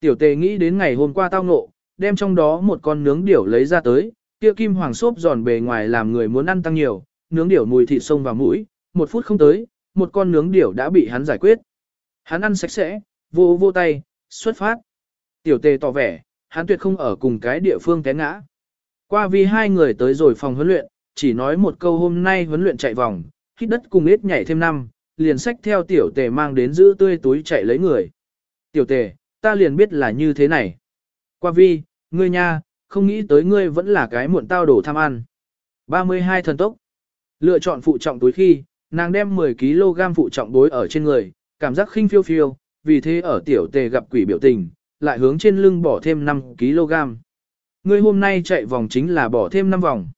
Tiểu tề nghĩ đến ngày hôm qua tao ngộ, đem trong đó một con nướng điểu lấy ra tới, kia kim hoàng xốp giòn bề ngoài làm người muốn ăn tăng nhiều, nướng điểu mùi thịt sông vào mũi, một phút không tới, một con nướng điểu đã bị hắn giải quyết. Hắn ăn sạch sẽ, vô vô tay, xuất phát. Tiểu tề tỏ vẻ, hắn tuyệt không ở cùng cái địa phương té ngã. Qua vì hai người tới rồi phòng huấn luyện, chỉ nói một câu hôm nay huấn luyện chạy vòng, hít đất cùng ít nhảy thêm năm, liền sách theo tiểu tề mang đến giữ tươi túi chạy lấy người. Tiểu tề, ta liền biết là như thế này. Qua vi, ngươi nha, không nghĩ tới ngươi vẫn là cái muộn tao đổ tham ăn. 32 thần tốc. Lựa chọn phụ trọng túi khi, nàng đem 10kg phụ trọng bối ở trên người, cảm giác khinh phiêu phiêu, vì thế ở tiểu tề gặp quỷ biểu tình, lại hướng trên lưng bỏ thêm 5kg. Ngươi hôm nay chạy vòng chính là bỏ thêm 5 vòng.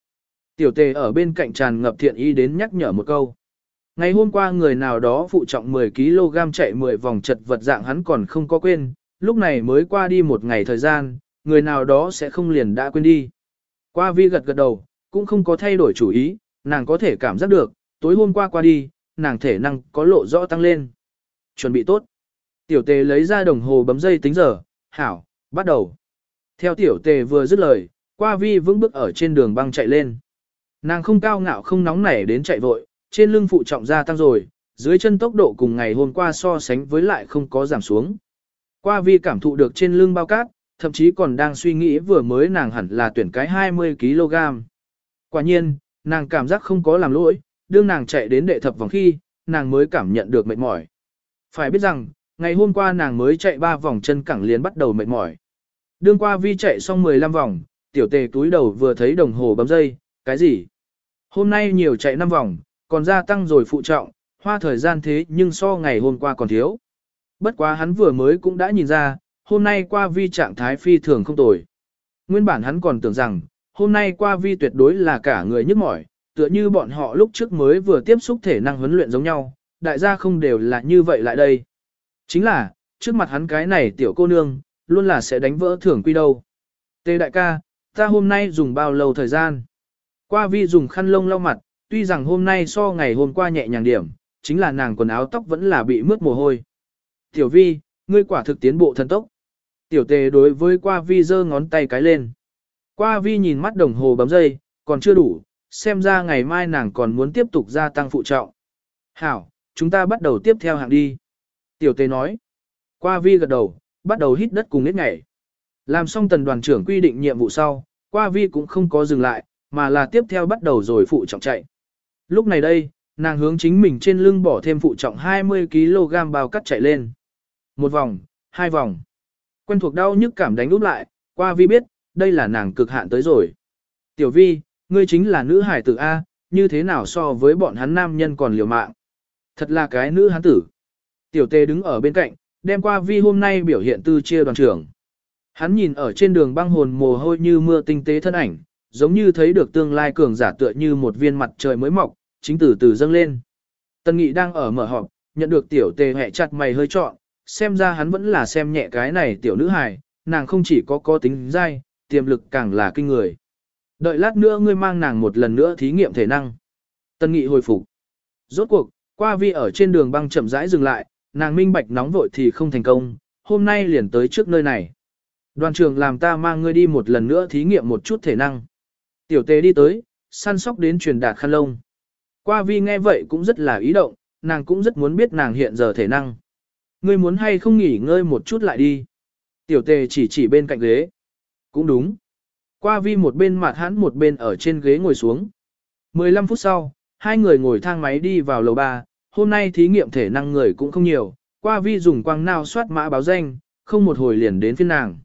Tiểu tề ở bên cạnh tràn ngập thiện ý đến nhắc nhở một câu. Ngày hôm qua người nào đó phụ trọng 10kg chạy 10 vòng chật vật dạng hắn còn không có quên, lúc này mới qua đi một ngày thời gian, người nào đó sẽ không liền đã quên đi. Qua vi gật gật đầu, cũng không có thay đổi chủ ý, nàng có thể cảm giác được, tối hôm qua qua đi, nàng thể năng có lộ rõ tăng lên. Chuẩn bị tốt. Tiểu tề lấy ra đồng hồ bấm dây tính giờ, hảo, bắt đầu. Theo tiểu tề vừa dứt lời, qua vi vững bước ở trên đường băng chạy lên. Nàng không cao ngạo không nóng nảy đến chạy vội, trên lưng phụ trọng gia tăng rồi, dưới chân tốc độ cùng ngày hôm qua so sánh với lại không có giảm xuống. Qua vi cảm thụ được trên lưng bao cát, thậm chí còn đang suy nghĩ vừa mới nàng hẳn là tuyển cái 20kg. Quả nhiên, nàng cảm giác không có làm lỗi, đương nàng chạy đến đệ thập vòng khi, nàng mới cảm nhận được mệt mỏi. Phải biết rằng, ngày hôm qua nàng mới chạy 3 vòng chân cẳng liền bắt đầu mệt mỏi. Đương qua vi chạy xong 15 vòng, tiểu tề túi đầu vừa thấy đồng hồ bấm dây, cái gì? Hôm nay nhiều chạy 5 vòng, còn gia tăng rồi phụ trọng, hoa thời gian thế nhưng so ngày hôm qua còn thiếu. Bất quá hắn vừa mới cũng đã nhìn ra, hôm nay qua vi trạng thái phi thường không tồi. Nguyên bản hắn còn tưởng rằng, hôm nay qua vi tuyệt đối là cả người nhức mỏi, tựa như bọn họ lúc trước mới vừa tiếp xúc thể năng huấn luyện giống nhau, đại gia không đều là như vậy lại đây. Chính là, trước mặt hắn cái này tiểu cô nương, luôn là sẽ đánh vỡ thưởng quy đâu. Tê đại ca, ta hôm nay dùng bao lâu thời gian? Qua vi dùng khăn lông lau mặt, tuy rằng hôm nay so ngày hôm qua nhẹ nhàng điểm, chính là nàng quần áo tóc vẫn là bị mướt mồ hôi. Tiểu vi, ngươi quả thực tiến bộ thần tốc. Tiểu tề đối với qua vi giơ ngón tay cái lên. Qua vi nhìn mắt đồng hồ bấm dây, còn chưa đủ, xem ra ngày mai nàng còn muốn tiếp tục gia tăng phụ trọng. Hảo, chúng ta bắt đầu tiếp theo hạng đi. Tiểu tề nói. Qua vi gật đầu, bắt đầu hít đất cùng nít nhảy. Làm xong tần đoàn trưởng quy định nhiệm vụ sau, qua vi cũng không có dừng lại, mà là tiếp theo bắt đầu rồi phụ trọng chạy. Lúc này đây, nàng hướng chính mình trên lưng bỏ thêm phụ trọng 20kg bao cắt chạy lên. Một vòng, hai vòng. Quen thuộc đau nhức cảm đánh úp lại, qua vi biết, đây là nàng cực hạn tới rồi. Tiểu vi, ngươi chính là nữ hải tử A, như thế nào so với bọn hắn nam nhân còn liều mạng. Thật là cái nữ hắn tử. Tiểu tê đứng ở bên cạnh, đem qua vi hôm nay biểu hiện tư chia đoàn trưởng. Hắn nhìn ở trên đường băng hồn mồ hôi như mưa tinh tế thân ảnh, giống như thấy được tương lai cường giả tựa như một viên mặt trời mới mọc, chính từ từ dâng lên. Tân Nghị đang ở mở họp, nhận được tiểu tề hẹ chặt mày hơi trọn, xem ra hắn vẫn là xem nhẹ cái này tiểu nữ hài, nàng không chỉ có có tính dai, tiềm lực càng là kinh người. Đợi lát nữa ngươi mang nàng một lần nữa thí nghiệm thể năng. Tân Nghị hồi phục. Rốt cuộc, qua vi ở trên đường băng chậm rãi dừng lại, nàng minh bạch nóng vội thì không thành công, hôm nay liền tới trước nơi này. Đoàn trưởng làm ta mang ngươi đi một lần nữa thí nghiệm một chút thể năng. Tiểu tế đi tới, săn sóc đến truyền đạt khăn lông. Qua vi nghe vậy cũng rất là ý động, nàng cũng rất muốn biết nàng hiện giờ thể năng. Ngươi muốn hay không nghỉ ngơi một chút lại đi. Tiểu tề chỉ chỉ bên cạnh ghế. Cũng đúng. Qua vi một bên mặt hắn một bên ở trên ghế ngồi xuống. 15 phút sau, hai người ngồi thang máy đi vào lầu 3, hôm nay thí nghiệm thể năng người cũng không nhiều, qua vi dùng quang nào soát mã báo danh, không một hồi liền đến phiên nàng.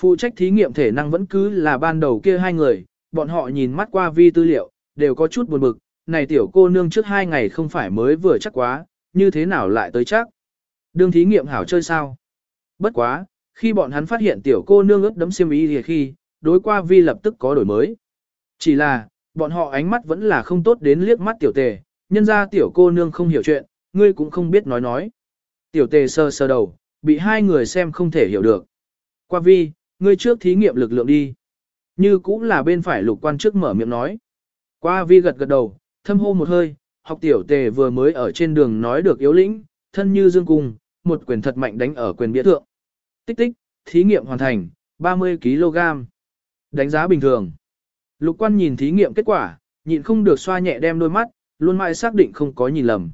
Phụ trách thí nghiệm thể năng vẫn cứ là ban đầu kia hai người, bọn họ nhìn mắt qua vi tư liệu, đều có chút buồn bực, này tiểu cô nương trước hai ngày không phải mới vừa chắc quá, như thế nào lại tới chắc. Đương thí nghiệm hảo chơi sao? Bất quá, khi bọn hắn phát hiện tiểu cô nương ướt đấm xiêm y thì khi, đối qua vi lập tức có đổi mới. Chỉ là, bọn họ ánh mắt vẫn là không tốt đến liếc mắt tiểu tề, nhân ra tiểu cô nương không hiểu chuyện, ngươi cũng không biết nói nói. Tiểu tề sơ sơ đầu, bị hai người xem không thể hiểu được. Qua vi, ngươi trước thí nghiệm lực lượng đi. Như cũng là bên phải lục quan trước mở miệng nói. Qua vi gật gật đầu, thâm hô một hơi, học tiểu tề vừa mới ở trên đường nói được yếu lĩnh, thân như dương cung, một quyền thật mạnh đánh ở quyền bia thượng. Tích tích, thí nghiệm hoàn thành, 30kg. Đánh giá bình thường. Lục quan nhìn thí nghiệm kết quả, nhịn không được xoa nhẹ đem đôi mắt, luôn mãi xác định không có nhìn lầm.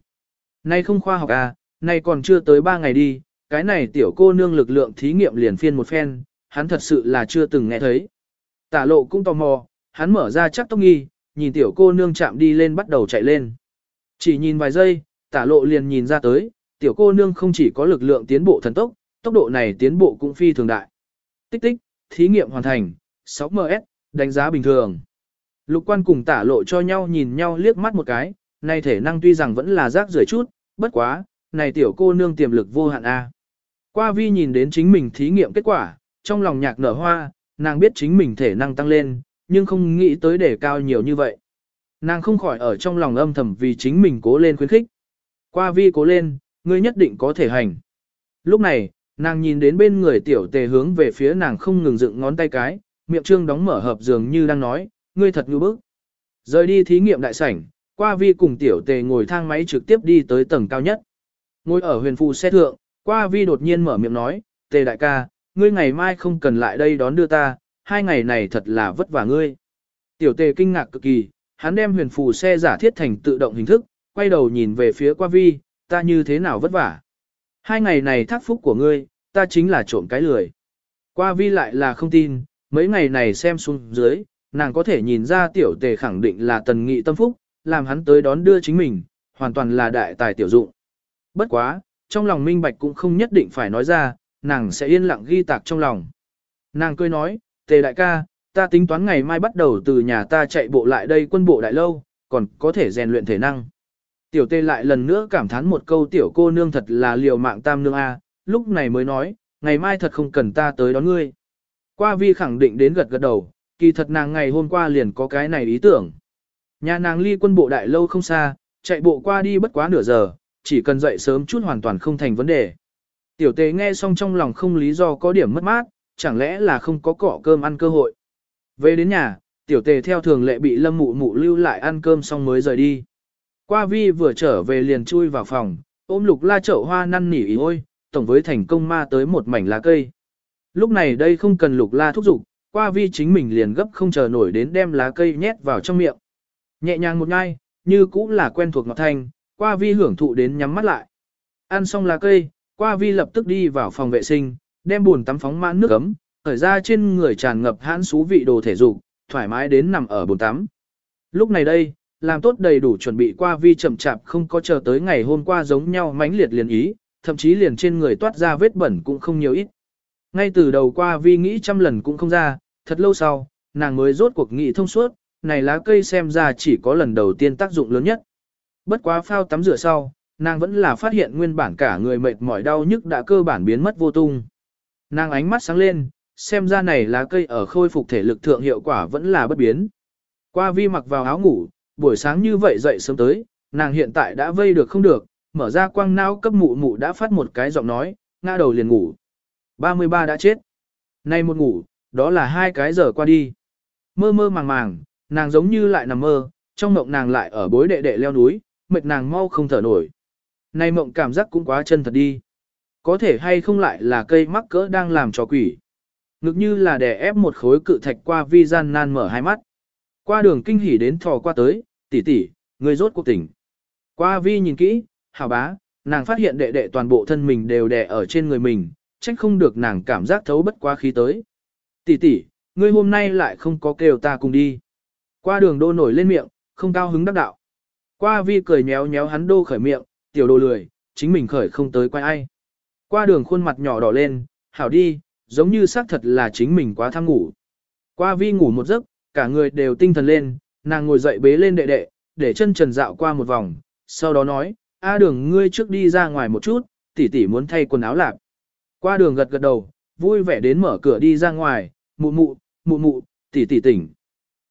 Nay không khoa học à, nay còn chưa tới 3 ngày đi, cái này tiểu cô nương lực lượng thí nghiệm liền phiên một phen, hắn thật sự là chưa từng nghe thấy. Tả lộ cũng tò mò, hắn mở ra chắc tóc nghi, nhìn tiểu cô nương chạm đi lên bắt đầu chạy lên. Chỉ nhìn vài giây, tả lộ liền nhìn ra tới, tiểu cô nương không chỉ có lực lượng tiến bộ thần tốc, tốc độ này tiến bộ cũng phi thường đại. Tích tích, thí nghiệm hoàn thành, 6MS, đánh giá bình thường. Lục quan cùng tả lộ cho nhau nhìn nhau liếc mắt một cái, này thể năng tuy rằng vẫn là rác rưởi chút, bất quá, này tiểu cô nương tiềm lực vô hạn A. Qua vi nhìn đến chính mình thí nghiệm kết quả, trong lòng nhạc nở hoa, nàng biết chính mình thể năng tăng lên, nhưng không nghĩ tới để cao nhiều như vậy. Nàng không khỏi ở trong lòng âm thầm vì chính mình cố lên khuyến khích. Qua vi cố lên, ngươi nhất định có thể hành. Lúc này, nàng nhìn đến bên người tiểu tề hướng về phía nàng không ngừng dựng ngón tay cái, miệng trương đóng mở hợp dường như đang nói, ngươi thật ngư bức. Rời đi thí nghiệm đại sảnh, qua vi cùng tiểu tề ngồi thang máy trực tiếp đi tới tầng cao nhất. Ngồi ở huyền phù xe thượng, qua vi đột nhiên mở miệng nói, tề đại ca, ngươi ngày mai không cần lại đây đón đưa ta, hai ngày này thật là vất vả ngươi. Tiểu tề kinh ngạc cực kỳ, hắn đem huyền phù xe giả thiết thành tự động hình thức, quay đầu nhìn về phía qua vi, ta như thế nào vất vả. Hai ngày này thác phúc của ngươi, ta chính là trộm cái lười. Qua vi lại là không tin, mấy ngày này xem xuống dưới, nàng có thể nhìn ra tiểu tề khẳng định là tần nghị tâm phúc, làm hắn tới đón đưa chính mình, hoàn toàn là đại tài tiểu dụng. Bất quá, trong lòng minh bạch cũng không nhất định phải nói ra, nàng sẽ yên lặng ghi tạc trong lòng. Nàng cười nói, tề đại ca, ta tính toán ngày mai bắt đầu từ nhà ta chạy bộ lại đây quân bộ đại lâu, còn có thể rèn luyện thể năng. Tiểu tề lại lần nữa cảm thán một câu tiểu cô nương thật là liều mạng tam nương A, lúc này mới nói, ngày mai thật không cần ta tới đón ngươi. Qua vi khẳng định đến gật gật đầu, kỳ thật nàng ngày hôm qua liền có cái này ý tưởng. Nhà nàng ly quân bộ đại lâu không xa, chạy bộ qua đi bất quá nửa giờ, chỉ cần dậy sớm chút hoàn toàn không thành vấn đề. Tiểu tề nghe xong trong lòng không lý do có điểm mất mát, chẳng lẽ là không có cỏ cơm ăn cơ hội. Về đến nhà, tiểu tề theo thường lệ bị lâm mụ mụ lưu lại ăn cơm xong mới rời đi. Qua vi vừa trở về liền chui vào phòng, ôm lục la chậu hoa năn nỉ ý ôi, tổng với thành công ma tới một mảnh lá cây. Lúc này đây không cần lục la thúc giục, qua vi chính mình liền gấp không chờ nổi đến đem lá cây nhét vào trong miệng. Nhẹ nhàng một ngai, như cũng là quen thuộc ngọt thanh, qua vi hưởng thụ đến nhắm mắt lại. Ăn xong lá cây, qua vi lập tức đi vào phòng vệ sinh, đem buồn tắm phóng mãn nước ấm, khởi ra trên người tràn ngập hãn xú vị đồ thể dục, thoải mái đến nằm ở bồn tắm. Lúc này đây, làm tốt đầy đủ chuẩn bị qua vi chậm chạp không có chờ tới ngày hôm qua giống nhau mãnh liệt liền ý, thậm chí liền trên người toát ra vết bẩn cũng không nhiều ít. Ngay từ đầu qua vi nghĩ trăm lần cũng không ra, thật lâu sau, nàng mới rốt cuộc nghĩ thông suốt, này lá cây xem ra chỉ có lần đầu tiên tác dụng lớn nhất. Bất quá phao tắm rửa sau, nàng vẫn là phát hiện nguyên bản cả người mệt mỏi đau nhức đã cơ bản biến mất vô tung. Nàng ánh mắt sáng lên, xem ra này lá cây ở khôi phục thể lực thượng hiệu quả vẫn là bất biến. Qua vi mặc vào áo ngủ, buổi sáng như vậy dậy sớm tới, nàng hiện tại đã vây được không được, mở ra quang não cấp mụ mụ đã phát một cái giọng nói, ngã đầu liền ngủ. 33 đã chết. Nay một ngủ, đó là hai cái giờ qua đi. Mơ mơ màng màng, nàng giống như lại nằm mơ, trong mộng nàng lại ở bối đệ đệ leo núi, mệt nàng mau không thở nổi. Nay mộng cảm giác cũng quá chân thật đi. Có thể hay không lại là cây mắc cỡ đang làm cho quỷ. Ngực như là đè ép một khối cự thạch qua vi gian nan mở hai mắt. Qua đường kinh hỉ đến thò qua tới, tỷ tỷ, người rốt cuộc tỉnh. Qua vi nhìn kỹ, hào bá, nàng phát hiện đệ đệ toàn bộ thân mình đều đè ở trên người mình, trách không được nàng cảm giác thấu bất quá khí tới. Tỷ tỷ, ngươi hôm nay lại không có kêu ta cùng đi. Qua đường đô nổi lên miệng, không cao hứng đắc đạo. Qua vi cười nhéo nhéo hắn đô khởi miệng, tiểu đồ lười, chính mình khởi không tới quay ai. Qua đường khuôn mặt nhỏ đỏ lên, hảo đi, giống như xác thật là chính mình quá tham ngủ. Qua vi ngủ một giấc, cả người đều tinh thần lên, nàng ngồi dậy bế lên đệ đệ, để chân trần dạo qua một vòng, sau đó nói, A đường ngươi trước đi ra ngoài một chút, tỷ tỷ muốn thay quần áo lạp. Qua đường gật gật đầu, vui vẻ đến mở cửa đi ra ngoài, mụ mụ, mụ mụ, tỷ tỷ tỉnh.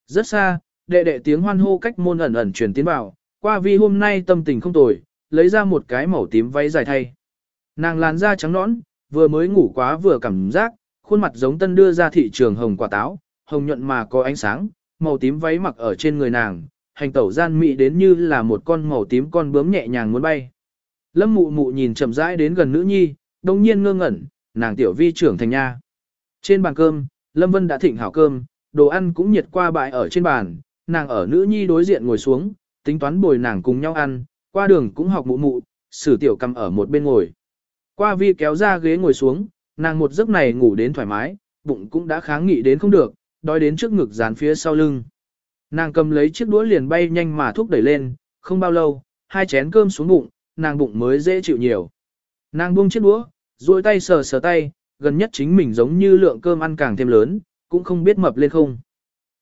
Rất xa, đệ đệ tiếng hoan hô cách môn ẩn ẩn truyền tiến vào, qua vi hôm nay tâm tình không tồi, lấy ra một cái màu tím váy dài thay. Nàng làn da trắng nõn, vừa mới ngủ quá vừa cảm giác, khuôn mặt giống tân đưa ra thị trường hồng quả táo, hồng nhuận mà có ánh sáng, màu tím váy mặc ở trên người nàng, hành tẩu gian mị đến như là một con màu tím con bướm nhẹ nhàng muốn bay. Lâm mụ mụ nhìn chậm rãi đến gần nữ nhi, đồng nhiên ngơ ngẩn, nàng tiểu vi trưởng thành nha. Trên bàn cơm, Lâm Vân đã thịnh hảo cơm, đồ ăn cũng nhiệt qua bãi ở trên bàn, nàng ở nữ nhi đối diện ngồi xuống, tính toán bồi nàng cùng nhau ăn, qua đường cũng học mụ mụ, sử tiểu cầm ở một bên ngồi. Qua vi kéo ra ghế ngồi xuống, nàng một giấc này ngủ đến thoải mái, bụng cũng đã kháng nghị đến không được, đói đến trước ngực dán phía sau lưng. Nàng cầm lấy chiếc đũa liền bay nhanh mà thúc đẩy lên, không bao lâu, hai chén cơm xuống bụng, nàng bụng mới dễ chịu nhiều. Nàng buông chiếc đũa, duỗi tay sờ sờ tay, gần nhất chính mình giống như lượng cơm ăn càng thêm lớn, cũng không biết mập lên không.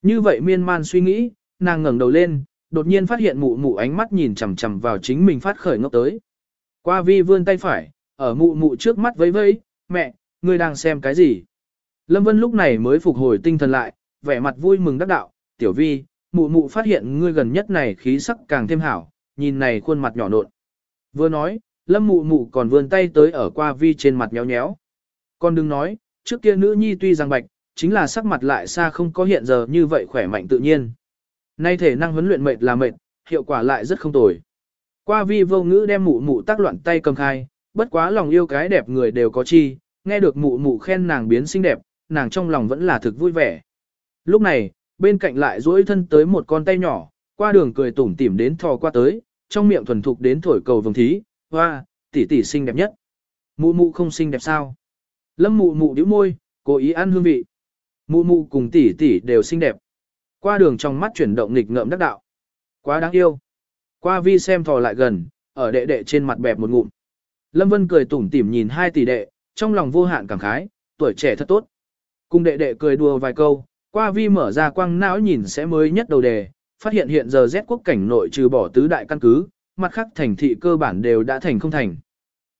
Như vậy miên man suy nghĩ, nàng ngẩng đầu lên, đột nhiên phát hiện mụ mụ ánh mắt nhìn chằm chằm vào chính mình phát khởi ngốc tới. Qua vi vươn tay phải, ở mụ mụ trước mắt vẫy vẫy, mẹ, ngươi đang xem cái gì? Lâm Vân lúc này mới phục hồi tinh thần lại, vẻ mặt vui mừng đắc đạo, tiểu vi, mụ mụ phát hiện ngươi gần nhất này khí sắc càng thêm hảo, nhìn này khuôn mặt nhỏ nộn. Vừa nói, lâm mụ mụ còn vươn tay tới ở qua vi trên mặt nhéo nhéo. Con đừng nói, trước kia nữ nhi tuy rằng bạch, chính là sắc mặt lại xa không có hiện giờ như vậy khỏe mạnh tự nhiên. Nay thể năng huấn luyện mệt là mệt, hiệu quả lại rất không tồi. Qua vi vô ngữ đem mụ mụ tác loạn tay cầm khai, bất quá lòng yêu cái đẹp người đều có chi, nghe được mụ mụ khen nàng biến xinh đẹp, nàng trong lòng vẫn là thực vui vẻ. Lúc này, bên cạnh lại duỗi thân tới một con tay nhỏ, qua đường cười tủm tỉm đến thò qua tới, trong miệng thuần thục đến thổi cầu vồng thí, hoa, tỷ tỷ xinh đẹp nhất. Mụ mụ không xinh đẹp sao? Lâm mụ mụ điếu môi, cố ý ăn hương vị. Mụ mụ cùng tỷ tỷ đều xinh đẹp. Qua đường trong mắt chuyển động nghịch ngợm đắc đạo. Quá đáng yêu. Qua vi xem thò lại gần, ở đệ đệ trên mặt bẹp một ngụm. Lâm Vân cười tủm tỉm nhìn hai tỷ đệ, trong lòng vô hạn cảm khái, tuổi trẻ thật tốt. Cùng đệ đệ cười đùa vài câu, qua vi mở ra quang não nhìn sẽ mới nhất đầu đề, phát hiện hiện giờ Z quốc cảnh nội trừ bỏ tứ đại căn cứ, mặt khác thành thị cơ bản đều đã thành không thành.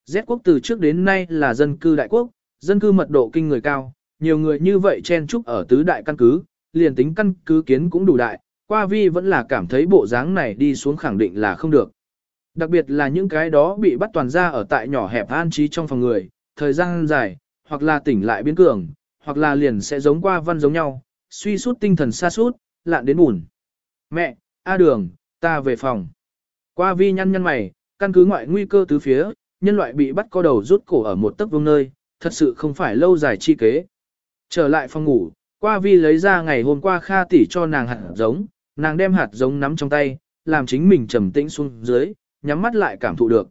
Z quốc từ trước đến nay là dân cư đại quốc, dân cư mật độ kinh người cao, nhiều người như vậy chen chúc ở tứ đại căn cứ, liền tính căn cứ kiến cũng đủ đại, qua vi vẫn là cảm thấy bộ dáng này đi xuống khẳng định là không được. Đặc biệt là những cái đó bị bắt toàn ra ở tại nhỏ hẹp an trí trong phòng người, thời gian dài, hoặc là tỉnh lại biến cường, hoặc là liền sẽ giống qua văn giống nhau, suy sút tinh thần xa sút lạn đến buồn. Mẹ, A đường, ta về phòng. Qua vi nhăn nhăn mày, căn cứ ngoại nguy cơ tứ phía, nhân loại bị bắt co đầu rút cổ ở một tấc vương nơi, thật sự không phải lâu dài chi kế. Trở lại phòng ngủ, qua vi lấy ra ngày hôm qua Kha tỷ cho nàng hạt giống, nàng đem hạt giống nắm trong tay, làm chính mình trầm tĩnh xuống dưới, nhắm mắt lại cảm thụ được.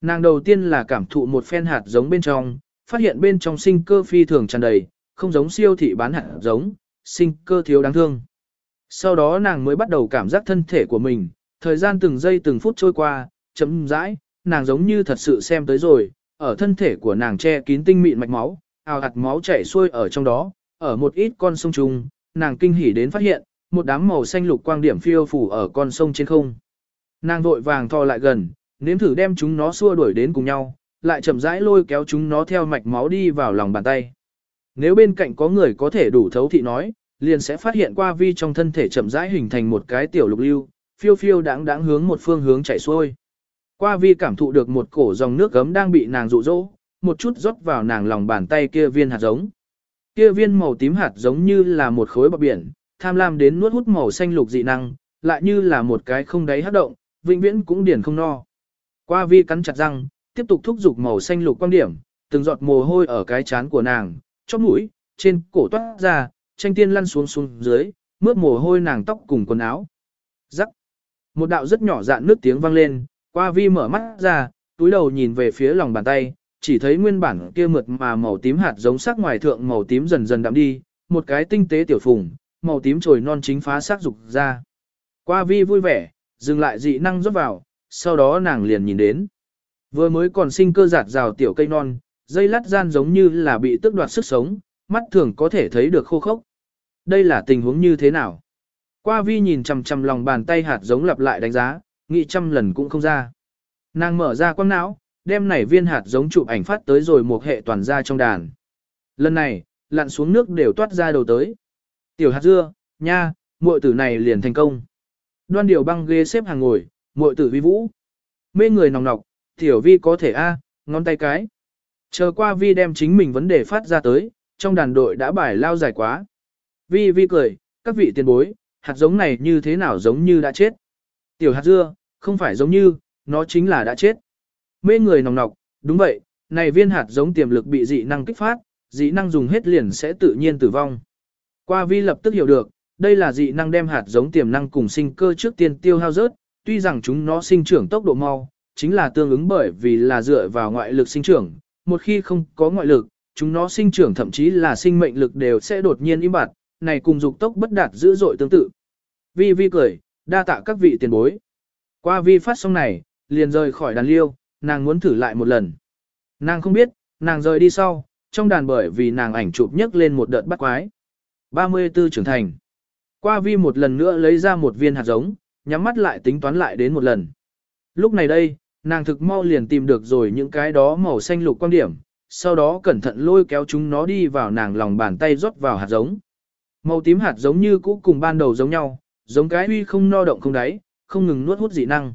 Nàng đầu tiên là cảm thụ một phen hạt giống bên trong, phát hiện bên trong sinh cơ phi thường tràn đầy, không giống siêu thị bán hạt giống, sinh cơ thiếu đáng thương. Sau đó nàng mới bắt đầu cảm giác thân thể của mình, thời gian từng giây từng phút trôi qua, chấm rãi, nàng giống như thật sự xem tới rồi, ở thân thể của nàng che kín tinh mịn mạch máu, ào hạt máu chảy xuôi ở trong đó, ở một ít con sông trùng, nàng kinh hỉ đến phát hiện, một đám màu xanh lục quang điểm phiêu phủ ở con sông trên không. Nàng vội vàng thò lại gần, nếm thử đem chúng nó xua đuổi đến cùng nhau, lại chậm rãi lôi kéo chúng nó theo mạch máu đi vào lòng bàn tay. Nếu bên cạnh có người có thể đủ thấu thị nói, liền sẽ phát hiện qua vi trong thân thể chậm rãi hình thành một cái tiểu lục lưu, phiêu phiêu đáng đáng hướng một phương hướng chảy xuôi. Qua vi cảm thụ được một cổ dòng nước gấm đang bị nàng dụ dỗ, một chút rót vào nàng lòng bàn tay kia viên hạt giống. Kia viên màu tím hạt giống như là một khối bọt biển, tham lam đến nuốt hút màu xanh lục dị năng, lại như là một cái không đáy hấp động, vĩnh viễn cũng điển không no. Qua vi cắn chặt răng, tiếp tục thúc giục màu xanh lục quan điểm, từng giọt mồ hôi ở cái chán của nàng, chóp mũi, trên cổ toát ra, tranh tiên lăn xuống xuống dưới, mướt mồ hôi nàng tóc cùng quần áo. Rắc. Một đạo rất nhỏ dạn nước tiếng vang lên, qua vi mở mắt ra, túi đầu nhìn về phía lòng bàn tay, chỉ thấy nguyên bản kia mượt mà màu tím hạt giống sắc ngoài thượng màu tím dần dần đậm đi, một cái tinh tế tiểu phùng, màu tím trồi non chính phá sắc dục ra. Qua vi vui vẻ, dừng lại dị năng rót vào, sau đó nàng liền nhìn đến. Vừa mới còn sinh cơ giạt rào tiểu cây non, dây lát gian giống như là bị tước đoạt sức sống, mắt thường có thể thấy được khô khốc. Đây là tình huống như thế nào? Qua vi nhìn chằm chằm lòng bàn tay hạt giống lặp lại đánh giá, nghĩ trăm lần cũng không ra. Nàng mở ra quang não, đem nảy viên hạt giống chụp ảnh phát tới rồi một hệ toàn ra trong đàn. Lần này, lặn xuống nước đều toát ra đầu tới. Tiểu hạt dưa, nha, muội tử này liền thành công. Đoan điều băng ghế xếp hàng ngồi, muội tử vi vũ. Mê người nòng nọc, tiểu vi có thể a, ngón tay cái. Chờ qua vi đem chính mình vấn đề phát ra tới, trong đàn đội đã bài lao dài quá. Vi vi cười, các vị tiền bối, hạt giống này như thế nào giống như đã chết. Tiểu hạt dưa, không phải giống như, nó chính là đã chết. Mê người nòng nọc, đúng vậy, này viên hạt giống tiềm lực bị dị năng kích phát, dị năng dùng hết liền sẽ tự nhiên tử vong. Qua vi lập tức hiểu được, đây là dị năng đem hạt giống tiềm năng cùng sinh cơ trước tiên tiêu hao rớt, tuy rằng chúng nó sinh trưởng tốc độ mau, chính là tương ứng bởi vì là dựa vào ngoại lực sinh trưởng, một khi không có ngoại lực, chúng nó sinh trưởng thậm chí là sinh mệnh lực đều sẽ đột nhiên im bặt, này cùng dục tốc bất đạt dữ dội tương tự. Vi vi cười, đa tạ các vị tiền bối. Qua vi phát xong này, liền rời khỏi đàn liêu, nàng muốn thử lại một lần. Nàng không biết, nàng rời đi sau, trong đàn bởi vì nàng ảnh chụp nhấc lên một đợt bắt quái. 34 trưởng thành. Qua vi một lần nữa lấy ra một viên hạt giống, nhắm mắt lại tính toán lại đến một lần. Lúc này đây, nàng thực mau liền tìm được rồi những cái đó màu xanh lục quan điểm, sau đó cẩn thận lôi kéo chúng nó đi vào nàng lòng bàn tay rót vào hạt giống. Màu tím hạt giống như cũ cùng ban đầu giống nhau, giống cái uy không no động không đáy, không ngừng nuốt hút dị năng.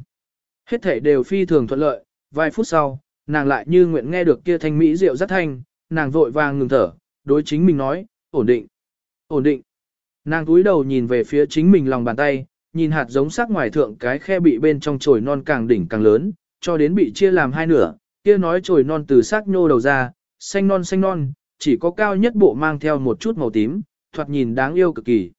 Hết thể đều phi thường thuận lợi, vài phút sau, nàng lại như nguyện nghe được kia thanh mỹ rượu rất thanh, nàng vội vàng ngừng thở, đối chính mình nói, ổn định, ổn định. Nàng túi đầu nhìn về phía chính mình lòng bàn tay, nhìn hạt giống sắc ngoài thượng cái khe bị bên trong chồi non càng đỉnh càng lớn, cho đến bị chia làm hai nửa, kia nói chồi non từ xác nhô đầu ra, xanh non xanh non, chỉ có cao nhất bộ mang theo một chút màu tím, thoạt nhìn đáng yêu cực kỳ.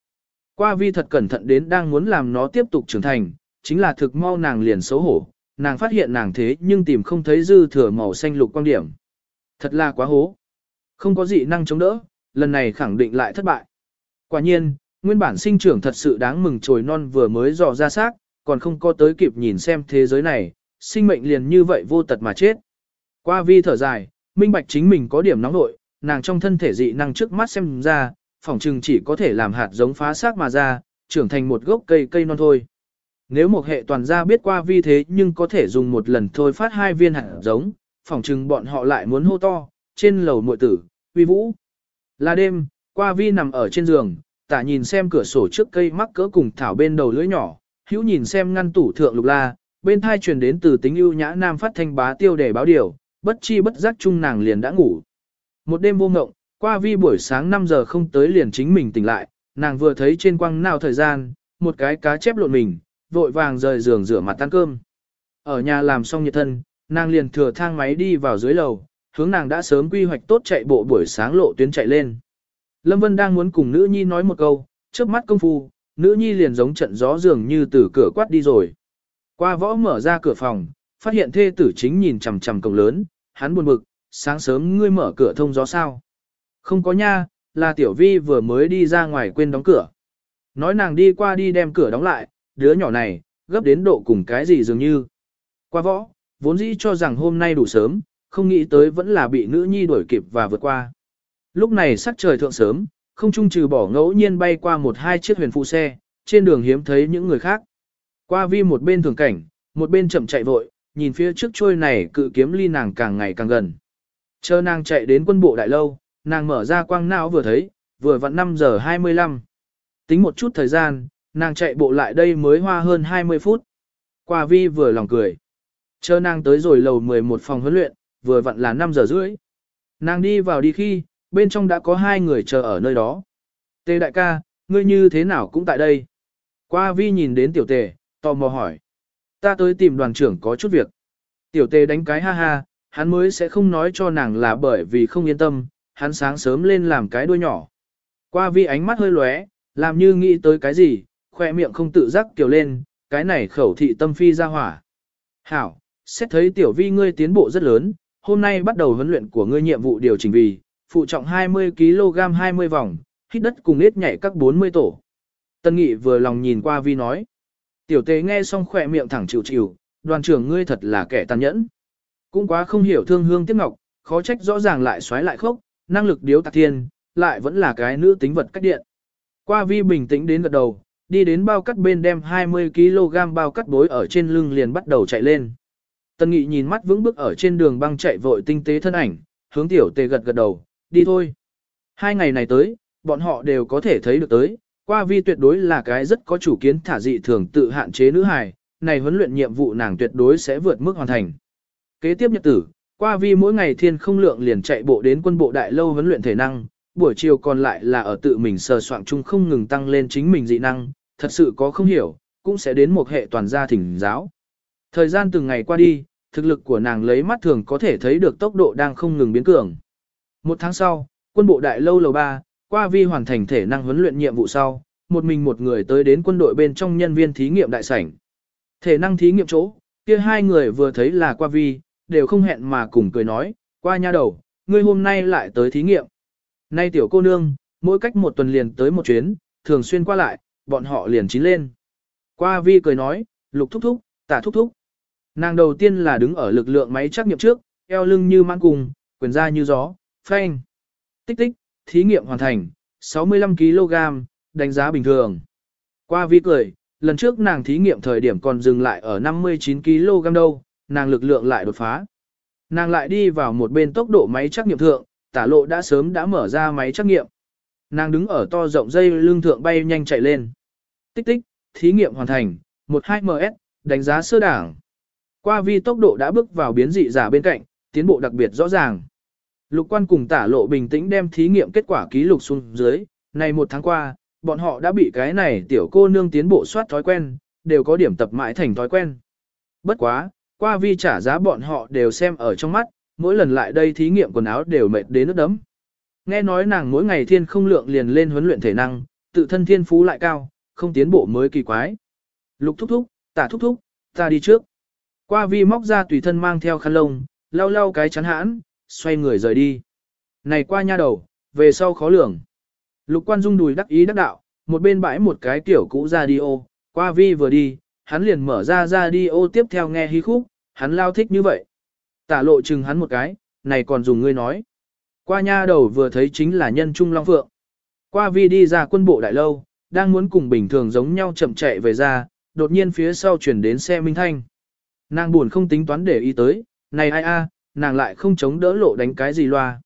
Qua vi thật cẩn thận đến đang muốn làm nó tiếp tục trưởng thành, chính là thực mau nàng liền xấu hổ, nàng phát hiện nàng thế nhưng tìm không thấy dư thừa màu xanh lục quan điểm. Thật là quá hố. Không có gì năng chống đỡ, lần này khẳng định lại thất bại. Quả nhiên, nguyên bản sinh trưởng thật sự đáng mừng trồi non vừa mới dò ra xác, còn không có tới kịp nhìn xem thế giới này, sinh mệnh liền như vậy vô tật mà chết. Qua vi thở dài, minh bạch chính mình có điểm nóng nội, nàng trong thân thể dị năng trước mắt xem ra, phỏng chừng chỉ có thể làm hạt giống phá xác mà ra, trưởng thành một gốc cây cây non thôi. Nếu một hệ toàn gia biết qua vi thế nhưng có thể dùng một lần thôi phát hai viên hạt giống, phỏng chừng bọn họ lại muốn hô to, trên lầu muội tử, vi vũ. Là đêm, qua vi nằm ở trên giường, tả nhìn xem cửa sổ trước cây mắc cỡ cùng thảo bên đầu lưỡi nhỏ, hữu nhìn xem ngăn tủ thượng lục la, bên thai truyền đến từ tính ưu nhã nam phát thanh bá tiêu để báo điều, bất chi bất giác chung nàng liền đã ngủ. Một đêm vô ngộng, qua vi buổi sáng 5 giờ không tới liền chính mình tỉnh lại, nàng vừa thấy trên quăng nào thời gian, một cái cá chép lộn mình, vội vàng rời giường rửa mặt tan cơm. Ở nhà làm xong nhiệt thân, nàng liền thừa thang máy đi vào dưới lầu, hướng nàng đã sớm quy hoạch tốt chạy bộ buổi sáng lộ tuyến chạy lên. Lâm Vân đang muốn cùng nữ nhi nói một câu, trước mắt công phu, nữ nhi liền giống trận gió dường như từ cửa quát đi rồi. Qua võ mở ra cửa phòng, phát hiện thê tử chính nhìn chằm chằm cổng lớn, hắn buồn bực, sáng sớm ngươi mở cửa thông gió sao. Không có nha, là tiểu vi vừa mới đi ra ngoài quên đóng cửa. Nói nàng đi qua đi đem cửa đóng lại, đứa nhỏ này, gấp đến độ cùng cái gì dường như. Qua võ, vốn dĩ cho rằng hôm nay đủ sớm, không nghĩ tới vẫn là bị nữ nhi đuổi kịp và vượt qua. Lúc này sắc trời thượng sớm, không trung trừ bỏ ngẫu nhiên bay qua một hai chiếc huyền phụ xe, trên đường hiếm thấy những người khác. Qua vi một bên thường cảnh, một bên chậm chạy vội, nhìn phía trước trôi này cự kiếm ly nàng càng ngày càng gần. Chờ nàng chạy đến quân bộ đại lâu, nàng mở ra quang não vừa thấy, vừa vặn 5 giờ 25. Tính một chút thời gian, nàng chạy bộ lại đây mới hoa hơn 20 phút. Qua vi vừa lòng cười. Chờ nàng tới rồi lầu 11 phòng huấn luyện, vừa vặn là 5 giờ rưỡi. Nàng đi vào đi khi, bên trong đã có hai người chờ ở nơi đó. Tề đại ca, ngươi như thế nào cũng tại đây. Qua vi nhìn đến tiểu tề, tò mò hỏi. Ta tới tìm đoàn trưởng có chút việc. Tiểu tề đánh cái ha ha, hắn mới sẽ không nói cho nàng là bởi vì không yên tâm, hắn sáng sớm lên làm cái đuôi nhỏ. Qua vi ánh mắt hơi lóe, làm như nghĩ tới cái gì, khoe miệng không tự giác kiểu lên, cái này khẩu thị tâm phi ra hỏa. Hảo, xét thấy tiểu vi ngươi tiến bộ rất lớn, hôm nay bắt đầu huấn luyện của ngươi nhiệm vụ điều chỉnh vì, phụ trọng 20kg 20 vòng, hít đất cùng nết nhảy các 40 tổ. Tân Nghị vừa lòng nhìn qua vi nói. Tiểu tế nghe xong khỏe miệng thẳng chịu chịu, đoàn trưởng ngươi thật là kẻ tàn nhẫn. Cũng quá không hiểu thương hương tiếc ngọc, khó trách rõ ràng lại xoáy lại khốc, năng lực điếu tạc thiên, lại vẫn là cái nữ tính vật cách điện. Qua vi bình tĩnh đến gật đầu, đi đến bao cắt bên đem 20kg bao cắt bối ở trên lưng liền bắt đầu chạy lên. Tân Nghị nhìn mắt vững bước ở trên đường băng chạy vội tinh tế thân ảnh, hướng tiểu tề gật gật đầu, đi thôi. Hai ngày này tới, bọn họ đều có thể thấy được tới, qua vi tuyệt đối là cái rất có chủ kiến thả dị thường tự hạn chế nữ hài, này huấn luyện nhiệm vụ nàng tuyệt đối sẽ vượt mức hoàn thành. Kế tiếp nhật tử, qua vi mỗi ngày thiên không lượng liền chạy bộ đến quân bộ đại lâu huấn luyện thể năng, buổi chiều còn lại là ở tự mình sờ soạn chung không ngừng tăng lên chính mình dị năng, thật sự có không hiểu, cũng sẽ đến một hệ toàn gia thỉnh giáo. Thời gian từng ngày qua đi, thực lực của nàng lấy mắt thường có thể thấy được tốc độ đang không ngừng biến cường. Một tháng sau, quân bộ đại lâu lầu 3, qua vi hoàn thành thể năng huấn luyện nhiệm vụ sau, một mình một người tới đến quân đội bên trong nhân viên thí nghiệm đại sảnh. Thể năng thí nghiệm chỗ, kia hai người vừa thấy là qua vi, đều không hẹn mà cùng cười nói, qua nha đầu, ngươi hôm nay lại tới thí nghiệm. Nay tiểu cô nương, mỗi cách một tuần liền tới một chuyến, thường xuyên qua lại, bọn họ liền chín lên. Qua vi cười nói, lục thúc thúc, tả thúc thúc. Nàng đầu tiên là đứng ở lực lượng máy trắc nghiệm trước, eo lưng như mãn cùng, quyền ra như gió, phanh. Tích tích, thí nghiệm hoàn thành, 65kg, đánh giá bình thường. Qua vi cười, lần trước nàng thí nghiệm thời điểm còn dừng lại ở 59kg đâu, nàng lực lượng lại đột phá. Nàng lại đi vào một bên tốc độ máy trắc nghiệm thượng, tả lộ đã sớm đã mở ra máy trắc nghiệm. Nàng đứng ở to rộng dây lưng thượng bay nhanh chạy lên. Tích tích, thí nghiệm hoàn thành, 12ms, đánh giá sơ đảng. Qua vi tốc độ đã bước vào biến dị giả bên cạnh, tiến bộ đặc biệt rõ ràng. Lục quan cùng tả lộ bình tĩnh đem thí nghiệm kết quả ký lục xuống dưới, này một tháng qua, bọn họ đã bị cái này tiểu cô nương tiến bộ soát thói quen, đều có điểm tập mãi thành thói quen. Bất quá, qua vi trả giá bọn họ đều xem ở trong mắt, mỗi lần lại đây thí nghiệm quần áo đều mệt đến nước đấm. Nghe nói nàng mỗi ngày thiên không lượng liền lên huấn luyện thể năng, tự thân thiên phú lại cao, không tiến bộ mới kỳ quái. Lục thúc thúc, tả thúc thúc, ta đi trước. Qua vi móc ra tùy thân mang theo khăn lông, lau lau cái chắn hãn, xoay người rời đi. Này qua nha đầu, về sau khó lường. Lục quan dung đùi đắc ý đắc đạo, một bên bãi một cái kiểu cũ radio, qua vi vừa đi, hắn liền mở ra radio tiếp theo nghe hí khúc, hắn lao thích như vậy. Tả lộ chừng hắn một cái, này còn dùng ngươi nói. Qua nha đầu vừa thấy chính là nhân trung long phượng. Qua vi đi ra quân bộ đại lâu, đang muốn cùng bình thường giống nhau chậm chạy về ra, đột nhiên phía sau chuyển đến xe minh thanh. Nàng buồn không tính toán để ý tới, này ai a, nàng lại không chống đỡ lộ đánh cái gì loa.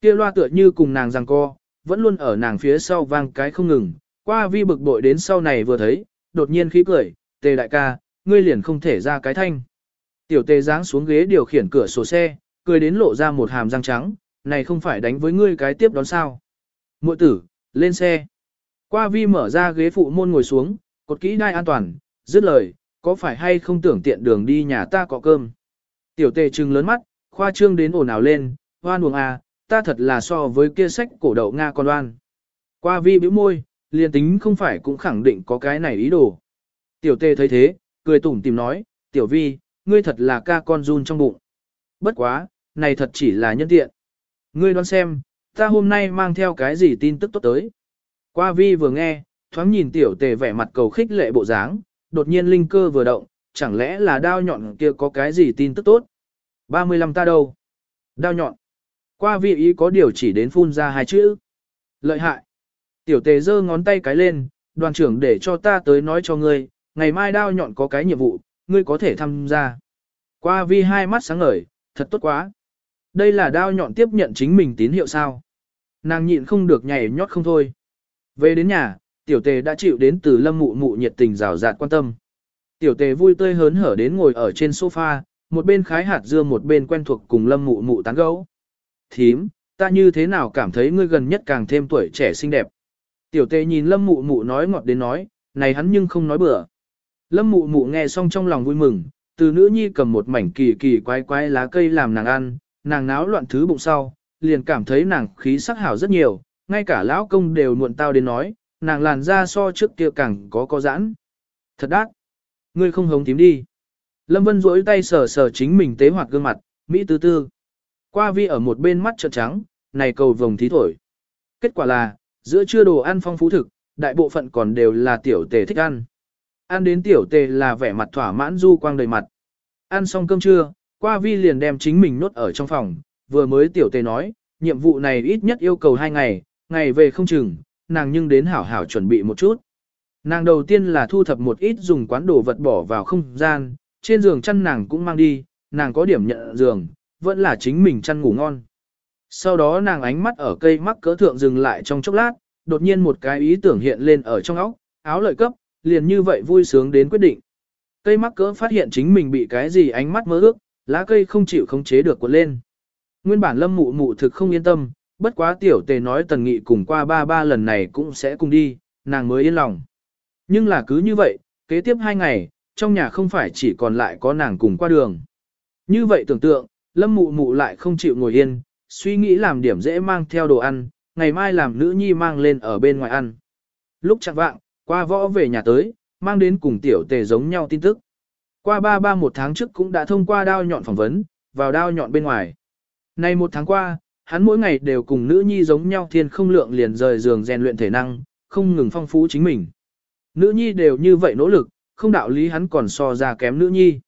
Kia loa tựa như cùng nàng rằng co, vẫn luôn ở nàng phía sau vang cái không ngừng, qua vi bực bội đến sau này vừa thấy, đột nhiên khí cười, tề đại ca, ngươi liền không thể ra cái thanh. Tiểu tề giáng xuống ghế điều khiển cửa sổ xe, cười đến lộ ra một hàm răng trắng, này không phải đánh với ngươi cái tiếp đón sao. Mội tử, lên xe. Qua vi mở ra ghế phụ môn ngồi xuống, cột kỹ đai an toàn, dứt lời, có phải hay không tưởng tiện đường đi nhà ta có cơm. Tiểu tề trừng lớn mắt, khoa trương đến ồn ào lên, hoan buồng à, ta thật là so với kia sách cổ đậu Nga con đoan. Qua vi bĩu môi, liền tính không phải cũng khẳng định có cái này ý đồ. Tiểu tề thấy thế, cười tủm tìm nói, tiểu vi, ngươi thật là ca con run trong bụng. Bất quá, này thật chỉ là nhân tiện. Ngươi đoán xem, ta hôm nay mang theo cái gì tin tức tốt tới. Qua vi vừa nghe, thoáng nhìn tiểu tề vẻ mặt cầu khích lệ bộ dáng, đột nhiên linh cơ vừa động, chẳng lẽ là đao nhọn kia có cái gì tin tức tốt. 35 ta đâu? Đao nhọn. Qua vi ý có điều chỉ đến phun ra hai chữ. Lợi hại. Tiểu tề giơ ngón tay cái lên, đoàn trưởng để cho ta tới nói cho ngươi, ngày mai đao nhọn có cái nhiệm vụ, ngươi có thể tham gia. Qua vi hai mắt sáng ngời, thật tốt quá. Đây là đao nhọn tiếp nhận chính mình tín hiệu sao. Nàng nhịn không được nhảy nhót không thôi. Về đến nhà, tiểu tề đã chịu đến từ lâm mụ mụ nhiệt tình rào rạt quan tâm. Tiểu tề vui tươi hớn hở đến ngồi ở trên sofa, một bên khái hạt dưa một bên quen thuộc cùng lâm mụ mụ tán gấu. Thím, ta như thế nào cảm thấy ngươi gần nhất càng thêm tuổi trẻ xinh đẹp. Tiểu tề nhìn lâm mụ mụ nói ngọt đến nói, này hắn nhưng không nói bừa. Lâm mụ mụ nghe xong trong lòng vui mừng, từ nữ nhi cầm một mảnh kỳ kỳ quái quái lá cây làm nàng ăn, nàng náo loạn thứ bụng sau, liền cảm thấy nàng khí sắc hảo rất nhiều, ngay cả lão công đều muộn tao đến nói, nàng làn da so trước kia càng có có giãn. Thật đắt. Ngươi không hống tím đi. Lâm Vân duỗi tay sờ sờ chính mình tế hoạt gương mặt, Mỹ tư tư. Qua vi ở một bên mắt trợn trắng, này cầu vồng thí thổi. Kết quả là, giữa trưa đồ ăn phong phú thực, đại bộ phận còn đều là tiểu tề thích ăn. Ăn đến tiểu tề là vẻ mặt thỏa mãn du quang đầy mặt. Ăn xong cơm trưa, qua vi liền đem chính mình nốt ở trong phòng, vừa mới tiểu tề nói, nhiệm vụ này ít nhất yêu cầu 2 ngày, ngày về không chừng, nàng nhưng đến hảo hảo chuẩn bị một chút. Nàng đầu tiên là thu thập một ít dùng quán đồ vật bỏ vào không gian, trên giường chăn nàng cũng mang đi, nàng có điểm nhận giường, vẫn là chính mình chăn ngủ ngon. Sau đó nàng ánh mắt ở cây mắc cỡ thượng dừng lại trong chốc lát, đột nhiên một cái ý tưởng hiện lên ở trong óc, áo lợi cấp, liền như vậy vui sướng đến quyết định. Cây mắc cỡ phát hiện chính mình bị cái gì ánh mắt mơ ước, lá cây không chịu khống chế được cuộn lên. Nguyên bản lâm mụ mụ thực không yên tâm, bất quá tiểu tề nói tần nghị cùng qua ba ba lần này cũng sẽ cùng đi, nàng mới yên lòng. Nhưng là cứ như vậy, kế tiếp hai ngày, trong nhà không phải chỉ còn lại có nàng cùng qua đường. Như vậy tưởng tượng, lâm mụ mụ lại không chịu ngồi yên, suy nghĩ làm điểm dễ mang theo đồ ăn, ngày mai làm nữ nhi mang lên ở bên ngoài ăn. Lúc chẳng vạng, qua võ về nhà tới, mang đến cùng tiểu tề giống nhau tin tức. Qua ba ba một tháng trước cũng đã thông qua đao nhọn phỏng vấn, vào đao nhọn bên ngoài. Nay một tháng qua, hắn mỗi ngày đều cùng nữ nhi giống nhau thiên không lượng liền rời giường rèn luyện thể năng, không ngừng phong phú chính mình. Nữ nhi đều như vậy nỗ lực, không đạo lý hắn còn so ra kém nữ nhi.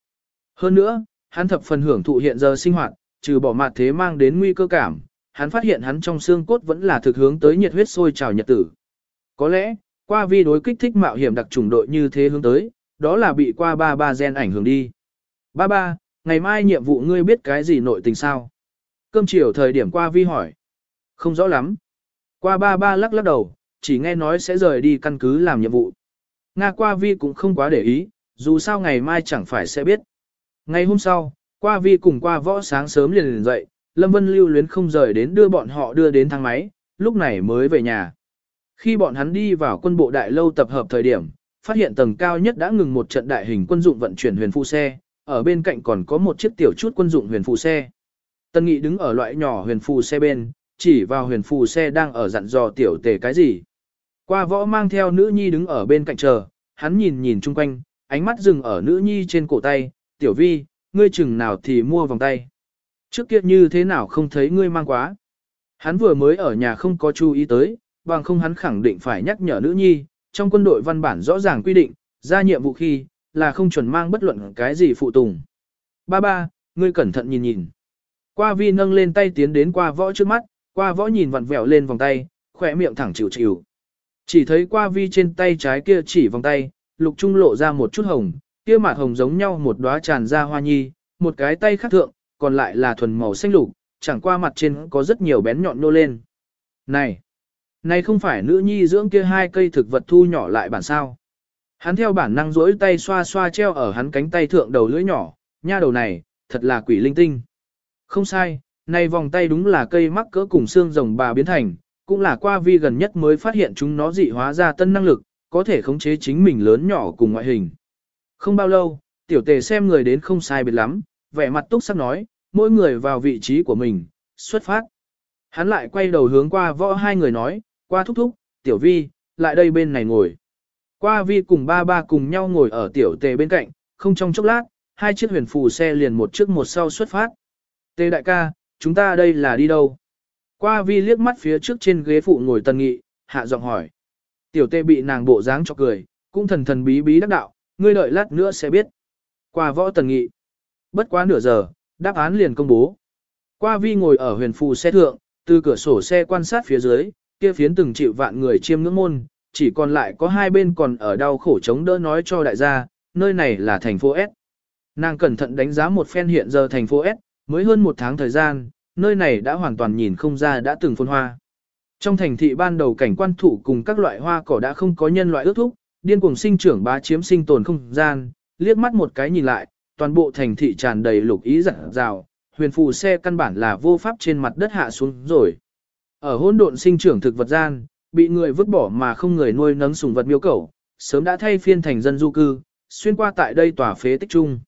Hơn nữa, hắn thập phần hưởng thụ hiện giờ sinh hoạt, trừ bỏ mặt thế mang đến nguy cơ cảm, hắn phát hiện hắn trong xương cốt vẫn là thực hướng tới nhiệt huyết sôi trào nhật tử. Có lẽ, qua vi đối kích thích mạo hiểm đặc trùng đội như thế hướng tới, đó là bị qua ba ba gen ảnh hưởng đi. Ba ba, ngày mai nhiệm vụ ngươi biết cái gì nội tình sao? Cơm chiều thời điểm qua vi hỏi. Không rõ lắm. Qua ba ba lắc lắc đầu, chỉ nghe nói sẽ rời đi căn cứ làm nhiệm vụ. Nga qua vi cũng không quá để ý, dù sao ngày mai chẳng phải sẽ biết. Ngày hôm sau, qua vi cùng qua võ sáng sớm liền liền dậy, Lâm Vân lưu luyến không rời đến đưa bọn họ đưa đến thang máy, lúc này mới về nhà. Khi bọn hắn đi vào quân bộ đại lâu tập hợp thời điểm, phát hiện tầng cao nhất đã ngừng một trận đại hình quân dụng vận chuyển huyền phụ xe, ở bên cạnh còn có một chiếc tiểu chút quân dụng huyền phụ xe. Tân Nghị đứng ở loại nhỏ huyền phù xe bên, chỉ vào huyền phù xe đang ở dặn dò tiểu tề cái gì. Qua võ mang theo nữ nhi đứng ở bên cạnh chờ, hắn nhìn nhìn chung quanh, ánh mắt dừng ở nữ nhi trên cổ tay, tiểu vi, ngươi chừng nào thì mua vòng tay. Trước kia như thế nào không thấy ngươi mang quá. Hắn vừa mới ở nhà không có chú ý tới, bằng không hắn khẳng định phải nhắc nhở nữ nhi, trong quân đội văn bản rõ ràng quy định, ra nhiệm vụ khi, là không chuẩn mang bất luận cái gì phụ tùng. Ba ba, ngươi cẩn thận nhìn nhìn. Qua vi nâng lên tay tiến đến qua võ trước mắt, qua võ nhìn vặn vẹo lên vòng tay, khỏe miệng thẳng chịu chịu. Chỉ thấy qua vi trên tay trái kia chỉ vòng tay, lục trung lộ ra một chút hồng, kia mặt hồng giống nhau một đóa tràn ra hoa nhi, một cái tay khác thượng, còn lại là thuần màu xanh lục, chẳng qua mặt trên có rất nhiều bén nhọn nô lên. Này, này không phải nữ nhi dưỡng kia hai cây thực vật thu nhỏ lại bản sao. Hắn theo bản năng duỗi tay xoa xoa treo ở hắn cánh tay thượng đầu lưỡi nhỏ, nha đầu này, thật là quỷ linh tinh. Không sai, này vòng tay đúng là cây mắc cỡ cùng xương rồng bà biến thành, cũng là qua vi gần nhất mới phát hiện chúng nó dị hóa ra tân năng lực, có thể khống chế chính mình lớn nhỏ cùng ngoại hình. Không bao lâu, tiểu tề xem người đến không sai biệt lắm, vẻ mặt túc sắc nói, mỗi người vào vị trí của mình, xuất phát. Hắn lại quay đầu hướng qua võ hai người nói, qua thúc thúc, tiểu vi, lại đây bên này ngồi. Qua vi cùng ba ba cùng nhau ngồi ở tiểu tề bên cạnh, không trong chốc lát, hai chiếc huyền phù xe liền một trước một sau xuất phát. Tề đại ca, chúng ta đây là đi đâu? Qua vi liếc mắt phía trước trên ghế phụ ngồi tần nghị, hạ giọng hỏi. Tiểu tê bị nàng bộ dáng cho cười, cũng thần thần bí bí đắc đạo, ngươi đợi lát nữa sẽ biết. Qua võ tần nghị. Bất quá nửa giờ, đáp án liền công bố. Qua vi ngồi ở huyền phù xe thượng, từ cửa sổ xe quan sát phía dưới, kia phiến từng chịu vạn người chiêm ngưỡng môn, chỉ còn lại có hai bên còn ở đau khổ chống đỡ nói cho đại gia, nơi này là thành phố S. Nàng cẩn thận đánh giá một phen hiện giờ thành phố S, mới hơn một tháng thời gian, nơi này đã hoàn toàn nhìn không ra đã từng phồn hoa. Trong thành thị ban đầu cảnh quan thủ cùng các loại hoa cỏ đã không có nhân loại ước thúc, điên cuồng sinh trưởng bá chiếm sinh tồn không gian, liếc mắt một cái nhìn lại, toàn bộ thành thị tràn đầy lục ý rạng rào, huyền phù xe căn bản là vô pháp trên mặt đất hạ xuống rồi. Ở hỗn độn sinh trưởng thực vật gian, bị người vứt bỏ mà không người nuôi nấng sùng vật miêu cẩu, sớm đã thay phiên thành dân du cư, xuyên qua tại đây tòa phế tích trung.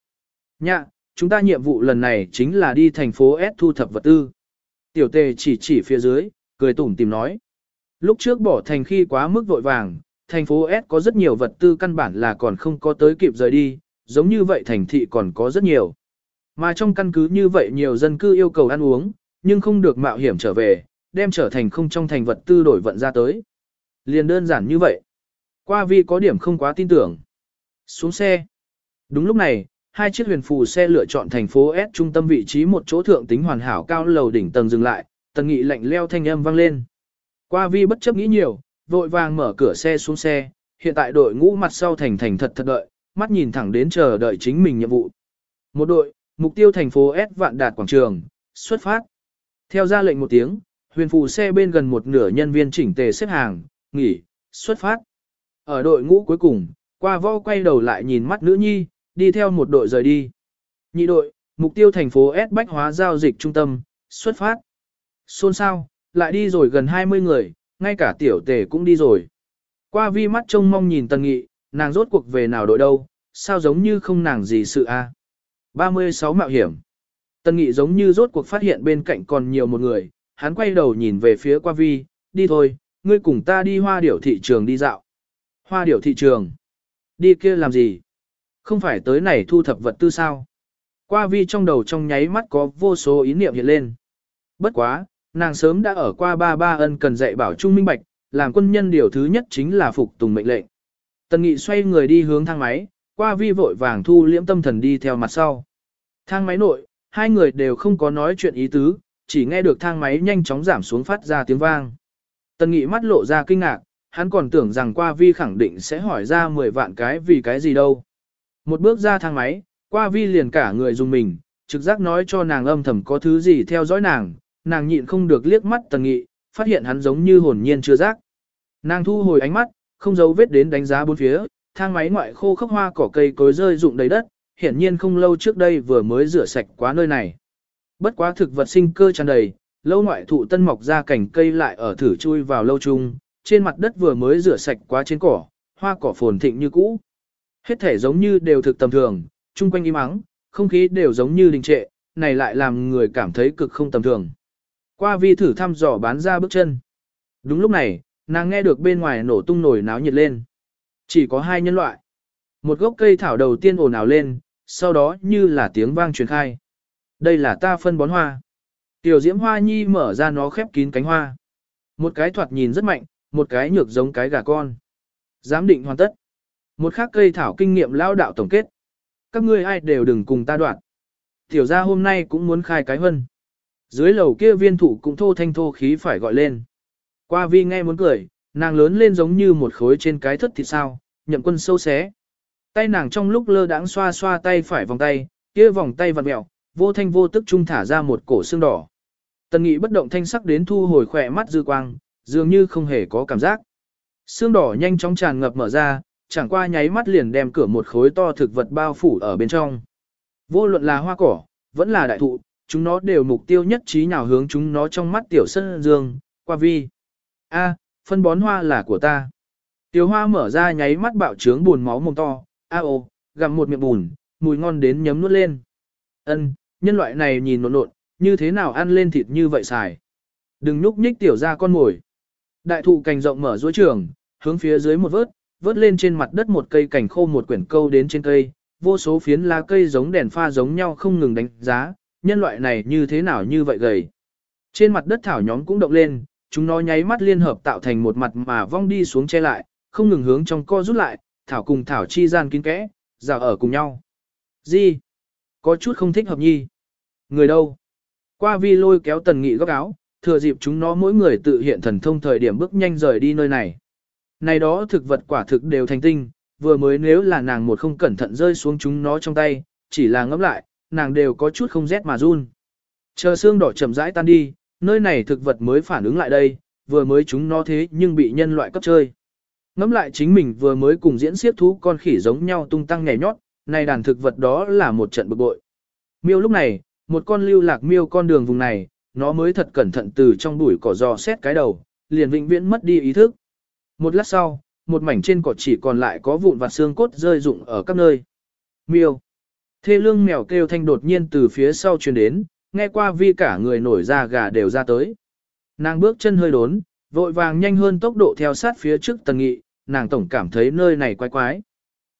Nhạ, chúng ta nhiệm vụ lần này chính là đi thành phố S thu thập vật tư. Tiểu tề chỉ chỉ phía dưới, cười tủm tìm nói. Lúc trước bỏ thành khi quá mức vội vàng, thành phố S có rất nhiều vật tư căn bản là còn không có tới kịp rời đi, giống như vậy thành thị còn có rất nhiều. Mà trong căn cứ như vậy nhiều dân cư yêu cầu ăn uống, nhưng không được mạo hiểm trở về, đem trở thành không trong thành vật tư đổi vận ra tới. Liền đơn giản như vậy. Qua vi có điểm không quá tin tưởng. Xuống xe. Đúng lúc này, hai chiếc huyền phù xe lựa chọn thành phố S trung tâm vị trí một chỗ thượng tính hoàn hảo cao lầu đỉnh tầng dừng lại, tần nghị lạnh leo thanh âm vang lên. Qua vi bất chấp nghĩ nhiều, vội vàng mở cửa xe xuống xe, hiện tại đội ngũ mặt sau thành thành thật thật đợi, mắt nhìn thẳng đến chờ đợi chính mình nhiệm vụ. Một đội, mục tiêu thành phố S vạn đạt quảng trường, xuất phát. Theo ra lệnh một tiếng, huyền phù xe bên gần một nửa nhân viên chỉnh tề xếp hàng, nghỉ, xuất phát. Ở đội ngũ cuối cùng, qua võ quay đầu lại nhìn mắt nữ nhi, đi theo một đội rời đi. Nhị đội, mục tiêu thành phố S Bách Hóa Giao dịch Trung tâm, xuất phát. Xôn sao, lại đi rồi gần 20 người, ngay cả tiểu tề cũng đi rồi. Qua vi mắt trông mong nhìn Tần Nghị, nàng rốt cuộc về nào đội đâu, sao giống như không nàng gì sự a? À? 36 mạo hiểm. Tần Nghị giống như rốt cuộc phát hiện bên cạnh còn nhiều một người, hắn quay đầu nhìn về phía qua vi, đi thôi, ngươi cùng ta đi hoa điểu thị trường đi dạo. Hoa điểu thị trường? Đi kia làm gì? Không phải tới này thu thập vật tư sao? Qua vi trong đầu trong nháy mắt có vô số ý niệm hiện lên. Bất quá, nàng sớm đã ở qua ba ba ân cần dạy bảo Trung Minh Bạch, làm quân nhân điều thứ nhất chính là phục tùng mệnh lệnh. Tần Nghị xoay người đi hướng thang máy, qua vi vội vàng thu liễm tâm thần đi theo mặt sau. Thang máy nội, hai người đều không có nói chuyện ý tứ, chỉ nghe được thang máy nhanh chóng giảm xuống phát ra tiếng vang. Tần Nghị mắt lộ ra kinh ngạc, hắn còn tưởng rằng qua vi khẳng định sẽ hỏi ra 10 vạn cái vì cái gì đâu. Một bước ra thang máy, qua vi liền cả người dùng mình, trực giác nói cho nàng âm thầm có thứ gì theo dõi nàng, nàng nhịn không được liếc mắt Tần Nghị, phát hiện hắn giống như hồn nhiên chưa giác. Nàng thu hồi ánh mắt, không giấu vết đến đánh giá bốn phía, thang máy ngoại khô khốc hoa cỏ cây cối rơi rụng đầy đất, hiển nhiên không lâu trước đây vừa mới rửa sạch quá nơi này. Bất quá thực vật sinh cơ tràn đầy, lâu ngoại thụ tân mọc ra cảnh cây lại ở thử chui vào lâu chung, trên mặt đất vừa mới rửa sạch quá trên cỏ, hoa cỏ phồn thịnh như cũ. Hết thể giống như đều thực tầm thường, chung quanh im ắng, không khí đều giống như đình trệ, này lại làm người cảm thấy cực không tầm thường. Qua vi thử thăm dò bán ra bước chân. Đúng lúc này, nàng nghe được bên ngoài nổ tung nổi náo nhiệt lên. Chỉ có hai nhân loại. Một gốc cây thảo đầu tiên ồn ào lên, sau đó như là tiếng vang truyền khai. Đây là ta phân bón hoa. Tiểu diễm hoa nhi mở ra nó khép kín cánh hoa. Một cái thoạt nhìn rất mạnh, một cái nhược giống cái gà con. Giám định hoàn tất. Một khác cây thảo kinh nghiệm lao đạo tổng kết. Các ngươi ai đều đừng cùng ta đoạn. Tiểu gia hôm nay cũng muốn khai cái hân. Dưới lầu kia viên thủ cũng thô thanh thô khí phải gọi lên. Qua vi nghe muốn cười, nàng lớn lên giống như một khối trên cái thất thịt sao, nhậm quân sâu xé. Tay nàng trong lúc lơ đãng xoa xoa tay phải vòng tay, kia vòng tay vặn mẹo, vô thanh vô tức trung thả ra một cổ xương đỏ. Tần nghị bất động thanh sắc đến thu hồi khỏe mắt dư quang, dường như không hề có cảm giác. Xương đỏ nhanh chóng tràn ngập mở ra, chẳng qua nháy mắt liền đem cửa một khối to thực vật bao phủ ở bên trong. Vô luận là hoa cỏ, vẫn là đại thụ, chúng nó đều mục tiêu nhất trí nào hướng chúng nó trong mắt tiểu sân dương, qua vi. A, phân bón hoa là của ta. Tiểu hoa mở ra nháy mắt bạo trướng buồn máu mồm to, a ô, gặm một miệng bùn, mùi ngon đến nhấm nuốt lên. Ân, nhân loại này nhìn nộn nộn, như thế nào ăn lên thịt như vậy xài. Đừng nhúc nhích tiểu ra con mồi. Đại thụ cành rộng mở dối trường, hướng phía dưới một vớt, vớt lên trên mặt đất một cây cành khô một quyển câu đến trên cây, vô số phiến lá cây giống đèn pha giống nhau không ngừng đánh giá, nhân loại này như thế nào như vậy gầy. Trên mặt đất thảo nhóm cũng động lên, chúng nó nháy mắt liên hợp tạo thành một mặt mà vong đi xuống che lại, không ngừng hướng trong co rút lại, thảo cùng thảo chi gian kín kẽ, rào ở cùng nhau. Gì? Có chút không thích hợp nhi. Người đâu? Qua vi lôi kéo tần nghị góc áo, thừa dịp chúng nó mỗi người tự hiện thần thông thời điểm bước nhanh rời đi nơi này. Này đó thực vật quả thực đều thành tinh, vừa mới nếu là nàng một không cẩn thận rơi xuống chúng nó trong tay, chỉ là ngẫm lại, nàng đều có chút không rét mà run. Chờ xương đỏ chậm rãi tan đi, nơi này thực vật mới phản ứng lại đây, vừa mới chúng nó thế nhưng bị nhân loại cấp chơi. Ngẫm lại chính mình vừa mới cùng diễn siết thú con khỉ giống nhau tung tăng nhảy nhót, này đàn thực vật đó là một trận bực bội. Miêu lúc này, một con lưu lạc miêu con đường vùng này, nó mới thật cẩn thận từ trong bụi cỏ giò xét cái đầu, liền vĩnh viễn mất đi ý thức. Một lát sau, một mảnh trên cỏ chỉ còn lại có vụn vặt xương cốt rơi rụng ở các nơi. Miêu. Thê lương mèo kêu thanh đột nhiên từ phía sau truyền đến, nghe qua vi cả người nổi da gà đều ra tới. Nàng bước chân hơi đốn, vội vàng nhanh hơn tốc độ theo sát phía trước tần nghị, nàng tổng cảm thấy nơi này quái quái.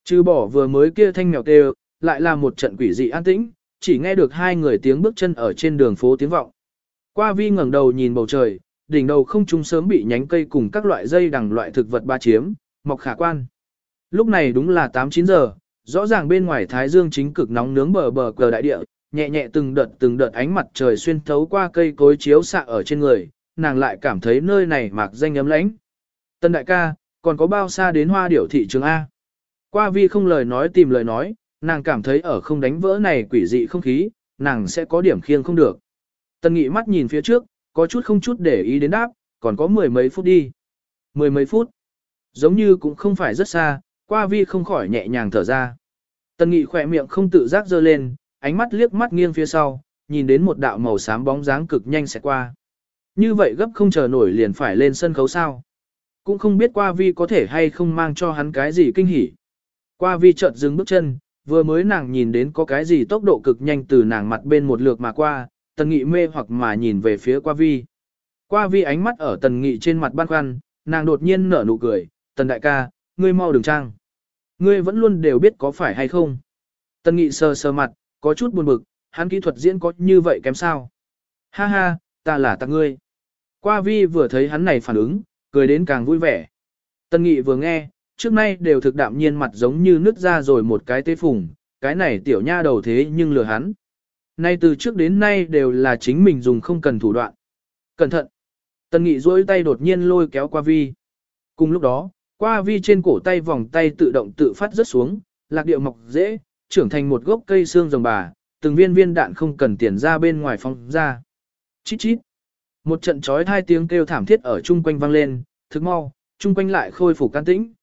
Trừ bỏ vừa mới kia thanh mèo kêu, lại là một trận quỷ dị an tĩnh, chỉ nghe được hai người tiếng bước chân ở trên đường phố tiếng vọng. Qua vi ngẩng đầu nhìn bầu trời, đỉnh đầu không trung sớm bị nhánh cây cùng các loại dây đằng loại thực vật ba chiếm, mọc khả quan. Lúc này đúng là 8-9 giờ, rõ ràng bên ngoài thái dương chính cực nóng nướng bờ bờ cờ đại địa, nhẹ nhẹ từng đợt từng đợt ánh mặt trời xuyên thấu qua cây cối chiếu xạ ở trên người, nàng lại cảm thấy nơi này mạc danh ấm lãnh. Tân đại ca, còn có bao xa đến hoa điểu thị trường A? Qua vi không lời nói tìm lời nói, nàng cảm thấy ở không đánh vỡ này quỷ dị không khí, nàng sẽ có điểm khiêng không được. Tân nghị mắt nhìn phía trước, có chút không chút để ý đến đáp, còn có mười mấy phút đi. Mười mấy phút. Giống như cũng không phải rất xa, qua vi không khỏi nhẹ nhàng thở ra. Tần nghị khỏe miệng không tự giác dơ lên, ánh mắt liếc mắt nghiêng phía sau, nhìn đến một đạo màu xám bóng dáng cực nhanh sẽ qua. Như vậy gấp không chờ nổi liền phải lên sân khấu sao. Cũng không biết qua vi có thể hay không mang cho hắn cái gì kinh hỉ. Qua vi chợt dừng bước chân, vừa mới nàng nhìn đến có cái gì tốc độ cực nhanh từ nàng mặt bên một lượt mà qua, tần nghị mê hoặc mà nhìn về phía qua vi. Qua vi ánh mắt ở tần nghị trên mặt băn khoăn, nàng đột nhiên nở nụ cười, tần đại ca, ngươi mau đừng trang. Ngươi vẫn luôn đều biết có phải hay không. Tần nghị sờ sờ mặt, có chút buồn bực, hắn kỹ thuật diễn có như vậy kém sao. Ha ha, ta là tặng ngươi. Qua vi vừa thấy hắn này phản ứng, cười đến càng vui vẻ. Tần nghị vừa nghe, trước nay đều thực đạm nhiên mặt giống như nứt ra rồi một cái tê phùng, cái này tiểu nha đầu thế nhưng lừa hắn. Nay từ trước đến nay đều là chính mình dùng không cần thủ đoạn. Cẩn thận. Tần nghị duỗi tay đột nhiên lôi kéo qua vi. Cùng lúc đó, qua vi trên cổ tay vòng tay tự động tự phát rớt xuống, lạc điệu mọc dễ, trưởng thành một gốc cây xương rồng bà, từng viên viên đạn không cần tiền ra bên ngoài phong ra. Chít chít. Một trận trói hai tiếng kêu thảm thiết ở chung quanh vang lên, thức mau, chung quanh lại khôi phục can tĩnh.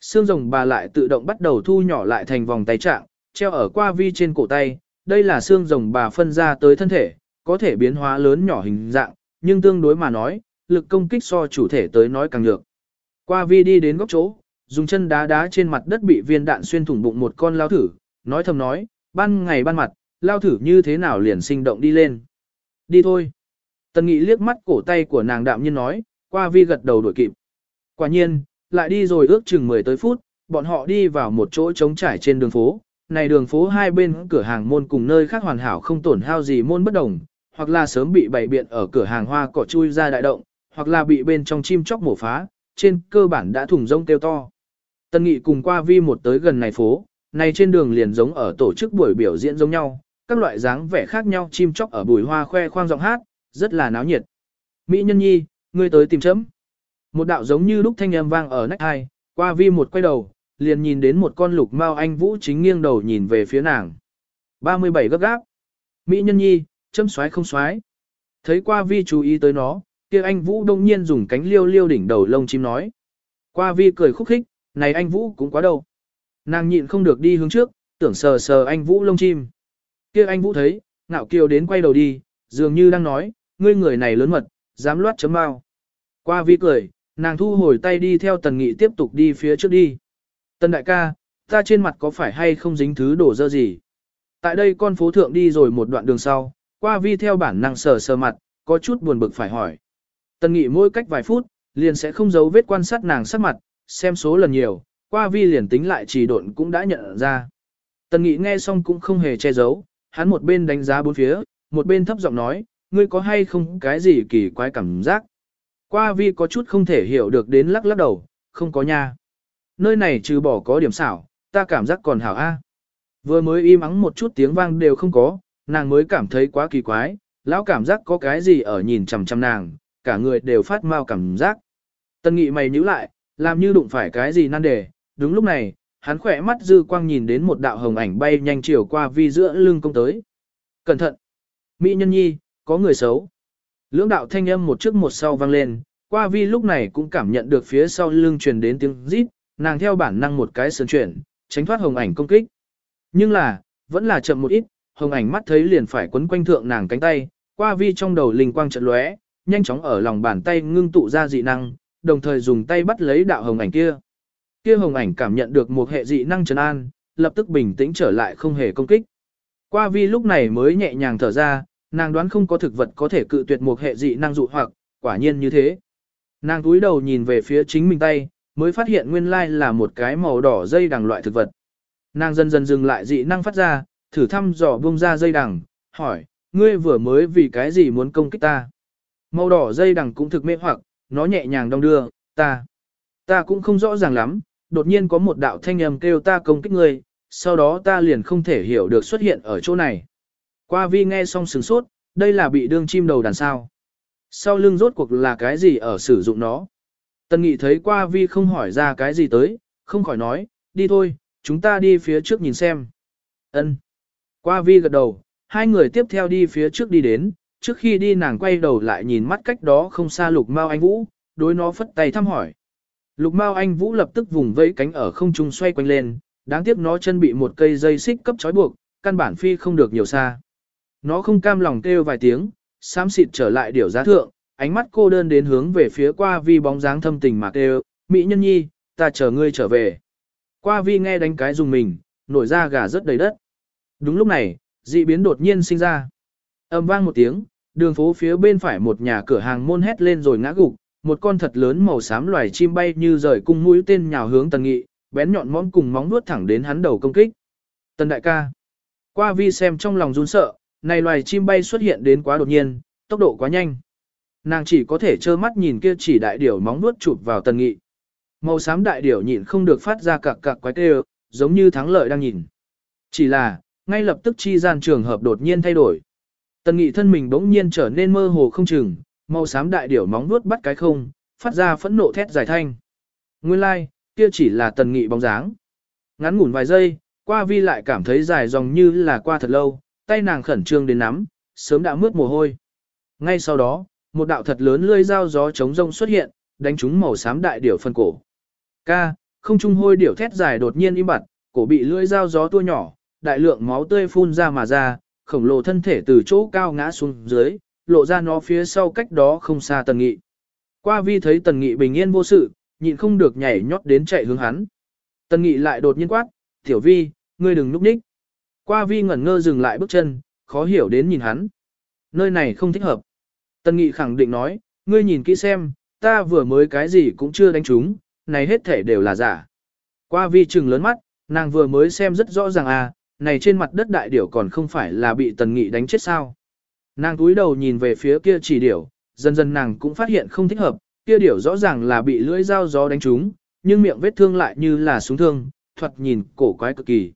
Xương rồng bà lại tự động bắt đầu thu nhỏ lại thành vòng tay trạng, treo ở qua vi trên cổ tay. Đây là xương rồng bà phân ra tới thân thể, có thể biến hóa lớn nhỏ hình dạng, nhưng tương đối mà nói, lực công kích so chủ thể tới nói càng nhược. Qua vi đi đến góc chỗ, dùng chân đá đá trên mặt đất bị viên đạn xuyên thủng bụng một con lao thử, nói thầm nói, ban ngày ban mặt, lao thử như thế nào liền sinh động đi lên. Đi thôi. Tần nghị liếc mắt cổ tay của nàng đạm nhiên nói, qua vi gật đầu đuổi kịp. Quả nhiên, lại đi rồi ước chừng 10 tới phút, bọn họ đi vào một chỗ trống trải trên đường phố. Này đường phố hai bên cửa hàng môn cùng nơi khác hoàn hảo không tổn hao gì môn bất đồng, hoặc là sớm bị bày biện ở cửa hàng hoa cỏ chui ra đại động, hoặc là bị bên trong chim chóc mổ phá, trên cơ bản đã thủng rông kêu to. Tân Nghị cùng qua vi một tới gần này phố, này trên đường liền giống ở tổ chức buổi biểu diễn giống nhau, các loại dáng vẻ khác nhau chim chóc ở bùi hoa khoe khoang giọng hát, rất là náo nhiệt. Mỹ nhân nhi, ngươi tới tìm chấm. Một đạo giống như lúc thanh âm vang ở nách hai, qua vi một quay đầu, liền nhìn đến một con lục mao anh vũ chính nghiêng đầu nhìn về phía nàng. 37 gấp gáp. Mỹ nhân nhi, châm xoái không xoái. Thấy qua vi chú ý tới nó, kia anh vũ đông nhiên dùng cánh liêu liêu đỉnh đầu lông chim nói. Qua vi cười khúc khích, này anh vũ cũng quá đâu. Nàng nhịn không được đi hướng trước, tưởng sờ sờ anh vũ lông chim. Kia anh vũ thấy, ngạo kiều đến quay đầu đi, dường như đang nói, ngươi người này lớn mật, dám loát chấm bao. Qua vi cười, nàng thu hồi tay đi theo tần nghị tiếp tục đi phía trước đi. Tần đại ca, ta trên mặt có phải hay không dính thứ đổ dơ gì? Tại đây con phố thượng đi rồi một đoạn đường sau, qua vi theo bản năng sờ sờ mặt, có chút buồn bực phải hỏi. Tần nghị mỗi cách vài phút, liền sẽ không giấu vết quan sát nàng sắc mặt, xem số lần nhiều, qua vi liền tính lại trì độn cũng đã nhận ra. Tần nghị nghe xong cũng không hề che giấu, hắn một bên đánh giá bốn phía, một bên thấp giọng nói, ngươi có hay không cái gì kỳ quái cảm giác. Qua vi có chút không thể hiểu được đến lắc lắc đầu, không có nha. Nơi này trừ bỏ có điểm xảo, ta cảm giác còn hảo a. Vừa mới im ắng một chút tiếng vang đều không có, nàng mới cảm thấy quá kỳ quái, lão cảm giác có cái gì ở nhìn chằm chằm nàng, cả người đều phát mau cảm giác. Tân nghị mày nhíu lại, làm như đụng phải cái gì nan đề, đúng lúc này, hắn khỏe mắt dư quang nhìn đến một đạo hồng ảnh bay nhanh chiều qua vi giữa lưng công tới. Cẩn thận! Mỹ nhân nhi, có người xấu. Lưỡng đạo thanh âm một trước một sau vang lên, qua vi lúc này cũng cảm nhận được phía sau lưng truyền đến tiếng rít, nàng theo bản năng một cái sườn chuyển, tránh thoát hồng ảnh công kích. Nhưng là, vẫn là chậm một ít, hồng ảnh mắt thấy liền phải quấn quanh thượng nàng cánh tay, qua vi trong đầu linh quang trận lóe, nhanh chóng ở lòng bàn tay ngưng tụ ra dị năng, đồng thời dùng tay bắt lấy đạo hồng ảnh kia. Kia hồng ảnh cảm nhận được một hệ dị năng trấn an, lập tức bình tĩnh trở lại không hề công kích. Qua vi lúc này mới nhẹ nhàng thở ra, nàng đoán không có thực vật có thể cự tuyệt một hệ dị năng dụ hoặc, quả nhiên như thế. Nàng túi đầu nhìn về phía chính mình tay, mới phát hiện nguyên lai là một cái màu đỏ dây đằng loại thực vật. Nàng dần dần dừng lại dị năng phát ra, thử thăm dò bung ra dây đằng, hỏi, ngươi vừa mới vì cái gì muốn công kích ta? Màu đỏ dây đằng cũng thực mê hoặc, nó nhẹ nhàng đong đưa, ta. Ta cũng không rõ ràng lắm, đột nhiên có một đạo thanh âm kêu ta công kích ngươi, sau đó ta liền không thể hiểu được xuất hiện ở chỗ này. Qua vi nghe xong sừng sốt, đây là bị đương chim đầu đàn sao. Sau lưng rốt cuộc là cái gì ở sử dụng nó. Tần nghị thấy qua vi không hỏi ra cái gì tới, không khỏi nói, đi thôi, chúng ta đi phía trước nhìn xem. Ân. Qua vi gật đầu, hai người tiếp theo đi phía trước đi đến, trước khi đi nàng quay đầu lại nhìn mắt cách đó không xa lục mao anh vũ, đối nó phất tay thăm hỏi. Lục mao anh vũ lập tức vùng vẫy cánh ở không trung xoay quanh lên, đáng tiếc nó chân bị một cây dây xích cấp trói buộc, căn bản phi không được nhiều xa. Nó không cam lòng kêu vài tiếng, xám xịt trở lại điểu giá thượng, ánh mắt cô đơn đến hướng về phía qua vi bóng dáng thâm tình mà kêu, Mỹ nhân nhi, ta chờ ngươi trở về. Qua vi nghe đánh cái dùng mình, nổi ra gà rất đầy đất. Đúng lúc này, dị biến đột nhiên sinh ra. Âm vang một tiếng, đường phố phía bên phải một nhà cửa hàng môn hét lên rồi ngã gục, một con thật lớn màu xám loài chim bay như rời cung mũi tên nhào hướng Tần Nghị, bén nhọn móng cùng móng vuốt thẳng đến hắn đầu công kích. Tần đại ca. Qua vi xem trong lòng run sợ, này loài chim bay xuất hiện đến quá đột nhiên, tốc độ quá nhanh. Nàng chỉ có thể trơ mắt nhìn kia chỉ đại điểu móng nuốt chụp vào Tần Nghị. Màu xám đại điểu nhịn không được phát ra cạc cạc quái kêu, giống như thắng lợi đang nhìn. Chỉ là, ngay lập tức chi gian trường hợp đột nhiên thay đổi. Tần Nghị thân mình bỗng nhiên trở nên mơ hồ không chừng, màu xám đại điểu móng nuốt bắt cái không, phát ra phẫn nộ thét giải thanh. Nguyên lai, like, kia chỉ là Tần Nghị bóng dáng. Ngắn ngủn vài giây, qua vi lại cảm thấy dài dòng như là qua thật lâu, tay nàng khẩn trương đến nắm, sớm đã mướt mồ hôi. Ngay sau đó, một đạo thật lớn lưỡi dao gió chống rông xuất hiện, đánh trúng màu xám đại điểu phân cổ. Ca, không trung hôi điểu thét dài đột nhiên im bặt, cổ bị lưỡi dao gió tua nhỏ, đại lượng máu tươi phun ra mà ra, khổng lồ thân thể từ chỗ cao ngã xuống dưới, lộ ra nó phía sau cách đó không xa Tần Nghị. Qua vi thấy Tần Nghị bình yên vô sự, nhịn không được nhảy nhót đến chạy hướng hắn. Tần Nghị lại đột nhiên quát, Tiểu Vi, ngươi đừng núp ních. Qua vi ngẩn ngơ dừng lại bước chân, khó hiểu đến nhìn hắn. Nơi này không thích hợp. Tần Nghị khẳng định nói, ngươi nhìn kỹ xem, ta vừa mới cái gì cũng chưa đánh trúng, này hết thể đều là giả. Qua vi trừng lớn mắt, nàng vừa mới xem rất rõ ràng à, này trên mặt đất đại điểu còn không phải là bị tần nghị đánh chết sao. Nàng túi đầu nhìn về phía kia chỉ điểu, dần dần nàng cũng phát hiện không thích hợp, kia điểu rõ ràng là bị lưỡi dao gió đánh trúng, nhưng miệng vết thương lại như là súng thương, thuật nhìn cổ quái cực kỳ.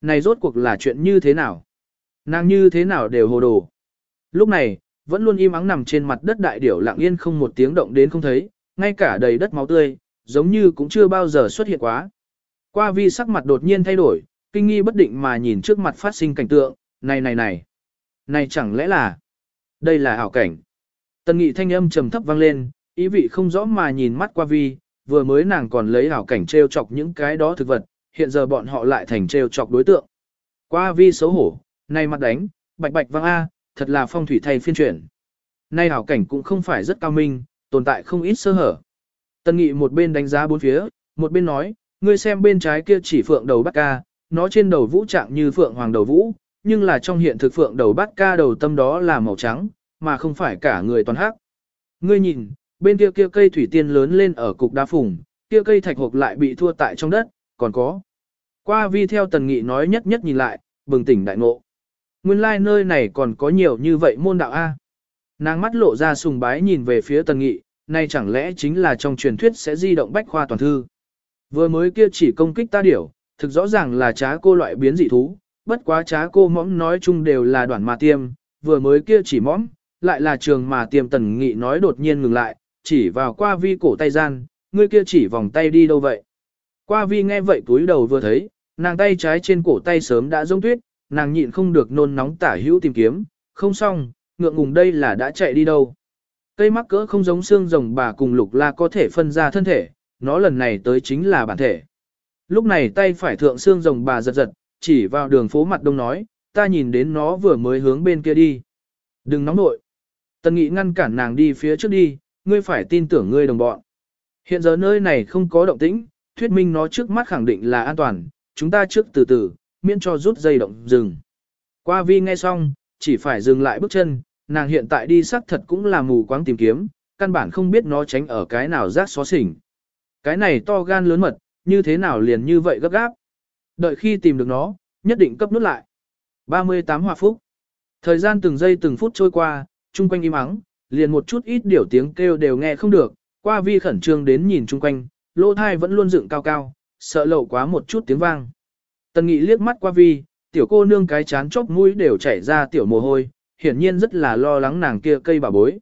Này rốt cuộc là chuyện như thế nào? Nàng như thế nào đều hồ đồ. Lúc này, vẫn luôn im ắng nằm trên mặt đất đại điểu lặng yên không một tiếng động đến không thấy, ngay cả đầy đất máu tươi, giống như cũng chưa bao giờ xuất hiện quá. Qua vi sắc mặt đột nhiên thay đổi, kinh nghi bất định mà nhìn trước mặt phát sinh cảnh tượng, này này này, này chẳng lẽ là, đây là ảo cảnh. Tần nghị thanh âm trầm thấp vang lên, ý vị không rõ mà nhìn mắt qua vi, vừa mới nàng còn lấy ảo cảnh treo chọc những cái đó thực vật, hiện giờ bọn họ lại thành treo chọc đối tượng. Qua vi xấu hổ, này mặt đánh, bạch bạch vang A, thật là phong thủy thay phiên chuyển. Nay hảo cảnh cũng không phải rất cao minh, tồn tại không ít sơ hở. Tần nghị một bên đánh giá bốn phía, một bên nói, ngươi xem bên trái kia chỉ phượng đầu bắt ca, nó trên đầu vũ trạng như phượng hoàng đầu vũ, nhưng là trong hiện thực phượng đầu bắt ca đầu tâm đó là màu trắng, mà không phải cả người toàn hắc. Ngươi nhìn, bên kia kia cây thủy tiên lớn lên ở cục đá phùng, kia cây thạch hộp lại bị thua tại trong đất, còn có. Qua vi theo tần nghị nói nhất nhất nhìn lại, bừng tỉnh đại ngộ. Nguyên lai like nơi này còn có nhiều như vậy môn đạo A. Nàng mắt lộ ra sùng bái nhìn về phía tần nghị, nay chẳng lẽ chính là trong truyền thuyết sẽ di động bách khoa toàn thư. Vừa mới kia chỉ công kích ta điểu, thực rõ ràng là trá cô loại biến dị thú, bất quá trá cô mõm nói chung đều là đoạn mà tiêm, vừa mới kia chỉ mõm, lại là trường mà tiêm tần nghị nói đột nhiên ngừng lại, chỉ vào qua vi cổ tay gian, ngươi kia chỉ vòng tay đi đâu vậy. Qua vi nghe vậy túi đầu vừa thấy, nàng tay trái trên cổ tay sớm đã rông tuyết, nàng nhịn không được nôn nóng tả hữu tìm kiếm, không xong, ngượng ngùng đây là đã chạy đi đâu. Cây mắc cỡ không giống xương rồng bà cùng lục la có thể phân ra thân thể, nó lần này tới chính là bản thể. Lúc này tay phải thượng xương rồng bà giật giật, chỉ vào đường phố mặt đông nói, ta nhìn đến nó vừa mới hướng bên kia đi. Đừng nóng nội. Tần nghị ngăn cản nàng đi phía trước đi, ngươi phải tin tưởng ngươi đồng bọn. Hiện giờ nơi này không có động tĩnh, thuyết minh nó trước mắt khẳng định là an toàn, chúng ta trước từ từ, miễn cho rút dây động dừng. Qua vi nghe xong, chỉ phải dừng lại bước chân, nàng hiện tại đi xác thật cũng là mù quáng tìm kiếm, căn bản không biết nó tránh ở cái nào rác xó xỉnh. Cái này to gan lớn mật, như thế nào liền như vậy gấp gáp. Đợi khi tìm được nó, nhất định cấp nút lại. 38 hòa phúc. Thời gian từng giây từng phút trôi qua, chung quanh im ắng, liền một chút ít điều tiếng kêu đều nghe không được, qua vi khẩn trương đến nhìn chung quanh, lỗ thai vẫn luôn dựng cao cao, sợ lậu quá một chút tiếng vang. Tần nghị liếc mắt qua vi, tiểu cô nương cái chán chóp mũi đều chảy ra tiểu mồ hôi, hiển nhiên rất là lo lắng nàng kia cây bà bối.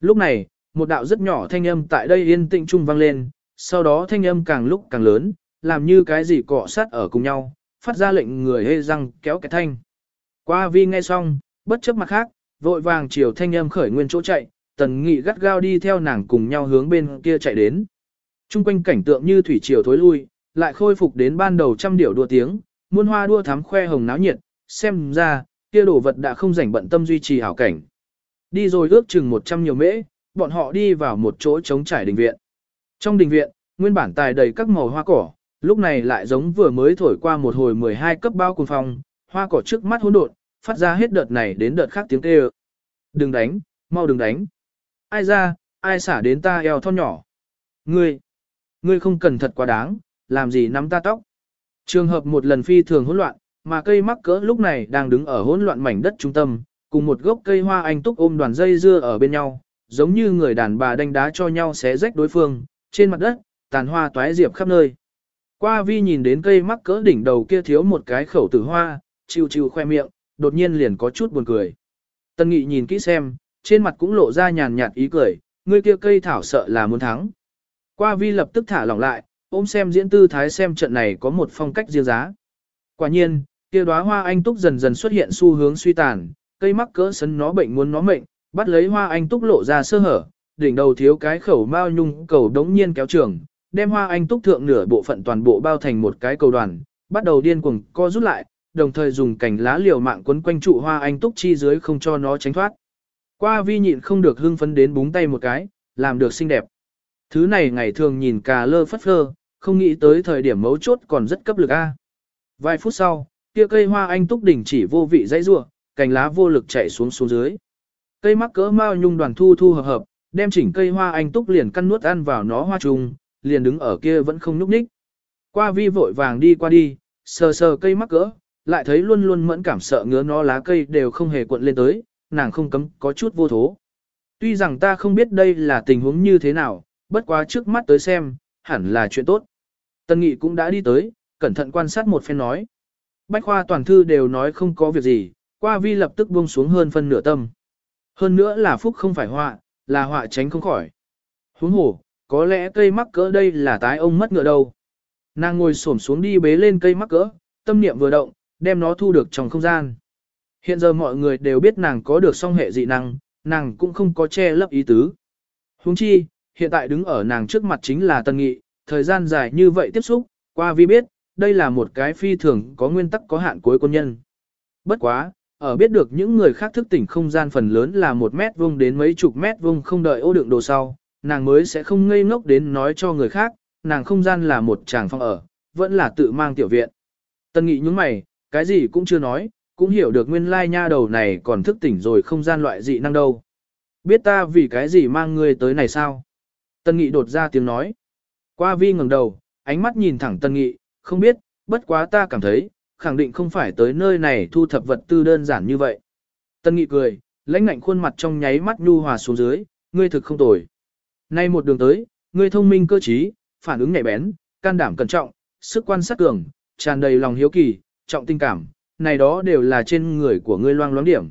Lúc này, một đạo rất nhỏ thanh âm tại đây yên tĩnh trung vang lên, sau đó thanh âm càng lúc càng lớn, làm như cái gì cọ sát ở cùng nhau, phát ra lệnh người hê răng kéo cái thanh. Qua vi nghe xong, bất chấp mặt khác, vội vàng chiều thanh âm khởi nguyên chỗ chạy, tần nghị gắt gao đi theo nàng cùng nhau hướng bên kia chạy đến. Trung quanh cảnh tượng như thủy triều thối lui, lại khôi phục đến ban đầu trăm điểu đua tiếng, muôn hoa đua thắm khoe hồng náo nhiệt, xem ra, kia đồ vật đã không rảnh bận tâm duy trì hảo cảnh. Đi rồi ước chừng 100 nhiều mễ, bọn họ đi vào một chỗ trống trải đình viện. Trong đình viện, nguyên bản tài đầy các màu hoa cỏ, lúc này lại giống vừa mới thổi qua một hồi 12 cấp bao cuồng phong, hoa cỏ trước mắt hỗn độn, phát ra hết đợt này đến đợt khác tiếng kêu. Đừng đánh, mau đừng đánh. Ai ra, ai xả đến ta eo thon nhỏ. Ngươi, ngươi không cần thật quá đáng, làm gì nắm ta tóc. Trường hợp một lần phi thường hỗn loạn, mà cây mắc cỡ lúc này đang đứng ở hỗn loạn mảnh đất trung tâm, cùng một gốc cây hoa anh túc ôm đoàn dây dưa ở bên nhau, giống như người đàn bà đánh đá cho nhau xé rách đối phương, trên mặt đất, tàn hoa toái diệp khắp nơi. Qua vi nhìn đến cây mắc cỡ đỉnh đầu kia thiếu một cái khẩu tử hoa, chiêu chiêu khoe miệng, đột nhiên liền có chút buồn cười. Tân nghị nhìn kỹ xem, trên mặt cũng lộ ra nhàn nhạt ý cười, người kia cây thảo sợ là muốn thắng. Qua vi lập tức thả lỏng lại, ôm xem diễn tư thái xem trận này có một phong cách riêng giá. Quả nhiên, kia đóa hoa anh túc dần dần xuất hiện xu hướng suy tàn, cây mắc cỡ sấn nó bệnh muốn nó mệnh, bắt lấy hoa anh túc lộ ra sơ hở, đỉnh đầu thiếu cái khẩu mao nhung cầu đống nhiên kéo trường, đem hoa anh túc thượng nửa bộ phận toàn bộ bao thành một cái cầu đoàn, bắt đầu điên cuồng co rút lại, đồng thời dùng cành lá liều mạng quấn quanh trụ hoa anh túc chi dưới không cho nó tránh thoát. Qua vi nhịn không được hưng phấn đến búng tay một cái, làm được xinh đẹp. Thứ này ngày thường nhìn cà lơ phất phơ, không nghĩ tới thời điểm mấu chốt còn rất cấp lực a. Vài phút sau, kia cây hoa anh túc đỉnh chỉ vô vị dãy rủa, cành lá vô lực chạy xuống xuống dưới. Cây mắc cỡ mao nhung đoàn thu thu hợp hợp, đem chỉnh cây hoa anh túc liền căn nuốt ăn vào nó hoa trùng, liền đứng ở kia vẫn không nhúc nhích. Qua vi vội vàng đi qua đi, sờ sờ cây mắc cỡ, lại thấy luôn luôn mẫn cảm sợ ngứa nó lá cây đều không hề cuộn lên tới, nàng không cấm có chút vô thố. Tuy rằng ta không biết đây là tình huống như thế nào, bất quá trước mắt tới xem, hẳn là chuyện tốt. Tân Nghị cũng đã đi tới, cẩn thận quan sát một phen nói. Bách khoa toàn thư đều nói không có việc gì, qua vi lập tức buông xuống hơn phân nửa tâm. Hơn nữa là phúc không phải họa, là họa tránh không khỏi. Huống hồ, có lẽ cây mắc cỡ đây là tái ông mất ngựa đâu. Nàng ngồi xổm xuống đi bế lên cây mắc cỡ, tâm niệm vừa động, đem nó thu được trong không gian. Hiện giờ mọi người đều biết nàng có được song hệ dị năng, nàng cũng không có che lấp ý tứ. Huống chi, hiện tại đứng ở nàng trước mặt chính là Tân Nghị, thời gian dài như vậy tiếp xúc, qua vi biết, đây là một cái phi thường có nguyên tắc có hạn cuối quân nhân. Bất quá, ở biết được những người khác thức tỉnh không gian phần lớn là một mét vuông đến mấy chục mét vuông không đợi ô đựng đồ sau, nàng mới sẽ không ngây ngốc đến nói cho người khác, nàng không gian là một tràng phòng ở, vẫn là tự mang tiểu viện. Tân nghị nhúng mày, cái gì cũng chưa nói, cũng hiểu được nguyên lai nha đầu này còn thức tỉnh rồi không gian loại dị năng đâu. Biết ta vì cái gì mang ngươi tới này sao? Tân nghị đột ra tiếng nói. Qua vi ngẩng đầu, ánh mắt nhìn thẳng tân nghị, không biết, bất quá ta cảm thấy, khẳng định không phải tới nơi này thu thập vật tư đơn giản như vậy. Tân nghị cười, lãnh ngạnh khuôn mặt trong nháy mắt nhu hòa xuống dưới, ngươi thực không tồi. Nay một đường tới, ngươi thông minh cơ trí, phản ứng nhạy bén, can đảm cẩn trọng, sức quan sát cường, tràn đầy lòng hiếu kỳ, trọng tình cảm, này đó đều là trên người của ngươi loang loáng điểm.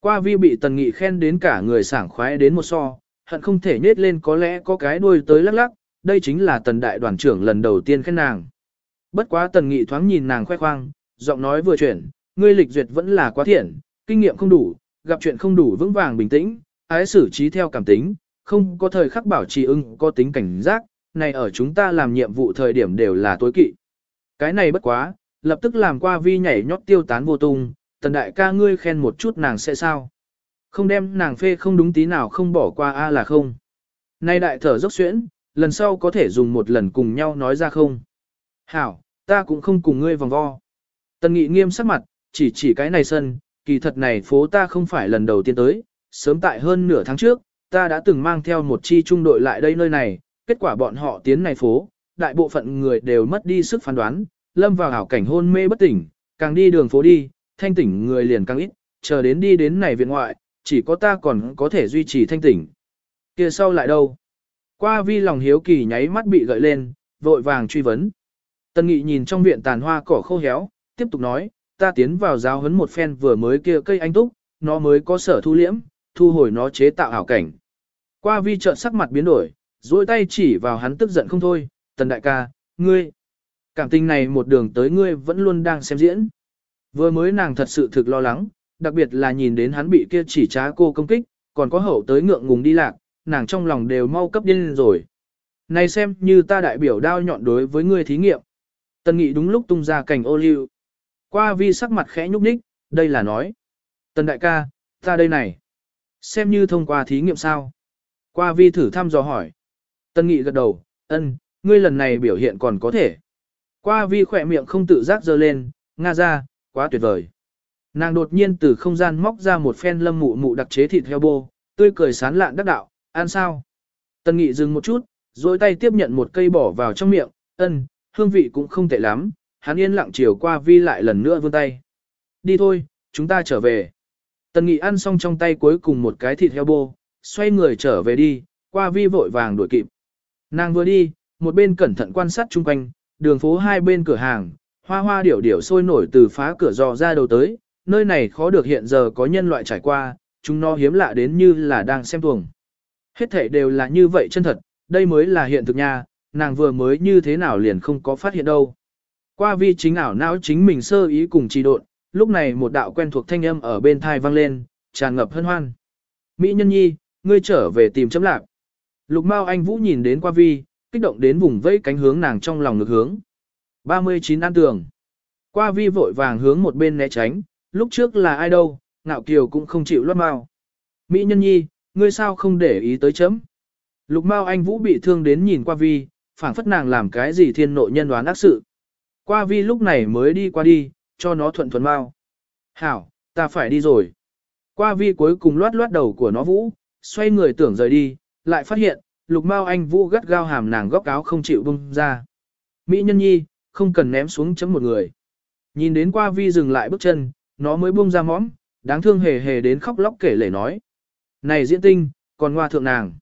Qua vi bị tần nghị khen đến cả người sảng khoái đến một so, hận không thể nết lên có lẽ có cái đuôi tới lắc lắc, đây chính là tần đại đoàn trưởng lần đầu tiên khen nàng. Bất quá tần nghị thoáng nhìn nàng khoe khoang, giọng nói vừa chuyển, ngươi lịch duyệt vẫn là quá thiện, kinh nghiệm không đủ, gặp chuyện không đủ vững vàng bình tĩnh, ái xử trí theo cảm tính, không có thời khắc bảo trì ưng có tính cảnh giác, này ở chúng ta làm nhiệm vụ thời điểm đều là tối kỵ. Cái này bất quá, lập tức làm qua vi nhảy nhót tiêu tán vô tung, tần đại ca ngươi khen một chút nàng sẽ sao. Không đem nàng phê không đúng tí nào không bỏ qua a là không. Nay đại thở dốc xuyễn, lần sau có thể dùng một lần cùng nhau nói ra không. Hảo, ta cũng không cùng ngươi vòng vo. Tần nghị nghiêm sắc mặt, chỉ chỉ cái này sân, kỳ thật này phố ta không phải lần đầu tiên tới, sớm tại hơn nửa tháng trước, ta đã từng mang theo một chi trung đội lại đây nơi này, kết quả bọn họ tiến này phố, đại bộ phận người đều mất đi sức phán đoán, lâm vào ảo cảnh hôn mê bất tỉnh, càng đi đường phố đi, thanh tỉnh người liền càng ít, chờ đến đi đến này viện ngoại, chỉ có ta còn có thể duy trì thanh tỉnh. kia sau lại đâu? Qua vi lòng hiếu kỳ nháy mắt bị gợi lên, vội vàng truy vấn. Tân nghị nhìn trong viện tàn hoa cỏ khô héo, tiếp tục nói, ta tiến vào giáo huấn một phen vừa mới kia cây anh túc, nó mới có sở thu liễm, thu hồi nó chế tạo ảo cảnh. Qua vi trợn sắc mặt biến đổi, duỗi tay chỉ vào hắn tức giận không thôi, tần đại ca, ngươi. Cảm tình này một đường tới ngươi vẫn luôn đang xem diễn. Vừa mới nàng thật sự thực lo lắng, đặc biệt là nhìn đến hắn bị kia chỉ trá cô công kích, còn có hậu tới ngượng ngùng đi lạc, nàng trong lòng đều mau cấp điên rồi. Này xem như ta đại biểu đao nhọn đối với ngươi thí nghiệm. Tần nghị đúng lúc tung ra cảnh ô liu. Qua vi sắc mặt khẽ nhúc nhích, đây là nói. Tần đại ca, ta đây này. Xem như thông qua thí nghiệm sao. Qua vi thử thăm dò hỏi. Tần nghị gật đầu, ân, ngươi lần này biểu hiện còn có thể. Qua vi khỏe miệng không tự giác dơ lên, nga ra, quá tuyệt vời. Nàng đột nhiên từ không gian móc ra một phen lâm mụ mụ đặc chế thịt heo bô, tươi cười sán lạn đắc đạo, ăn sao? Tần nghị dừng một chút, rồi tay tiếp nhận một cây bỏ vào trong miệng, ân, hương vị cũng không tệ lắm, hắn yên lặng chiều qua vi lại lần nữa vươn tay. Đi thôi, chúng ta trở về. Tần nghị ăn xong trong tay cuối cùng một cái thịt heo bô, xoay người trở về đi, qua vi vội vàng đuổi kịp. Nàng vừa đi, một bên cẩn thận quan sát chung quanh, đường phố hai bên cửa hàng, hoa hoa điểu điểu sôi nổi từ phá cửa dò ra đầu tới, nơi này khó được hiện giờ có nhân loại trải qua, chúng nó hiếm lạ đến như là đang xem tuồng. Hết thể đều là như vậy chân thật, đây mới là hiện thực nha, nàng vừa mới như thế nào liền không có phát hiện đâu. Qua vi chính ảo não chính mình sơ ý cùng trì độn, lúc này một đạo quen thuộc thanh âm ở bên thai vang lên, tràn ngập hân hoan. Mỹ nhân nhi, ngươi trở về tìm chấm lạc. Lục Mao Anh Vũ nhìn đến qua vi, kích động đến vùng vẫy cánh hướng nàng trong lòng ngược hướng. 39 an tường. Qua vi vội vàng hướng một bên né tránh, lúc trước là ai đâu, ngạo kiều cũng không chịu lót mau. Mỹ nhân nhi, ngươi sao không để ý tới chấm. Lục Mao Anh Vũ bị thương đến nhìn qua vi, phảng phất nàng làm cái gì thiên nội nhân đoán ác sự. Qua vi lúc này mới đi qua đi, cho nó thuận thuận mau. Hảo, ta phải đi rồi. Qua vi cuối cùng loát loát đầu của nó Vũ, xoay người tưởng rời đi, lại phát hiện, lục Mao Anh Vũ gắt gao hàm nàng góc áo không chịu bung ra. Mỹ nhân nhi, không cần ném xuống chấm một người. Nhìn đến qua vi dừng lại bước chân, nó mới buông ra mõm, đáng thương hề hề đến khóc lóc kể lể nói. Này diễn tinh, còn hoa thượng nàng.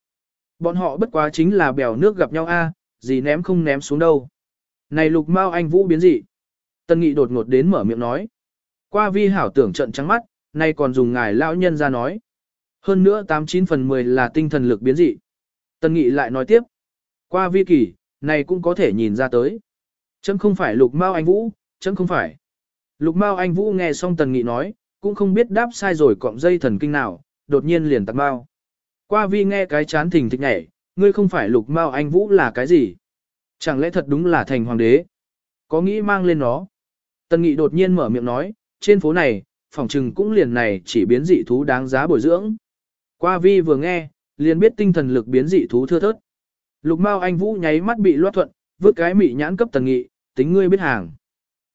Bọn họ bất quá chính là bèo nước gặp nhau a, à, gì ném không ném xuống đâu. Này lục mau anh vũ biến dị. Tân nghị đột ngột đến mở miệng nói. Qua vi hảo tưởng trận trắng mắt, nay còn dùng ngài lão nhân ra nói. Hơn nữa 89 phần 10 là tinh thần lực biến dị. Tân nghị lại nói tiếp. Qua vi kỷ, này cũng có thể nhìn ra tới. Chấm không phải lục mau anh vũ, chấm không phải. Lục Mao Anh Vũ nghe xong Tần Nghị nói, cũng không biết đáp sai rồi cọng dây thần kinh nào, đột nhiên liền tặc Mao. Qua vi nghe cái chán thình thịch nhảy, ngươi không phải Lục Mao Anh Vũ là cái gì? Chẳng lẽ thật đúng là thành hoàng đế? Có nghĩ mang lên nó? Tần Nghị đột nhiên mở miệng nói, trên phố này, phòng trừng cũng liền này chỉ biến dị thú đáng giá bồi dưỡng. Qua vi vừa nghe, liền biết tinh thần lực biến dị thú thưa thớt. Lục Mao Anh Vũ nháy mắt bị loát thuận, vứt cái mị nhãn cấp Tần Nghị, tính ngươi biết hàng.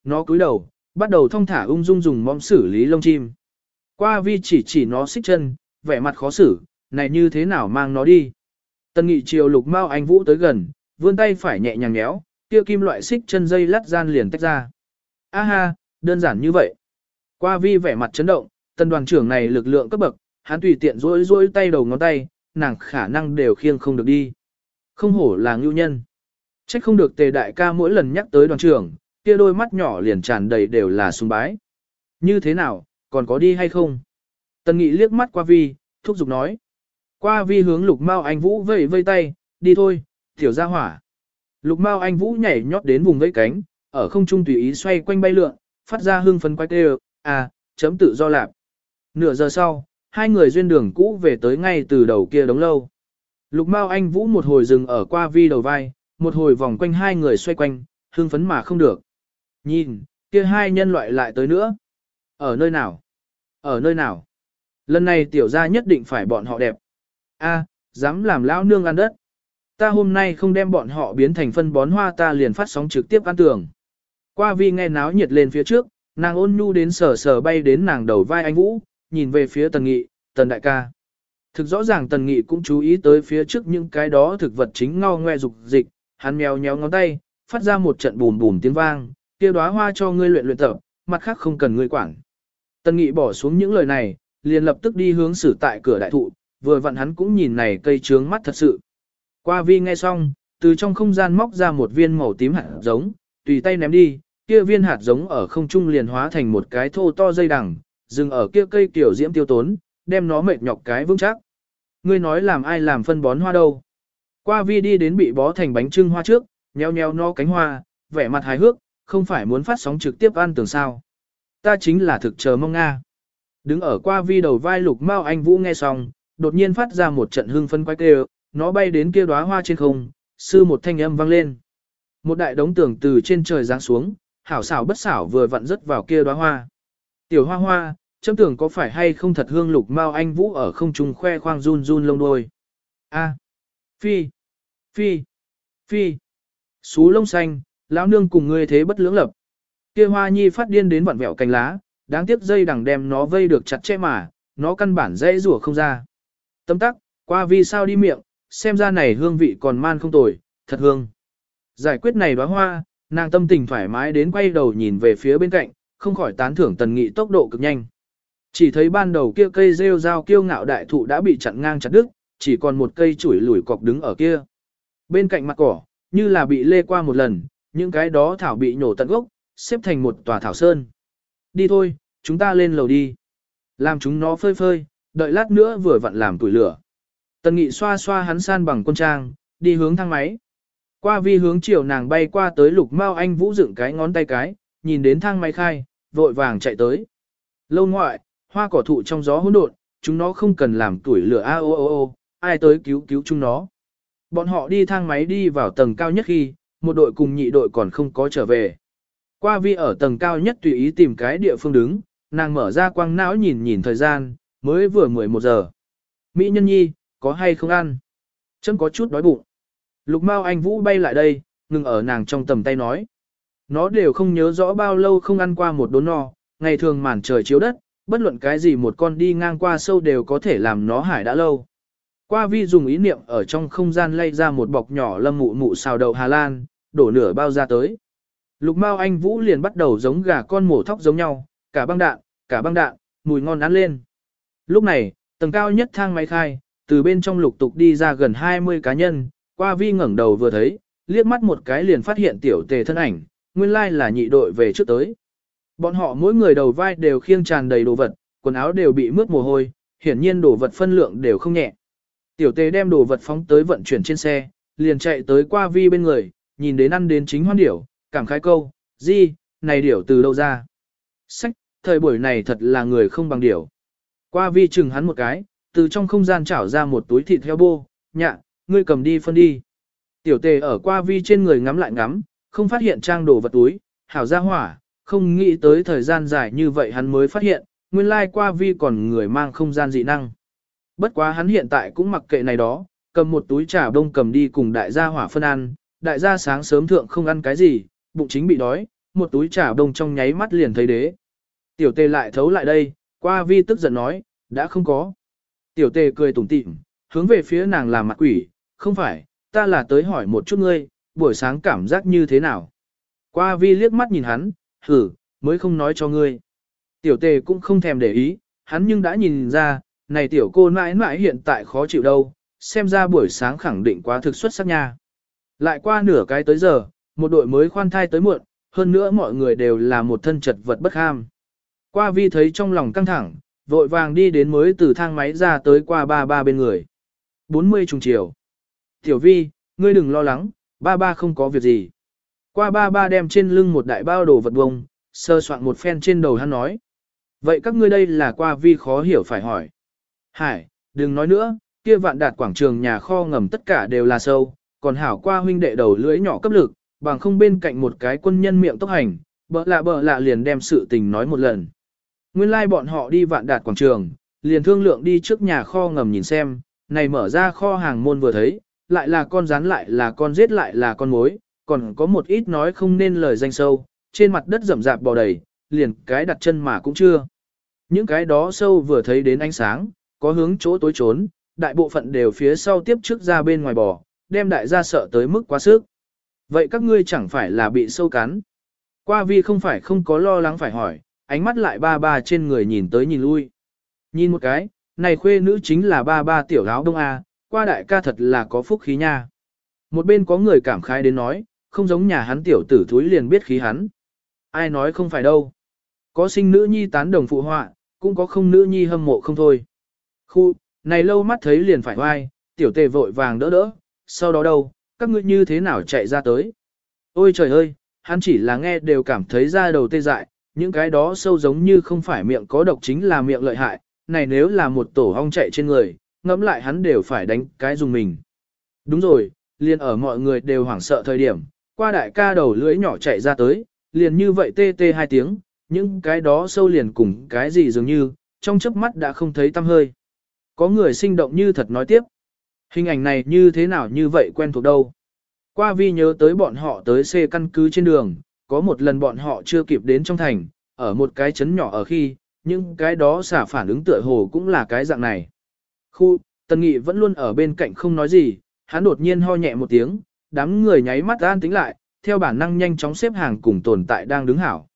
Nó cúi đầu, bắt đầu thong thả ung dung dùng mõm xử lý lông chim. Qua vi chỉ chỉ nó xích chân, vẻ mặt khó xử, này như thế nào mang nó đi. Tần nghị chiều lục mau anh vũ tới gần, vươn tay phải nhẹ nhàng nhéo, kia kim loại xích chân dây lắt gian liền tách ra. A ha, đơn giản như vậy. Qua vi vẻ mặt chấn động, tần đoàn trưởng này lực lượng cấp bậc, hắn tùy tiện rối rối tay đầu ngón tay, nàng khả năng đều khiêng không được đi. Không hổ là ngưu nhân. Trách không được tề đại ca mỗi lần nhắc tới đoàn trưởng, kia đôi mắt nhỏ liền tràn đầy đều là sùng bái. Như thế nào, còn có đi hay không? Tần Nghị liếc mắt qua vi, thúc giục nói. Qua vi hướng lục mao anh Vũ vẫy vây tay, đi thôi, tiểu gia hỏa. Lục mao anh Vũ nhảy nhót đến vùng vẫy cánh, ở không trung tùy ý xoay quanh bay lượn, phát ra hương phấn quay kêu, à, chấm tự do lạp. Nửa giờ sau, hai người duyên đường cũ về tới ngay từ đầu kia đống lâu. Lục mao anh Vũ một hồi dừng ở qua vi đầu vai, một hồi vòng quanh hai người xoay quanh, hương phấn mà không được. Nhìn, kia hai nhân loại lại tới nữa. Ở nơi nào? Ở nơi nào? Lần này tiểu gia nhất định phải bọn họ đẹp. A, dám làm lão nương ăn đất. Ta hôm nay không đem bọn họ biến thành phân bón hoa ta liền phát sóng trực tiếp ăn tường. Qua vi nghe náo nhiệt lên phía trước, nàng ôn nhu đến sờ sờ bay đến nàng đầu vai anh Vũ, nhìn về phía tần nghị, tần đại ca. Thực rõ ràng tần nghị cũng chú ý tới phía trước những cái đó thực vật chính ngao ngoe dục dịch, hắn mèo nhéo ngón tay, phát ra một trận bùm bùm tiếng vang, kia đóa hoa cho ngươi luyện luyện tập, mặt khác không cần ngươi quản. Tần Nghị bỏ xuống những lời này, liền lập tức đi hướng xử tại cửa đại thụ, vừa vặn hắn cũng nhìn này cây trướng mắt thật sự. Qua vi nghe xong, từ trong không gian móc ra một viên màu tím hạt giống, tùy tay ném đi, kia viên hạt giống ở không trung liền hóa thành một cái thô to dây đằng, dừng ở kia cây tiểu diễm tiêu tốn, đem nó mệt nhọc cái vững chắc. Ngươi nói làm ai làm phân bón hoa đâu? Qua vi đi đến bị bó thành bánh trưng hoa trước, nheo nheo nó cánh hoa, vẻ mặt hài hước, không phải muốn phát sóng trực tiếp ăn tường sao. Ta chính là thực chờ mong Nga. Đứng ở qua vi đầu vai lục mau anh Vũ nghe xong, đột nhiên phát ra một trận hưng phân quay kêu, nó bay đến kia đóa hoa trên không, sư một thanh âm vang lên. Một đại đống tường từ trên trời giáng xuống, hảo xảo bất xảo vừa vặn rớt vào kia đóa hoa. Tiểu hoa hoa, chấm tưởng có phải hay không thật hương lục mau anh Vũ ở không trung khoe khoang run run lông đôi. A. Phi. Phi. Phi. Xú lông xanh, Lão nương cùng ngươi thế bất lưỡng lập. Kia hoa nhi phát điên đến vặn vẹo cành lá, đáng tiếc dây đằng đem nó vây được chặt chẽ mà, nó căn bản dễ rủa không ra. Tâm tắc, qua vì sao đi miệng, xem ra này hương vị còn man không tồi, thật hương. Giải quyết này đóa hoa, nàng tâm tình thoải mái đến quay đầu nhìn về phía bên cạnh, không khỏi tán thưởng tần nghị tốc độ cực nhanh. Chỉ thấy ban đầu kia cây rêu rao kiêu ngạo đại thụ đã bị chặn ngang chặt đứt, chỉ còn một cây chuỗi lủi cọc đứng ở kia. Bên cạnh mặt cỏ, như là bị lê qua một lần, những cái đó thảo bị nhổ tận gốc, xếp thành một tòa thảo sơn. Đi thôi, chúng ta lên lầu đi. Làm chúng nó phơi phơi, đợi lát nữa vừa vặn làm tuổi lửa. Tần nghị xoa xoa hắn san bằng quân trang, đi hướng thang máy. Qua vi hướng chiều nàng bay qua tới lục mau anh vũ dựng cái ngón tay cái, nhìn đến thang máy khai, vội vàng chạy tới. Lâu ngoại, hoa cỏ thụ trong gió hỗn độn, chúng nó không cần làm tuổi lửa a o o o, ai tới cứu cứu chúng nó. Bọn họ đi thang máy đi vào tầng cao nhất khi, một đội cùng nhị đội còn không có trở về. Qua vi ở tầng cao nhất tùy ý tìm cái địa phương đứng, nàng mở ra quang não nhìn nhìn thời gian, mới vừa 11 giờ. Mỹ nhân nhi, có hay không ăn? Chấm có chút đói bụng. Lục Mao Anh Vũ bay lại đây, ngừng ở nàng trong tầm tay nói. Nó đều không nhớ rõ bao lâu không ăn qua một đốn no, ngày thường màn trời chiếu đất, bất luận cái gì một con đi ngang qua sâu đều có thể làm nó hải đã lâu. Qua vi dùng ý niệm ở trong không gian lay ra một bọc nhỏ lâm mụ mụ xào đậu Hà Lan, đổ nửa bao ra tới. Lục Mao Anh Vũ liền bắt đầu giống gà con mổ thóc giống nhau, cả băng đạn, cả băng đạn, mùi ngon ăn lên. Lúc này, tầng cao nhất thang máy khai, từ bên trong lục tục đi ra gần 20 cá nhân, qua vi ngẩng đầu vừa thấy, liếc mắt một cái liền phát hiện tiểu tề thân ảnh, nguyên lai là nhị đội về trước tới. Bọn họ mỗi người đầu vai đều khiêng tràn đầy đồ vật, quần áo đều bị mướt mồ hôi, hiển nhiên đồ vật phân lượng đều không nhẹ. Tiểu tề đem đồ vật phóng tới vận chuyển trên xe, liền chạy tới qua vi bên người, nhìn đến ăn đến chính hoan điểu, cảm khái câu, di, này điểu từ đâu ra. Sách, thời buổi này thật là người không bằng điểu. Qua vi chừng hắn một cái, từ trong không gian chảo ra một túi thịt heo bô, nhạ, ngươi cầm đi phân đi. Tiểu tề ở qua vi trên người ngắm lại ngắm, không phát hiện trang đồ vật túi, hảo ra hỏa, không nghĩ tới thời gian dài như vậy hắn mới phát hiện, nguyên lai qua vi còn người mang không gian dị năng. Bất quá hắn hiện tại cũng mặc kệ này đó, cầm một túi trà đông cầm đi cùng đại gia hỏa phân ăn, đại gia sáng sớm thượng không ăn cái gì, bụng chính bị đói, một túi trà bông trong nháy mắt liền thấy đế. Tiểu tề lại thấu lại đây, qua vi tức giận nói, đã không có. Tiểu tề cười tủm tỉm, hướng về phía nàng làm mặt quỷ, không phải, ta là tới hỏi một chút ngươi, buổi sáng cảm giác như thế nào. Qua vi liếc mắt nhìn hắn, hử, mới không nói cho ngươi. Tiểu tề cũng không thèm để ý, hắn nhưng đã nhìn ra, này tiểu cô mãi mãi hiện tại khó chịu đâu, xem ra buổi sáng khẳng định quá thực xuất sắc nha. Lại qua nửa cái tới giờ, một đội mới khoan thai tới muộn, hơn nữa mọi người đều là một thân chật vật bất ham. Qua vi thấy trong lòng căng thẳng, vội vàng đi đến mới từ thang máy ra tới qua ba ba bên người. 40 trùng chiều. Tiểu vi, ngươi đừng lo lắng, ba ba không có việc gì. Qua ba ba đem trên lưng một đại bao đồ vật bông, sơ soạn một phen trên đầu hắn nói. Vậy các ngươi đây là qua vi khó hiểu phải hỏi. Hải, đừng nói nữa, kia vạn đạt quảng trường nhà kho ngầm tất cả đều là sâu, còn hảo qua huynh đệ đầu lưỡi nhỏ cấp lực, bằng không bên cạnh một cái quân nhân miệng tốc hành, bợ lạ bợ lạ liền đem sự tình nói một lần. Nguyên lai like bọn họ đi vạn đạt quảng trường, liền thương lượng đi trước nhà kho ngầm nhìn xem, này mở ra kho hàng môn vừa thấy, lại là con rắn lại là con giết lại là con mối, còn có một ít nói không nên lời danh sâu, trên mặt đất rậm rạp bò đầy, liền cái đặt chân mà cũng chưa. Những cái đó sâu vừa thấy đến ánh sáng, có hướng chỗ tối trốn, đại bộ phận đều phía sau tiếp trước ra bên ngoài bò, đem đại gia sợ tới mức quá sức. Vậy các ngươi chẳng phải là bị sâu cắn. Qua vi không phải không có lo lắng phải hỏi, ánh mắt lại ba ba trên người nhìn tới nhìn lui. Nhìn một cái, này khuê nữ chính là ba ba tiểu áo đông A, qua đại ca thật là có phúc khí nha. Một bên có người cảm khái đến nói, không giống nhà hắn tiểu tử thúi liền biết khí hắn. Ai nói không phải đâu. Có sinh nữ nhi tán đồng phụ họa, cũng có không nữ nhi hâm mộ không thôi. Khu, này lâu mắt thấy liền phải oai, tiểu tề vội vàng đỡ đỡ, sau đó đâu, các ngươi như thế nào chạy ra tới. Ôi trời ơi, hắn chỉ là nghe đều cảm thấy ra đầu tê dại, những cái đó sâu giống như không phải miệng có độc chính là miệng lợi hại, này nếu là một tổ hong chạy trên người, ngẫm lại hắn đều phải đánh cái dùng mình. Đúng rồi, liền ở mọi người đều hoảng sợ thời điểm, qua đại ca đầu lưỡi nhỏ chạy ra tới, liền như vậy tê tê hai tiếng, những cái đó sâu liền cùng cái gì dường như, trong chớp mắt đã không thấy tăm hơi. Có người sinh động như thật nói tiếp. Hình ảnh này như thế nào như vậy quen thuộc đâu. Qua vi nhớ tới bọn họ tới xe căn cứ trên đường, có một lần bọn họ chưa kịp đến trong thành, ở một cái chấn nhỏ ở khi, nhưng cái đó xả phản ứng tựa hồ cũng là cái dạng này. Khu, Tần Nghị vẫn luôn ở bên cạnh không nói gì, hắn đột nhiên ho nhẹ một tiếng, đám người nháy mắt an tính lại, theo bản năng nhanh chóng xếp hàng cùng tồn tại đang đứng hảo.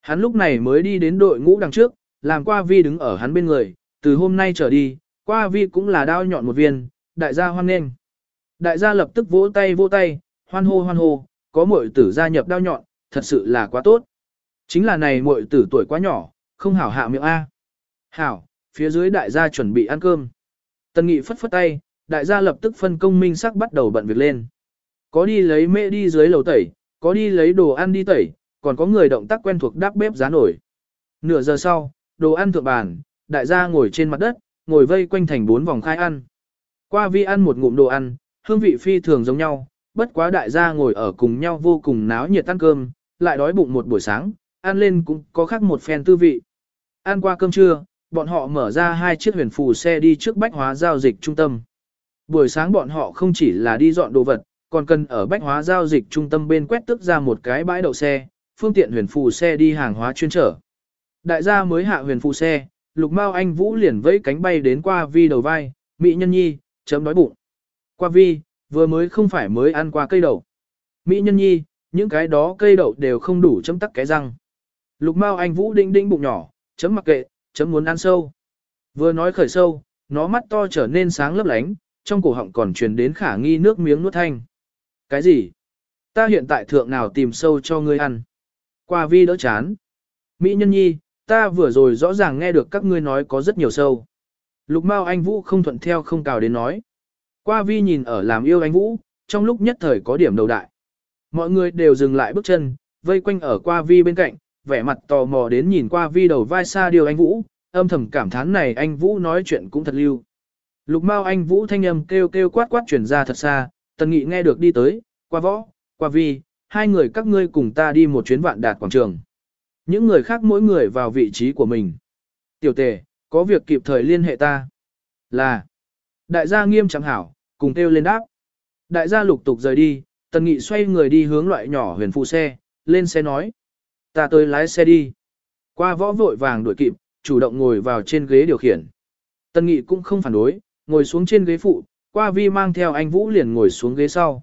Hắn lúc này mới đi đến đội ngũ đằng trước, làm qua vi đứng ở hắn bên người, từ hôm nay trở đi, qua vi cũng là đao nhọn một viên, đại gia hoan nghênh. Đại gia lập tức vỗ tay vỗ tay, hoan hô hoan hô, có muội tử gia nhập đao nhọn, thật sự là quá tốt. Chính là này muội tử tuổi quá nhỏ, không hảo hạ miệng A. Hảo, phía dưới đại gia chuẩn bị ăn cơm. Tần Nghị phất phất tay, đại gia lập tức phân công minh sắc bắt đầu bận việc lên. Có đi lấy mễ đi dưới lầu tẩy, có đi lấy đồ ăn đi tẩy, còn có người động tác quen thuộc đắp bếp giá nổi. Nửa giờ sau, đồ ăn thượng bàn, đại gia ngồi trên mặt đất, ngồi vây quanh thành bốn vòng khai ăn. Qua vi ăn một ngụm đồ ăn, hương vị phi thường giống nhau, bất quá đại gia ngồi ở cùng nhau vô cùng náo nhiệt ăn cơm, lại đói bụng một buổi sáng, ăn lên cũng có khác một phen tư vị. Ăn qua cơm trưa, bọn họ mở ra hai chiếc huyền phù xe đi trước bách hóa giao dịch trung tâm. Buổi sáng bọn họ không chỉ là đi dọn đồ vật, còn cần ở bách hóa giao dịch trung tâm bên quét tức ra một cái bãi đậu xe, phương tiện huyền phù xe đi hàng hóa chuyên trở. Đại gia mới hạ huyền phù xe, lục mao anh vũ liền vẫy cánh bay đến qua vi đầu vai, mỹ nhân nhi, chấm đói bụng. Qua vi, vừa mới không phải mới ăn qua cây đậu. Mỹ nhân nhi, những cái đó cây đậu đều không đủ chấm tắc cái răng. Lục mao anh vũ đinh đinh bụng nhỏ, chấm mặc kệ, chấm muốn ăn sâu. Vừa nói khởi sâu, nó mắt to trở nên sáng lấp lánh, trong cổ họng còn truyền đến khả nghi nước miếng nuốt thanh. Cái gì? Ta hiện tại thượng nào tìm sâu cho ngươi ăn? Qua vi đỡ chán. Mỹ nhân nhi, ta vừa rồi rõ ràng nghe được các ngươi nói có rất nhiều sâu. Lục Mao Anh Vũ không thuận theo không cào đến nói. Qua vi nhìn ở làm yêu anh Vũ, trong lúc nhất thời có điểm đầu đại. Mọi người đều dừng lại bước chân, vây quanh ở qua vi bên cạnh, vẻ mặt tò mò đến nhìn qua vi đầu vai xa điều anh Vũ, âm thầm cảm thán này anh Vũ nói chuyện cũng thật lưu. Lục Mao anh Vũ thanh âm kêu kêu quát quát chuyển ra thật xa, Tần Nghị nghe được đi tới, qua võ, qua vi, hai người các ngươi cùng ta đi một chuyến vạn đạt quảng trường. Những người khác mỗi người vào vị trí của mình. Tiểu tề, có việc kịp thời liên hệ ta. Là, đại gia nghiêm chẳng hảo, cùng kêu lên đáp. Đại gia lục tục rời đi, Tần Nghị xoay người đi hướng loại nhỏ huyền phụ xe, lên xe nói. Ta tới lái xe đi. Qua võ vội vàng đuổi kịp, chủ động ngồi vào trên ghế điều khiển. Tần Nghị cũng không phản đối, ngồi xuống trên ghế phụ, qua vi mang theo anh Vũ liền ngồi xuống ghế sau.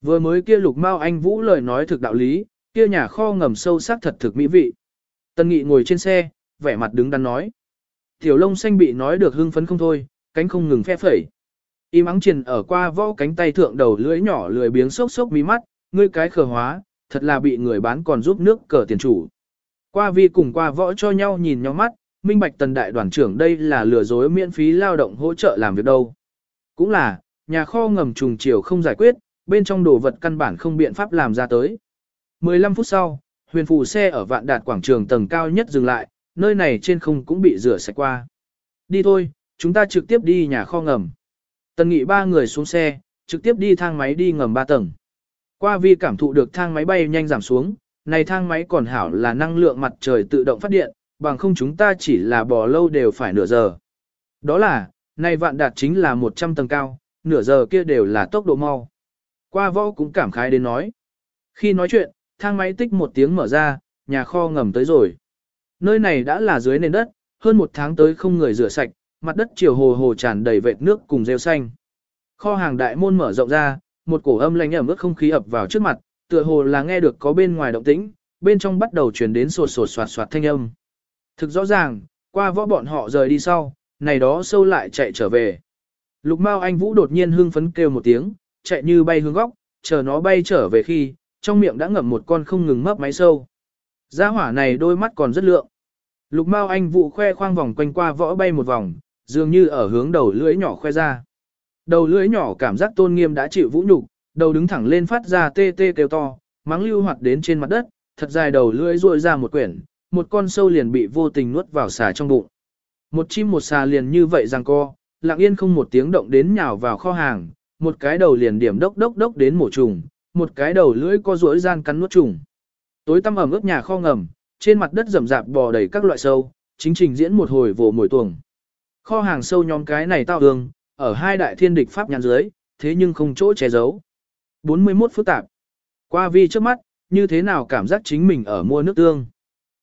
Vừa mới kia lục mau anh Vũ lời nói thực đạo lý, kia nhà kho ngầm sâu sắc thật thực mỹ vị. Tần Nghị ngồi trên xe, vẻ mặt đứng đắn nói. Tiểu lông xanh bị nói được hưng phấn không thôi, cánh không ngừng phe phẩy. Y mắng triền ở qua võ cánh tay thượng đầu lưỡi nhỏ lười biếng sốc sốc mí mắt, ngươi cái khờ hóa, thật là bị người bán còn giúp nước cờ tiền chủ. Qua vi cùng qua võ cho nhau nhìn nhau mắt, minh bạch tần đại đoàn trưởng đây là lừa dối miễn phí lao động hỗ trợ làm việc đâu. Cũng là, nhà kho ngầm trùng chiều không giải quyết, bên trong đồ vật căn bản không biện pháp làm ra tới. 15 phút sau, huyền phù xe ở vạn đạt quảng trường tầng cao nhất dừng lại, nơi này trên không cũng bị rửa sạch qua. Đi thôi, chúng ta trực tiếp đi nhà kho ngầm. Tần nghị ba người xuống xe, trực tiếp đi thang máy đi ngầm ba tầng. Qua vi cảm thụ được thang máy bay nhanh giảm xuống, này thang máy còn hảo là năng lượng mặt trời tự động phát điện, bằng không chúng ta chỉ là bò lâu đều phải nửa giờ. Đó là, này vạn đạt chính là 100 tầng cao, nửa giờ kia đều là tốc độ mau. Qua võ cũng cảm khái đến nói. Khi nói chuyện, thang máy tích một tiếng mở ra, nhà kho ngầm tới rồi. Nơi này đã là dưới nền đất, hơn một tháng tới không người rửa sạch, mặt đất chiều hồ hồ tràn đầy vệt nước cùng rêu xanh. Kho hàng đại môn mở rộng ra, một cổ âm lạnh ẩm ướt không khí ập vào trước mặt, tựa hồ là nghe được có bên ngoài động tĩnh, bên trong bắt đầu truyền đến sột sột soạt soạt thanh âm. Thực rõ ràng, qua võ bọn họ rời đi sau, này đó sâu lại chạy trở về. Lục Mao Anh Vũ đột nhiên hưng phấn kêu một tiếng, chạy như bay hướng góc, chờ nó bay trở về khi, trong miệng đã ngậm một con không ngừng mấp máy sâu. Gia hỏa này đôi mắt còn rất lượng. Lục Mao Anh Vũ khoe khoang vòng quanh qua võ bay một vòng, dường như ở hướng đầu lưỡi nhỏ khoe ra. Đầu lưỡi nhỏ cảm giác tôn nghiêm đã chịu vũ nhục, đầu đứng thẳng lên phát ra tê tê kêu to, mắng lưu hoạt đến trên mặt đất, thật dài đầu lưỡi ruội ra một quyển, một con sâu liền bị vô tình nuốt vào xà trong bụng. Một chim một xà liền như vậy rằng co, lặng yên không một tiếng động đến nhào vào kho hàng, một cái đầu liền điểm đốc đốc đốc đến mổ trùng, một cái đầu lưỡi co duỗi gian cắn nuốt trùng. Tối tăm ẩm ướt nhà kho ngầm, trên mặt đất rậm rạp bò đầy các loại sâu, chính trình diễn một hồi vồ mồi tuồng. Kho hàng sâu nhóm cái này tao đường ở hai đại thiên địch pháp nhãn dưới, thế nhưng không chỗ che giấu. 41 phức tạp. Qua vi trước mắt, như thế nào cảm giác chính mình ở mua nước tương.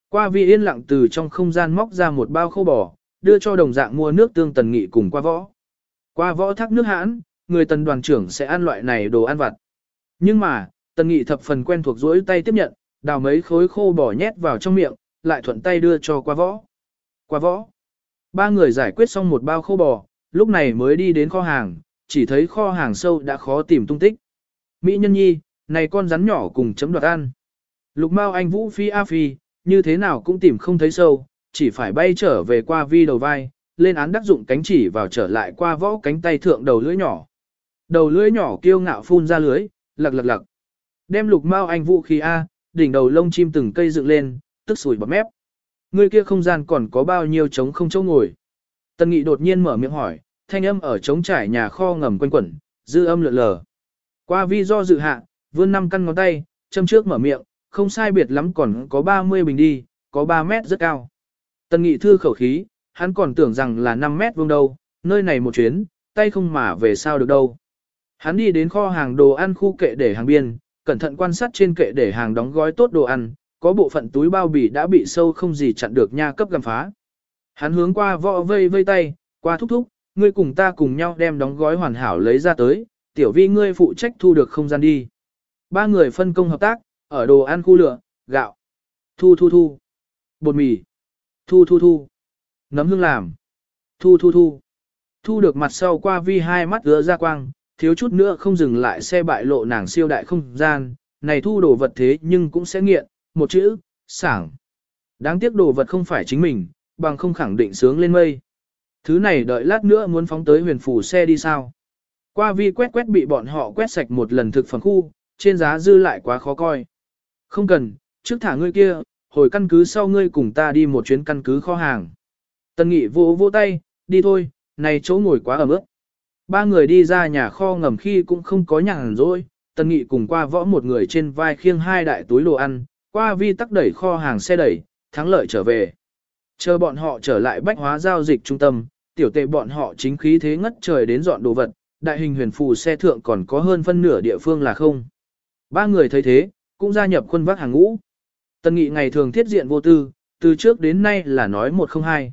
Qua vi yên lặng từ trong không gian móc ra một bao khô bò, đưa cho đồng dạng mua nước tương tần nghị cùng qua võ. Qua võ thác nước hãn, người tần đoàn trưởng sẽ ăn loại này đồ ăn vặt. Nhưng mà, tần nghị thập phần quen thuộc dỗi tay tiếp nhận, đào mấy khối khô bò nhét vào trong miệng, lại thuận tay đưa cho qua võ. Qua võ. Ba người giải quyết xong một bao khô bò, lúc này mới đi đến kho hàng, chỉ thấy kho hàng sâu đã khó tìm tung tích. Mỹ nhân nhi, này con rắn nhỏ cùng chấm đoạt ăn. Lục Mao Anh Vũ Phi A Phi, như thế nào cũng tìm không thấy sâu, chỉ phải bay trở về qua vi đầu vai, lên án đắc dụng cánh chỉ vào trở lại qua võ cánh tay thượng đầu lưỡi nhỏ. Đầu lưỡi nhỏ kiêu ngạo phun ra lưới, lặc lặc lặc. Đem Lục Mao Anh Vũ khí A, đỉnh đầu lông chim từng cây dựng lên, tức sủi bọt mép. Người kia không gian còn có bao nhiêu trống không chỗ ngồi. Tần Nghị đột nhiên mở miệng hỏi, thanh âm ở trống trải nhà kho ngầm quanh quẩn, dư âm lượn lờ. Qua vi do dự hạ, vươn năm căn ngón tay, châm trước mở miệng, không sai biệt lắm còn có 30 bình đi, có 3 mét rất cao. Tần Nghị thư khẩu khí, hắn còn tưởng rằng là 5 mét vuông đâu, nơi này một chuyến, tay không mà về sao được đâu. Hắn đi đến kho hàng đồ ăn khu kệ để hàng biên, cẩn thận quan sát trên kệ để hàng đóng gói tốt đồ ăn, có bộ phận túi bao bì đã bị sâu không gì chặn được nha cấp gầm phá. Hắn hướng qua võ vây vây tay, qua thúc thúc, ngươi cùng ta cùng nhau đem đóng gói hoàn hảo lấy ra tới, tiểu vi ngươi phụ trách thu được không gian đi. Ba người phân công hợp tác, ở đồ ăn khu lửa, gạo, thu thu thu, bột mì, thu thu thu, nấm hương làm, thu thu thu. Thu được mặt sau qua vi hai mắt ứa ra quang, thiếu chút nữa không dừng lại xe bại lộ nàng siêu đại không gian, này thu đồ vật thế nhưng cũng sẽ nghiện, một chữ, sảng. Đáng tiếc đồ vật không phải chính mình, bằng không khẳng định sướng lên mây. Thứ này đợi lát nữa muốn phóng tới huyền phủ xe đi sao. Qua vi quét quét bị bọn họ quét sạch một lần thực phẩm khu, trên giá dư lại quá khó coi. Không cần, trước thả ngươi kia, hồi căn cứ sau ngươi cùng ta đi một chuyến căn cứ kho hàng. tân nghị vô vô tay, đi thôi, này chỗ ngồi quá ẩm ướt. Ba người đi ra nhà kho ngầm khi cũng không có nhàn rỗi, tần nghị cùng qua võ một người trên vai khiêng hai đại túi đồ ăn, qua vi tắc đẩy kho hàng xe đẩy, thắng lợi trở về. Chờ bọn họ trở lại bách hóa giao dịch trung tâm, tiểu tệ bọn họ chính khí thế ngất trời đến dọn đồ vật, đại hình huyền phù xe thượng còn có hơn phân nửa địa phương là không. Ba người thấy thế, cũng gia nhập quân vác hàng ngũ. Tần nghị ngày thường thiết diện vô tư, từ trước đến nay là nói một không hai.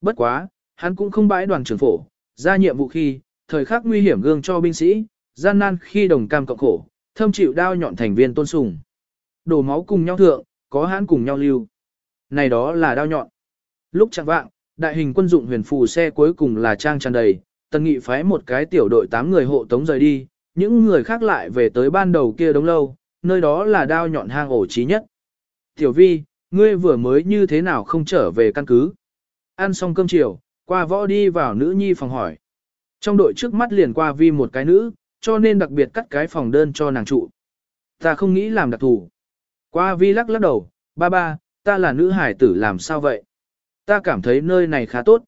Bất quá, hắn cũng không bãi đoàn trưởng phổ, ra nhiệm vụ khi, thời khắc nguy hiểm gương cho binh sĩ, gian nan khi đồng cam cộng khổ, thâm chịu đao nhọn thành viên tôn sùng. Đổ máu cùng nhau thượng, có hãn cùng nhau lưu. Này đó là đao nhọn. Lúc chẳng vạng, đại hình quân dụng huyền phù xe cuối cùng là trang tràn đầy, tần nghị phái một cái tiểu đội 8 người hộ tống rời đi, những người khác lại về tới ban đầu kia đống lâu, nơi đó là đao nhọn hang ổ trí nhất. Tiểu vi, ngươi vừa mới như thế nào không trở về căn cứ? Ăn xong cơm chiều, qua võ đi vào nữ nhi phòng hỏi. Trong đội trước mắt liền qua vi một cái nữ, cho nên đặc biệt cắt cái phòng đơn cho nàng trụ. Ta không nghĩ làm đặc thù. Qua vi lắc lắc đầu, ba ba, ta là nữ hải tử làm sao vậy? Ta cảm thấy nơi này khá tốt.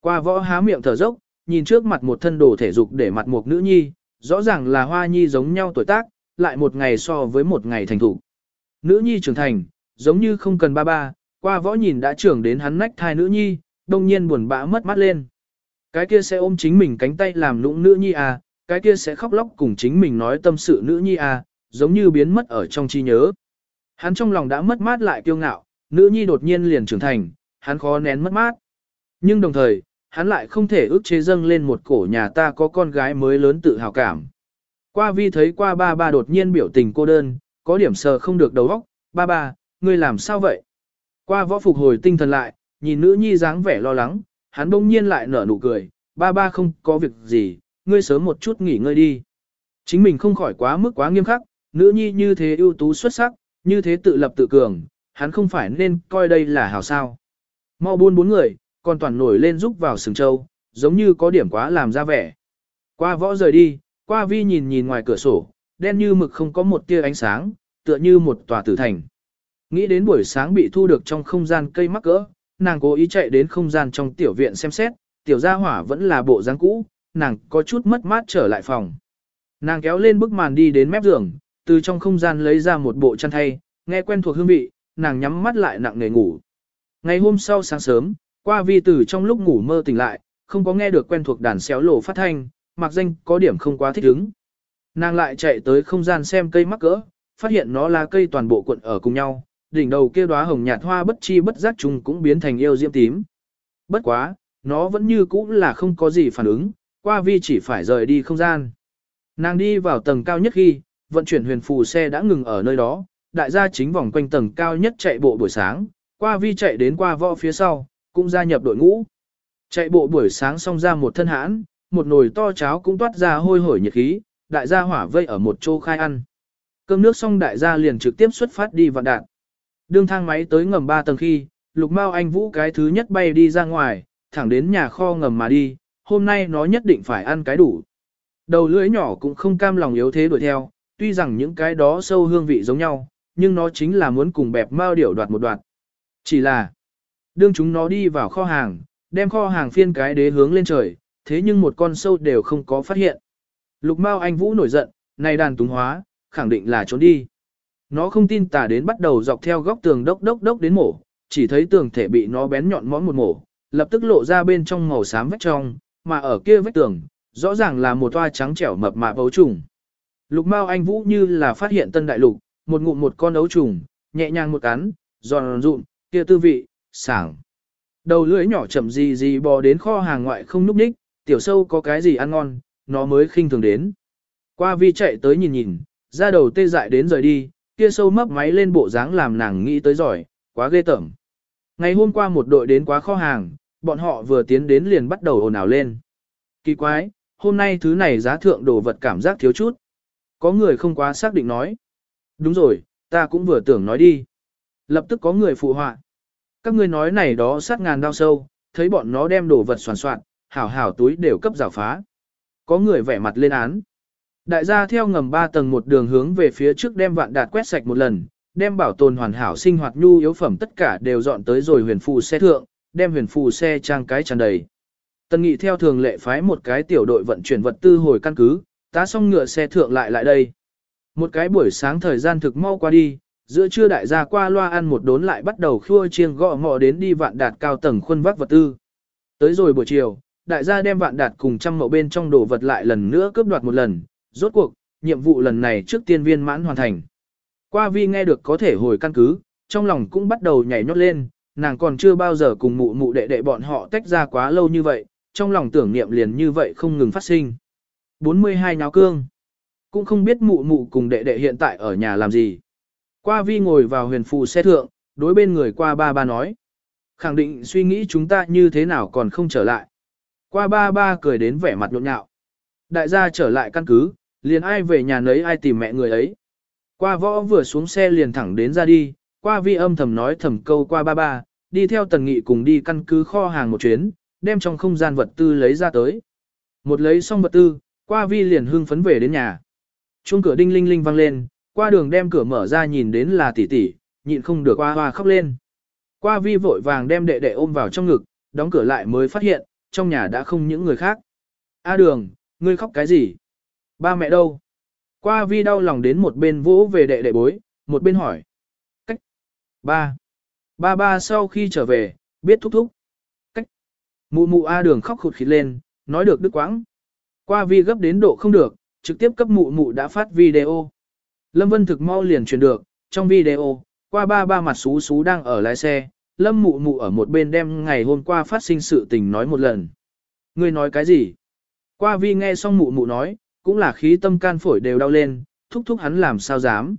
Qua võ há miệng thở dốc, nhìn trước mặt một thân đồ thể dục để mặt một nữ nhi, rõ ràng là hoa nhi giống nhau tuổi tác, lại một ngày so với một ngày thành thủ. Nữ nhi trưởng thành, giống như không cần ba ba, qua võ nhìn đã trưởng đến hắn nách thai nữ nhi, đông nhiên buồn bã mất mắt lên. Cái kia sẽ ôm chính mình cánh tay làm lũng nữ nhi à, cái kia sẽ khóc lóc cùng chính mình nói tâm sự nữ nhi à, giống như biến mất ở trong trí nhớ. Hắn trong lòng đã mất mát lại kiêu ngạo, nữ nhi đột nhiên liền trưởng thành, hắn khó nén mất mát. Nhưng đồng thời, hắn lại không thể ước chế dâng lên một cổ nhà ta có con gái mới lớn tự hào cảm. Qua vi thấy qua ba ba đột nhiên biểu tình cô đơn, có điểm sờ không được đầu óc, ba ba, ngươi làm sao vậy? Qua võ phục hồi tinh thần lại, nhìn nữ nhi dáng vẻ lo lắng, hắn bỗng nhiên lại nở nụ cười, ba ba không có việc gì, ngươi sớm một chút nghỉ ngơi đi. Chính mình không khỏi quá mức quá nghiêm khắc, nữ nhi như thế ưu tú xuất sắc, như thế tự lập tự cường, hắn không phải nên coi đây là hảo sao. Mau buôn bốn người, còn toàn nổi lên giúp vào sừng châu, giống như có điểm quá làm ra vẻ. Qua võ rời đi, qua vi nhìn nhìn ngoài cửa sổ, đen như mực không có một tia ánh sáng, tựa như một tòa tử thành. Nghĩ đến buổi sáng bị thu được trong không gian cây mắc cỡ, nàng cố ý chạy đến không gian trong tiểu viện xem xét, tiểu gia hỏa vẫn là bộ dáng cũ, nàng có chút mất mát trở lại phòng. Nàng kéo lên bức màn đi đến mép giường, từ trong không gian lấy ra một bộ chăn thay, nghe quen thuộc hương vị, nàng nhắm mắt lại nặng nề ngủ. Ngày hôm sau sáng sớm, qua vi tử trong lúc ngủ mơ tỉnh lại, không có nghe được quen thuộc đàn xéo lộ phát thanh, mặc danh có điểm không quá thích ứng. Nàng lại chạy tới không gian xem cây mắc cỡ, phát hiện nó là cây toàn bộ cuộn ở cùng nhau, đỉnh đầu kia đóa hồng nhạt hoa bất chi bất giác chung cũng biến thành yêu diễm tím. Bất quá, nó vẫn như cũ là không có gì phản ứng, qua vi chỉ phải rời đi không gian. Nàng đi vào tầng cao nhất khi, vận chuyển huyền phù xe đã ngừng ở nơi đó, đại gia chính vòng quanh tầng cao nhất chạy bộ buổi sáng, qua vi chạy đến qua võ phía sau, cũng gia nhập đội ngũ. Chạy bộ buổi sáng xong ra một thân hãn, một nồi to cháo cũng toát ra hôi hổi nhiệt khí, đại gia hỏa vây ở một chỗ khai ăn. Cơm nước xong đại gia liền trực tiếp xuất phát đi vạn đạn. Đương thang máy tới ngầm 3 tầng khi, lục mau anh vũ cái thứ nhất bay đi ra ngoài, thẳng đến nhà kho ngầm mà đi, hôm nay nó nhất định phải ăn cái đủ. Đầu lưỡi nhỏ cũng không cam lòng yếu thế đuổi theo, tuy rằng những cái đó sâu hương vị giống nhau, nhưng nó chính là muốn cùng bẹp mao điểu đoạt một đoạt. Chỉ là, đương chúng nó đi vào kho hàng, đem kho hàng phiên cái đế hướng lên trời, thế nhưng một con sâu đều không có phát hiện. Lục Mao Anh Vũ nổi giận, này đàn túng hóa, khẳng định là trốn đi. Nó không tin tà đến bắt đầu dọc theo góc tường đốc đốc đốc đến mổ, chỉ thấy tường thể bị nó bén nhọn món một mổ, lập tức lộ ra bên trong màu xám vách trong, mà ở kia vách tường, rõ ràng là một toa trắng trẻo mập mạp ấu trùng. Lục Mao Anh Vũ như là phát hiện tân đại lục, một ngụm một con ấu trùng, nhẹ nhàng một cắn, giòn rụn, kia tư vị, sảng. Đầu lưỡi nhỏ chậm gì gì bò đến kho hàng ngoại không núp ních, tiểu sâu có cái gì ăn ngon, nó mới khinh thường đến. Qua vi chạy tới nhìn nhìn, ra đầu tê dại đến rời đi, kia sâu mấp máy lên bộ dáng làm nàng nghĩ tới giỏi, quá ghê tởm. Ngày hôm qua một đội đến quá kho hàng, bọn họ vừa tiến đến liền bắt đầu ồn ào lên. Kỳ quái, hôm nay thứ này giá thượng đồ vật cảm giác thiếu chút. Có người không quá xác định nói. Đúng rồi, ta cũng vừa tưởng nói đi. Lập tức có người phụ họa. Các ngươi nói này đó sát ngàn đau sâu, thấy bọn nó đem đồ vật soàn soạn, hảo hảo túi đều cấp rào phá. Có người vẻ mặt lên án. Đại gia theo ngầm 3 tầng một đường hướng về phía trước đem vạn đạt quét sạch một lần, đem bảo tồn hoàn hảo sinh hoạt nhu yếu phẩm tất cả đều dọn tới rồi huyền phù xe thượng, đem huyền phù xe trang cái tràn đầy. Tần Nghị theo thường lệ phái một cái tiểu đội vận chuyển vật tư hồi căn cứ, tá xong ngựa xe thượng lại lại đây. Một cái buổi sáng thời gian thực mau qua đi, giữa trưa đại gia qua loa ăn một đốn lại bắt đầu khua chiêng gõ ngọ đến đi vạn đạt cao tầng khuôn vác vật tư. Tới rồi buổi chiều, đại gia đem vạn đạt cùng trăm mẫu bên trong đồ vật lại lần nữa cướp đoạt một lần, rốt cuộc, nhiệm vụ lần này trước tiên viên mãn hoàn thành. Qua vi nghe được có thể hồi căn cứ, trong lòng cũng bắt đầu nhảy nhót lên, nàng còn chưa bao giờ cùng mụ mụ đệ đệ bọn họ tách ra quá lâu như vậy, trong lòng tưởng niệm liền như vậy không ngừng phát sinh. 42 nháo cương. Cũng không biết mụ mụ cùng đệ đệ hiện tại ở nhà làm gì. Qua vi ngồi vào huyền phù xe thượng, đối bên người qua ba ba nói. Khẳng định suy nghĩ chúng ta như thế nào còn không trở lại. Qua ba ba cười đến vẻ mặt nhộn nhạo. Đại gia trở lại căn cứ, liền ai về nhà nấy ai tìm mẹ người ấy. Qua võ vừa xuống xe liền thẳng đến ra đi, qua vi âm thầm nói thầm câu qua ba ba, đi theo tần nghị cùng đi căn cứ kho hàng một chuyến, đem trong không gian vật tư lấy ra tới. Một lấy xong vật tư, qua vi liền hưng phấn về đến nhà. Chuông cửa đinh linh linh vang lên, qua đường đem cửa mở ra nhìn đến là tỷ tỷ, nhịn không được qua hoa khóc lên. Qua vi vội vàng đem đệ đệ ôm vào trong ngực, đóng cửa lại mới phát hiện, trong nhà đã không những người khác. A đường, ngươi khóc cái gì? Ba mẹ đâu? Qua vi đau lòng đến một bên vỗ về đệ đệ bối, một bên hỏi. Cách. Ba. Ba ba sau khi trở về, biết thúc thúc. Cách. Mụ mụ A đường khóc khụt khịt lên, nói được đứt quãng. Qua vi gấp đến độ không được, trực tiếp cấp mụ mụ đã phát video. Lâm Vân thực mau liền truyền được, trong video, qua ba ba mặt xú xú đang ở lái xe, Lâm mụ mụ ở một bên đem ngày hôm qua phát sinh sự tình nói một lần. Ngươi nói cái gì? Qua vi nghe xong mụ mụ nói, cũng là khí tâm can phổi đều đau lên, thúc thúc hắn làm sao dám.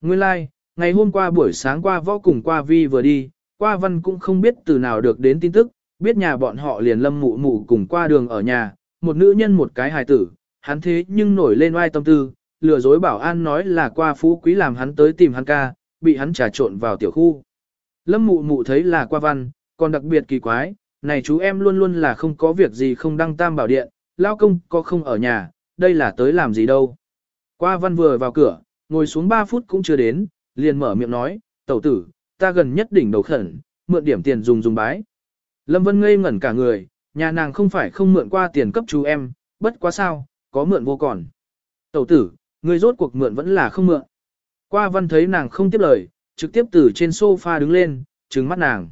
Nguyên lai, like, ngày hôm qua buổi sáng qua võ cùng qua vi vừa đi, qua văn cũng không biết từ nào được đến tin tức, biết nhà bọn họ liền lâm mụ mụ cùng qua đường ở nhà, một nữ nhân một cái hài tử, hắn thế nhưng nổi lên oai tâm tư, lừa dối bảo an nói là qua phú quý làm hắn tới tìm hắn ca, bị hắn trà trộn vào tiểu khu. Lâm mụ mụ thấy là qua văn, còn đặc biệt kỳ quái, này chú em luôn luôn là không có việc gì không đăng tam bảo điện, lao công có không ở nhà, đây là tới làm gì đâu. Qua văn vừa vào cửa, ngồi xuống 3 phút cũng chưa đến, liền mở miệng nói, tẩu tử, ta gần nhất đỉnh đầu khẩn, mượn điểm tiền dùng dùng bái. Lâm Vân ngây ngẩn cả người, nhà nàng không phải không mượn qua tiền cấp chú em, bất quá sao, có mượn vô còn. Tẩu tử, người rốt cuộc mượn vẫn là không mượn. Qua văn thấy nàng không tiếp lời, trực tiếp từ trên sofa đứng lên, trừng mắt nàng.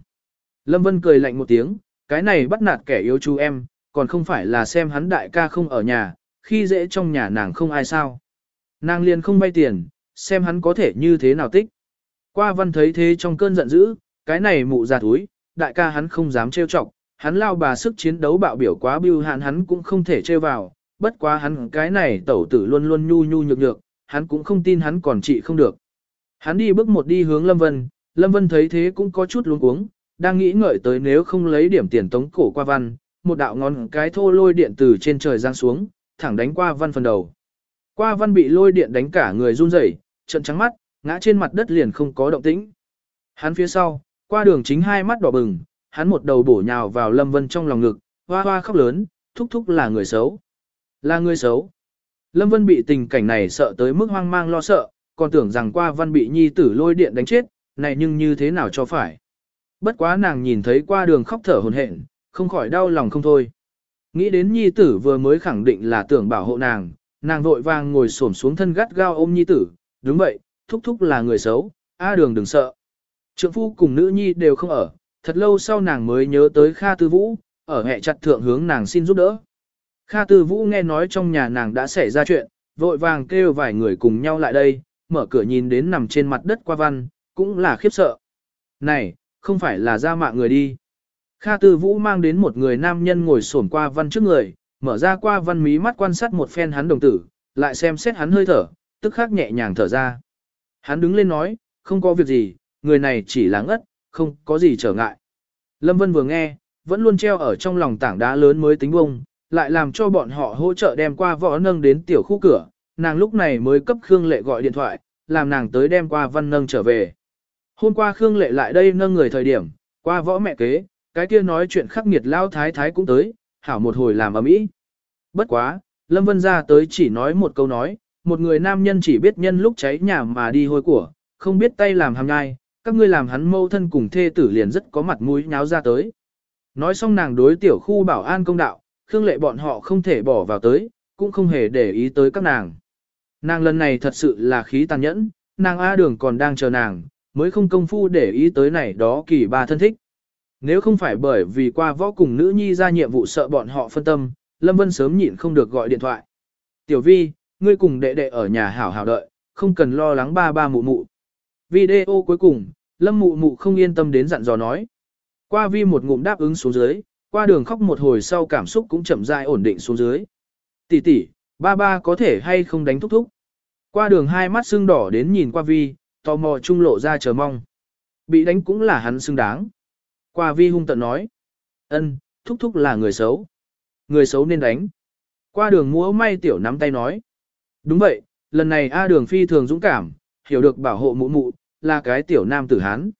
Lâm Vân cười lạnh một tiếng, cái này bắt nạt kẻ yếu chú em, còn không phải là xem hắn đại ca không ở nhà, khi dễ trong nhà nàng không ai sao. Nàng liền không vay tiền, xem hắn có thể như thế nào tích. Qua văn thấy thế trong cơn giận dữ, cái này mụ già túi, đại ca hắn không dám trêu chọc, hắn lao bà sức chiến đấu bạo biểu quá biêu hạn hắn cũng không thể trêu vào, bất quá hắn cái này tẩu tử luôn luôn nhu nhu nhược nhược, hắn cũng không tin hắn còn trị không được. Hắn đi bước một đi hướng Lâm Vân, Lâm Vân thấy thế cũng có chút luống cuống, đang nghĩ ngợi tới nếu không lấy điểm tiền tống cổ qua văn, một đạo ngón cái thô lôi điện từ trên trời giáng xuống, thẳng đánh qua văn phần đầu. Qua văn bị lôi điện đánh cả người run rẩy, trận trắng mắt, ngã trên mặt đất liền không có động tĩnh. Hắn phía sau, qua đường chính hai mắt đỏ bừng, hắn một đầu bổ nhào vào Lâm Vân trong lòng ngực, hoa hoa khóc lớn, thúc thúc là người xấu. Là người xấu. Lâm Vân bị tình cảnh này sợ tới mức hoang mang lo sợ, còn tưởng rằng qua văn bị nhi tử lôi điện đánh chết, này nhưng như thế nào cho phải. Bất quá nàng nhìn thấy qua đường khóc thở hồn hển, không khỏi đau lòng không thôi. Nghĩ đến nhi tử vừa mới khẳng định là tưởng bảo hộ nàng, nàng vội vàng ngồi xổm xuống thân gắt gao ôm nhi tử, đúng vậy, thúc thúc là người xấu, a đường đừng sợ. Trượng phu cùng nữ nhi đều không ở, thật lâu sau nàng mới nhớ tới Kha Tư Vũ, ở hệ chặt thượng hướng nàng xin giúp đỡ. Kha Tư Vũ nghe nói trong nhà nàng đã xảy ra chuyện, vội vàng kêu vài người cùng nhau lại đây, mở cửa nhìn đến nằm trên mặt đất qua văn, cũng là khiếp sợ. Này, không phải là ra mạng người đi. Kha Tư Vũ mang đến một người nam nhân ngồi xổm qua văn trước người, mở ra qua văn mí mắt quan sát một phen hắn đồng tử, lại xem xét hắn hơi thở, tức khắc nhẹ nhàng thở ra. Hắn đứng lên nói, không có việc gì, người này chỉ là ngất, không có gì trở ngại. Lâm Vân vừa nghe, vẫn luôn treo ở trong lòng tảng đá lớn mới tính bông, lại làm cho bọn họ hỗ trợ đem qua võ nâng đến tiểu khu cửa, nàng lúc này mới cấp Khương Lệ gọi điện thoại, làm nàng tới đem qua văn nâng trở về. Hôm qua Khương Lệ lại đây nâng người thời điểm, qua võ mẹ kế, cái kia nói chuyện khắc nghiệt lao thái thái cũng tới, hảo một hồi làm ở mỹ. Bất quá, Lâm Vân ra tới chỉ nói một câu nói, một người nam nhân chỉ biết nhân lúc cháy nhà mà đi hôi của, không biết tay làm hàm nhai, các ngươi làm hắn mâu thân cùng thê tử liền rất có mặt mũi nháo ra tới. Nói xong nàng đối tiểu khu bảo an công đạo, Khương Lệ bọn họ không thể bỏ vào tới, cũng không hề để ý tới các nàng. Nàng lần này thật sự là khí tàn nhẫn, nàng A đường còn đang chờ nàng, mới không công phu để ý tới này đó kỳ ba thân thích. Nếu không phải bởi vì qua võ cùng nữ nhi ra nhiệm vụ sợ bọn họ phân tâm, Lâm Vân sớm nhịn không được gọi điện thoại. Tiểu Vi, ngươi cùng đệ đệ ở nhà hảo hảo đợi, không cần lo lắng ba ba mụ mụ. Video cuối cùng, Lâm mụ mụ không yên tâm đến dặn dò nói. Qua vi một ngụm đáp ứng xuống dưới, qua đường khóc một hồi sau cảm xúc cũng chậm rãi ổn định xuống dưới. Tỷ tỷ, ba ba có thể hay không đánh thúc thúc. Qua đường hai mắt sưng đỏ đến nhìn qua vi, tò mò trung lộ ra chờ mong. Bị đánh cũng là hắn xứng đáng. Qua vi hung tận nói. ân, thúc thúc là người xấu. Người xấu nên đánh. Qua đường múa may tiểu nắm tay nói. Đúng vậy, lần này A đường phi thường dũng cảm, hiểu được bảo hộ mụ mụ, là cái tiểu nam tử hán.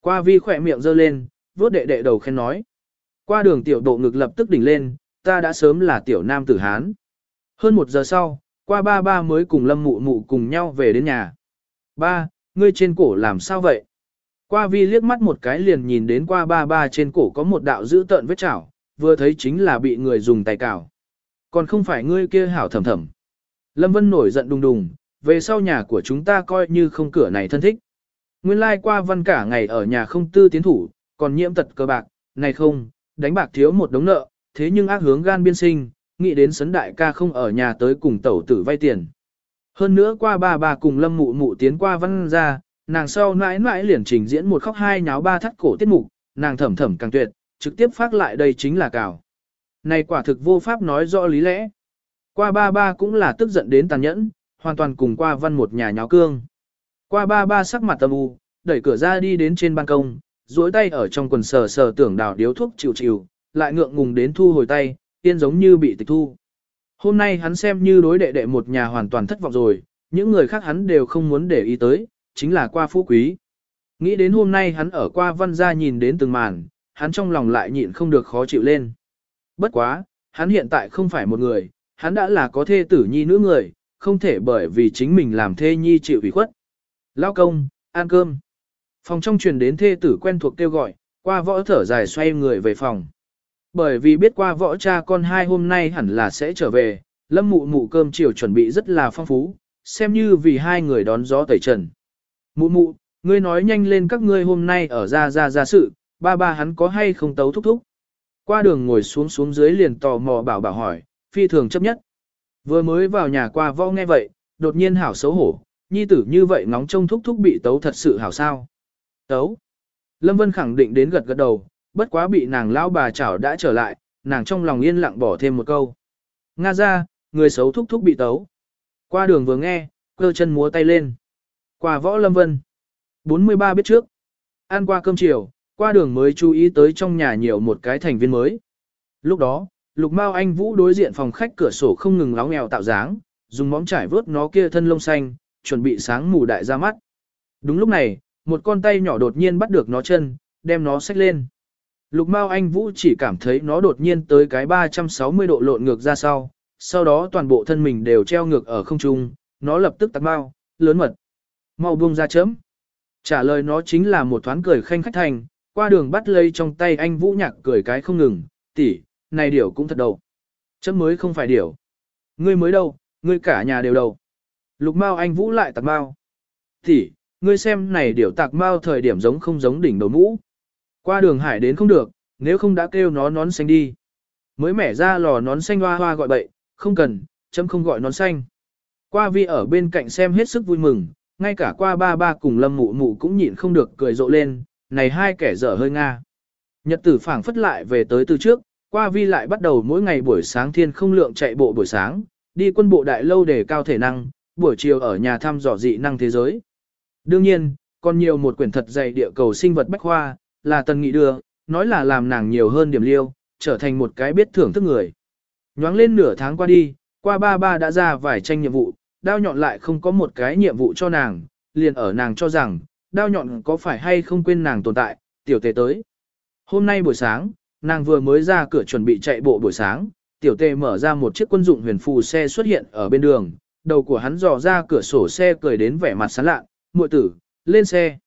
Qua vi khỏe miệng giơ lên, vuốt đệ đệ đầu khen nói. Qua đường tiểu độ ngực lập tức đỉnh lên, ta đã sớm là tiểu nam tử hán. Hơn một giờ sau, qua ba ba mới cùng lâm mụ mụ cùng nhau về đến nhà. Ba, ngươi trên cổ làm sao vậy? Qua vi liếc mắt một cái liền nhìn đến qua ba ba trên cổ có một đạo dữ tợn vết chảo, vừa thấy chính là bị người dùng tay cào. Còn không phải ngươi kia hảo thầm thầm. Lâm Vân nổi giận đùng đùng, về sau nhà của chúng ta coi như không cửa này thân thích. Nguyên lai like qua văn cả ngày ở nhà không tư tiến thủ, còn nhiễm tật cơ bạc, này không, đánh bạc thiếu một đống nợ, thế nhưng ác hướng gan biên sinh, nghĩ đến sấn đại ca không ở nhà tới cùng tẩu tử vay tiền. Hơn nữa qua ba bà cùng lâm mụ mụ tiến qua văn ra, nàng sau mãi mãi liền trình diễn một khóc hai nháo ba thắt cổ tiết mục, nàng thẩm thẩm càng tuyệt, trực tiếp phát lại đây chính là cào. Này quả thực vô pháp nói rõ lý lẽ. Qua ba ba cũng là tức giận đến tàn nhẫn, hoàn toàn cùng qua văn một nhà nháo cương. Qua ba ba sắc mặt tâm u, đẩy cửa ra đi đến trên ban công, duỗi tay ở trong quần sờ sờ tưởng đào điếu thuốc chịu chịu, lại ngượng ngùng đến thu hồi tay, tiên giống như bị tịch thu. Hôm nay hắn xem như đối đệ đệ một nhà hoàn toàn thất vọng rồi, những người khác hắn đều không muốn để ý tới, chính là qua phú quý. Nghĩ đến hôm nay hắn ở qua văn gia nhìn đến từng màn, hắn trong lòng lại nhịn không được khó chịu lên. Bất quá, hắn hiện tại không phải một người, hắn đã là có thê tử nhi nữ người, không thể bởi vì chính mình làm thê nhi chịu ủy khuất. Lao công, ăn cơm. Phòng trong truyền đến thê tử quen thuộc kêu gọi, qua võ thở dài xoay người về phòng. Bởi vì biết qua võ cha con hai hôm nay hẳn là sẽ trở về, lâm mụ mụ cơm chiều chuẩn bị rất là phong phú, xem như vì hai người đón gió tẩy trần. Mụ mụ, ngươi nói nhanh lên các ngươi hôm nay ở ra ra ra sự, ba ba hắn có hay không tấu thúc thúc. Qua đường ngồi xuống xuống dưới liền tò mò bảo bảo hỏi, phi thường chấp nhất. Vừa mới vào nhà qua vo nghe vậy, đột nhiên hảo xấu hổ, nhi tử như vậy ngóng trông thúc thúc bị tấu thật sự hảo sao. Tấu. Lâm Vân khẳng định đến gật gật đầu, bất quá bị nàng lão bà chảo đã trở lại, nàng trong lòng yên lặng bỏ thêm một câu. Nga ra, người xấu thúc thúc bị tấu. Qua đường vừa nghe, cơ chân múa tay lên. Qua võ Lâm Vân. 43 biết trước. Ăn qua cơm chiều, qua đường mới chú ý tới trong nhà nhiều một cái thành viên mới. Lúc đó, Lục Mao Anh Vũ đối diện phòng khách cửa sổ không ngừng lóng nghèo tạo dáng, dùng móng trải vớt nó kia thân lông xanh, chuẩn bị sáng mù đại ra mắt. Đúng lúc này, một con tay nhỏ đột nhiên bắt được nó chân, đem nó xách lên. Lục Mao Anh Vũ chỉ cảm thấy nó đột nhiên tới cái 360 độ lộn ngược ra sau, sau đó toàn bộ thân mình đều treo ngược ở không trung, nó lập tức tắt mau, lớn mật. Mau buông ra chấm. Trả lời nó chính là một thoáng cười khanh khách thành, qua đường bắt lấy trong tay anh Vũ Nhạc cười cái không ngừng, tỷ, này điều cũng thật đầu. Chấm mới không phải điều. Ngươi mới đâu, ngươi cả nhà đều đầu. Lục Mao anh Vũ lại tạc Mao. Tỷ, ngươi xem này điều tạc Mao thời điểm giống không giống đỉnh đầu mũ. Qua đường hải đến không được, nếu không đã kêu nó nón xanh đi. Mới mẻ ra lò nón xanh hoa hoa gọi bậy, không cần, chấm không gọi nón xanh. Qua vi ở bên cạnh xem hết sức vui mừng, ngay cả qua ba ba cùng lâm mụ mụ cũng nhịn không được cười rộ lên, này hai kẻ dở hơi nga. Nhật tử phảng phất lại về tới từ trước, qua vi lại bắt đầu mỗi ngày buổi sáng thiên không lượng chạy bộ buổi sáng, đi quân bộ đại lâu để cao thể năng, buổi chiều ở nhà thăm dò dị năng thế giới. Đương nhiên, còn nhiều một quyển thật dày địa cầu sinh vật bách khoa, là tần nghị đưa, nói là làm nàng nhiều hơn điểm liêu, trở thành một cái biết thưởng thức người. Nhoáng lên nửa tháng qua đi, qua ba ba đã ra vài tranh nhiệm vụ, đao nhọn lại không có một cái nhiệm vụ cho nàng, liền ở nàng cho rằng, đao nhọn có phải hay không quên nàng tồn tại, tiểu tề tới. Hôm nay buổi sáng, nàng vừa mới ra cửa chuẩn bị chạy bộ buổi sáng, tiểu tề mở ra một chiếc quân dụng huyền phù xe xuất hiện ở bên đường, đầu của hắn dò ra cửa sổ xe cười đến vẻ mặt sán lạ, muội tử, lên xe.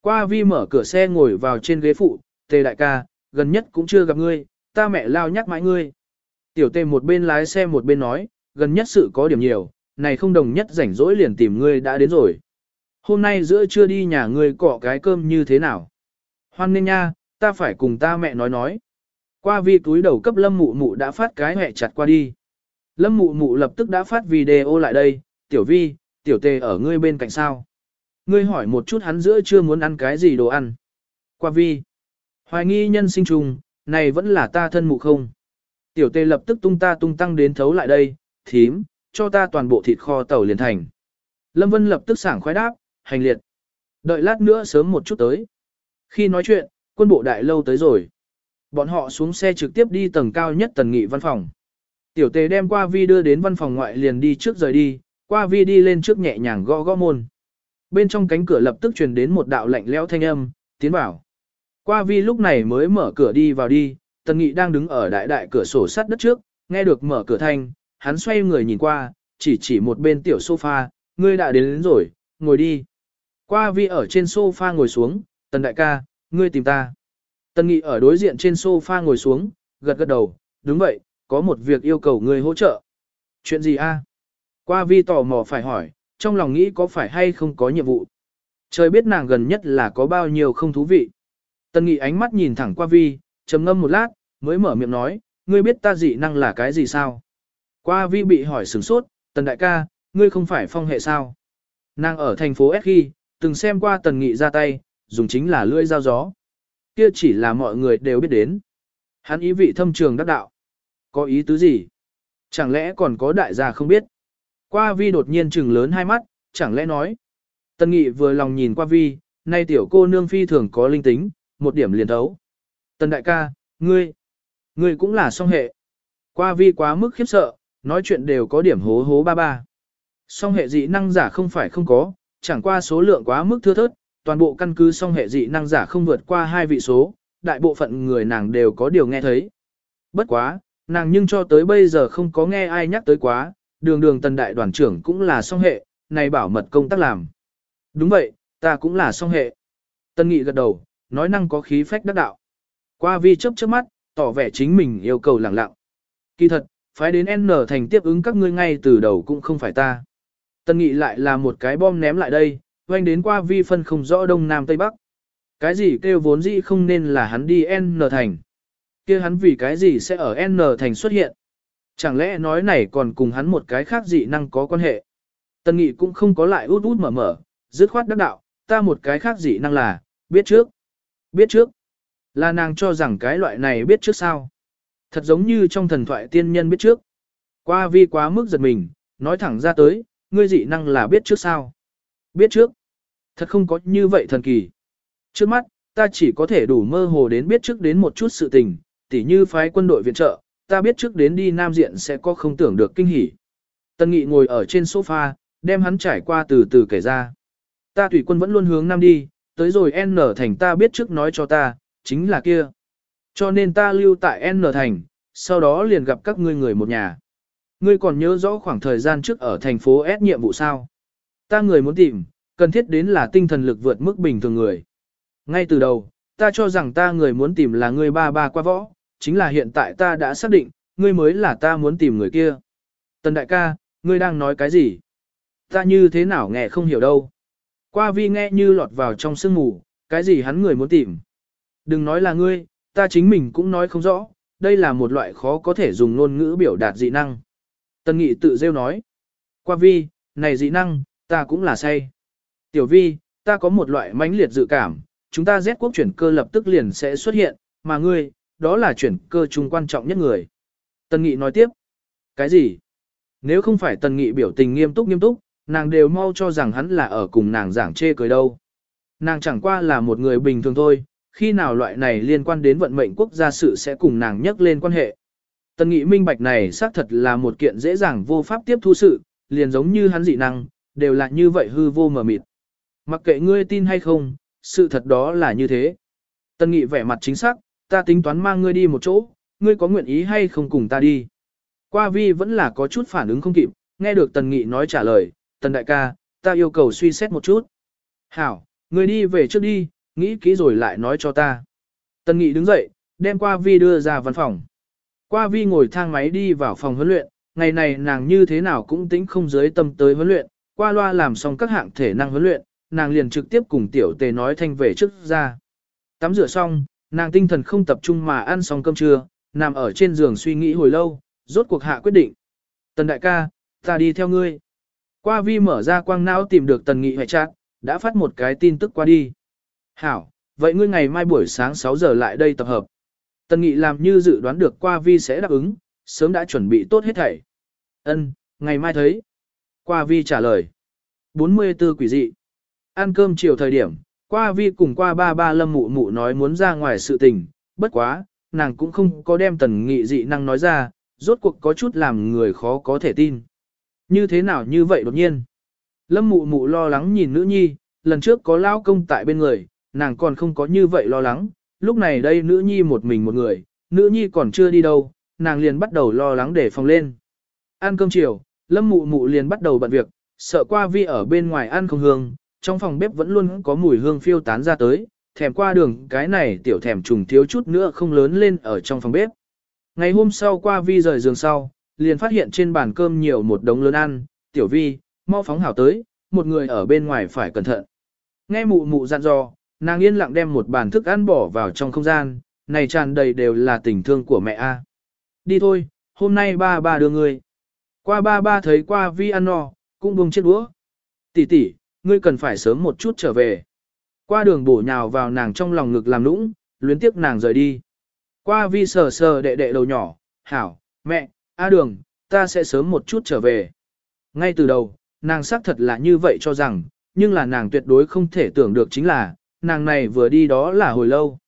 Qua vi mở cửa xe ngồi vào trên ghế phụ, tề đại ca, gần nhất cũng chưa gặp ngươi, ta mẹ lao nhắc mãi ngươi. Tiểu tề một bên lái xe một bên nói, gần nhất sự có điểm nhiều, này không đồng nhất rảnh rỗi liền tìm ngươi đã đến rồi. Hôm nay giữa trưa đi nhà ngươi cọ cái cơm như thế nào? Hoan nên nha, ta phải cùng ta mẹ nói nói. Qua vi túi đầu cấp lâm mụ mụ đã phát cái hẹ chặt qua đi. Lâm mụ mụ lập tức đã phát video lại đây, tiểu vi, tiểu tề ở ngươi bên cạnh sao. Ngươi hỏi một chút hắn giữa chưa muốn ăn cái gì đồ ăn. Qua vi, hoài nghi nhân sinh trùng, này vẫn là ta thân mụ không. Tiểu tề lập tức tung ta tung tăng đến thấu lại đây, thím, cho ta toàn bộ thịt kho tàu liền thành. Lâm Vân lập tức sảng khoái đáp, hành liệt. Đợi lát nữa sớm một chút tới. Khi nói chuyện, quân bộ đại lâu tới rồi. Bọn họ xuống xe trực tiếp đi tầng cao nhất tầng nghị văn phòng. Tiểu tề đem qua vi đưa đến văn phòng ngoại liền đi trước rời đi, qua vi đi lên trước nhẹ nhàng gõ gõ môn. Bên trong cánh cửa lập tức truyền đến một đạo lạnh lẽo thanh âm, tiến vào. Qua vi lúc này mới mở cửa đi vào đi, tần nghị đang đứng ở đại đại cửa sổ sắt đất trước, nghe được mở cửa thanh, hắn xoay người nhìn qua, chỉ chỉ một bên tiểu sofa, ngươi đã đến, đến rồi, ngồi đi. Qua vi ở trên sofa ngồi xuống, tần đại ca, ngươi tìm ta. Tần nghị ở đối diện trên sofa ngồi xuống, gật gật đầu, đúng vậy, có một việc yêu cầu ngươi hỗ trợ. Chuyện gì a? Qua vi tò mò phải hỏi, trong lòng nghĩ có phải hay không có nhiệm vụ. Trời biết nàng gần nhất là có bao nhiêu không thú vị. Tần nghị ánh mắt nhìn thẳng qua vi, trầm ngâm một lát, mới mở miệng nói, ngươi biết ta dị năng là cái gì sao? Qua vi bị hỏi sửng sốt, tần đại ca, ngươi không phải phong hệ sao? Nàng ở thành phố S khi, từng xem qua tần nghị ra tay, dùng chính là lưỡi dao gió. Kia chỉ là mọi người đều biết đến. Hắn ý vị thâm trường đắc đạo. Có ý tứ gì? Chẳng lẽ còn có đại gia không biết? Qua vi đột nhiên trừng lớn hai mắt, chẳng lẽ nói. Tần nghị vừa lòng nhìn qua vi, nay tiểu cô nương phi thường có linh tính, một điểm liền thấu. Tần đại ca, ngươi, ngươi cũng là song hệ. Qua vi quá mức khiếp sợ, nói chuyện đều có điểm hố hố ba ba. Song hệ dị năng giả không phải không có, chẳng qua số lượng quá mức thưa thớt, toàn bộ căn cứ song hệ dị năng giả không vượt qua hai vị số, đại bộ phận người nàng đều có điều nghe thấy. Bất quá, nàng nhưng cho tới bây giờ không có nghe ai nhắc tới quá, đường đường tần đại đoàn trưởng cũng là song hệ, này bảo mật công tác làm. Đúng vậy, ta cũng là song hệ. Tân nghị gật đầu, nói năng có khí phách đắc đạo. Qua vi chớp chớp mắt, tỏ vẻ chính mình yêu cầu lẳng lặng. Kỳ thật, phái đến N thành tiếp ứng các ngươi ngay từ đầu cũng không phải ta. Tân nghị lại là một cái bom ném lại đây, oanh đến qua vi phân không rõ đông nam tây bắc. Cái gì kêu vốn dĩ không nên là hắn đi N thành. kia hắn vì cái gì sẽ ở N thành xuất hiện. Chẳng lẽ nói này còn cùng hắn một cái khác dị năng có quan hệ. Tần Nghị cũng không có lại út út mở mở, dứt khoát đắc đạo, ta một cái khác gì năng là, biết trước. Biết trước. Là nàng cho rằng cái loại này biết trước sao. Thật giống như trong thần thoại tiên nhân biết trước. Qua vi quá mức giật mình, nói thẳng ra tới, ngươi dị năng là biết trước sao. Biết trước. Thật không có như vậy thần kỳ. Trước mắt, ta chỉ có thể đủ mơ hồ đến biết trước đến một chút sự tình, tỉ như phái quân đội viện trợ, ta biết trước đến đi Nam Diện sẽ có không tưởng được kinh hỉ. Tân Nghị ngồi ở trên sofa, đem hắn trải qua từ từ kể ra. Ta thủy quân vẫn luôn hướng Nam đi, tới rồi N thành ta biết trước nói cho ta, chính là kia. Cho nên ta lưu tại N thành, sau đó liền gặp các ngươi người một nhà. Ngươi còn nhớ rõ khoảng thời gian trước ở thành phố S nhiệm vụ sao? Ta người muốn tìm, cần thiết đến là tinh thần lực vượt mức bình thường người. Ngay từ đầu, ta cho rằng ta người muốn tìm là ngươi ba ba qua võ, chính là hiện tại ta đã xác định, ngươi mới là ta muốn tìm người kia. Tần đại ca, ngươi đang nói cái gì? Ta như thế nào nghe không hiểu đâu. Qua vi nghe như lọt vào trong sương mù, cái gì hắn người muốn tìm. Đừng nói là ngươi, ta chính mình cũng nói không rõ, đây là một loại khó có thể dùng ngôn ngữ biểu đạt dị năng. Tần nghị tự rêu nói. Qua vi, này dị năng, ta cũng là say. Tiểu vi, ta có một loại mãnh liệt dự cảm, chúng ta Z quốc chuyển cơ lập tức liền sẽ xuất hiện, mà ngươi, đó là chuyển cơ chung quan trọng nhất người. Tần Nghị nói tiếp. Cái gì? Nếu không phải Tần Nghị biểu tình nghiêm túc nghiêm túc, nàng đều mau cho rằng hắn là ở cùng nàng giảng chê cười đâu. Nàng chẳng qua là một người bình thường thôi, khi nào loại này liên quan đến vận mệnh quốc gia sự sẽ cùng nàng nhắc lên quan hệ. Tần Nghị minh bạch này xác thật là một kiện dễ dàng vô pháp tiếp thu sự, liền giống như hắn dị năng, đều là như vậy hư vô mờ mịt. Mặc kệ ngươi tin hay không, sự thật đó là như thế. Tần Nghị vẻ mặt chính xác, ta tính toán mang ngươi đi một chỗ, ngươi có nguyện ý hay không cùng ta đi. Qua vi vẫn là có chút phản ứng không kịp, nghe được Tần Nghị nói trả lời, Tần Đại ca, ta yêu cầu suy xét một chút. Hảo, ngươi đi về trước đi, nghĩ kỹ rồi lại nói cho ta. Tần Nghị đứng dậy, đem qua vi đưa ra văn phòng. Qua vi ngồi thang máy đi vào phòng huấn luyện, ngày này nàng như thế nào cũng tính không giới tâm tới huấn luyện, qua loa làm xong các hạng thể năng huấn luyện, nàng liền trực tiếp cùng tiểu tề nói thanh về trước ra. Tắm rửa xong, nàng tinh thần không tập trung mà ăn xong cơm trưa, nằm ở trên giường suy nghĩ hồi lâu, rốt cuộc hạ quyết định. Tần đại ca, ta đi theo ngươi. Qua vi mở ra quang não tìm được tần nghị hệ trạng, đã phát một cái tin tức qua đi. Hảo, vậy ngươi ngày mai buổi sáng 6 giờ lại đây tập hợp. Tần nghị làm như dự đoán được qua vi sẽ đáp ứng, sớm đã chuẩn bị tốt hết thảy. Ân, ngày mai thấy. Qua vi trả lời. 44 quỷ dị. Ăn cơm chiều thời điểm, qua vi cùng qua ba ba lâm mụ mụ nói muốn ra ngoài sự tình, bất quá, nàng cũng không có đem tần nghị dị năng nói ra, rốt cuộc có chút làm người khó có thể tin. Như thế nào như vậy đột nhiên? Lâm mụ mụ lo lắng nhìn nữ nhi, lần trước có lao công tại bên người, nàng còn không có như vậy lo lắng, lúc này đây nữ nhi một mình một người, nữ nhi còn chưa đi đâu, nàng liền bắt đầu lo lắng để phòng lên. Ăn cơm chiều, lâm mụ mụ liền bắt đầu bận việc, sợ qua vi ở bên ngoài ăn không hương, trong phòng bếp vẫn luôn có mùi hương phiêu tán ra tới, thèm qua đường cái này tiểu thèm trùng thiếu chút nữa không lớn lên ở trong phòng bếp. Ngày hôm sau qua vi rời giường sau, liền phát hiện trên bàn cơm nhiều một đống lớn ăn, tiểu vi, mau phóng hảo tới, một người ở bên ngoài phải cẩn thận. Nghe mụ mụ dặn dò, nàng yên lặng đem một bàn thức ăn bỏ vào trong không gian, này tràn đầy đều là tình thương của mẹ A. Đi thôi, hôm nay ba ba đưa ngươi. Qua ba ba thấy qua vi ăn no, cũng buông chiếc đũa. Tỷ tỷ, ngươi cần phải sớm một chút trở về. Qua đường bổ nhào vào nàng trong lòng ngực làm nũng, luyến tiếc nàng rời đi. Qua vi sờ sờ đệ đệ đầu nhỏ, hảo, mẹ, a đường, ta sẽ sớm một chút trở về. Ngay từ đầu, nàng xác thật là như vậy cho rằng, nhưng là nàng tuyệt đối không thể tưởng được chính là, nàng này vừa đi đó là hồi lâu.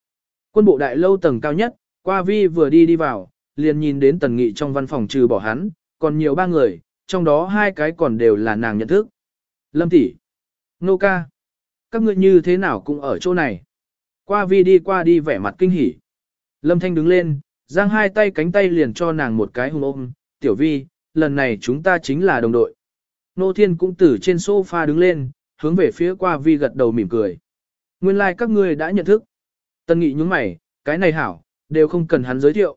Quân bộ đại lâu tầng cao nhất, qua vi vừa đi đi vào, liền nhìn đến tần nghị trong văn phòng trừ bỏ hắn, còn nhiều ba người, trong đó hai cái còn đều là nàng nhận thức. Lâm tỷ Nô ca, các ngươi như thế nào cũng ở chỗ này. Qua vi đi qua đi vẻ mặt kinh hỉ. Lâm Thanh đứng lên, giang hai tay cánh tay liền cho nàng một cái hùng ôm, tiểu vi, lần này chúng ta chính là đồng đội. Nô Thiên cũng từ trên sofa đứng lên, hướng về phía qua vi gật đầu mỉm cười. Nguyên lai like các ngươi đã nhận thức. Tân nghị nhúng mày, cái này hảo, đều không cần hắn giới thiệu.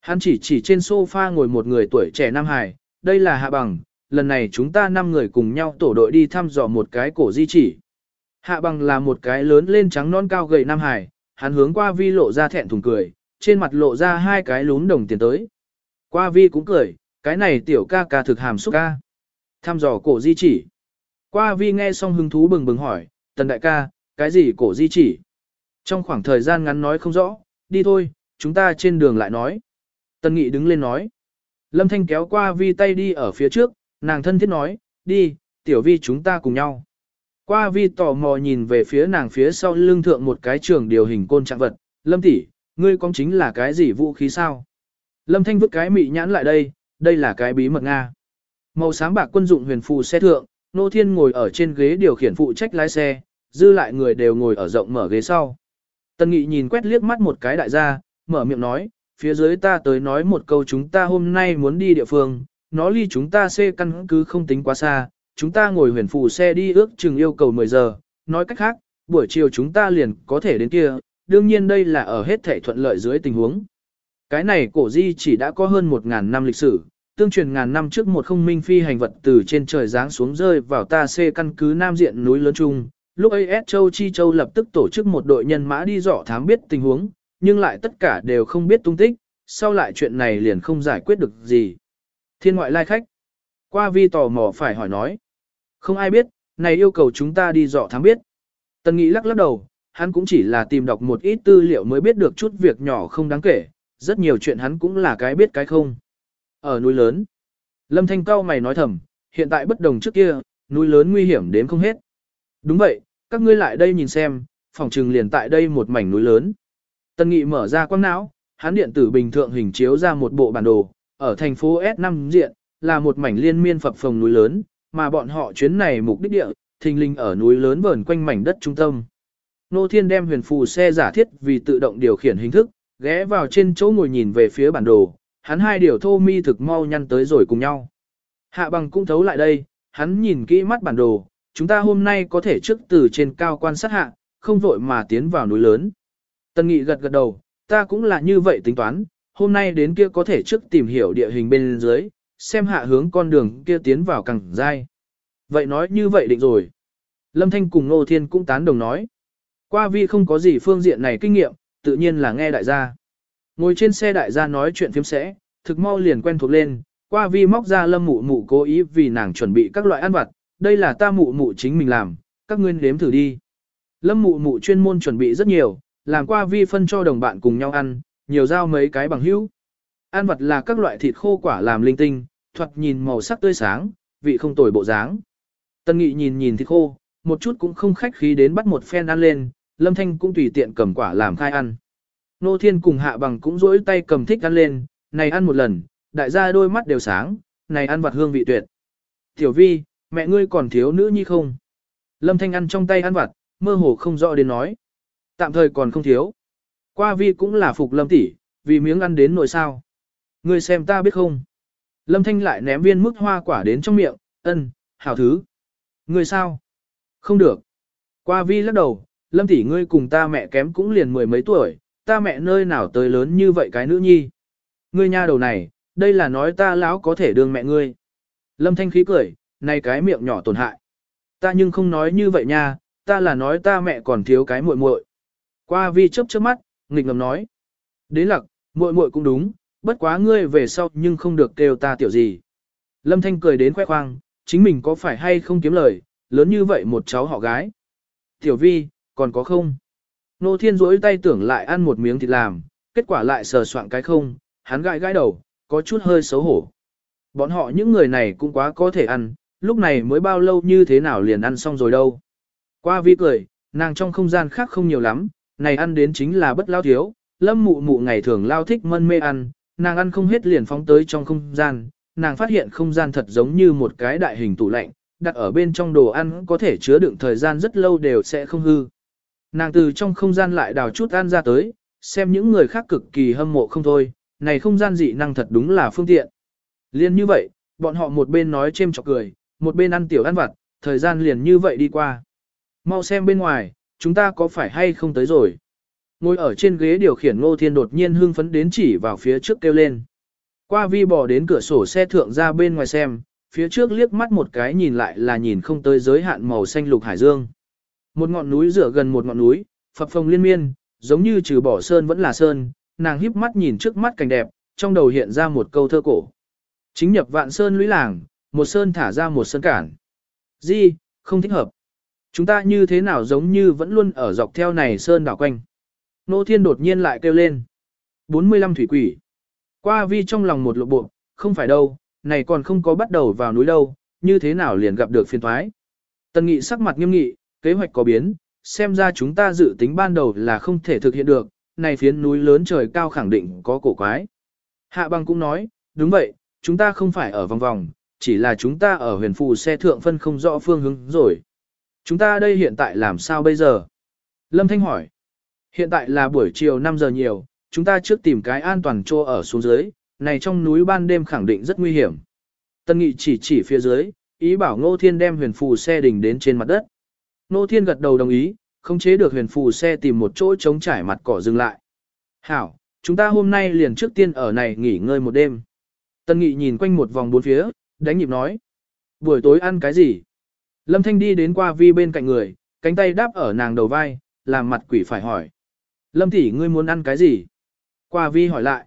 Hắn chỉ chỉ trên sofa ngồi một người tuổi trẻ Nam Hải, đây là Hạ Bằng, lần này chúng ta 5 người cùng nhau tổ đội đi thăm dò một cái cổ di chỉ. Hạ bằng là một cái lớn lên trắng non cao gầy Nam Hải, hắn hướng qua vi lộ ra thẹn thùng cười, trên mặt lộ ra hai cái lún đồng tiền tới. Qua vi cũng cười, cái này tiểu ca ca thực hàm xúc ca. Thăm dò cổ di chỉ. Qua vi nghe xong hứng thú bừng bừng hỏi, tần đại ca, cái gì cổ di chỉ? Trong khoảng thời gian ngắn nói không rõ, đi thôi, chúng ta trên đường lại nói. Tần nghị đứng lên nói. Lâm Thanh kéo qua vi tay đi ở phía trước, nàng thân thiết nói, đi, tiểu vi chúng ta cùng nhau. Qua vi tò mò nhìn về phía nàng phía sau lưng thượng một cái trường điều hình côn trạng vật, Lâm tỷ, ngươi con chính là cái gì vũ khí sao? Lâm Thanh vứt cái mị nhãn lại đây, đây là cái bí mật Nga. Màu sáng bạc quân dụng huyền phù xe thượng, Nô Thiên ngồi ở trên ghế điều khiển phụ trách lái xe, dư lại người đều ngồi ở rộng mở ghế sau. Tần Nghị nhìn quét liếc mắt một cái đại gia, mở miệng nói, phía dưới ta tới nói một câu chúng ta hôm nay muốn đi địa phương, nó ly chúng ta xe căn cứ không tính quá xa, chúng ta ngồi huyền phù xe đi ước chừng yêu cầu 10 giờ, nói cách khác, buổi chiều chúng ta liền có thể đến kia, đương nhiên đây là ở hết thể thuận lợi dưới tình huống. Cái này cổ di chỉ đã có hơn 1.000 năm lịch sử, tương truyền ngàn năm trước một không minh phi hành vật từ trên trời giáng xuống rơi vào ta xê căn cứ nam diện núi lớn trung. Lúc ấy S Châu Chi Châu lập tức tổ chức một đội nhân mã đi dò thám biết tình huống, nhưng lại tất cả đều không biết tung tích, sau lại chuyện này liền không giải quyết được gì. Thiên ngoại lai khách. Qua vi tò mò phải hỏi nói. Không ai biết, này yêu cầu chúng ta đi dò thám biết. Tần Nghị lắc lắc đầu, hắn cũng chỉ là tìm đọc một ít tư liệu mới biết được chút việc nhỏ không đáng kể, rất nhiều chuyện hắn cũng là cái biết cái không. Ở núi lớn, Lâm Thanh cao mày nói thầm, hiện tại bất đồng trước kia, núi lớn nguy hiểm đến không hết. Đúng vậy, các ngươi lại đây nhìn xem, phòng trừng liền tại đây một mảnh núi lớn. Tân Nghị mở ra quang não, hắn điện tử bình thượng hình chiếu ra một bộ bản đồ, ở thành phố S5 diện, là một mảnh liên miên phập phồng núi lớn, mà bọn họ chuyến này mục đích địa, thình linh ở núi lớn vờn quanh mảnh đất trung tâm. Nô Thiên đem huyền phù xe giả thiết vì tự động điều khiển hình thức, ghé vào trên chỗ ngồi nhìn về phía bản đồ, hắn hai điều thô mi thực mau nhăn tới rồi cùng nhau. Hạ bằng cũng thấu lại đây, hắn nhìn kỹ mắt bản đồ, chúng ta hôm nay có thể trước từ trên cao quan sát hạ, không vội mà tiến vào núi lớn. Tân Nghị gật gật đầu, ta cũng là như vậy tính toán, hôm nay đến kia có thể trước tìm hiểu địa hình bên dưới, xem hạ hướng con đường kia tiến vào càng dai. Vậy nói như vậy định rồi. Lâm Thanh cùng Nô Thiên cũng tán đồng nói. Qua vi không có gì phương diện này kinh nghiệm, tự nhiên là nghe đại gia. Ngồi trên xe đại gia nói chuyện phiếm sẽ, thực mau liền quen thuộc lên, qua vi móc ra lâm mụ mụ cố ý vì nàng chuẩn bị các loại ăn vặt, đây là ta mụ mụ chính mình làm, các ngươi nếm thử đi. Lâm mụ mụ chuyên môn chuẩn bị rất nhiều, làm qua vi phân cho đồng bạn cùng nhau ăn, nhiều giao mấy cái bằng hữu. Ăn vật là các loại thịt khô quả làm linh tinh, thoạt nhìn màu sắc tươi sáng, vị không tồi bộ dáng. Tân Nghị nhìn nhìn thịt khô, một chút cũng không khách khí đến bắt một phen ăn lên, Lâm Thanh cũng tùy tiện cầm quả làm khai ăn. Nô Thiên cùng Hạ Bằng cũng rỗi tay cầm thích ăn lên, này ăn một lần, đại gia đôi mắt đều sáng, này ăn vặt hương vị tuyệt. Tiểu Vi, mẹ ngươi còn thiếu nữ nhi không? Lâm Thanh ăn trong tay ăn vặt, mơ hồ không rõ đến nói. Tạm thời còn không thiếu. Qua Vi cũng là phục Lâm tỷ, vì miếng ăn đến nỗi sao. Ngươi xem ta biết không? Lâm Thanh lại ném viên mức hoa quả đến trong miệng, ân, hảo thứ. Ngươi sao? Không được. Qua Vi lắc đầu, Lâm tỷ ngươi cùng ta mẹ kém cũng liền mười mấy tuổi, ta mẹ nơi nào tới lớn như vậy cái nữ nhi. Ngươi nha đầu này, đây là nói ta lão có thể đương mẹ ngươi. Lâm Thanh khí cười, nay cái miệng nhỏ tổn hại. Ta nhưng không nói như vậy nha, ta là nói ta mẹ còn thiếu cái muội muội. Qua vi chớp chớp mắt, nghịch ngầm nói. Đến lặc, muội muội cũng đúng, bất quá ngươi về sau nhưng không được kêu ta tiểu gì. Lâm Thanh cười đến khoe khoang, chính mình có phải hay không kiếm lời, lớn như vậy một cháu họ gái. Tiểu vi, còn có không? Nô Thiên rỗi tay tưởng lại ăn một miếng thịt làm, kết quả lại sờ soạn cái không, hắn gãi gãi đầu, có chút hơi xấu hổ. Bọn họ những người này cũng quá có thể ăn, lúc này mới bao lâu như thế nào liền ăn xong rồi đâu. Qua vi cười, nàng trong không gian khác không nhiều lắm, này ăn đến chính là bất lao thiếu, lâm mụ mụ ngày thường lao thích mân mê ăn, nàng ăn không hết liền phóng tới trong không gian, nàng phát hiện không gian thật giống như một cái đại hình tủ lạnh, đặt ở bên trong đồ ăn có thể chứa đựng thời gian rất lâu đều sẽ không hư. Nàng từ trong không gian lại đào chút ăn ra tới, xem những người khác cực kỳ hâm mộ không thôi, này không gian dị năng thật đúng là phương tiện. Liên như vậy, bọn họ một bên nói chêm chọc cười, một bên ăn tiểu ăn vặt, thời gian liền như vậy đi qua. Mau xem bên ngoài, chúng ta có phải hay không tới rồi. Ngồi ở trên ghế điều khiển Ngô Thiên đột nhiên hưng phấn đến chỉ vào phía trước kêu lên. Qua vi bỏ đến cửa sổ xe thượng ra bên ngoài xem, phía trước liếc mắt một cái nhìn lại là nhìn không tới giới hạn màu xanh lục hải dương. Một ngọn núi rửa gần một ngọn núi, phập phồng liên miên, giống như trừ bỏ sơn vẫn là sơn, nàng híp mắt nhìn trước mắt cảnh đẹp, trong đầu hiện ra một câu thơ cổ. Chính nhập vạn sơn lũy làng, một sơn thả ra một sơn cản. Di, không thích hợp. Chúng ta như thế nào giống như vẫn luôn ở dọc theo này sơn đảo quanh. Nô thiên đột nhiên lại kêu lên. 45 thủy quỷ. Qua vi trong lòng một lộ bộ, không phải đâu, này còn không có bắt đầu vào núi đâu, như thế nào liền gặp được phiên thoái. Tần nghị sắc mặt nghiêm nghị, kế hoạch có biến, xem ra chúng ta dự tính ban đầu là không thể thực hiện được, này phiến núi lớn trời cao khẳng định có cổ quái. Hạ băng cũng nói, đúng vậy, chúng ta không phải ở vòng vòng, chỉ là chúng ta ở huyền phù xe thượng phân không rõ phương hướng rồi. Chúng ta đây hiện tại làm sao bây giờ? Lâm Thanh hỏi. Hiện tại là buổi chiều 5 giờ nhiều, chúng ta trước tìm cái an toàn chỗ ở xuống dưới, này trong núi ban đêm khẳng định rất nguy hiểm. Tân Nghị chỉ chỉ phía dưới, ý bảo Ngô Thiên đem huyền phù xe đình đến trên mặt đất. Ngô Thiên gật đầu đồng ý, không chế được huyền phù xe tìm một chỗ chống trải mặt cỏ dừng lại. Hảo, chúng ta hôm nay liền trước tiên ở này nghỉ ngơi một đêm. Tân Nghị nhìn quanh một vòng bốn phía, đánh nhịp nói. Buổi tối ăn cái gì? Lâm Thanh đi đến qua vi bên cạnh người, cánh tay đáp ở nàng đầu vai, làm mặt quỷ phải hỏi. Lâm tỷ ngươi muốn ăn cái gì? Qua vi hỏi lại.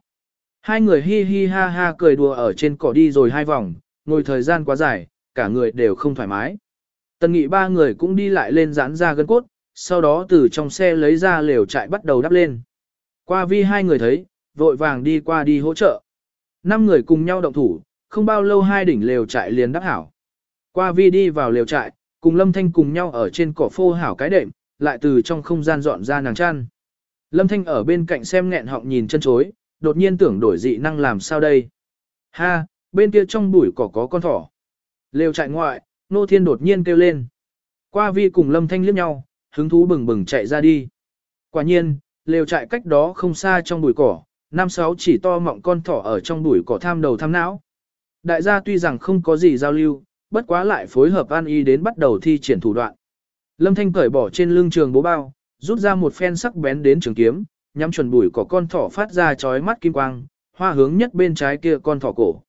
Hai người hi hi ha ha cười đùa ở trên cỏ đi rồi hai vòng, ngồi thời gian quá dài, cả người đều không thoải mái. Tần nghị ba người cũng đi lại lên giãn ra gân cốt, sau đó từ trong xe lấy ra lều trại bắt đầu đắp lên. Qua vi hai người thấy, vội vàng đi qua đi hỗ trợ. Năm người cùng nhau động thủ, không bao lâu hai đỉnh lều trại liền đắp hảo. Qua vi đi vào lều trại, cùng Lâm Thanh cùng nhau ở trên cỏ phô hảo cái đệm, lại từ trong không gian dọn ra nàng chăn. Lâm Thanh ở bên cạnh xem nghẹn họng nhìn chân chối, đột nhiên tưởng đổi dị năng làm sao đây. Ha, bên kia trong bụi cỏ có con thỏ. Lều trại ngoại, Nô Thiên đột nhiên kêu lên. Qua vi cùng Lâm Thanh liếc nhau, hứng thú bừng bừng chạy ra đi. Quả nhiên, lều trại cách đó không xa trong bụi cỏ, năm sáu chỉ to mọng con thỏ ở trong bụi cỏ tham đầu tham não. Đại gia tuy rằng không có gì giao lưu, bất quá lại phối hợp an y đến bắt đầu thi triển thủ đoạn. Lâm Thanh cởi bỏ trên lưng trường bố bao, rút ra một phen sắc bén đến trường kiếm, nhắm chuẩn bụi của con thỏ phát ra chói mắt kim quang, hoa hướng nhất bên trái kia con thỏ cổ.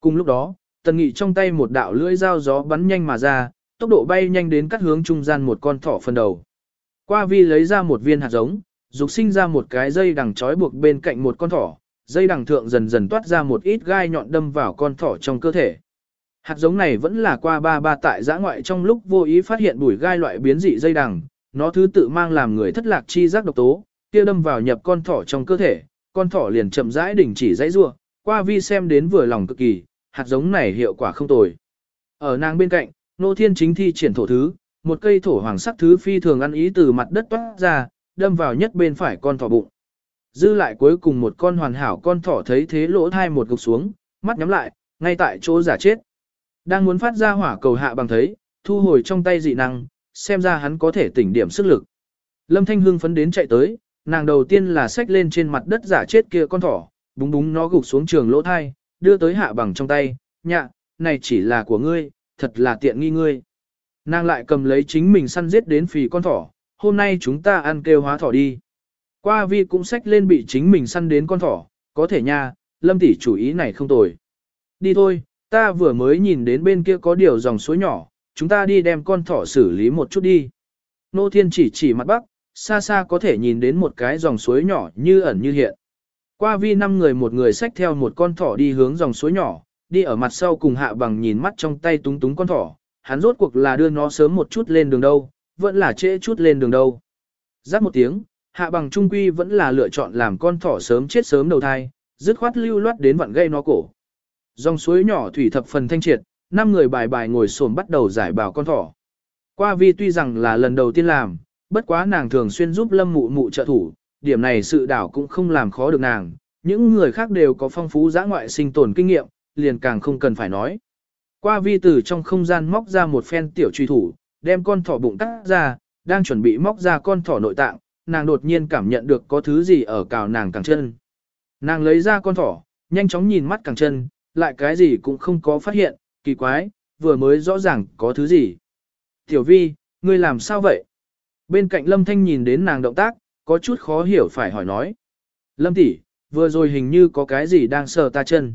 Cùng lúc đó, tần nghị trong tay một đạo lưỡi dao gió bắn nhanh mà ra, tốc độ bay nhanh đến cắt hướng trung gian một con thỏ phần đầu. Qua vi lấy ra một viên hạt giống, dục sinh ra một cái dây đằng trói buộc bên cạnh một con thỏ, dây đằng thượng dần dần toát ra một ít gai nhọn đâm vào con thỏ trong cơ thể. Hạt giống này vẫn là qua ba ba tại giã ngoại trong lúc vô ý phát hiện bùi gai loại biến dị dây đằng, nó thứ tự mang làm người thất lạc chi giác độc tố, kia đâm vào nhập con thỏ trong cơ thể, con thỏ liền chậm rãi đình chỉ dãy rua, qua vi xem đến vừa lòng cực kỳ, hạt giống này hiệu quả không tồi. Ở nàng bên cạnh, nô thiên chính thi triển thổ thứ, một cây thổ hoàng sắc thứ phi thường ăn ý từ mặt đất toát ra, đâm vào nhất bên phải con thỏ bụng. Dư lại cuối cùng một con hoàn hảo con thỏ thấy thế lỗ thai một gục xuống, mắt nhắm lại, ngay tại chỗ giả chết. Đang muốn phát ra hỏa cầu hạ bằng thấy, thu hồi trong tay dị năng, xem ra hắn có thể tỉnh điểm sức lực. Lâm Thanh Hưng phấn đến chạy tới, nàng đầu tiên là xách lên trên mặt đất giả chết kia con thỏ, búng búng nó gục xuống trường lỗ thai, đưa tới hạ bằng trong tay, nhạ, này chỉ là của ngươi, thật là tiện nghi ngươi. Nàng lại cầm lấy chính mình săn giết đến phì con thỏ, hôm nay chúng ta ăn kêu hóa thỏ đi. Qua vi cũng xách lên bị chính mình săn đến con thỏ, có thể nha, lâm tỷ chủ ý này không tồi. Đi thôi, ta vừa mới nhìn đến bên kia có điều dòng suối nhỏ, chúng ta đi đem con thỏ xử lý một chút đi. Nô Thiên chỉ chỉ mặt bắc, xa xa có thể nhìn đến một cái dòng suối nhỏ như ẩn như hiện. Qua vi năm người một người xách theo một con thỏ đi hướng dòng suối nhỏ, đi ở mặt sau cùng hạ bằng nhìn mắt trong tay túng túng con thỏ, hắn rốt cuộc là đưa nó sớm một chút lên đường đâu, vẫn là trễ chút lên đường đâu. Giáp một tiếng, hạ bằng trung quy vẫn là lựa chọn làm con thỏ sớm chết sớm đầu thai, dứt khoát lưu loát đến vặn gây nó cổ. Dòng suối nhỏ thủy thập phần thanh triệt, năm người bài bài ngồi xổm bắt đầu giải bào con thỏ. Qua vi tuy rằng là lần đầu tiên làm, bất quá nàng thường xuyên giúp lâm mụ mụ trợ thủ, điểm này sự đảo cũng không làm khó được nàng, những người khác đều có phong phú giã ngoại sinh tồn kinh nghiệm, liền càng không cần phải nói. Qua vi từ trong không gian móc ra một phen tiểu truy thủ, đem con thỏ bụng cắt ra, đang chuẩn bị móc ra con thỏ nội tạng, nàng đột nhiên cảm nhận được có thứ gì ở cào nàng càng chân. Nàng lấy ra con thỏ, nhanh chóng nhìn mắt càng chân, lại cái gì cũng không có phát hiện, kỳ quái, vừa mới rõ ràng có thứ gì. Tiểu vi, ngươi làm sao vậy? Bên cạnh Lâm Thanh nhìn đến nàng động tác, có chút khó hiểu phải hỏi nói. Lâm tỷ, vừa rồi hình như có cái gì đang sờ ta chân.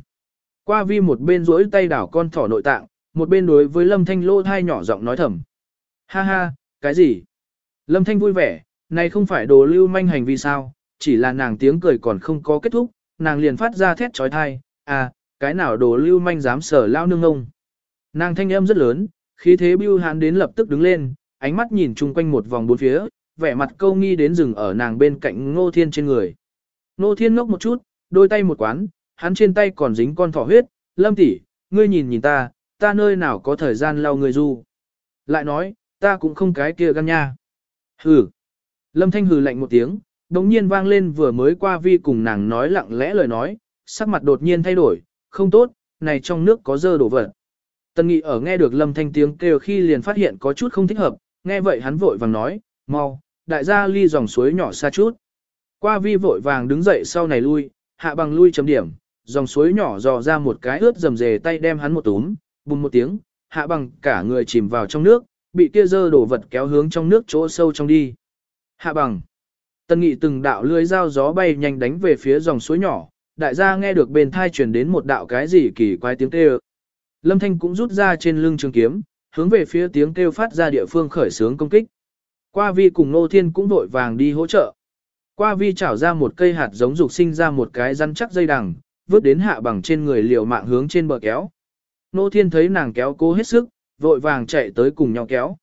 Qua vi một bên duỗi tay đảo con thỏ nội tạng, một bên đối với Lâm Thanh lô thai nhỏ giọng nói thầm. Ha ha, cái gì? Lâm Thanh vui vẻ, này không phải đồ lưu manh hành vi sao, chỉ là nàng tiếng cười còn không có kết thúc, nàng liền phát ra thét trói thai, à, cái nào đồ lưu manh dám sở lao nương ông? Nàng thanh âm rất lớn, khí thế bưu hán đến lập tức đứng lên, ánh mắt nhìn chung quanh một vòng bốn phía, vẻ mặt câu nghi đến rừng ở nàng bên cạnh Ngô Thiên trên người. Ngô Thiên ngốc một chút, đôi tay một quán, hắn trên tay còn dính con thỏ huyết, lâm tỷ, ngươi nhìn nhìn ta, ta nơi nào có thời gian lau người du. Lại nói, ta cũng không cái kia gan nha. Hừ. Lâm Thanh hừ lạnh một tiếng, đống nhiên vang lên vừa mới qua vi cùng nàng nói lặng lẽ lời nói, sắc mặt đột nhiên thay đổi, không tốt, này trong nước có dơ đổ vật. Tần Nghị ở nghe được Lâm Thanh tiếng kêu khi liền phát hiện có chút không thích hợp, nghe vậy hắn vội vàng nói, mau, đại gia ly dòng suối nhỏ xa chút. Qua vi vội vàng đứng dậy sau này lui, hạ bằng lui chấm điểm, dòng suối nhỏ dò ra một cái ướt dầm dề tay đem hắn một túm, bùng một tiếng, hạ bằng cả người chìm vào trong nước, bị kia dơ đổ vật kéo hướng trong nước chỗ sâu trong đi. Hạ bằng. Tân nghị từng đạo lưới dao gió bay nhanh đánh về phía dòng suối nhỏ, đại gia nghe được bên thai truyền đến một đạo cái gì kỳ quái tiếng kêu. Lâm Thanh cũng rút ra trên lưng trường kiếm, hướng về phía tiếng kêu phát ra địa phương khởi sướng công kích. Qua vi cùng Nô Thiên cũng vội vàng đi hỗ trợ. Qua vi chảo ra một cây hạt giống dục sinh ra một cái rắn chắc dây đằng, vứt đến hạ bằng trên người liều mạng hướng trên bờ kéo. Nô Thiên thấy nàng kéo cố hết sức, vội vàng chạy tới cùng nhau kéo.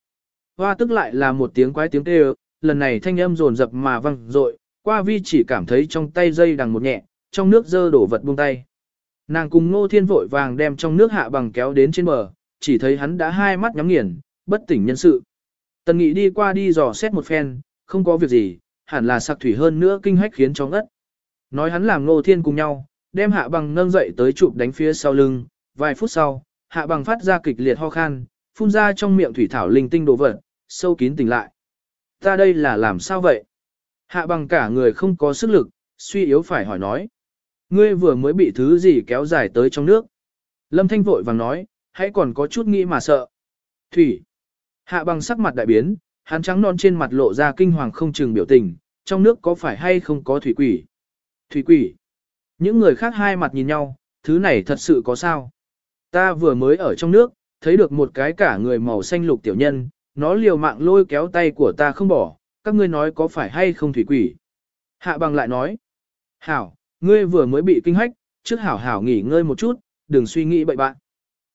Hoa tức lại là một tiếng quái tiếng kêu, lần này thanh âm rồn rập mà vang rội, qua vi chỉ cảm thấy trong tay dây đằng một nhẹ, trong nước dơ đổ vật buông tay. Nàng cùng Ngô Thiên vội vàng đem trong nước hạ bằng kéo đến trên bờ, chỉ thấy hắn đã hai mắt nhắm nghiền, bất tỉnh nhân sự. Tần Nghị đi qua đi dò xét một phen, không có việc gì, hẳn là sặc thủy hơn nữa kinh hách khiến cho ngất. Nói hắn làm Ngô Thiên cùng nhau, đem hạ bằng nâng dậy tới chụp đánh phía sau lưng, vài phút sau, hạ bằng phát ra kịch liệt ho khan, phun ra trong miệng thủy thảo linh tinh đồ vật, sâu kín tỉnh lại. Ta đây là làm sao vậy? Hạ bằng cả người không có sức lực, suy yếu phải hỏi nói. Ngươi vừa mới bị thứ gì kéo dài tới trong nước. Lâm Thanh vội vàng nói, hãy còn có chút nghĩ mà sợ. Thủy. Hạ bằng sắc mặt đại biến, hắn trắng non trên mặt lộ ra kinh hoàng không chừng biểu tình, trong nước có phải hay không có thủy quỷ. Thủy quỷ. Những người khác hai mặt nhìn nhau, thứ này thật sự có sao. Ta vừa mới ở trong nước, thấy được một cái cả người màu xanh lục tiểu nhân, nó liều mạng lôi kéo tay của ta không bỏ, các ngươi nói có phải hay không thủy quỷ. Hạ bằng lại nói, hảo, ngươi vừa mới bị kinh hách, trước hảo hảo nghỉ ngơi một chút, đừng suy nghĩ bậy bạn.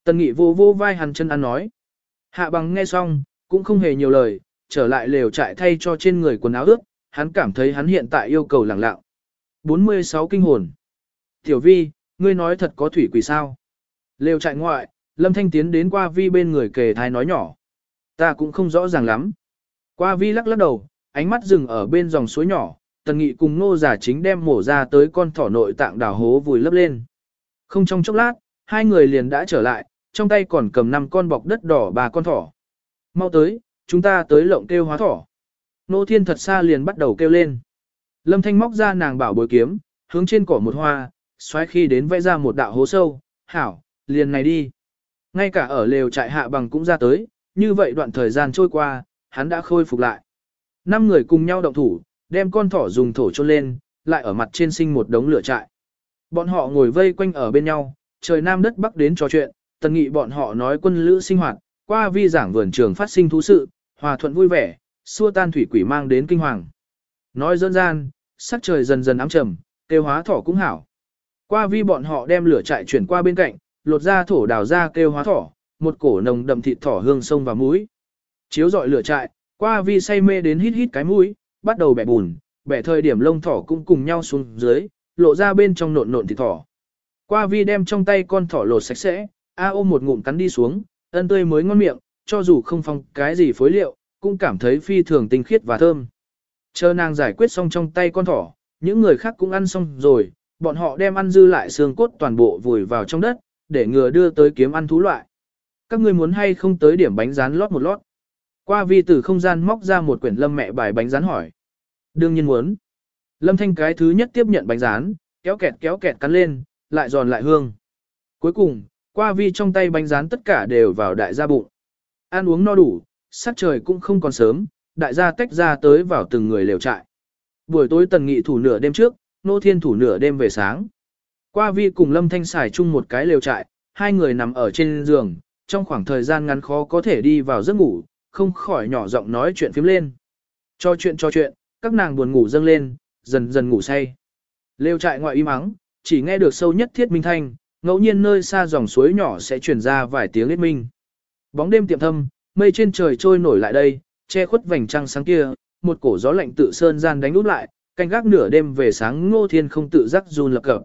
Tần nghị vô vô vai hằn chân ăn nói. Hạ bằng nghe xong, cũng không hề nhiều lời, trở lại lều trại thay cho trên người quần áo ướt, hắn cảm thấy hắn hiện tại yêu cầu lẳng lặng. 46 kinh hồn. Tiểu vi, ngươi nói thật có thủy quỷ sao? Lều trại ngoại, Lâm Thanh tiến đến qua vi bên người kề thai nói nhỏ. Ta cũng không rõ ràng lắm. Qua vi lắc lắc đầu, ánh mắt dừng ở bên dòng suối nhỏ, tần nghị cùng nô giả chính đem mổ ra tới con thỏ nội tạng đào hố vùi lấp lên. Không trong chốc lát, hai người liền đã trở lại, trong tay còn cầm năm con bọc đất đỏ ba con thỏ. Mau tới, chúng ta tới lộng kêu hóa thỏ. Nô thiên thật xa liền bắt đầu kêu lên. Lâm thanh móc ra nàng bảo bối kiếm, hướng trên cỏ một hoa, xoáy khi đến vẽ ra một đạo hố sâu, hảo, liền này đi. Ngay cả ở lều trại hạ bằng cũng ra tới, như vậy đoạn thời gian trôi qua, hắn đã khôi phục lại. Năm người cùng nhau động thủ, đem con thỏ dùng thổ chôn lên, lại ở mặt trên sinh một đống lửa trại. Bọn họ ngồi vây quanh ở bên nhau, trời nam đất bắc đến trò chuyện, tần nghị bọn họ nói quân lữ sinh hoạt, qua vi giảng vườn trường phát sinh thú sự, hòa thuận vui vẻ, xua tan thủy quỷ mang đến kinh hoàng. Nói dân gian, sắc trời dần dần ám trầm, tiêu hóa thỏ cũng hảo. Qua vi bọn họ đem lửa trại chuyển qua bên cạnh, lột ra thổ đào ra kêu hóa thỏ, một cổ nồng đậm thịt thỏ hương sông vào mũi. Chiếu dọi lửa trại, qua vi say mê đến hít hít cái mũi, bắt đầu bẻ bùn, bẻ thời điểm lông thỏ cũng cùng nhau xuống dưới, lộ ra bên trong nộn nộn thịt thỏ. Qua vi đem trong tay con thỏ lột sạch sẽ, a ôm một ngụm cắn đi xuống, ân tươi mới ngon miệng, cho dù không phong cái gì phối liệu, cũng cảm thấy phi thường tinh khiết và thơm. Chờ nàng giải quyết xong trong tay con thỏ, những người khác cũng ăn xong rồi, bọn họ đem ăn dư lại xương cốt toàn bộ vùi vào trong đất, để ngừa đưa tới kiếm ăn thú loại. Các ngươi muốn hay không tới điểm bánh rán lót một lót. Qua vi từ không gian móc ra một quyển lâm mẹ bài bánh rán hỏi. Đương nhiên muốn. Lâm thanh cái thứ nhất tiếp nhận bánh rán, kéo kẹt kéo kẹt cắn lên, lại giòn lại hương. Cuối cùng, qua vi trong tay bánh rán tất cả đều vào đại gia bụng. Ăn uống no đủ, sát trời cũng không còn sớm, đại gia tách ra tới vào từng người lều trại. Buổi tối tần nghị thủ nửa đêm trước, nô thiên thủ nửa đêm về sáng. Qua vi cùng lâm thanh xài chung một cái lều trại, hai người nằm ở trên giường, trong khoảng thời gian ngắn khó có thể đi vào giấc ngủ, không khỏi nhỏ giọng nói chuyện phím lên. Cho chuyện cho chuyện, các nàng buồn ngủ dâng lên, dần dần ngủ say. Lêu trại ngoại im ắng, chỉ nghe được sâu nhất thiết minh thanh, ngẫu nhiên nơi xa dòng suối nhỏ sẽ truyền ra vài tiếng lết minh. Bóng đêm tiệm thâm, mây trên trời trôi nổi lại đây, che khuất vành trăng sáng kia, một cổ gió lạnh tự sơn gian đánh úp lại, canh gác nửa đêm về sáng Ngô Thiên không tự giác run lập cập.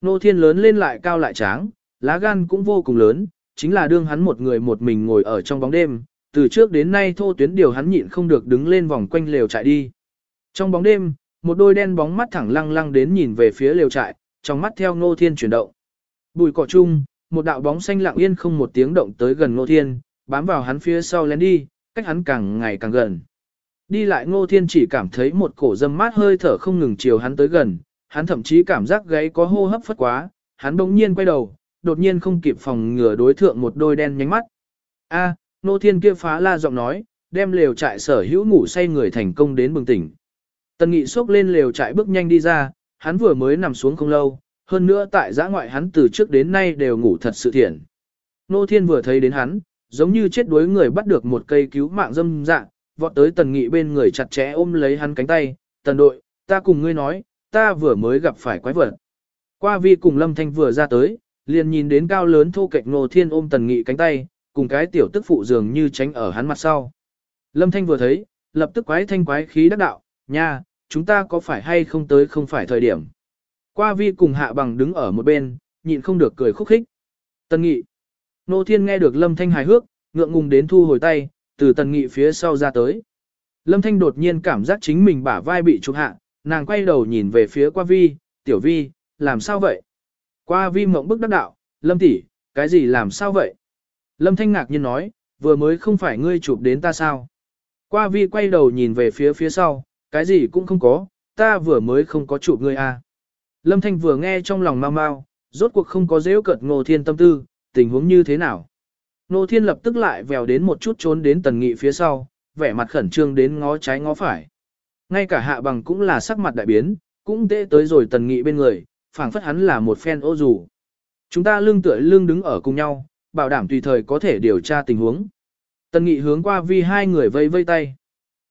Ngô Thiên lớn lên lại cao lại tráng, lá gan cũng vô cùng lớn, chính là đương hắn một người một mình ngồi ở trong bóng đêm, từ trước đến nay thô tuyến điều hắn nhịn không được đứng lên vòng quanh lều trại đi. Trong bóng đêm, một đôi đen bóng mắt thẳng lăng lăng đến nhìn về phía lều trại, trong mắt theo Ngô Thiên chuyển động. Bùi cỏ chung, một đạo bóng xanh lặng yên không một tiếng động tới gần Ngô Thiên, bám vào hắn phía sau lén đi, cách hắn càng ngày càng gần. Đi lại Ngô Thiên chỉ cảm thấy một cổ dâm mát hơi thở không ngừng chiều hắn tới gần, hắn thậm chí cảm giác gáy có hô hấp phất quá, hắn bỗng nhiên quay đầu, đột nhiên không kịp phòng ngừa đối thượng một đôi đen nhánh mắt. A, nô Thiên kia phá la giọng nói, đem lều trại sở hữu ngủ say người thành công đến bừng tỉnh. Tần Nghị xốc lên lều trại bước nhanh đi ra, hắn vừa mới nằm xuống không lâu, hơn nữa tại giã ngoại hắn từ trước đến nay đều ngủ thật sự thiện. Nô Thiên vừa thấy đến hắn, giống như chết đuối người bắt được một cây cứu mạng dâm dạng, vọt tới Tần Nghị bên người chặt chẽ ôm lấy hắn cánh tay, "Tần đội, ta cùng ngươi nói, ta vừa mới gặp phải quái vật." Qua vi cùng Lâm Thanh vừa ra tới, liền nhìn đến cao lớn thô cạnh Nô Thiên ôm Tần Nghị cánh tay, cùng cái tiểu tức phụ dường như tránh ở hắn mặt sau. Lâm Thanh vừa thấy, lập tức quái thanh quái khí đắc đạo, "Nha, chúng ta có phải hay không tới không phải thời điểm?" Qua vi cùng hạ bằng đứng ở một bên, nhịn không được cười khúc khích. Tần Nghị. Nô Thiên nghe được Lâm Thanh hài hước, ngượng ngùng đến thu hồi tay, từ Tần Nghị phía sau ra tới. Lâm Thanh đột nhiên cảm giác chính mình bả vai bị trục hạ, nàng quay đầu nhìn về phía qua vi, tiểu vi, làm sao vậy? Qua vi mộng bức đắc đạo, Lâm tỷ, cái gì làm sao vậy? Lâm Thanh ngạc nhiên nói, vừa mới không phải ngươi chụp đến ta sao? Qua vi quay đầu nhìn về phía phía sau, cái gì cũng không có, ta vừa mới không có chụp ngươi à. Lâm Thanh vừa nghe trong lòng mau mau, rốt cuộc không có dễ cợt Ngô Thiên tâm tư, tình huống như thế nào. Ngô Thiên lập tức lại vèo đến một chút trốn đến tần nghị phía sau, vẻ mặt khẩn trương đến ngó trái ngó phải. Ngay cả hạ bằng cũng là sắc mặt đại biến, cũng tệ tới rồi tần nghị bên người, phảng phất hắn là một phen ô dù. Chúng ta lưng tựa lưng đứng ở cùng nhau, bảo đảm tùy thời có thể điều tra tình huống. Tần nghị hướng qua vi hai người vây vây tay.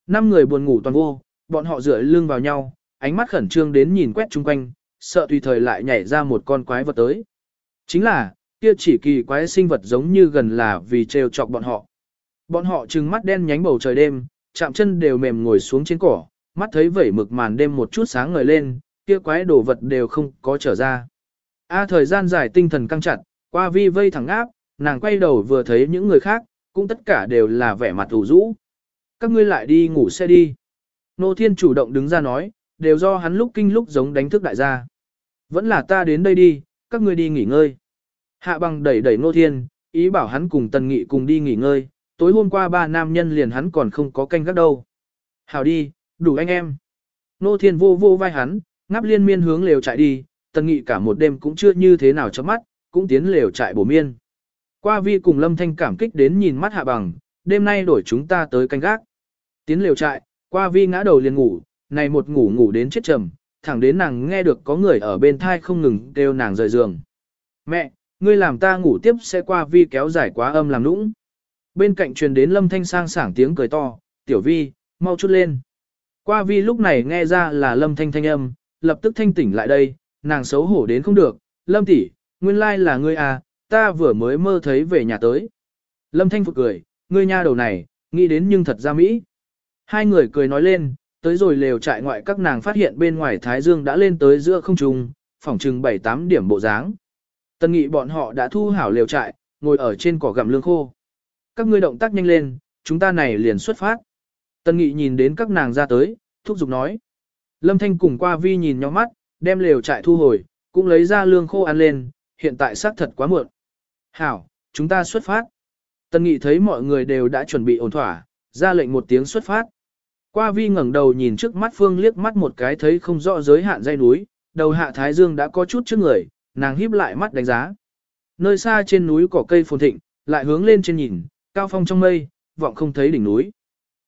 Năm người buồn ngủ toàn vô, bọn họ dựa lưng vào nhau, ánh mắt khẩn trương đến nhìn quét chung quanh, sợ tùy thời lại nhảy ra một con quái vật tới. Chính là, kia chỉ kỳ quái sinh vật giống như gần là vì trêu chọc bọn họ. Bọn họ trừng mắt đen nhánh bầu trời đêm, chạm chân đều mềm ngồi xuống trên cỏ, mắt thấy vẩy mực màn đêm một chút sáng ngời lên, kia quái đồ vật đều không có trở ra. A thời gian dài tinh thần căng chặt, qua vi vây thẳng áp, nàng quay đầu vừa thấy những người khác, cũng tất cả đều là vẻ mặt ủ rũ. Các ngươi lại đi ngủ xe đi. Nô Thiên chủ động đứng ra nói, đều do hắn lúc kinh lúc giống đánh thức đại gia. Vẫn là ta đến đây đi, các ngươi đi nghỉ ngơi. Hạ bằng đẩy đẩy Nô Thiên, ý bảo hắn cùng Tần Nghị cùng đi nghỉ ngơi, tối hôm qua ba nam nhân liền hắn còn không có canh gác đâu. Hảo đi, đủ anh em. Nô Thiên vô vô vai hắn, ngáp liên miên hướng lều chạy đi, Tần Nghị cả một đêm cũng chưa như thế nào cho mắt, cũng tiến lều chạy bổ miên. Qua vi cùng Lâm Thanh cảm kích đến nhìn mắt hạ bằng, đêm nay đổi chúng ta tới canh gác. Tiến lều trại, qua vi ngã đầu liền ngủ, này một ngủ ngủ đến chết trầm, thẳng đến nàng nghe được có người ở bên thai không ngừng kêu nàng rời giường. Mẹ, ngươi làm ta ngủ tiếp sẽ qua vi kéo dài quá âm làm nũng. Bên cạnh truyền đến lâm thanh sang sảng tiếng cười to, tiểu vi, mau chút lên. Qua vi lúc này nghe ra là lâm thanh thanh âm, lập tức thanh tỉnh lại đây, nàng xấu hổ đến không được, lâm tỷ, nguyên lai là ngươi à, ta vừa mới mơ thấy về nhà tới. Lâm thanh phục cười, ngươi nha đầu này, nghĩ đến nhưng thật ra Mỹ. Hai người cười nói lên, tới rồi lều trại ngoại các nàng phát hiện bên ngoài Thái Dương đã lên tới giữa không trung, phỏng trừng 7-8 điểm bộ dáng. Tân nghị bọn họ đã thu hảo lều trại, ngồi ở trên cỏ gặm lương khô. Các ngươi động tác nhanh lên, chúng ta này liền xuất phát. Tân nghị nhìn đến các nàng ra tới, thúc giục nói. Lâm Thanh cùng qua vi nhìn nhau mắt, đem lều trại thu hồi, cũng lấy ra lương khô ăn lên, hiện tại xác thật quá muộn. Hảo, chúng ta xuất phát. Tân nghị thấy mọi người đều đã chuẩn bị ổn thỏa, ra lệnh một tiếng xuất phát. Qua vi ngẩng đầu nhìn trước mắt phương liếc mắt một cái thấy không rõ giới hạn dây núi, đầu hạ thái dương đã có chút trước người, nàng híp lại mắt đánh giá. Nơi xa trên núi cỏ cây phồn thịnh, lại hướng lên trên nhìn, cao phong trong mây, vọng không thấy đỉnh núi.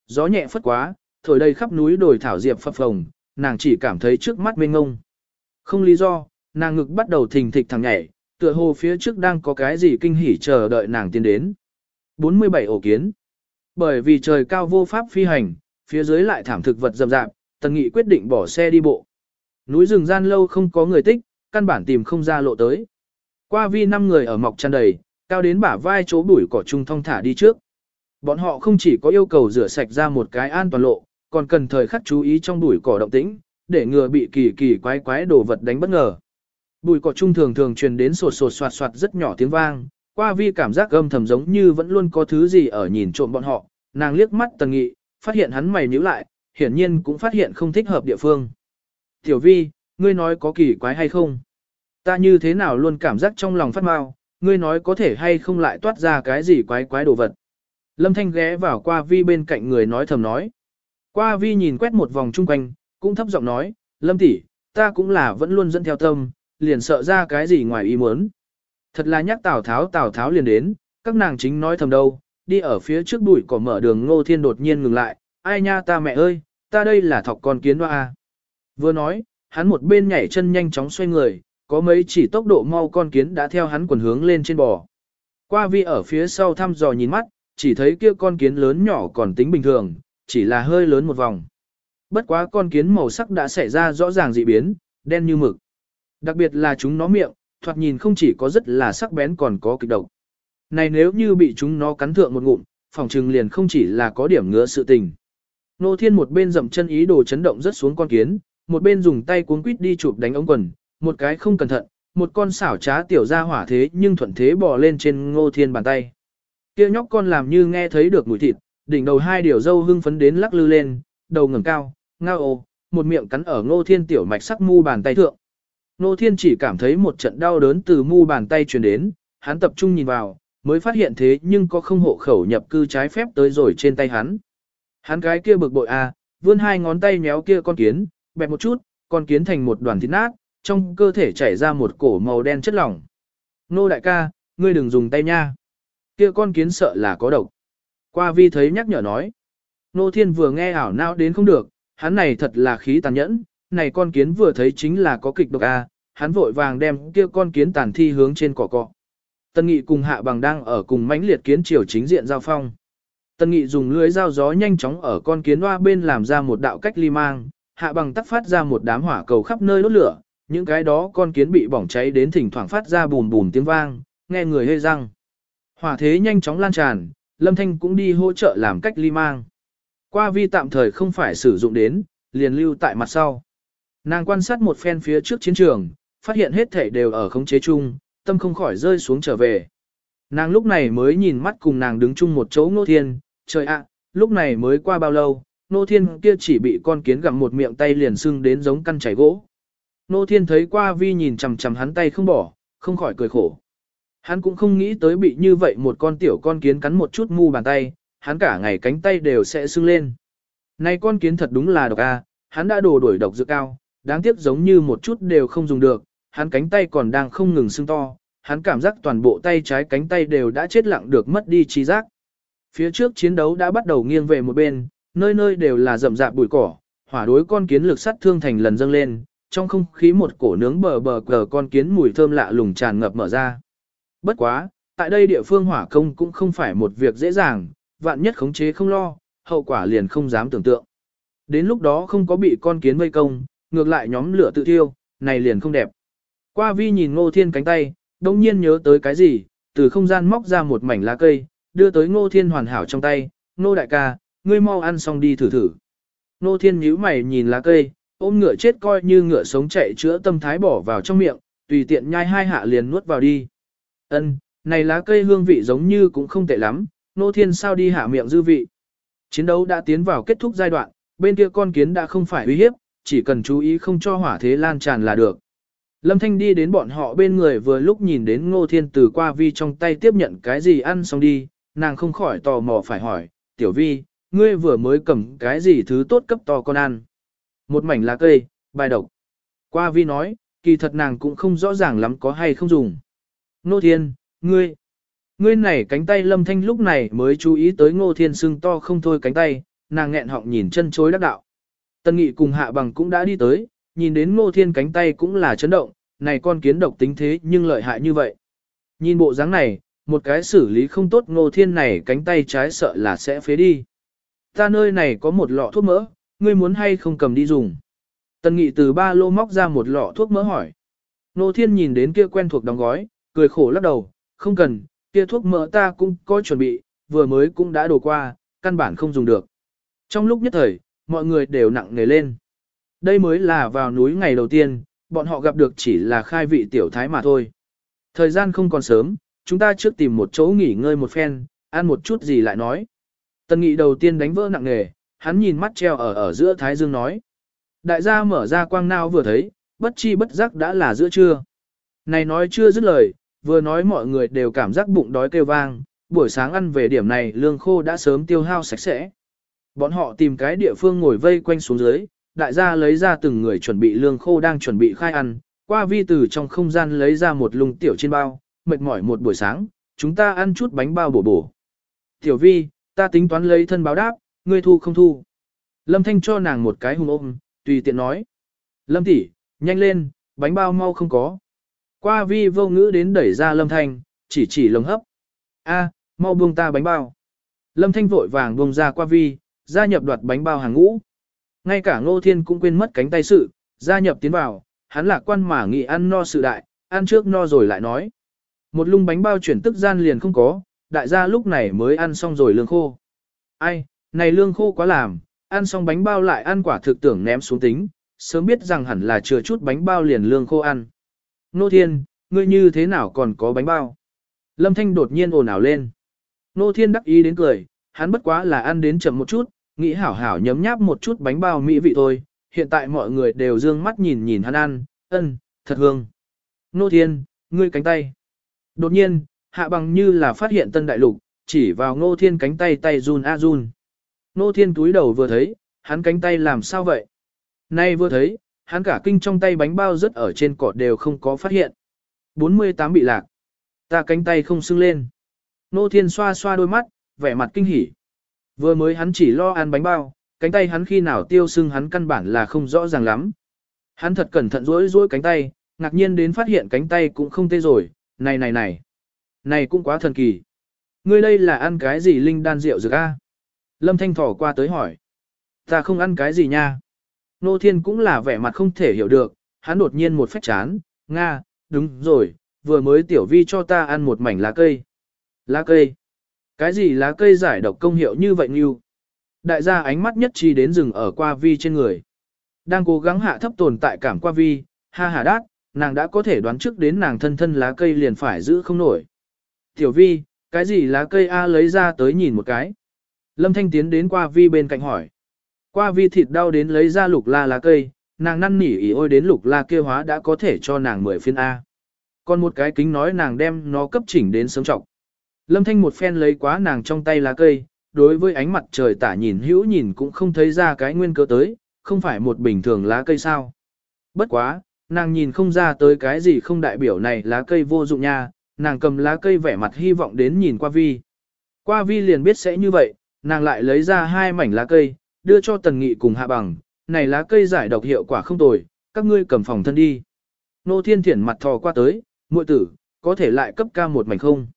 Gió nhẹ phất quá, thổi đầy khắp núi đồi thảo diệp phập phồng, nàng chỉ cảm thấy trước mắt mênh ngông. Không lý do, nàng ngực bắt đầu thình thịch thẳng nhảy, tựa hồ phía trước đang có cái gì kinh hỉ chờ đợi nàng tiến đến. 47 ổ kiến. Bởi vì trời cao vô pháp phi hành, phía dưới lại thảm thực vật rậm rạp, Tần Nghị quyết định bỏ xe đi bộ. Núi rừng gian lâu không có người tích, căn bản tìm không ra lộ tới. Qua vi năm người ở mọc tràn đầy, Cao đến bả vai chỗ bụi cỏ trung thong thả đi trước. Bọn họ không chỉ có yêu cầu rửa sạch ra một cái an toàn lộ, còn cần thời khắc chú ý trong bụi cỏ động tĩnh, để ngừa bị kỳ kỳ quái quái đồ vật đánh bất ngờ. Bụi cỏ trung thường thường truyền đến sột sột soạt soạt rất nhỏ tiếng vang, qua vi cảm giác gâm thầm giống như vẫn luôn có thứ gì ở nhìn trộm bọn họ, nàng liếc mắt tần nghị, phát hiện hắn mày nhíu lại, hiển nhiên cũng phát hiện không thích hợp địa phương. Tiểu vi, ngươi nói có kỳ quái hay không? Ta như thế nào luôn cảm giác trong lòng phát mau, ngươi nói có thể hay không lại toát ra cái gì quái quái đồ vật. Lâm Thanh ghé vào qua vi bên cạnh người nói thầm nói. Qua vi nhìn quét một vòng chung quanh, cũng thấp giọng nói, Lâm tỷ, ta cũng là vẫn luôn dẫn theo tâm, liền sợ ra cái gì ngoài ý muốn. Thật là nhắc Tào Tháo Tào Tháo liền đến, các nàng chính nói thầm đâu, đi ở phía trước bụi cỏ mở đường ngô thiên đột nhiên ngừng lại, ai nha ta mẹ ơi, ta đây là thọc con kiến hoa. Vừa nói, hắn một bên nhảy chân nhanh chóng xoay người, có mấy chỉ tốc độ mau con kiến đã theo hắn quần hướng lên trên bò. Qua vi ở phía sau thăm dò nhìn mắt, chỉ thấy kia con kiến lớn nhỏ còn tính bình thường, chỉ là hơi lớn một vòng. Bất quá con kiến màu sắc đã xảy ra rõ ràng dị biến, đen như mực. Đặc biệt là chúng nó miệng, thoạt nhìn không chỉ có rất là sắc bén còn có kịch độc. Này nếu như bị chúng nó cắn thượng một ngụm, phòng trừng liền không chỉ là có điểm ngứa sự tình. Nô Thiên một bên dậm chân ý đồ chấn động rất xuống con kiến, một bên dùng tay cuốn quýt đi chụp đánh ống quần, một cái không cẩn thận, một con xảo trá tiểu ra hỏa thế nhưng thuận thế bò lên trên Ngô Thiên bàn tay. Kia nhóc con làm như nghe thấy được mùi thịt, đỉnh đầu hai điều dâu hưng phấn đến lắc lư lên, đầu ngẩng cao, ngao ồ, một miệng cắn ở Ngô Thiên tiểu mạch sắc mu bàn tay thượng. Ngô Thiên chỉ cảm thấy một trận đau đớn từ mu bàn tay truyền đến, hắn tập trung nhìn vào, mới phát hiện thế nhưng có không hộ khẩu nhập cư trái phép tới rồi trên tay hắn. Hắn cái kia bực bội à, vươn hai ngón tay méo kia con kiến, bẹp một chút, con kiến thành một đoàn thịt nát, trong cơ thể chảy ra một cổ màu đen chất lỏng. Nô đại ca, ngươi đừng dùng tay nha. Kia con kiến sợ là có độc. Qua vi thấy nhắc nhở nói. Nô thiên vừa nghe ảo não đến không được, hắn này thật là khí tàn nhẫn, này con kiến vừa thấy chính là có kịch độc a, hắn vội vàng đem kia con kiến tàn thi hướng trên cỏ cọ. Tân Nghị cùng Hạ Bằng đang ở cùng mãnh liệt kiến triều chính diện giao phong. Tân Nghị dùng lưới dao gió nhanh chóng ở con kiến hoa bên làm ra một đạo cách ly mang, Hạ Bằng tắt phát ra một đám hỏa cầu khắp nơi đốt lửa, những cái đó con kiến bị bỏng cháy đến thỉnh thoảng phát ra bùm bùm tiếng vang, nghe người hơi răng. Hỏa thế nhanh chóng lan tràn, Lâm Thanh cũng đi hỗ trợ làm cách ly mang. Qua vi tạm thời không phải sử dụng đến, liền lưu tại mặt sau. Nàng quan sát một phen phía trước chiến trường, phát hiện hết thể đều ở khống chế chung, tâm không khỏi rơi xuống trở về. Nàng lúc này mới nhìn mắt cùng nàng đứng chung một chỗ Nô Thiên, trời ạ, lúc này mới qua bao lâu, Nô Thiên kia chỉ bị con kiến gặm một miệng tay liền sưng đến giống căn chảy gỗ. Nô Thiên thấy qua vi nhìn chằm chằm hắn tay không bỏ, không khỏi cười khổ. Hắn cũng không nghĩ tới bị như vậy một con tiểu con kiến cắn một chút mu bàn tay, hắn cả ngày cánh tay đều sẽ sưng lên. Này con kiến thật đúng là độc a, hắn đã đổ đuổi độc dược cao, đáng tiếc giống như một chút đều không dùng được, hắn cánh tay còn đang không ngừng sưng to, hắn cảm giác toàn bộ tay trái cánh tay đều đã chết lặng được mất đi trí giác. Phía trước chiến đấu đã bắt đầu nghiêng về một bên, nơi nơi đều là rậm rạp bụi cỏ, hỏa đối con kiến lực sát thương thành lần dâng lên, trong không khí một cổ nướng bờ bờ cờ con kiến mùi thơm lạ lùng tràn ngập mở ra. Bất quá, tại đây địa phương hỏa công cũng không phải một việc dễ dàng, vạn nhất khống chế không lo, hậu quả liền không dám tưởng tượng. Đến lúc đó không có bị con kiến vây công, ngược lại nhóm lửa tự thiêu, này liền không đẹp. Qua vi nhìn ngô thiên cánh tay, đông nhiên nhớ tới cái gì, từ không gian móc ra một mảnh lá cây, đưa tới ngô thiên hoàn hảo trong tay, ngô đại ca, ngươi mau ăn xong đi thử thử. Ngô thiên nhíu mày nhìn lá cây, ôm ngựa chết coi như ngựa sống chạy chữa tâm thái bỏ vào trong miệng, tùy tiện nhai hai hạ liền nuốt vào đi. Ân, này lá cây hương vị giống như cũng không tệ lắm, nô thiên sao đi hạ miệng dư vị. Chiến đấu đã tiến vào kết thúc giai đoạn, bên kia con kiến đã không phải uy hiếp, chỉ cần chú ý không cho hỏa thế lan tràn là được. Lâm Thanh đi đến bọn họ bên người vừa lúc nhìn đến Ngô Thiên từ qua vi trong tay tiếp nhận cái gì ăn xong đi, nàng không khỏi tò mò phải hỏi, tiểu vi, ngươi vừa mới cầm cái gì thứ tốt cấp to con ăn. Một mảnh lá cây, bài độc. Qua vi nói, kỳ thật nàng cũng không rõ ràng lắm có hay không dùng. Ngô Thiên, ngươi, ngươi này cánh tay lâm thanh lúc này mới chú ý tới Ngô Thiên sưng to không thôi cánh tay, nàng nghẹn họng nhìn chân chối đắc đạo. Tân Nghị cùng Hạ Bằng cũng đã đi tới, nhìn đến Ngô Thiên cánh tay cũng là chấn động, này con kiến độc tính thế nhưng lợi hại như vậy. Nhìn bộ dáng này, một cái xử lý không tốt Ngô Thiên này cánh tay trái sợ là sẽ phế đi. Ta nơi này có một lọ thuốc mỡ, ngươi muốn hay không cầm đi dùng. Tần Nghị từ ba lô móc ra một lọ thuốc mỡ hỏi. Nô Thiên nhìn đến kia quen thuộc đóng gói, cười khổ lắc đầu, không cần, kia thuốc mỡ ta cũng có chuẩn bị, vừa mới cũng đã đổ qua, căn bản không dùng được. Trong lúc nhất thời, mọi người đều nặng nề lên. Đây mới là vào núi ngày đầu tiên, bọn họ gặp được chỉ là khai vị tiểu thái mà thôi. Thời gian không còn sớm, chúng ta trước tìm một chỗ nghỉ ngơi một phen, ăn một chút gì lại nói. Tần nghị đầu tiên đánh vỡ nặng nề, hắn nhìn mắt treo ở ở giữa thái dương nói. Đại gia mở ra quang nao vừa thấy, bất chi bất giác đã là giữa trưa. Này nói chưa dứt lời, vừa nói mọi người đều cảm giác bụng đói kêu vang, buổi sáng ăn về điểm này lương khô đã sớm tiêu hao sạch sẽ. Bọn họ tìm cái địa phương ngồi vây quanh xuống dưới, đại gia lấy ra từng người chuẩn bị lương khô đang chuẩn bị khai ăn, qua vi từ trong không gian lấy ra một lùng tiểu trên bao, mệt mỏi một buổi sáng, chúng ta ăn chút bánh bao bổ bổ. Tiểu vi, ta tính toán lấy thân báo đáp, ngươi thu không thu. Lâm Thanh cho nàng một cái hùng ôm, tùy tiện nói. Lâm tỷ, nhanh lên, bánh bao mau không có. Qua vi vô ngữ đến đẩy ra Lâm Thanh, chỉ chỉ lồng hấp. A, mau buông ta bánh bao. Lâm Thanh vội vàng buông ra qua vi, gia nhập đoạt bánh bao hàng ngũ. Ngay cả Ngô Thiên cũng quên mất cánh tay sự, gia nhập tiến vào, hắn lạc quan mà nghị ăn no sự đại, ăn trước no rồi lại nói. Một lung bánh bao chuyển tức gian liền không có, đại gia lúc này mới ăn xong rồi lương khô. Ai, này lương khô quá làm, ăn xong bánh bao lại ăn quả thực tưởng ném xuống tính, sớm biết rằng hẳn là chừa chút bánh bao liền lương khô ăn. Nô Thiên, ngươi như thế nào còn có bánh bao? Lâm Thanh đột nhiên ồn ào lên. Nô Thiên đắc ý đến cười, hắn bất quá là ăn đến chậm một chút, nghĩ hảo hảo nhấm nháp một chút bánh bao mỹ vị thôi, hiện tại mọi người đều dương mắt nhìn nhìn hắn ăn, ân, thật hương. Nô Thiên, ngươi cánh tay. Đột nhiên, hạ bằng như là phát hiện tân đại lục, chỉ vào Nô Thiên cánh tay tay run a run. Nô Thiên túi đầu vừa thấy, hắn cánh tay làm sao vậy? Nay vừa thấy, hắn cả kinh trong tay bánh bao rất ở trên cỏ đều không có phát hiện. 48 bị lạc. Ta cánh tay không sưng lên. Nô Thiên xoa xoa đôi mắt, vẻ mặt kinh hỉ. Vừa mới hắn chỉ lo ăn bánh bao, cánh tay hắn khi nào tiêu sưng hắn căn bản là không rõ ràng lắm. Hắn thật cẩn thận rối rối cánh tay, ngạc nhiên đến phát hiện cánh tay cũng không tê rồi, này này này. Này cũng quá thần kỳ. Ngươi đây là ăn cái gì linh đan rượu dược a? Lâm Thanh thỏ qua tới hỏi. Ta không ăn cái gì nha. Nô Thiên cũng là vẻ mặt không thể hiểu được, hắn đột nhiên một phách chán, Nga, đúng rồi, vừa mới tiểu vi cho ta ăn một mảnh lá cây. Lá cây? Cái gì lá cây giải độc công hiệu như vậy như? Đại gia ánh mắt nhất chi đến rừng ở qua vi trên người. Đang cố gắng hạ thấp tồn tại cảm qua vi, ha ha đát, nàng đã có thể đoán trước đến nàng thân thân lá cây liền phải giữ không nổi. Tiểu vi, cái gì lá cây A lấy ra tới nhìn một cái. Lâm Thanh tiến đến qua vi bên cạnh hỏi. Qua vi thịt đau đến lấy ra lục la lá cây, nàng năn nỉ ý ôi đến lục la kia hóa đã có thể cho nàng 10 phiên A. Còn một cái kính nói nàng đem nó cấp chỉnh đến sớm trọng. Lâm Thanh một phen lấy quá nàng trong tay lá cây, đối với ánh mặt trời tả nhìn hữu nhìn cũng không thấy ra cái nguyên cơ tới, không phải một bình thường lá cây sao. Bất quá, nàng nhìn không ra tới cái gì không đại biểu này lá cây vô dụng nha, nàng cầm lá cây vẻ mặt hy vọng đến nhìn qua vi. Qua vi liền biết sẽ như vậy, nàng lại lấy ra hai mảnh lá cây, đưa cho tần nghị cùng hạ bằng, này lá cây giải độc hiệu quả không tồi, các ngươi cầm phòng thân đi. Nô thiên thiển mặt thò qua tới, muội tử, có thể lại cấp ca một mảnh không?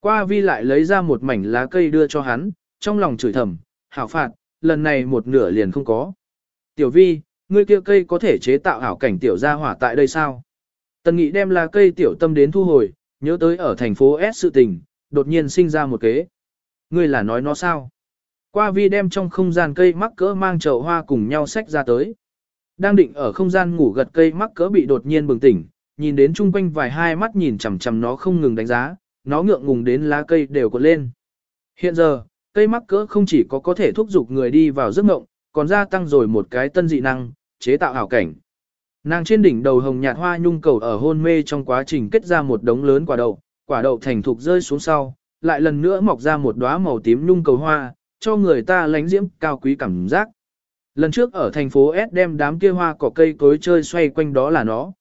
Qua vi lại lấy ra một mảnh lá cây đưa cho hắn, trong lòng chửi thầm, hảo phạt, lần này một nửa liền không có. Tiểu vi, ngươi kia cây có thể chế tạo hảo cảnh tiểu gia hỏa tại đây sao? Tần nghị đem lá cây tiểu tâm đến thu hồi, nhớ tới ở thành phố S sự tình, đột nhiên sinh ra một kế. Ngươi là nói nó sao? Qua vi đem trong không gian cây mắc cỡ mang chậu hoa cùng nhau xách ra tới. Đang định ở không gian ngủ gật cây mắc cỡ bị đột nhiên bừng tỉnh, nhìn đến chung quanh vài hai mắt nhìn chằm chằm nó không ngừng đánh giá, nó ngượng ngùng đến lá cây đều cột lên. Hiện giờ, cây mắc cỡ không chỉ có có thể thúc giục người đi vào giấc mộng, còn gia tăng rồi một cái tân dị năng, chế tạo ảo cảnh. Nàng trên đỉnh đầu hồng nhạt hoa nhung cầu ở hôn mê trong quá trình kết ra một đống lớn quả đậu, quả đậu thành thục rơi xuống sau, lại lần nữa mọc ra một đóa màu tím nhung cầu hoa, cho người ta lánh diễm cao quý cảm giác. Lần trước ở thành phố S đem đám kia hoa cỏ cây cối chơi xoay quanh đó là nó.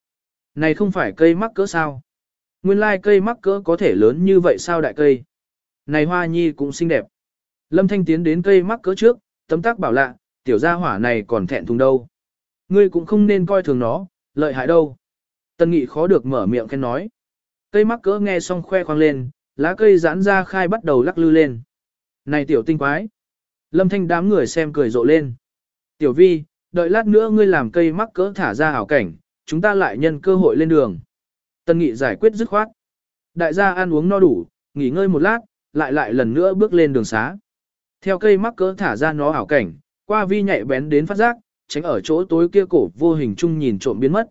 Này không phải cây mắc cỡ sao? Nguyên lai like cây mắc cỡ có thể lớn như vậy sao đại cây? Này hoa nhi cũng xinh đẹp. Lâm Thanh tiến đến cây mắc cỡ trước, tấm tác bảo lạ, tiểu gia hỏa này còn thẹn thùng đâu. Ngươi cũng không nên coi thường nó, lợi hại đâu. Tân nghị khó được mở miệng khen nói. Cây mắc cỡ nghe xong khoe khoang lên, lá cây giãn ra khai bắt đầu lắc lư lên. Này tiểu tinh quái. Lâm thanh đám người xem cười rộ lên. Tiểu vi, đợi lát nữa ngươi làm cây mắc cỡ thả ra hảo cảnh, chúng ta lại nhân cơ hội lên đường. Tân nghị giải quyết dứt khoát. Đại gia ăn uống no đủ, nghỉ ngơi một lát, lại lại lần nữa bước lên đường xá. Theo cây mắc cỡ thả ra nó hảo cảnh, qua vi nhạy bén đến phát giác, tránh ở chỗ tối kia cổ vô hình chung nhìn trộm biến mất.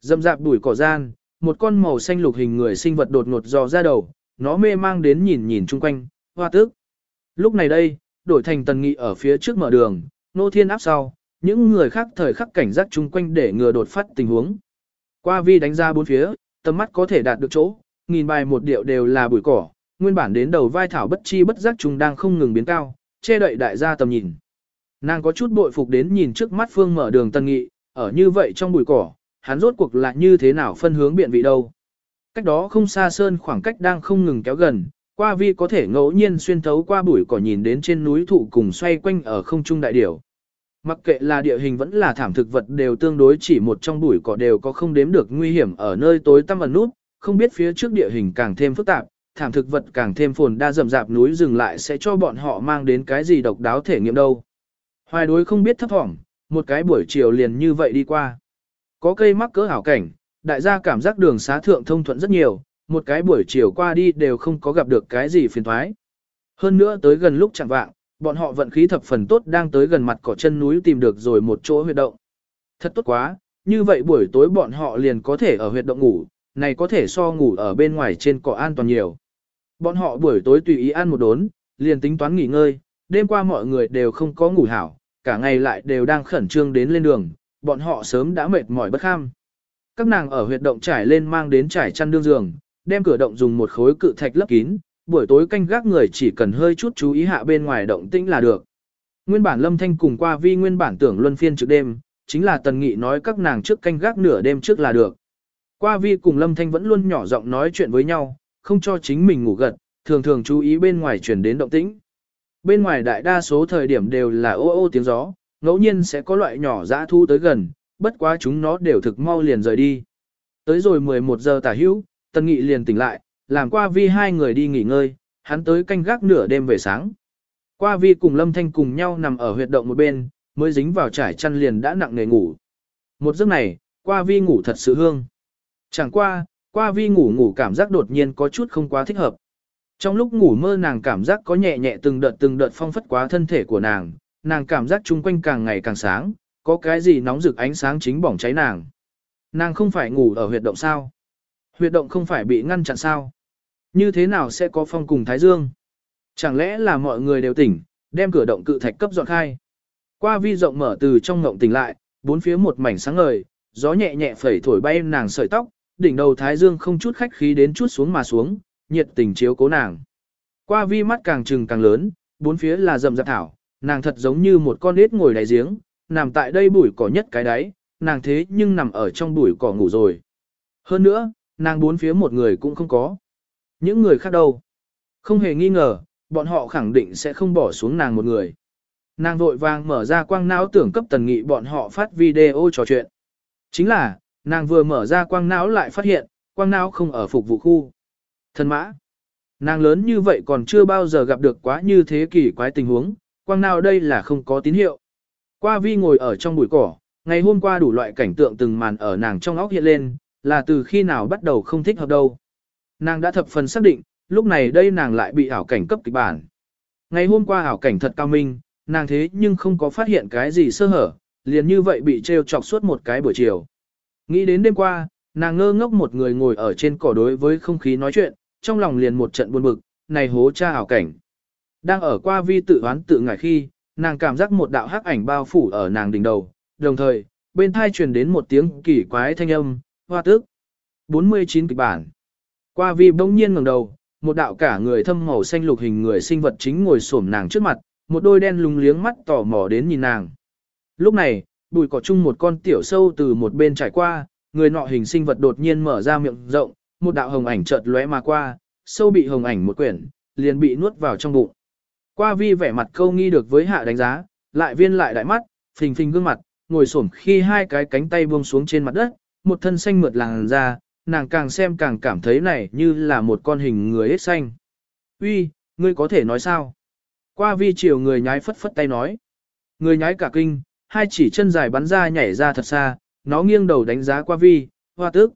Dâm dạp đuổi cỏ gian, một con màu xanh lục hình người sinh vật đột ngột dò ra đầu, nó mê mang đến nhìn nhìn chung quanh, hoa tước. Lúc này đây, đổi thành tần nghị ở phía trước mở đường, nô thiên áp sau, những người khác thời khắc cảnh giác chung quanh để ngừa đột phát tình huống. Qua vi đánh ra bốn phía, tầm mắt có thể đạt được chỗ, nghìn bài một điệu đều là bụi cỏ, nguyên bản đến đầu vai thảo bất chi bất giác chúng đang không ngừng biến cao, che đậy đại gia tầm nhìn. Nàng có chút bội phục đến nhìn trước mắt phương mở đường tân nghị, ở như vậy trong bụi cỏ, hắn rốt cuộc là như thế nào phân hướng biện vị đâu. Cách đó không xa sơn khoảng cách đang không ngừng kéo gần, qua vi có thể ngẫu nhiên xuyên thấu qua bụi cỏ nhìn đến trên núi thụ cùng xoay quanh ở không trung đại điểu. Mặc kệ là địa hình vẫn là thảm thực vật đều tương đối chỉ một trong bụi cỏ đều có không đếm được nguy hiểm ở nơi tối tăm ẩn nút, không biết phía trước địa hình càng thêm phức tạp, thảm thực vật càng thêm phồn đa rậm rạp núi rừng lại sẽ cho bọn họ mang đến cái gì độc đáo thể nghiệm đâu. Hoài đối không biết thấp thỏm, một cái buổi chiều liền như vậy đi qua. Có cây mắc cỡ hảo cảnh, đại gia cảm giác đường xá thượng thông thuận rất nhiều, một cái buổi chiều qua đi đều không có gặp được cái gì phiền thoái. Hơn nữa tới gần lúc chẳng vạng, bọn họ vận khí thập phần tốt đang tới gần mặt cỏ chân núi tìm được rồi một chỗ huyệt động. Thật tốt quá, như vậy buổi tối bọn họ liền có thể ở huyệt động ngủ, này có thể so ngủ ở bên ngoài trên cỏ an toàn nhiều. Bọn họ buổi tối tùy ý ăn một đốn, liền tính toán nghỉ ngơi, đêm qua mọi người đều không có ngủ hảo, cả ngày lại đều đang khẩn trương đến lên đường, bọn họ sớm đã mệt mỏi bất kham. Các nàng ở huyệt động trải lên mang đến trải chăn đương giường, đem cửa động dùng một khối cự thạch lấp kín, buổi tối canh gác người chỉ cần hơi chút chú ý hạ bên ngoài động tĩnh là được. Nguyên bản Lâm Thanh cùng qua vi nguyên bản tưởng luân phiên trước đêm, chính là Tần Nghị nói các nàng trước canh gác nửa đêm trước là được. Qua vi cùng Lâm Thanh vẫn luôn nhỏ giọng nói chuyện với nhau, không cho chính mình ngủ gật, thường thường chú ý bên ngoài chuyển đến động tĩnh. Bên ngoài đại đa số thời điểm đều là ô ô tiếng gió, ngẫu nhiên sẽ có loại nhỏ dã thu tới gần, bất quá chúng nó đều thực mau liền rời đi. Tới rồi 11 giờ tả hữu, Tần Nghị liền tỉnh lại, làm qua vi hai người đi nghỉ ngơi, hắn tới canh gác nửa đêm về sáng. Qua vi cùng Lâm Thanh cùng nhau nằm ở huyệt động một bên, mới dính vào trải chăn liền đã nặng nề ngủ. Một giấc này, qua vi ngủ thật sự hương. Chẳng qua, qua vi ngủ ngủ cảm giác đột nhiên có chút không quá thích hợp. Trong lúc ngủ mơ nàng cảm giác có nhẹ nhẹ từng đợt từng đợt phong phất quá thân thể của nàng, nàng cảm giác chung quanh càng ngày càng sáng, có cái gì nóng rực ánh sáng chính bỏng cháy nàng. Nàng không phải ngủ ở huyệt động sao? Huyệt động không phải bị ngăn chặn sao? Như thế nào sẽ có phong cùng Thái Dương? Chẳng lẽ là mọi người đều tỉnh, đem cửa động cự thạch cấp dọn khai? Qua vi rộng mở từ trong ngộng tỉnh lại, bốn phía một mảnh sáng ngời, gió nhẹ nhẹ phẩy thổi bay nàng sợi tóc, đỉnh đầu Thái Dương không chút khách khí đến chút xuống mà xuống, nhiệt tình chiếu cố nàng. Qua vi mắt càng trừng càng lớn, bốn phía là rậm rạp thảo, nàng thật giống như một con nết ngồi đáy giếng, nằm tại đây bụi cỏ nhất cái đáy, nàng thế nhưng nằm ở trong bụi cỏ ngủ rồi. Hơn nữa, nàng bốn phía một người cũng không có. Những người khác đâu? Không hề nghi ngờ, bọn họ khẳng định sẽ không bỏ xuống nàng một người. Nàng vội vàng mở ra quang não tưởng cấp tần nghị bọn họ phát video trò chuyện. Chính là, nàng vừa mở ra quang não lại phát hiện, quang não không ở phục vụ khu. Thần mã. Nàng lớn như vậy còn chưa bao giờ gặp được quá như thế kỷ quái tình huống, quang não đây là không có tín hiệu. Qua vi ngồi ở trong bụi cỏ, ngày hôm qua đủ loại cảnh tượng từng màn ở nàng trong óc hiện lên, là từ khi nào bắt đầu không thích hợp đâu. Nàng đã thập phần xác định, lúc này đây nàng lại bị ảo cảnh cấp kịch bản. Ngày hôm qua ảo cảnh thật cao minh, nàng thế nhưng không có phát hiện cái gì sơ hở, liền như vậy bị trêu chọc suốt một cái buổi chiều. Nghĩ đến đêm qua, nàng ngơ ngốc một người ngồi ở trên cỏ đối với không khí nói chuyện, trong lòng liền một trận buồn bực, này hố cha ảo cảnh. Đang ở qua vi tự hoán tự ngại khi, nàng cảm giác một đạo hắc ảnh bao phủ ở nàng đỉnh đầu, đồng thời, bên thai truyền đến một tiếng kỳ quái thanh âm, hoa tước. 49 kịch bản. Qua vi bỗng nhiên ngẩng đầu, một đạo cả người thâm màu xanh lục hình người sinh vật chính ngồi xổm nàng trước mặt, một đôi đen lùng liếng mắt tò mò đến nhìn nàng. Lúc này, bụi cỏ chung một con tiểu sâu từ một bên trải qua, người nọ hình sinh vật đột nhiên mở ra miệng rộng, một đạo hồng ảnh chợt lóe mà qua, sâu bị hồng ảnh một quyển, liền bị nuốt vào trong bụng. Qua vi vẻ mặt câu nghi được với hạ đánh giá, lại viên lại đại mắt, phình phình gương mặt, ngồi xổm khi hai cái cánh tay buông xuống trên mặt đất, một thân xanh mượt làn da, nàng càng xem càng cảm thấy này như là một con hình người hết xanh. Uy, ngươi có thể nói sao? Qua vi chiều người nhái phất phất tay nói. Người nhái cả kinh, hai chỉ chân dài bắn ra nhảy ra thật xa, nó nghiêng đầu đánh giá qua vi, hoa tước.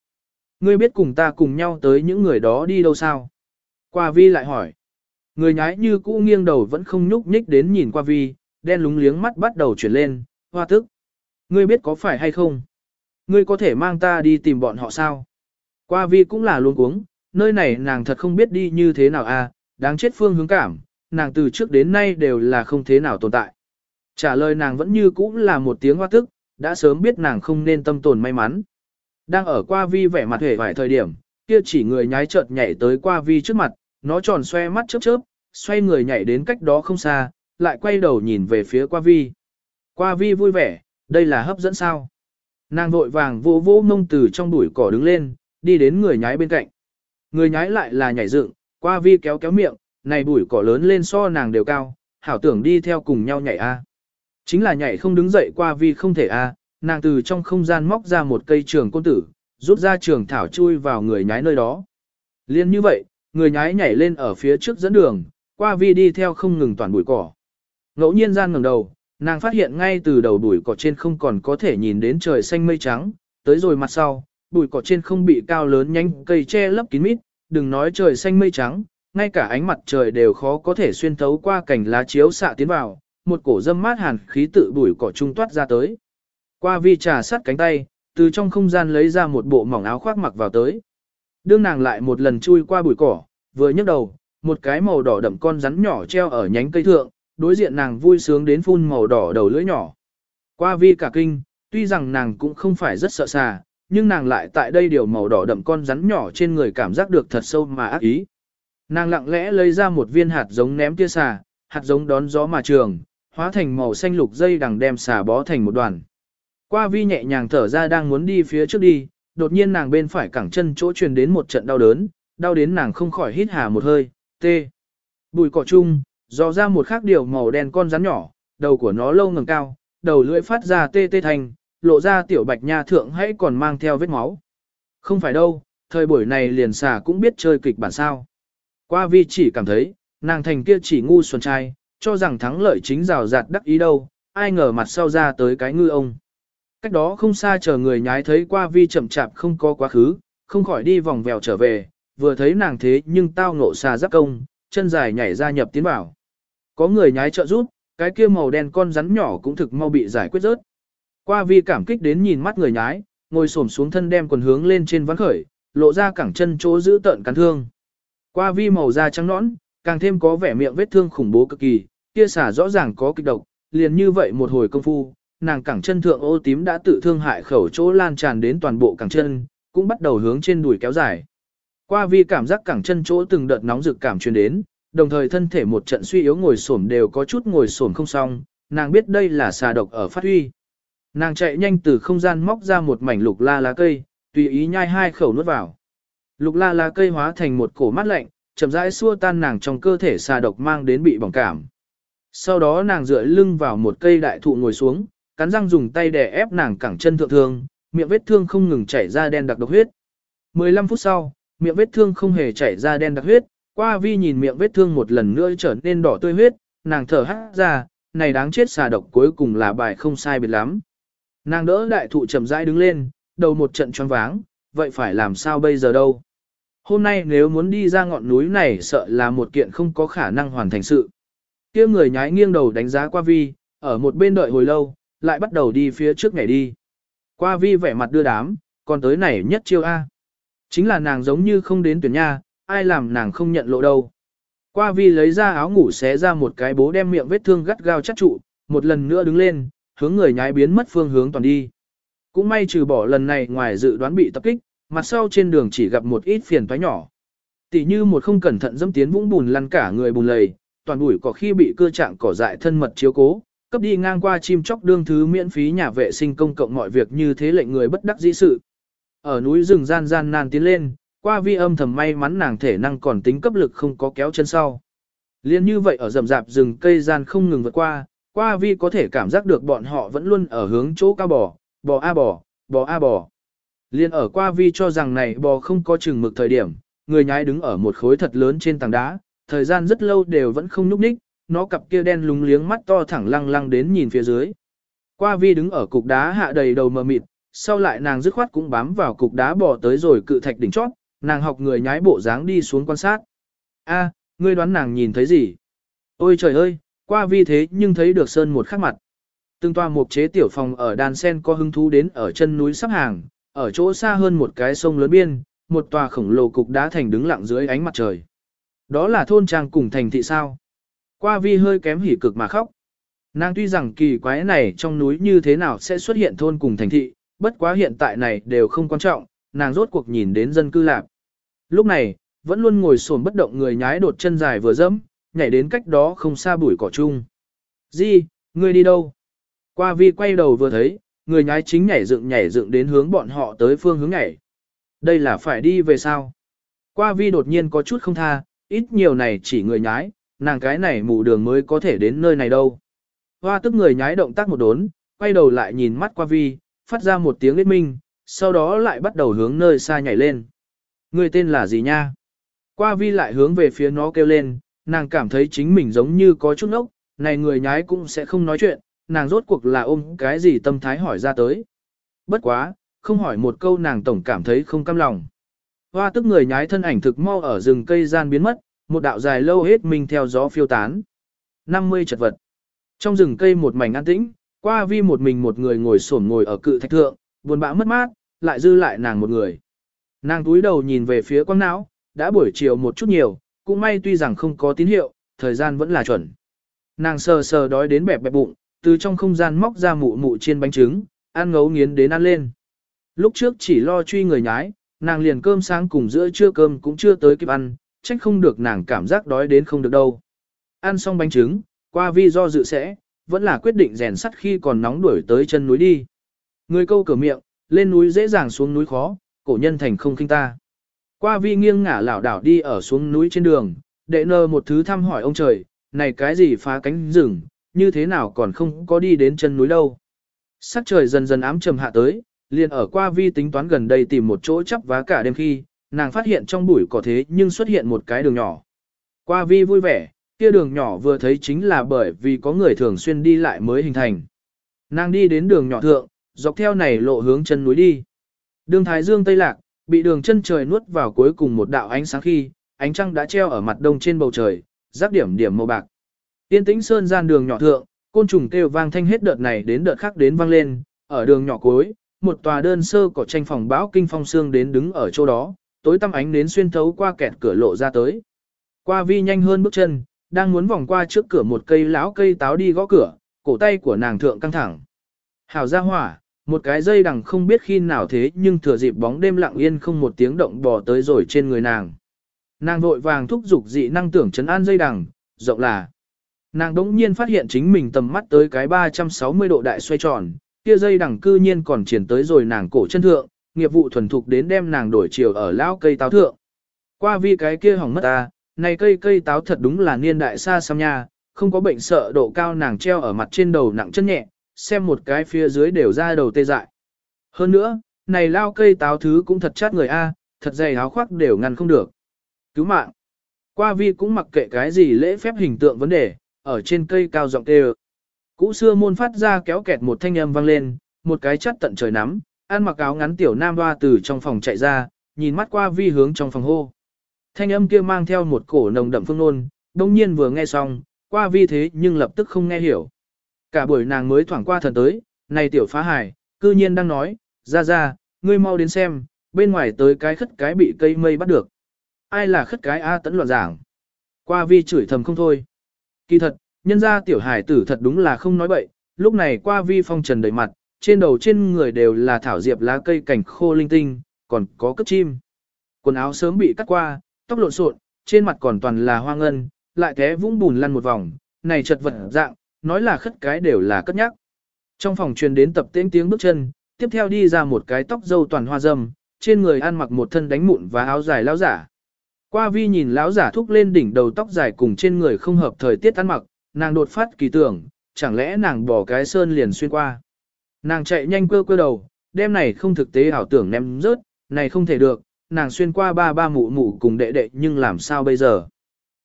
Ngươi biết cùng ta cùng nhau tới những người đó đi đâu sao? Qua vi lại hỏi. Người nhái như cũ nghiêng đầu vẫn không nhúc nhích đến nhìn qua vi, đen lúng liếng mắt bắt đầu chuyển lên, hoa tức. Ngươi biết có phải hay không? Ngươi có thể mang ta đi tìm bọn họ sao? Qua vi cũng là luôn cuống, nơi này nàng thật không biết đi như thế nào à, đáng chết phương hướng cảm, nàng từ trước đến nay đều là không thế nào tồn tại. Trả lời nàng vẫn như cũ là một tiếng hoa tức, đã sớm biết nàng không nên tâm tồn may mắn. Đang ở qua vi vẻ mặt hề vài thời điểm, kia chỉ người nhái chợt nhảy tới qua vi trước mặt, nó tròn xoe mắt chớp chớp, xoay người nhảy đến cách đó không xa, lại quay đầu nhìn về phía qua vi. Qua vi vui vẻ, đây là hấp dẫn sao. Nàng vội vàng vô vô mông từ trong bụi cỏ đứng lên, đi đến người nhái bên cạnh. Người nhái lại là nhảy dựng, qua vi kéo kéo miệng, này bụi cỏ lớn lên so nàng đều cao, hảo tưởng đi theo cùng nhau nhảy a. Chính là nhảy không đứng dậy qua vi không thể a, nàng từ trong không gian móc ra một cây trường côn tử, rút ra trường thảo chui vào người nhái nơi đó. Liên như vậy, người nhái nhảy lên ở phía trước dẫn đường, qua vi đi theo không ngừng toàn bụi cỏ. Ngẫu nhiên gian ngẩng đầu, nàng phát hiện ngay từ đầu bụi cỏ trên không còn có thể nhìn đến trời xanh mây trắng, tới rồi mặt sau, bụi cỏ trên không bị cao lớn nhanh cây che lấp kín mít, đừng nói trời xanh mây trắng, ngay cả ánh mặt trời đều khó có thể xuyên thấu qua cảnh lá chiếu xạ tiến vào, một cổ dâm mát hàn khí tự bụi cỏ trung toát ra tới. Qua vi trà sát cánh tay, từ trong không gian lấy ra một bộ mỏng áo khoác mặc vào tới. Đương nàng lại một lần chui qua bụi cỏ, vừa nhấc đầu, một cái màu đỏ đậm con rắn nhỏ treo ở nhánh cây thượng, đối diện nàng vui sướng đến phun màu đỏ đầu lưỡi nhỏ. Qua vi cả kinh, tuy rằng nàng cũng không phải rất sợ xà, nhưng nàng lại tại đây điều màu đỏ đậm con rắn nhỏ trên người cảm giác được thật sâu mà ác ý. Nàng lặng lẽ lấy ra một viên hạt giống ném kia xà, hạt giống đón gió mà trường, hóa thành màu xanh lục dây đằng đem xà bó thành một đoàn. Qua vi nhẹ nhàng thở ra đang muốn đi phía trước đi, đột nhiên nàng bên phải cẳng chân chỗ truyền đến một trận đau đớn, đau đến nàng không khỏi hít hà một hơi, tê. Bùi cỏ chung, dò ra một khác điều màu đen con rắn nhỏ, đầu của nó lâu ngẩng cao, đầu lưỡi phát ra tê tê thành, lộ ra tiểu bạch nha thượng hãy còn mang theo vết máu. Không phải đâu, thời buổi này liền xà cũng biết chơi kịch bản sao. Qua vi chỉ cảm thấy, nàng thành kia chỉ ngu xuẩn trai, cho rằng thắng lợi chính rào rạt đắc ý đâu, ai ngờ mặt sau ra tới cái ngư ông. Cách đó không xa chờ người nhái thấy qua vi chậm chạp không có quá khứ, không khỏi đi vòng vèo trở về, vừa thấy nàng thế nhưng tao ngộ xà giáp công, chân dài nhảy ra nhập tiến vào. Có người nhái trợ rút, cái kia màu đen con rắn nhỏ cũng thực mau bị giải quyết rớt. Qua vi cảm kích đến nhìn mắt người nhái, ngồi xổm xuống thân đem quần hướng lên trên ván khởi, lộ ra cẳng chân chỗ giữ tợn cắn thương. Qua vi màu da trắng nõn, càng thêm có vẻ miệng vết thương khủng bố cực kỳ, kia xả rõ ràng có kịch độc, liền như vậy một hồi công phu, nàng cẳng chân thượng ô tím đã tự thương hại khẩu chỗ lan tràn đến toàn bộ cẳng chân, cũng bắt đầu hướng trên đùi kéo dài. Qua vi cảm giác cẳng chân chỗ từng đợt nóng rực cảm truyền đến, đồng thời thân thể một trận suy yếu ngồi xổm đều có chút ngồi xổm không xong, nàng biết đây là xà độc ở phát huy. Nàng chạy nhanh từ không gian móc ra một mảnh lục la lá cây, tùy ý nhai hai khẩu nuốt vào. Lục la lá cây hóa thành một cổ mát lạnh, chậm rãi xua tan nàng trong cơ thể xà độc mang đến bị bỏng cảm. Sau đó nàng dựa lưng vào một cây đại thụ ngồi xuống, cắn răng dùng tay đè ép nàng cẳng chân thượng thương, miệng vết thương không ngừng chảy ra đen đặc độc huyết. 15 phút sau, miệng vết thương không hề chảy ra đen đặc huyết, qua vi nhìn miệng vết thương một lần nữa trở nên đỏ tươi huyết, nàng thở hắt ra, này đáng chết xà độc cuối cùng là bài không sai biệt lắm. Nàng đỡ đại thụ chậm rãi đứng lên, đầu một trận choáng váng, vậy phải làm sao bây giờ đâu? Hôm nay nếu muốn đi ra ngọn núi này sợ là một kiện không có khả năng hoàn thành sự. kia người nhái nghiêng đầu đánh giá qua vi, ở một bên đợi hồi lâu, lại bắt đầu đi phía trước ngày đi. Qua vi vẻ mặt đưa đám, còn tới này nhất chiêu A. Chính là nàng giống như không đến tuyển nha, ai làm nàng không nhận lộ đâu. Qua vi lấy ra áo ngủ xé ra một cái bố đem miệng vết thương gắt gao chắt trụ, một lần nữa đứng lên, hướng người nhái biến mất phương hướng toàn đi. Cũng may trừ bỏ lần này ngoài dự đoán bị tập kích, mặt sau trên đường chỉ gặp một ít phiền toái nhỏ. Tỷ như một không cẩn thận dẫm tiến vũng bùn lăn cả người bùn lầy, toàn bụi có khi bị cưa trạng cỏ dại thân mật chiếu cố, cấp đi ngang qua chim chóc đương thứ miễn phí nhà vệ sinh công cộng mọi việc như thế lệnh người bất đắc dĩ sự. Ở núi rừng gian gian nan tiến lên, qua vi âm thầm may mắn nàng thể năng còn tính cấp lực không có kéo chân sau. Liên như vậy ở rầm rạp rừng cây gian không ngừng vượt qua, qua vi có thể cảm giác được bọn họ vẫn luôn ở hướng chỗ cao bò, bò a bò, bò a bò. Liên ở qua vi cho rằng này bò không có chừng mực thời điểm, người nhái đứng ở một khối thật lớn trên tảng đá, thời gian rất lâu đều vẫn không nhúc nhích, nó cặp kia đen lúng liếng mắt to thẳng lăng lăng đến nhìn phía dưới. Qua vi đứng ở cục đá hạ đầy đầu mờ mịt, sau lại nàng dứt khoát cũng bám vào cục đá bò tới rồi cự thạch đỉnh chót, nàng học người nhái bộ dáng đi xuống quan sát. A, ngươi đoán nàng nhìn thấy gì? Ôi trời ơi, qua vi thế nhưng thấy được sơn một khắc mặt. Từng toa mục chế tiểu phòng ở đàn sen có hứng thú đến ở chân núi sắp hàng, ở chỗ xa hơn một cái sông lớn biên, một tòa khổng lồ cục đá thành đứng lặng dưới ánh mặt trời. Đó là thôn trang cùng thành thị sao. Qua vi hơi kém hỉ cực mà khóc. Nàng tuy rằng kỳ quái này trong núi như thế nào sẽ xuất hiện thôn cùng thành thị, bất quá hiện tại này đều không quan trọng, nàng rốt cuộc nhìn đến dân cư lạc. Lúc này, vẫn luôn ngồi xổm bất động người nhái đột chân dài vừa dẫm, nhảy đến cách đó không xa bụi cỏ chung. Di, ngươi đi đâu? Qua vi quay đầu vừa thấy, người nhái chính nhảy dựng nhảy dựng đến hướng bọn họ tới phương hướng nhảy. Đây là phải đi về sao? Qua vi đột nhiên có chút không tha, ít nhiều này chỉ người nhái, nàng cái này mù đường mới có thể đến nơi này đâu. Hoa tức người nhái động tác một đốn, quay đầu lại nhìn mắt qua vi, phát ra một tiếng lết minh, sau đó lại bắt đầu hướng nơi xa nhảy lên. Người tên là gì nha? Qua vi lại hướng về phía nó kêu lên, nàng cảm thấy chính mình giống như có chút ốc, này người nhái cũng sẽ không nói chuyện, nàng rốt cuộc là ôm cái gì tâm thái hỏi ra tới. Bất quá, không hỏi một câu nàng tổng cảm thấy không cam lòng. Hoa tức người nhái thân ảnh thực mau ở rừng cây gian biến mất, một đạo dài lâu hết mình theo gió phiêu tán. 50 chật vật. Trong rừng cây một mảnh an tĩnh, qua vi một mình một người ngồi xổm ngồi ở cự thạch thượng, buồn bã mất mát, lại dư lại nàng một người. Nàng túi đầu nhìn về phía quang não, đã buổi chiều một chút nhiều, cũng may tuy rằng không có tín hiệu, thời gian vẫn là chuẩn. Nàng sờ sờ đói đến bẹp bẹp bụng, từ trong không gian móc ra mụ mụ chiên bánh trứng, ăn ngấu nghiến đến ăn lên. Lúc trước chỉ lo truy người nhái, nàng liền cơm sáng cùng giữa trưa cơm cũng chưa tới kịp ăn, trách không được nàng cảm giác đói đến không được đâu. Ăn xong bánh trứng, qua vi do dự sẽ, vẫn là quyết định rèn sắt khi còn nóng đuổi tới chân núi đi. Người câu cửa miệng, lên núi dễ dàng xuống núi khó, cổ nhân thành không kinh ta. Qua vi nghiêng ngả lảo đảo đi ở xuống núi trên đường, đệ nơ một thứ thăm hỏi ông trời, này cái gì phá cánh rừng, như thế nào còn không có đi đến chân núi đâu. Sắc trời dần dần ám trầm hạ tới, liền ở qua vi tính toán gần đây tìm một chỗ chắp vá cả đêm khi, nàng phát hiện trong bụi cỏ thế nhưng xuất hiện một cái đường nhỏ. Qua vi vui vẻ, kia đường nhỏ vừa thấy chính là bởi vì có người thường xuyên đi lại mới hình thành. Nàng đi đến đường nhỏ thượng, dọc theo này lộ hướng chân núi đi. Đường Thái Dương Tây Lạc, bị đường chân trời nuốt vào cuối cùng một đạo ánh sáng khi, ánh trăng đã treo ở mặt đông trên bầu trời, rắc điểm điểm màu bạc. Tiên tĩnh sơn gian đường nhỏ thượng, côn trùng kêu vang thanh hết đợt này đến đợt khác đến vang lên, ở đường nhỏ cuối, một tòa đơn sơ cỏ tranh phòng báo kinh phong xương đến đứng ở chỗ đó, tối tăm ánh đến xuyên thấu qua kẹt cửa lộ ra tới. Qua vi nhanh hơn bước chân, đang muốn vòng qua trước cửa một cây lão cây táo đi gõ cửa, cổ tay của nàng thượng căng thẳng. Hảo gia hỏa, một cái dây đằng không biết khi nào thế nhưng thừa dịp bóng đêm lặng yên không một tiếng động bò tới rồi trên người nàng. Nàng vội vàng thúc giục dị năng tưởng chấn an dây đằng, rộng là. Nàng đống nhiên phát hiện chính mình tầm mắt tới cái 360 độ đại xoay tròn, kia dây đằng cư nhiên còn triển tới rồi nàng cổ chân thượng, nghiệp vụ thuần thục đến đem nàng đổi chiều ở lão cây táo thượng. Qua vi cái kia hỏng mất ta, này cây cây táo thật đúng là niên đại xa xăm nha, không có bệnh sợ độ cao nàng treo ở mặt trên đầu nặng chân nhẹ, xem một cái phía dưới đều ra đầu tê dại. Hơn nữa, này lao cây táo thứ cũng thật chát người A, thật dày áo khoác đều ngăn không được. Cứu mạng. Qua vi cũng mặc kệ cái gì lễ phép hình tượng vấn đề, ở trên cây cao giọng tê Cũ xưa môn phát ra kéo kẹt một thanh âm vang lên, một cái chắt tận trời nắm, ăn mặc áo ngắn tiểu nam hoa từ trong phòng chạy ra, nhìn mắt qua vi hướng trong phòng hô. Thanh âm kia mang theo một cổ nồng đậm phương nôn, đông nhiên vừa nghe xong, qua vi thế nhưng lập tức không nghe hiểu. Cả buổi nàng mới thoảng qua thần tới, này tiểu phá hải, cư nhiên đang nói, ra ra, ngươi mau đến xem, bên ngoài tới cái khất cái bị cây mây bắt được. Ai là khất cái A tấn loạn giảng. Qua vi chửi thầm không thôi. Kỳ thật, nhân ra tiểu hải tử thật đúng là không nói bậy, lúc này qua vi phong trần đầy mặt, trên đầu trên người đều là thảo diệp lá cây cảnh khô linh tinh, còn có cất chim. Quần áo sớm bị cắt qua, tóc lộn xộn, trên mặt còn toàn là hoa ngân, lại té vũng bùn lăn một vòng, này chật vật dạng, nói là khất cái đều là cất nhắc. Trong phòng truyền đến tập tiếng tiếng bước chân, tiếp theo đi ra một cái tóc dâu toàn hoa dâm, trên người ăn mặc một thân đánh mụn và áo dài lão giả. Qua vi nhìn lão giả thúc lên đỉnh đầu tóc dài cùng trên người không hợp thời tiết ăn mặc, nàng đột phát kỳ tưởng, chẳng lẽ nàng bỏ cái sơn liền xuyên qua. Nàng chạy nhanh quơ quơ đầu, đêm này không thực tế ảo tưởng ném rớt, này không thể được, nàng xuyên qua ba ba mụ mụ cùng đệ đệ nhưng làm sao bây giờ.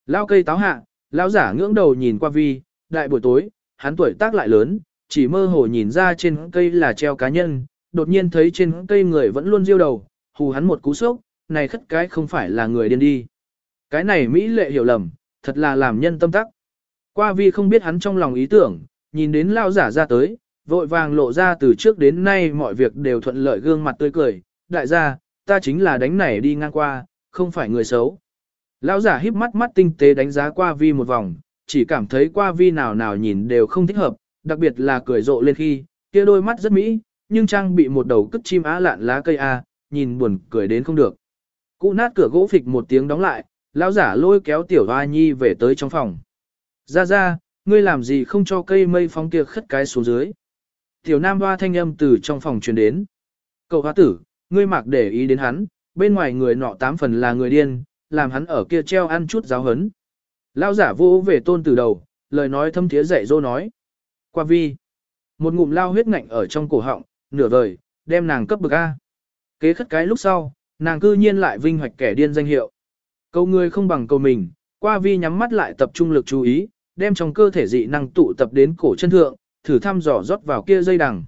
Lao cây táo hạ, lão giả ngưỡng đầu nhìn qua vi, đại buổi tối, hắn tuổi tác lại lớn, chỉ mơ hồ nhìn ra trên cây là treo cá nhân, đột nhiên thấy trên cây người vẫn luôn diêu đầu, hù hắn một cú sốc, này khất cái không phải là người điên đi. Cái này Mỹ lệ hiểu lầm, thật là làm nhân tâm tắc. Qua vi không biết hắn trong lòng ý tưởng, nhìn đến lao giả ra tới, vội vàng lộ ra từ trước đến nay mọi việc đều thuận lợi gương mặt tươi cười. Đại gia, ta chính là đánh này đi ngang qua, không phải người xấu. Lão giả híp mắt mắt tinh tế đánh giá qua vi một vòng, chỉ cảm thấy qua vi nào nào nhìn đều không thích hợp, đặc biệt là cười rộ lên khi, kia đôi mắt rất mỹ, nhưng trang bị một đầu cất chim á lạn lá cây A, nhìn buồn cười đến không được. Cụ nát cửa gỗ phịch một tiếng đóng lại, lão giả lôi kéo tiểu hoa nhi về tới trong phòng. Ra ra, ngươi làm gì không cho cây mây phong kia khất cái xuống dưới. Tiểu nam hoa thanh âm từ trong phòng truyền đến. Cậu hoa tử, ngươi mặc để ý đến hắn, bên ngoài người nọ tám phần là người điên, làm hắn ở kia treo ăn chút giáo hấn. Lão giả vô về tôn từ đầu, lời nói thâm thiế dạy dô nói. Qua vi. Một ngụm lao huyết ngạnh ở trong cổ họng, nửa vời, đem nàng cấp bực A. Kế khất cái lúc sau, nàng cư nhiên lại vinh hoạch kẻ điên danh hiệu. Câu người không bằng câu mình, qua vi nhắm mắt lại tập trung lực chú ý, đem trong cơ thể dị năng tụ tập đến cổ chân thượng, thử thăm dò rót vào kia dây đằng.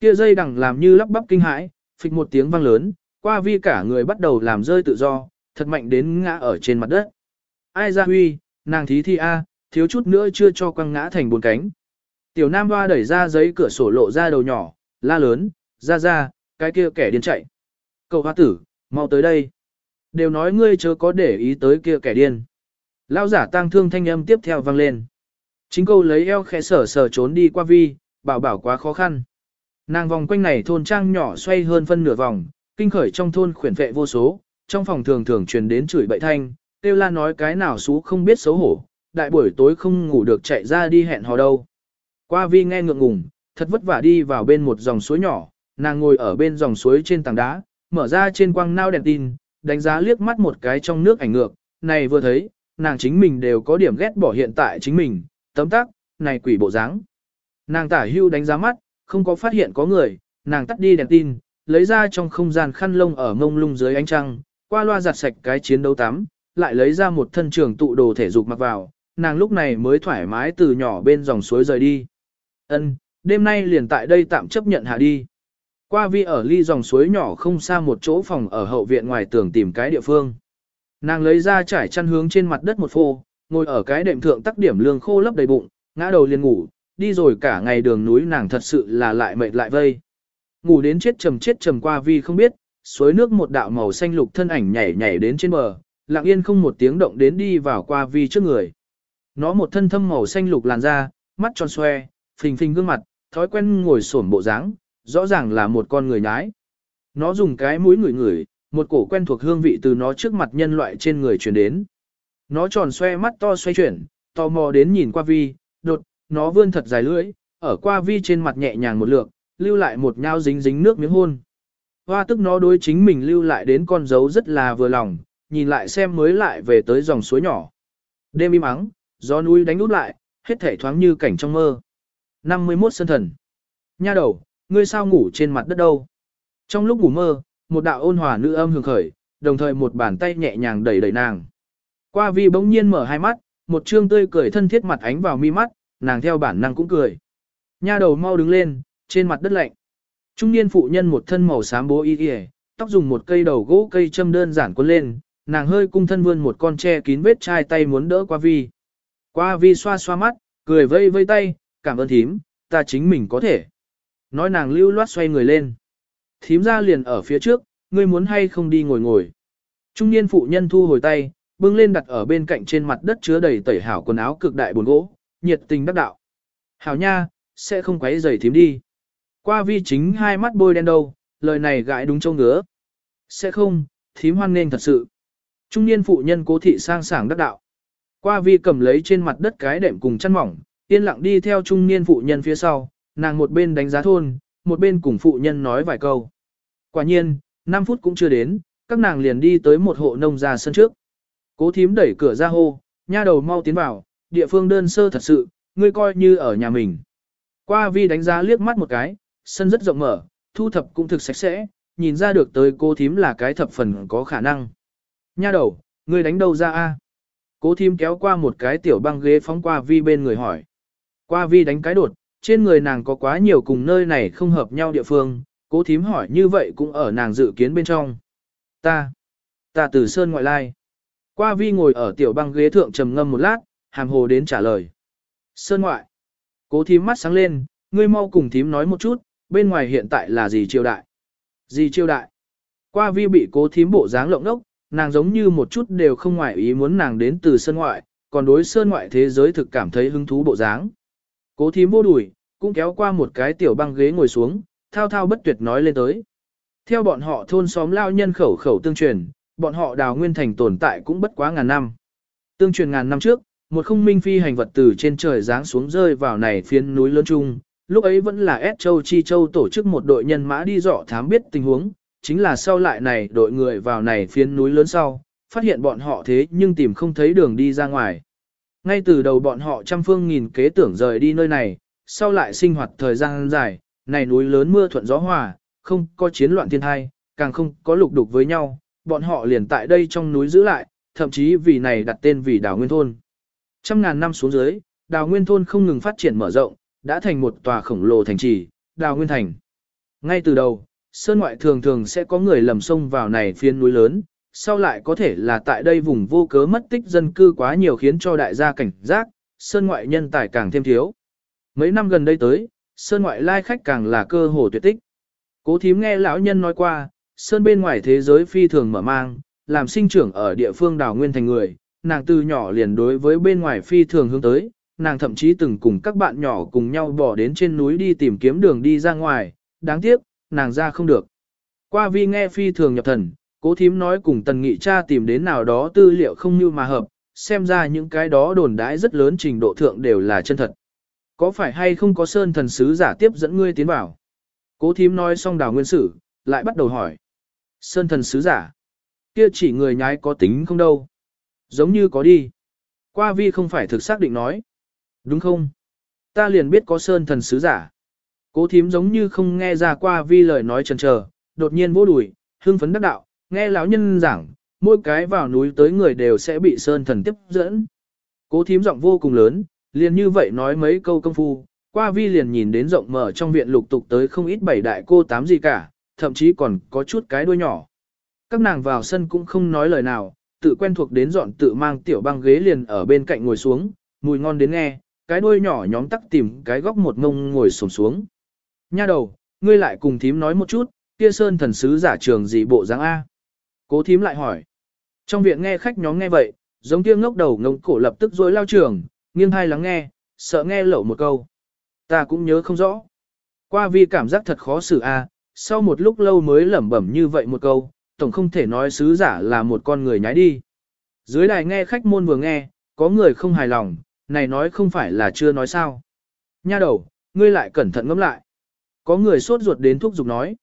Kia dây đằng làm như lắp bắp kinh hãi, phịch một tiếng vang lớn, qua vi cả người bắt đầu làm rơi tự do, thật mạnh đến ngã ở trên mặt đất. Ai ra huy, nàng thí thi A, thiếu chút nữa chưa cho quăng ngã thành bốn cánh. Tiểu Nam Hoa đẩy ra giấy cửa sổ lộ ra đầu nhỏ, la lớn, ra ra, cái kia kẻ điên chạy. Cậu hoa tử, mau tới đây. Đều nói ngươi chớ có để ý tới kia kẻ điên. Lão giả tang thương thanh âm tiếp theo vang lên. Chính câu lấy eo khẽ sở sở trốn đi qua vi, bảo bảo quá khó khăn. Nàng vòng quanh này thôn trang nhỏ xoay hơn phân nửa vòng, kinh khởi trong thôn khuyển vệ vô số, trong phòng thường thường truyền đến chửi bậy thanh, kêu la nói cái nào xú không biết xấu hổ, đại buổi tối không ngủ được chạy ra đi hẹn hò đâu. Qua vi nghe ngượng ngùng, thật vất vả đi vào bên một dòng suối nhỏ, nàng ngồi ở bên dòng suối trên tảng đá, mở ra trên quang nao đèn tin, đánh giá liếc mắt một cái trong nước ảnh ngược, này vừa thấy, nàng chính mình đều có điểm ghét bỏ hiện tại chính mình, tấm tắc, này quỷ bộ dáng. Nàng tả hưu đánh giá mắt, không có phát hiện có người, nàng tắt đi đèn tin, lấy ra trong không gian khăn lông ở ngông lung dưới ánh trăng, qua loa giặt sạch cái chiến đấu tắm, lại lấy ra một thân trường tụ đồ thể dục mặc vào, nàng lúc này mới thoải mái từ nhỏ bên dòng suối rời đi. Ân, đêm nay liền tại đây tạm chấp nhận hạ đi. Qua vi ở ly dòng suối nhỏ không xa một chỗ phòng ở hậu viện ngoài tường tìm cái địa phương. Nàng lấy ra trải chăn hướng trên mặt đất một phô, ngồi ở cái đệm thượng tắc điểm lương khô lấp đầy bụng, ngã đầu liền ngủ, đi rồi cả ngày đường núi nàng thật sự là lại mệt lại vây. Ngủ đến chết trầm chết trầm qua vi không biết, suối nước một đạo màu xanh lục thân ảnh nhảy nhảy đến trên bờ, lặng yên không một tiếng động đến đi vào qua vi trước người. Nó một thân thâm màu xanh lục làn da, mắt tròn xoe, phình phình gương mặt, thói quen ngồi xổm bộ dáng, rõ ràng là một con người nhái. Nó dùng cái mũi ngửi ngửi, một cổ quen thuộc hương vị từ nó trước mặt nhân loại trên người truyền đến. Nó tròn xoe mắt to xoay chuyển, tò mò đến nhìn qua vi, đột, nó vươn thật dài lưỡi, ở qua vi trên mặt nhẹ nhàng một lượt, lưu lại một nhao dính dính nước miếng hôn. Hoa tức nó đối chính mình lưu lại đến con dấu rất là vừa lòng, nhìn lại xem mới lại về tới dòng suối nhỏ. Đêm im ắng, gió núi đánh út lại, hết thể thoáng như cảnh trong mơ. 51 sân thần. Nha đầu, ngươi sao ngủ trên mặt đất đâu? Trong lúc ngủ mơ, một đạo ôn hòa nữ âm hưởng khởi, đồng thời một bàn tay nhẹ nhàng đẩy đẩy nàng. Qua vi bỗng nhiên mở hai mắt, một trương tươi cười thân thiết mặt ánh vào mi mắt, nàng theo bản năng cũng cười. Nha đầu mau đứng lên, trên mặt đất lạnh. Trung niên phụ nhân một thân màu xám bố y y, tóc dùng một cây đầu gỗ cây châm đơn giản cuốn lên, nàng hơi cung thân vươn một con tre kín vết chai tay muốn đỡ qua vi. Qua vi xoa xoa mắt, cười vây vây tay, cảm ơn thím, ta chính mình có thể. Nói nàng lưu loát xoay người lên. Thím ra liền ở phía trước, ngươi muốn hay không đi ngồi ngồi. Trung niên phụ nhân thu hồi tay, bưng lên đặt ở bên cạnh trên mặt đất chứa đầy tẩy hảo quần áo cực đại buồn gỗ, nhiệt tình đắc đạo. Hảo nha, sẽ không quấy rầy thím đi. Qua vi chính hai mắt bôi đen đâu, lời này gãi đúng châu ngứa. Sẽ không, thím hoan nên thật sự. Trung niên phụ nhân cố thị sang sảng đắc đạo. Qua vi cầm lấy trên mặt đất cái đệm cùng chăn mỏng, yên lặng đi theo trung niên phụ nhân phía sau, nàng một bên đánh giá thôn, một bên cùng phụ nhân nói vài câu. Quả nhiên, 5 phút cũng chưa đến, các nàng liền đi tới một hộ nông gia sân trước. Cố thím đẩy cửa ra hô, nha đầu mau tiến vào, địa phương đơn sơ thật sự, ngươi coi như ở nhà mình. Qua vi đánh giá liếc mắt một cái, sân rất rộng mở, thu thập cũng thực sạch sẽ, nhìn ra được tới cô thím là cái thập phần có khả năng. Nha đầu, ngươi đánh đâu ra a? Cố thím kéo qua một cái tiểu băng ghế phóng qua vi bên người hỏi. Qua vi đánh cái đột, trên người nàng có quá nhiều cùng nơi này không hợp nhau địa phương, cố thím hỏi như vậy cũng ở nàng dự kiến bên trong. Ta, ta từ sơn ngoại lai. Qua vi ngồi ở tiểu băng ghế thượng trầm ngâm một lát, hàm hồ đến trả lời. Sơn ngoại. Cố thím mắt sáng lên, ngươi mau cùng thím nói một chút, bên ngoài hiện tại là gì triều đại? Gì triều đại? Qua vi bị cố thím bộ dáng lộng đốc, nàng giống như một chút đều không ngoại ý muốn nàng đến từ sơn ngoại, còn đối sơn ngoại thế giới thực cảm thấy hứng thú bộ dáng. Cố thím vô đùi, cũng kéo qua một cái tiểu băng ghế ngồi xuống, thao thao bất tuyệt nói lên tới. Theo bọn họ thôn xóm lao nhân khẩu khẩu tương truyền, bọn họ đào nguyên thành tồn tại cũng bất quá ngàn năm. Tương truyền ngàn năm trước, một không minh phi hành vật từ trên trời giáng xuống rơi vào này phiến núi lớn trung, lúc ấy vẫn là S Châu Chi Châu tổ chức một đội nhân mã đi dọ thám biết tình huống, chính là sau lại này đội người vào này phiến núi lớn sau, phát hiện bọn họ thế nhưng tìm không thấy đường đi ra ngoài. Ngay từ đầu bọn họ trăm phương nghìn kế tưởng rời đi nơi này, sau lại sinh hoạt thời gian dài, này núi lớn mưa thuận gió hòa, không có chiến loạn thiên thai, càng không có lục đục với nhau, bọn họ liền tại đây trong núi giữ lại, thậm chí vì này đặt tên vì đảo Nguyên Thôn. Trăm ngàn năm xuống dưới, đào Nguyên Thôn không ngừng phát triển mở rộng, đã thành một tòa khổng lồ thành trì, đào Nguyên Thành. Ngay từ đầu, sơn ngoại thường thường sẽ có người lầm sông vào này phiên núi lớn, sau lại có thể là tại đây vùng vô cớ mất tích dân cư quá nhiều khiến cho đại gia cảnh giác, sơn ngoại nhân tài càng thêm thiếu. Mấy năm gần đây tới, sơn ngoại lai khách càng là cơ hồ tuyệt tích. Cố thím nghe lão nhân nói qua, sơn bên ngoài thế giới phi thường mở mang, làm sinh trưởng ở địa phương đào nguyên thành người, nàng từ nhỏ liền đối với bên ngoài phi thường hướng tới, nàng thậm chí từng cùng các bạn nhỏ cùng nhau bỏ đến trên núi đi tìm kiếm đường đi ra ngoài, đáng tiếc, nàng ra không được. Qua vi nghe phi thường nhập thần, cố thím nói cùng tần nghị cha tìm đến nào đó tư liệu không như mà hợp, xem ra những cái đó đồn đãi rất lớn trình độ thượng đều là chân thật. Có phải hay không có sơn thần sứ giả tiếp dẫn ngươi tiến vào? Cố thím nói xong đào nguyên sử, lại bắt đầu hỏi. Sơn thần sứ giả? Kia chỉ người nhái có tính không đâu? Giống như có đi. Qua vi không phải thực xác định nói. Đúng không? Ta liền biết có sơn thần sứ giả. Cố thím giống như không nghe ra qua vi lời nói chần chờ, đột nhiên vô đùi, hưng phấn đắc đạo, nghe lão nhân giảng, mỗi cái vào núi tới người đều sẽ bị sơn thần tiếp dẫn. Cố thím giọng vô cùng lớn, liền như vậy nói mấy câu công phu, qua vi liền nhìn đến rộng mở trong viện lục tục tới không ít bảy đại cô tám gì cả, thậm chí còn có chút cái đuôi nhỏ. Các nàng vào sân cũng không nói lời nào, tự quen thuộc đến dọn tự mang tiểu băng ghế liền ở bên cạnh ngồi xuống, mùi ngon đến nghe, cái đuôi nhỏ nhóm tắc tìm cái góc một ngông ngồi xổm xuống. Nha đầu, ngươi lại cùng thím nói một chút, kia sơn thần sứ giả trường gì bộ dáng A. Cố thím lại hỏi. Trong viện nghe khách nhóm nghe vậy, giống kia ngốc đầu ngông cổ lập tức dối lao trường, nghiêng hai lắng nghe, sợ nghe lẩu một câu. Ta cũng nhớ không rõ. Qua vi cảm giác thật khó xử a, sau một lúc lâu mới lẩm bẩm như vậy một câu, tổng không thể nói sứ giả là một con người nhái đi. Dưới đài nghe khách môn vừa nghe, có người không hài lòng, này nói không phải là chưa nói sao. Nha đầu, ngươi lại cẩn thận ngẫm lại. Có người sốt ruột đến thuốc giục nói.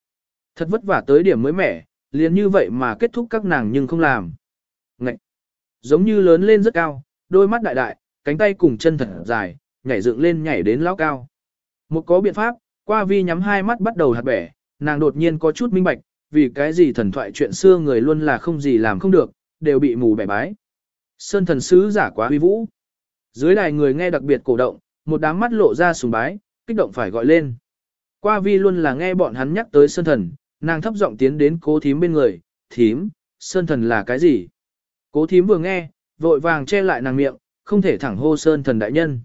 Thật vất vả tới điểm mới mẻ, liền như vậy mà kết thúc các nàng nhưng không làm. Ngậy! Giống như lớn lên rất cao, đôi mắt đại đại, cánh tay cùng chân thật dài, nhảy dựng lên nhảy đến lão cao. Một có biện pháp, qua vi nhắm hai mắt bắt đầu hạt bẻ, nàng đột nhiên có chút minh bạch, vì cái gì thần thoại chuyện xưa người luôn là không gì làm không được, đều bị mù bẻ bái. Sơn thần sứ giả quá huy vũ. Dưới đài người nghe đặc biệt cổ động, một đám mắt lộ ra sùng bái, kích động phải gọi lên. Qua vi luôn là nghe bọn hắn nhắc tới sơn thần, nàng thấp giọng tiến đến cố thím bên người, thím, sơn thần là cái gì? Cố thím vừa nghe, vội vàng che lại nàng miệng, không thể thẳng hô sơn thần đại nhân.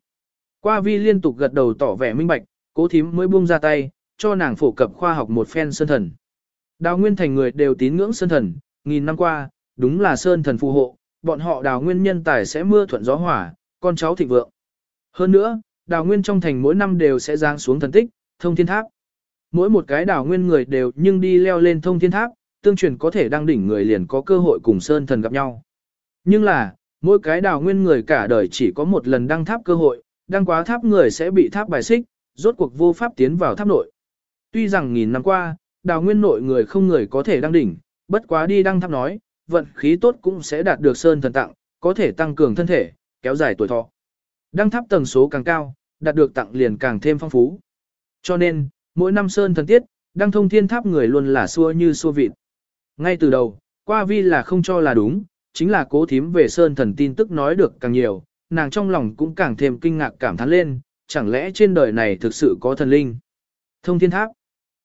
Qua vi liên tục gật đầu tỏ vẻ minh bạch, cố thím mới buông ra tay, cho nàng phổ cập khoa học một phen sơn thần. Đào nguyên thành người đều tín ngưỡng sơn thần, nghìn năm qua, đúng là sơn thần phù hộ, bọn họ đào nguyên nhân tài sẽ mưa thuận gió hỏa, con cháu thịnh vượng. Hơn nữa, đào nguyên trong thành mỗi năm đều sẽ giáng xuống thần tích, thông thiên tháp. Mỗi một cái đào nguyên người đều nhưng đi leo lên thông thiên tháp, tương truyền có thể đăng đỉnh người liền có cơ hội cùng sơn thần gặp nhau. Nhưng là, mỗi cái đào nguyên người cả đời chỉ có một lần đăng tháp cơ hội, đăng quá tháp người sẽ bị tháp bài xích, rốt cuộc vô pháp tiến vào tháp nội. Tuy rằng nghìn năm qua, đào nguyên nội người không người có thể đăng đỉnh, bất quá đi đăng tháp nói, vận khí tốt cũng sẽ đạt được sơn thần tặng, có thể tăng cường thân thể, kéo dài tuổi thọ. Đăng tháp tầng số càng cao, đạt được tặng liền càng thêm phong phú. Cho nên, mỗi năm sơn thần tiết, đăng thông thiên tháp người luôn là xua như xua vịt. Ngay từ đầu, qua vi là không cho là đúng, chính là cố thím về sơn thần tin tức nói được càng nhiều, nàng trong lòng cũng càng thêm kinh ngạc cảm thán lên, chẳng lẽ trên đời này thực sự có thần linh. Thông thiên tháp.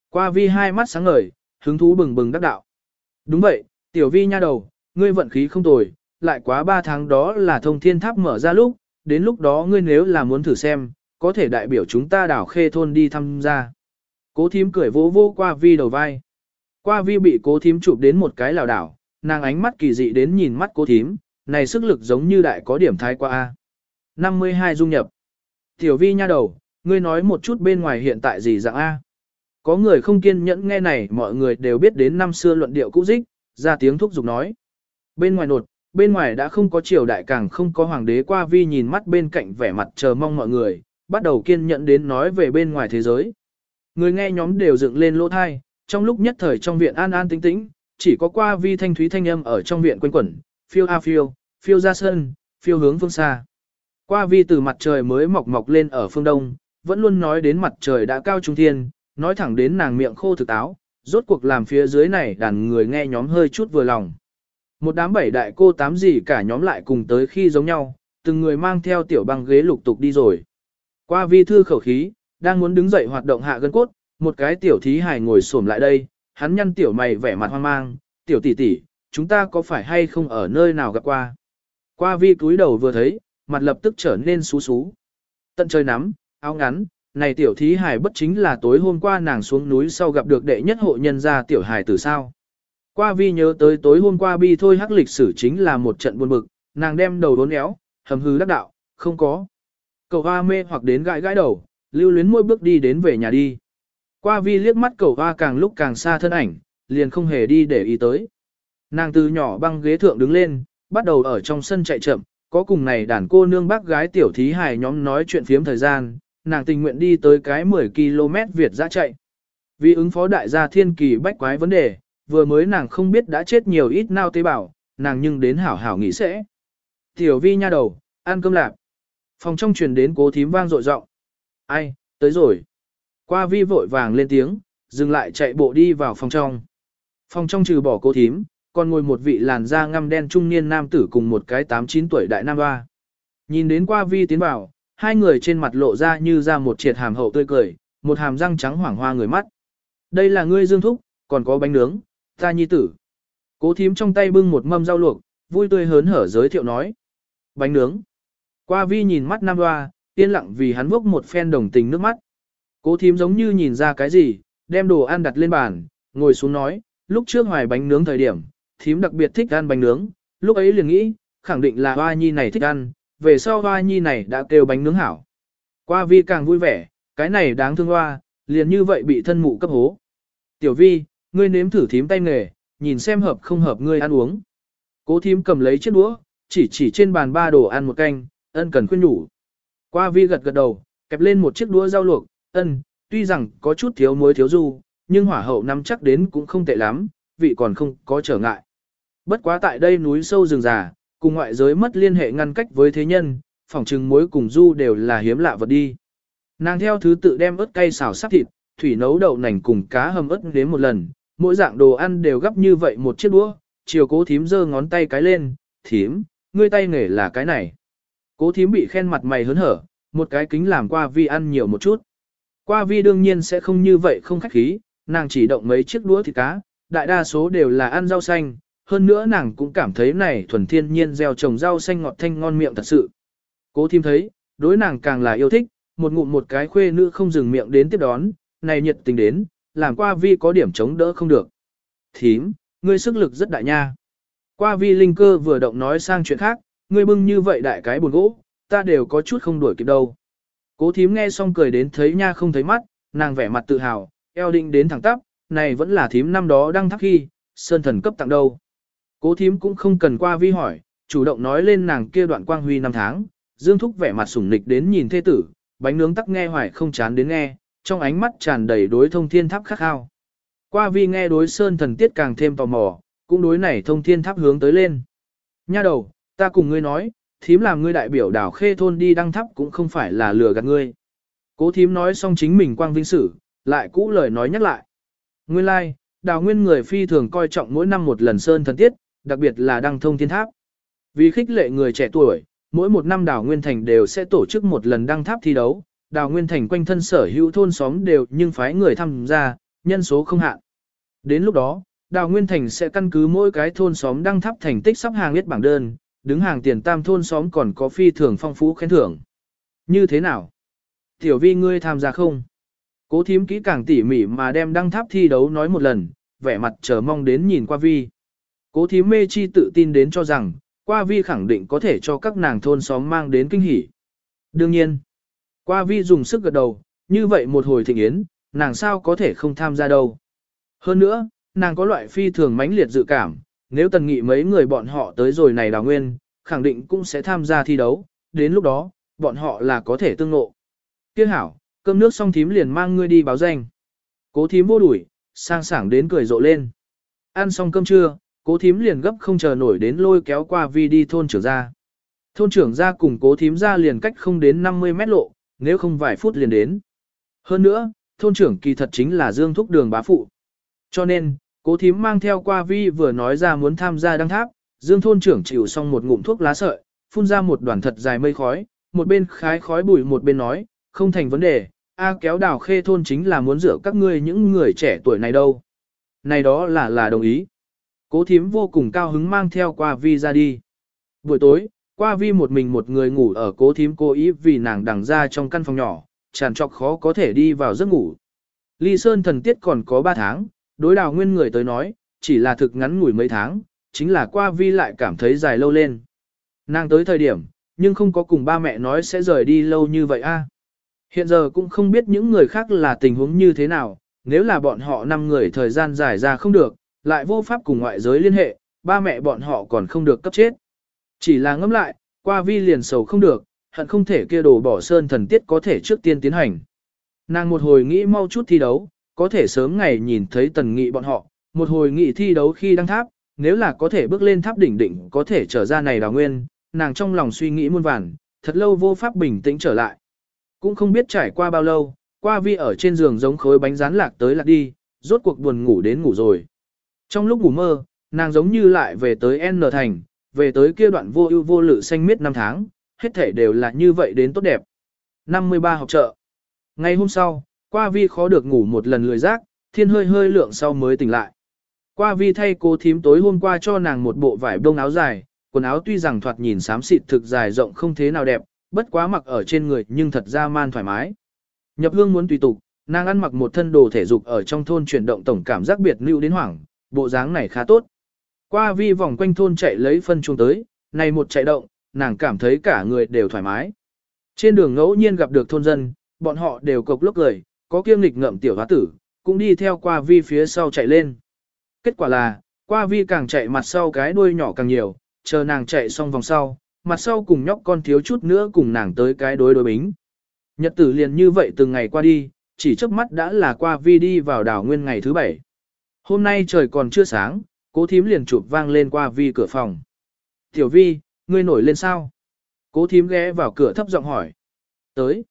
Qua vi hai mắt sáng ngời, hứng thú bừng bừng đắc đạo. Đúng vậy, tiểu vi nha đầu, ngươi vận khí không tồi, lại quá 3 tháng đó là thông thiên tháp mở ra lúc, đến lúc đó ngươi nếu là muốn thử xem, có thể đại biểu chúng ta đảo khê thôn đi tham gia. Cố thím cười vỗ vỗ qua vi đầu vai. Qua vi bị cố thím chụp đến một cái lào đảo, nàng ánh mắt kỳ dị đến nhìn mắt cố thím, này sức lực giống như đại có điểm thái qua A. 52 dung nhập. Tiểu vi nha đầu, ngươi nói một chút bên ngoài hiện tại gì dạng A. Có người không kiên nhẫn nghe này mọi người đều biết đến năm xưa luận điệu cũ dích, ra tiếng thúc giục nói. Bên ngoài nột, bên ngoài đã không có triều đại càng không có hoàng đế qua vi nhìn mắt bên cạnh vẻ mặt chờ mong mọi người, bắt đầu kiên nhẫn đến nói về bên ngoài thế giới. Người nghe nhóm đều dựng lên lỗ thai, trong lúc nhất thời trong viện an an tĩnh tĩnh, chỉ có qua vi thanh thúy thanh âm ở trong viện quanh quẩn, phiêu a phiêu, phiêu ra sân, phiêu hướng phương xa. Qua vi từ mặt trời mới mọc mọc lên ở phương đông, vẫn luôn nói đến mặt trời đã cao trung thiên, nói thẳng đến nàng miệng khô thực táo, rốt cuộc làm phía dưới này đàn người nghe nhóm hơi chút vừa lòng. Một đám bảy đại cô tám gì cả nhóm lại cùng tới khi giống nhau, từng người mang theo tiểu băng ghế lục tục đi rồi. Qua vi thư khẩu khí, đang muốn đứng dậy hoạt động hạ gân cốt, một cái tiểu thí hài ngồi xổm lại đây, hắn nhăn tiểu mày vẻ mặt hoang mang, tiểu tỷ tỷ, chúng ta có phải hay không ở nơi nào gặp qua. Qua vi cúi đầu vừa thấy, mặt lập tức trở nên xú xú. Tận trời nắm, áo ngắn, này tiểu thí hài bất chính là tối hôm qua nàng xuống núi sau gặp được đệ nhất hộ nhân gia tiểu hài từ sao. Qua vi nhớ tới tối hôm qua bi thôi hắc lịch sử chính là một trận buồn bực, nàng đem đầu đốn éo, hầm hư đắc đạo, không có. Cậu hoa mê hoặc đến gãi gãi đầu, lưu luyến mỗi bước đi đến về nhà đi. Qua vi liếc mắt cậu hoa càng lúc càng xa thân ảnh, liền không hề đi để ý tới. Nàng từ nhỏ băng ghế thượng đứng lên, bắt đầu ở trong sân chạy chậm, có cùng này đàn cô nương bác gái tiểu thí hài nhóm nói chuyện phiếm thời gian, nàng tình nguyện đi tới cái 10 km Việt ra chạy. Vì ứng phó đại gia thiên kỳ bách quái vấn đề, vừa mới nàng không biết đã chết nhiều ít nao tế bào, nàng nhưng đến hảo hảo nghĩ sẽ. Tiểu vi nha đầu, ăn cơm lạp. Phòng trong truyền đến cố thím vang rội rộng. Ai, tới rồi. Qua vi vội vàng lên tiếng, dừng lại chạy bộ đi vào phòng trong. Phòng trong trừ bỏ cố thím, còn ngồi một vị làn da ngăm đen trung niên nam tử cùng một cái 8-9 tuổi đại nam hoa. Nhìn đến qua vi tiến vào, hai người trên mặt lộ ra như ra một triệt hàm hậu tươi cười, một hàm răng trắng hoảng hoa người mắt. Đây là ngươi dương thúc, còn có bánh nướng, ta nhi tử. Cố thím trong tay bưng một mâm rau luộc, vui tươi hớn hở giới thiệu nói. Bánh nướng. Qua vi nhìn mắt nam hoa, yên lặng vì hắn bốc một phen đồng tình nước mắt. Cố thím giống như nhìn ra cái gì, đem đồ ăn đặt lên bàn, ngồi xuống nói, lúc trước hoài bánh nướng thời điểm, thím đặc biệt thích ăn bánh nướng, lúc ấy liền nghĩ, khẳng định là hoa nhi này thích ăn, về sau hoa nhi này đã kêu bánh nướng hảo. Qua vi càng vui vẻ, cái này đáng thương hoa, liền như vậy bị thân mụ cấp hố. Tiểu vi, ngươi nếm thử thím tay nghề, nhìn xem hợp không hợp ngươi ăn uống. Cố thím cầm lấy chiếc đũa, chỉ chỉ trên bàn ba đồ ăn một canh, ân cần khuyên nhủ. Qua vi gật gật đầu, kẹp lên một chiếc đũa rau luộc, ân, tuy rằng có chút thiếu muối thiếu du, nhưng hỏa hậu nắm chắc đến cũng không tệ lắm, vị còn không có trở ngại. Bất quá tại đây núi sâu rừng già, cùng ngoại giới mất liên hệ ngăn cách với thế nhân, phỏng trừng muối cùng du đều là hiếm lạ vật đi. Nàng theo thứ tự đem ớt cay xào sắc thịt, thủy nấu đậu nành cùng cá hầm ớt đến một lần, mỗi dạng đồ ăn đều gấp như vậy một chiếc đũa, chiều cố thím giơ ngón tay cái lên, thím, ngươi tay nghề là cái này. Cố thím bị khen mặt mày hớn hở, một cái kính làm qua vi ăn nhiều một chút. Qua vi đương nhiên sẽ không như vậy không khách khí, nàng chỉ động mấy chiếc đũa thịt cá, đại đa số đều là ăn rau xanh, hơn nữa nàng cũng cảm thấy này thuần thiên nhiên gieo trồng rau xanh ngọt thanh ngon miệng thật sự. Cố thím thấy, đối nàng càng là yêu thích, một ngụm một cái khuê nữ không dừng miệng đến tiếp đón, này nhiệt tình đến, làm qua vi có điểm chống đỡ không được. Thím, ngươi sức lực rất đại nha. Qua vi linh cơ vừa động nói sang chuyện khác, ngươi bưng như vậy đại cái buồn gỗ, ta đều có chút không đuổi kịp đâu. Cố thím nghe xong cười đến thấy nha không thấy mắt, nàng vẻ mặt tự hào, eo định đến thẳng tắp, này vẫn là thím năm đó đăng thắc khi, sơn thần cấp tặng đâu. Cố thím cũng không cần qua vi hỏi, chủ động nói lên nàng kia đoạn quang huy năm tháng, dương thúc vẻ mặt sủng nịch đến nhìn thê tử, bánh nướng tắc nghe hoài không chán đến nghe, trong ánh mắt tràn đầy đối thông thiên tháp khắc khao. Qua vi nghe đối sơn thần tiết càng thêm tò mò, cũng đối này thông thiên tháp hướng tới lên. Nha đầu, ta cùng ngươi nói, thím làm ngươi đại biểu đảo khê thôn đi đăng tháp cũng không phải là lừa gạt ngươi. Cố thím nói xong chính mình quang vinh sử, lại cũ lời nói nhắc lại. Nguyên lai, like, đào nguyên người phi thường coi trọng mỗi năm một lần sơn thần tiết, đặc biệt là đăng thông thiên tháp. Vì khích lệ người trẻ tuổi, mỗi một năm đào nguyên thành đều sẽ tổ chức một lần đăng tháp thi đấu, đào nguyên thành quanh thân sở hữu thôn xóm đều nhưng phái người tham gia, nhân số không hạn. Đến lúc đó, đào nguyên thành sẽ căn cứ mỗi cái thôn xóm đăng tháp thành tích sắp hàng liệt bảng đơn, đứng hàng tiền tam thôn xóm còn có phi thường phong phú khen thưởng. Như thế nào? Tiểu vi ngươi tham gia không? Cố thím kỹ càng tỉ mỉ mà đem đăng tháp thi đấu nói một lần, vẻ mặt chờ mong đến nhìn qua vi. Cố thím mê chi tự tin đến cho rằng, qua vi khẳng định có thể cho các nàng thôn xóm mang đến kinh hỉ. Đương nhiên, qua vi dùng sức gật đầu, như vậy một hồi thịnh yến, nàng sao có thể không tham gia đâu. Hơn nữa, nàng có loại phi thường mãnh liệt dự cảm, nếu tần nghị mấy người bọn họ tới rồi này đào nguyên, khẳng định cũng sẽ tham gia thi đấu, đến lúc đó, bọn họ là có thể tương ngộ. Tiếc hảo, cơm nước xong thím liền mang ngươi đi báo danh. Cố thím vô đuổi, sang sảng đến cười rộ lên. Ăn xong cơm trưa, cố thím liền gấp không chờ nổi đến lôi kéo qua vi đi thôn trưởng ra. Thôn trưởng ra cùng cố thím ra liền cách không đến 50 mét lộ, nếu không vài phút liền đến. Hơn nữa, thôn trưởng kỳ thật chính là Dương Thúc Đường bá phụ. Cho nên, cố thím mang theo qua vi vừa nói ra muốn tham gia đăng tháp, Dương thôn trưởng chịu xong một ngụm thuốc lá sợi, phun ra một đoàn thật dài mây khói, một bên khái khói bụi một bên nói, không thành vấn đề, A kéo đào khê thôn chính là muốn rửa các ngươi những người trẻ tuổi này đâu. Này đó là là đồng ý. Cố thím vô cùng cao hứng mang theo qua vi ra đi. Buổi tối, qua vi một mình một người ngủ ở cố thím cố ý vì nàng đằng ra trong căn phòng nhỏ, tràn trọc khó có thể đi vào giấc ngủ. Ly Sơn thần tiết còn có 3 tháng, đối đào nguyên người tới nói, chỉ là thực ngắn ngủi mấy tháng, chính là qua vi lại cảm thấy dài lâu lên. Nàng tới thời điểm, nhưng không có cùng ba mẹ nói sẽ rời đi lâu như vậy a. Hiện giờ cũng không biết những người khác là tình huống như thế nào, nếu là bọn họ năm người thời gian dài ra không được, lại vô pháp cùng ngoại giới liên hệ, ba mẹ bọn họ còn không được cấp chết. Chỉ là ngẫm lại, qua vi liền sầu không được, hận không thể kia đồ bỏ sơn thần tiết có thể trước tiên tiến hành. Nàng một hồi nghĩ mau chút thi đấu, có thể sớm ngày nhìn thấy tần nghị bọn họ, một hồi nghị thi đấu khi đăng tháp, nếu là có thể bước lên tháp đỉnh đỉnh có thể trở ra này đào nguyên, nàng trong lòng suy nghĩ muôn vàn, thật lâu vô pháp bình tĩnh trở lại. Cũng không biết trải qua bao lâu, qua vi ở trên giường giống khối bánh rán lạc tới lạc đi, rốt cuộc buồn ngủ đến ngủ rồi. Trong lúc ngủ mơ, nàng giống như lại về tới N thành, về tới kia đoạn vô ưu vô lự xanh miết năm tháng, hết thể đều là như vậy đến tốt đẹp. 53 học trợ. Ngày hôm sau, qua vi khó được ngủ một lần lười giác, thiên hơi hơi lượng sau mới tỉnh lại. Qua vi thay cô thím tối hôm qua cho nàng một bộ vải bông áo dài, quần áo tuy rằng thoạt nhìn xám xịt thực dài rộng không thế nào đẹp, bất quá mặc ở trên người nhưng thật ra man thoải mái. Nhập hương muốn tùy tục, nàng ăn mặc một thân đồ thể dục ở trong thôn chuyển động tổng cảm giác biệt lưu đến hoảng, bộ dáng này khá tốt. Qua vi vòng quanh thôn chạy lấy phân chuông tới, này một chạy động, nàng cảm thấy cả người đều thoải mái. Trên đường ngẫu nhiên gặp được thôn dân, bọn họ đều cộc lốc cười, có kiêm lịch ngậm tiểu hóa tử, cũng đi theo qua vi phía sau chạy lên. Kết quả là, qua vi càng chạy mặt sau cái đuôi nhỏ càng nhiều, chờ nàng chạy xong vòng sau, mặt sau cùng nhóc con thiếu chút nữa cùng nàng tới cái đối đối bính. Nhật tử liền như vậy từng ngày qua đi, chỉ trước mắt đã là qua vi đi vào đảo nguyên ngày thứ bảy. Hôm nay trời còn chưa sáng, cố thím liền chụp vang lên qua vi cửa phòng. Tiểu vi, ngươi nổi lên sao? Cố thím ghé vào cửa thấp giọng hỏi. Tới.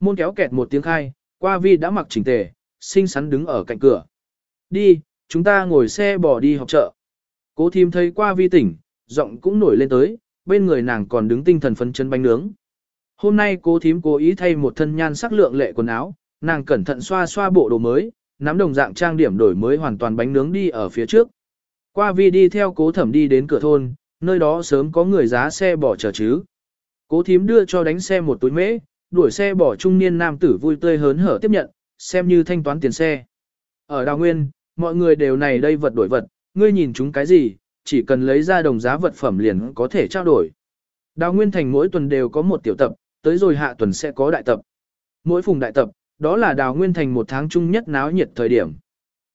Môn kéo kẹt một tiếng khai, qua vi đã mặc chỉnh tề, xinh xắn đứng ở cạnh cửa. Đi, chúng ta ngồi xe bỏ đi học chợ. Cố thím thấy qua vi tỉnh, giọng cũng nổi lên tới, bên người nàng còn đứng tinh thần phấn chân bánh nướng. Hôm nay cố thím cố ý thay một thân nhan sắc lượng lệ quần áo, nàng cẩn thận xoa xoa bộ đồ mới, nắm đồng dạng trang điểm đổi mới hoàn toàn bánh nướng đi ở phía trước. Qua vi đi theo cố thẩm đi đến cửa thôn, nơi đó sớm có người giá xe bỏ chờ chứ. Cố thím đưa cho đánh xe một túi mễ, đuổi xe bỏ trung niên nam tử vui tươi hớn hở tiếp nhận, xem như thanh toán tiền xe. Ở Đào Nguyên, mọi người đều này đây vật đổi vật, ngươi nhìn chúng cái gì, chỉ cần lấy ra đồng giá vật phẩm liền có thể trao đổi. Đào Nguyên Thành mỗi tuần đều có một tiểu tập, tới rồi hạ tuần sẽ có đại tập. Mỗi phùng đại tập, đó là Đào Nguyên Thành một tháng chung nhất náo nhiệt thời điểm.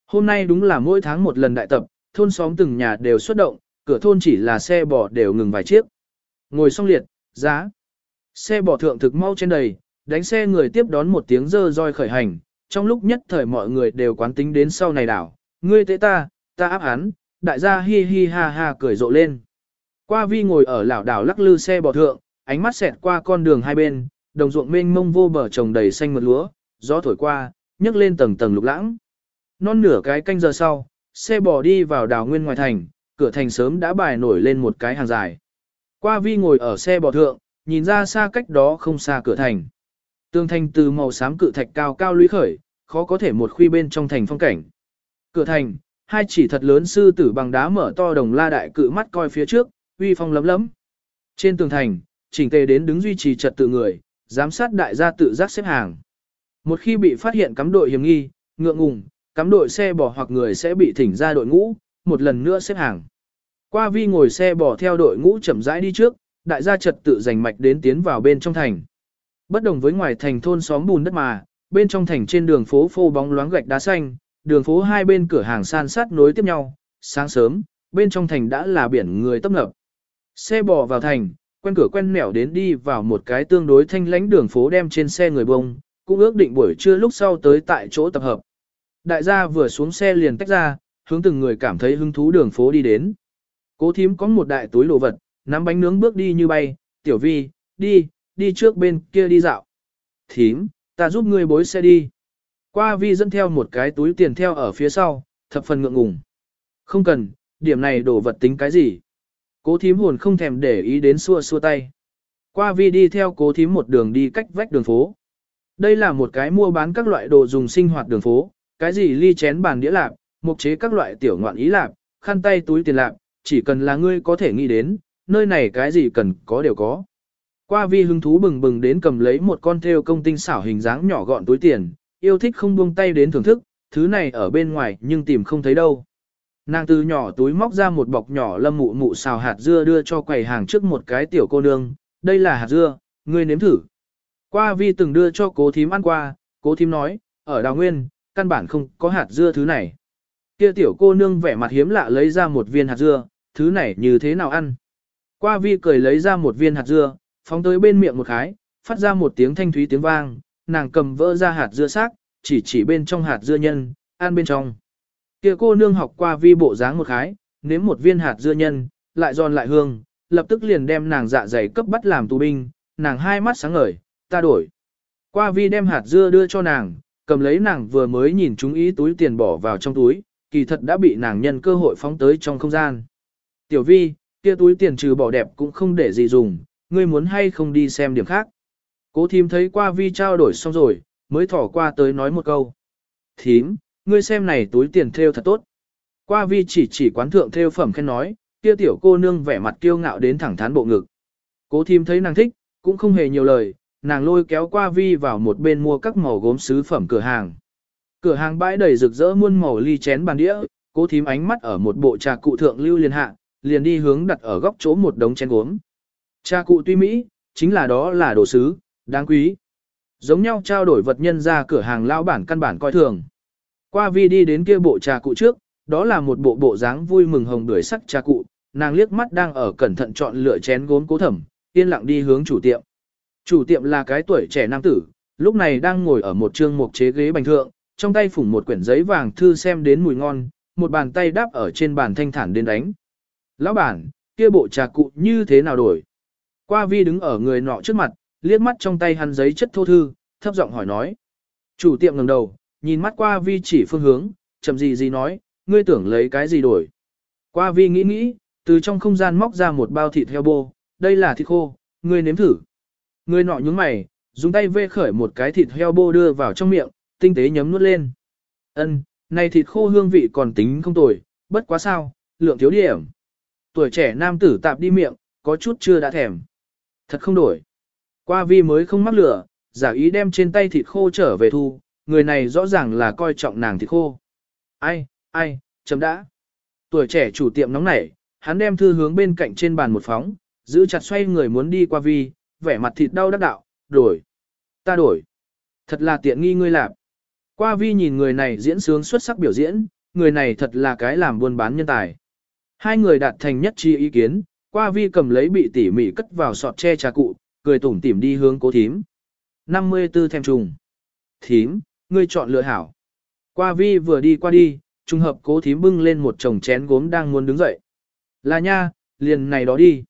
Hôm nay đúng là mỗi tháng một lần đại tập, thôn xóm từng nhà đều xuất động, cửa thôn chỉ là xe bò đều ngừng vài chiếc. Ngồi xong liệt, giá. Xe bò thượng thực mau trên đầy, đánh xe người tiếp đón một tiếng dơ roi khởi hành, trong lúc nhất thời mọi người đều quán tính đến sau này đảo, ngươi tế ta, ta áp hắn, đại gia hi hi ha ha cười rộ lên. Qua vi ngồi ở lảo đảo lắc lư xe bò thượng, ánh mắt xẹt qua con đường hai bên, đồng ruộng mênh mông vô bờ trồng đầy xanh mượt lúa, gió thổi qua, nhấc lên tầng tầng lục lãng. Non nửa cái canh giờ sau, xe bò đi vào đảo nguyên ngoài thành, cửa thành sớm đã bài nổi lên một cái hàng dài. Qua vi ngồi ở xe bò thượng, nhìn ra xa cách đó không xa cửa thành. tường thành từ màu xám cự thạch cao cao lũy khởi, khó có thể một khuy bên trong thành phong cảnh. Cửa thành, hai chỉ thật lớn sư tử bằng đá mở to đồng la đại cự mắt coi phía trước, uy phong lấm lấm. Trên tường thành, chỉnh tề đến đứng duy trì trật tự người, giám sát đại gia tự giác xếp hàng. Một khi bị phát hiện cắm đội hiểm nghi, ngượng ngùng, cắm đội xe bỏ hoặc người sẽ bị thỉnh ra đội ngũ, một lần nữa xếp hàng. Qua vi ngồi xe bỏ theo đội ngũ chậm rãi đi trước, đại gia trật tự giành mạch đến tiến vào bên trong thành. Bất đồng với ngoài thành thôn xóm bùn đất mà, bên trong thành trên đường phố phô bóng loáng gạch đá xanh, đường phố hai bên cửa hàng san sát nối tiếp nhau, sáng sớm, bên trong thành đã là biển người tấp nập. Xe bò vào thành, quen cửa quen nẻo đến đi vào một cái tương đối thanh lãnh đường phố đem trên xe người bông, cũng ước định buổi trưa lúc sau tới tại chỗ tập hợp. Đại gia vừa xuống xe liền tách ra, hướng từng người cảm thấy hứng thú đường phố đi đến. Cố thím có một đại túi đồ vật, nắm bánh nướng bước đi như bay, tiểu vi, đi, đi trước bên kia đi dạo. Thím, ta giúp ngươi bối xe đi. Qua vi dẫn theo một cái túi tiền theo ở phía sau, thập phần ngượng ngùng. Không cần, điểm này đổ vật tính cái gì. Cố thím hồn không thèm để ý đến xua xua tay. Qua vi đi theo cố thím một đường đi cách vách đường phố. Đây là một cái mua bán các loại đồ dùng sinh hoạt đường phố, cái gì ly chén bàn đĩa lạp, mục chế các loại tiểu ngoạn ý lạp, khăn tay túi tiền lạp, chỉ cần là ngươi có thể nghĩ đến, nơi này cái gì cần có đều có. Qua vi hứng thú bừng bừng đến cầm lấy một con theo công tinh xảo hình dáng nhỏ gọn túi tiền, yêu thích không buông tay đến thưởng thức, thứ này ở bên ngoài nhưng tìm không thấy đâu. Nàng từ nhỏ túi móc ra một bọc nhỏ lâm mụ mụ xào hạt dưa đưa cho quầy hàng trước một cái tiểu cô nương, đây là hạt dưa, ngươi nếm thử. Qua vi từng đưa cho cố thím ăn qua, cố thím nói, ở đào nguyên, căn bản không có hạt dưa thứ này. Kia tiểu cô nương vẻ mặt hiếm lạ lấy ra một viên hạt dưa, thứ này như thế nào ăn. Qua vi cười lấy ra một viên hạt dưa, phóng tới bên miệng một khái, phát ra một tiếng thanh thúy tiếng vang, nàng cầm vỡ ra hạt dưa xác, chỉ chỉ bên trong hạt dưa nhân, ăn bên trong. Kia cô nương học qua vi bộ dáng một khái, nếm một viên hạt dưa nhân, lại giòn lại hương, lập tức liền đem nàng dạ dày cấp bắt làm tù binh, nàng hai mắt sáng ngời, ta đổi. Qua vi đem hạt dưa đưa cho nàng, cầm lấy nàng vừa mới nhìn chúng ý túi tiền bỏ vào trong túi, kỳ thật đã bị nàng nhân cơ hội phóng tới trong không gian. Tiểu vi, kia túi tiền trừ bỏ đẹp cũng không để gì dùng, ngươi muốn hay không đi xem điểm khác. Cố thím thấy qua vi trao đổi xong rồi, mới thỏ qua tới nói một câu. Thím, ngươi xem này túi tiền theo thật tốt. Qua vi chỉ chỉ quán thượng theo phẩm khen nói, kia tiểu cô nương vẻ mặt kiêu ngạo đến thẳng thắn bộ ngực. Cố thím thấy nàng thích, cũng không hề nhiều lời, nàng lôi kéo qua vi vào một bên mua các màu gốm sứ phẩm cửa hàng. Cửa hàng bãi đầy rực rỡ muôn màu ly chén bàn đĩa, cố thím ánh mắt ở một bộ trà cụ thượng lưu liên hạ, liền đi hướng đặt ở góc chỗ một đống chén gốm. Trà cụ tuy Mỹ, chính là đó là đồ sứ, đáng quý. Giống nhau trao đổi vật nhân ra cửa hàng lao bản căn bản coi thường. Qua vi đi đến kia bộ trà cụ trước, đó là một bộ bộ dáng vui mừng hồng đuổi sắc trà cụ, nàng liếc mắt đang ở cẩn thận chọn lựa chén gốm cố thẩm, yên lặng đi hướng chủ tiệm. Chủ tiệm là cái tuổi trẻ nam tử, lúc này đang ngồi ở một trương mục chế ghế bành thượng, trong tay phủng một quyển giấy vàng thư xem đến mùi ngon, một bàn tay đáp ở trên bàn thanh thản đến đánh. Lão bản, kia bộ trà cụ như thế nào đổi? Qua vi đứng ở người nọ trước mặt, liếc mắt trong tay hắn giấy chất thô thư, thấp giọng hỏi nói. Chủ tiệm ngẩng đầu, nhìn mắt qua vi chỉ phương hướng, chậm gì gì nói, ngươi tưởng lấy cái gì đổi. Qua vi nghĩ nghĩ, từ trong không gian móc ra một bao thịt heo bô, đây là thịt khô, ngươi nếm thử. Người nọ nhúng mày, dùng tay vê khởi một cái thịt heo bô đưa vào trong miệng, tinh tế nhấm nuốt lên. Ân, này thịt khô hương vị còn tính không tồi, bất quá sao, lượng thiếu điểm. Tuổi trẻ nam tử tạp đi miệng, có chút chưa đã thèm. Thật không đổi. Qua vi mới không mắc lửa, giả ý đem trên tay thịt khô trở về thu, người này rõ ràng là coi trọng nàng thịt khô. Ai, ai, chấm đã. Tuổi trẻ chủ tiệm nóng nảy, hắn đem thư hướng bên cạnh trên bàn một phóng, giữ chặt xoay người muốn đi qua vi, vẻ mặt thịt đau đắc đạo, đổi. Ta đổi. Thật là tiện nghi ngươi làm. Qua vi nhìn người này diễn sướng xuất sắc biểu diễn, người này thật là cái làm buôn bán nhân tài. Hai người đạt thành nhất trí ý kiến, qua vi cầm lấy bị tỉ mỉ cất vào sọt che trà cụ, cười tủm tỉm đi hướng cố thím. 54 thèm trùng. Thím, ngươi chọn lựa hảo. Qua vi vừa đi qua đi, trùng hợp cố thím bưng lên một chồng chén gốm đang muốn đứng dậy. Là nha, liền này đó đi.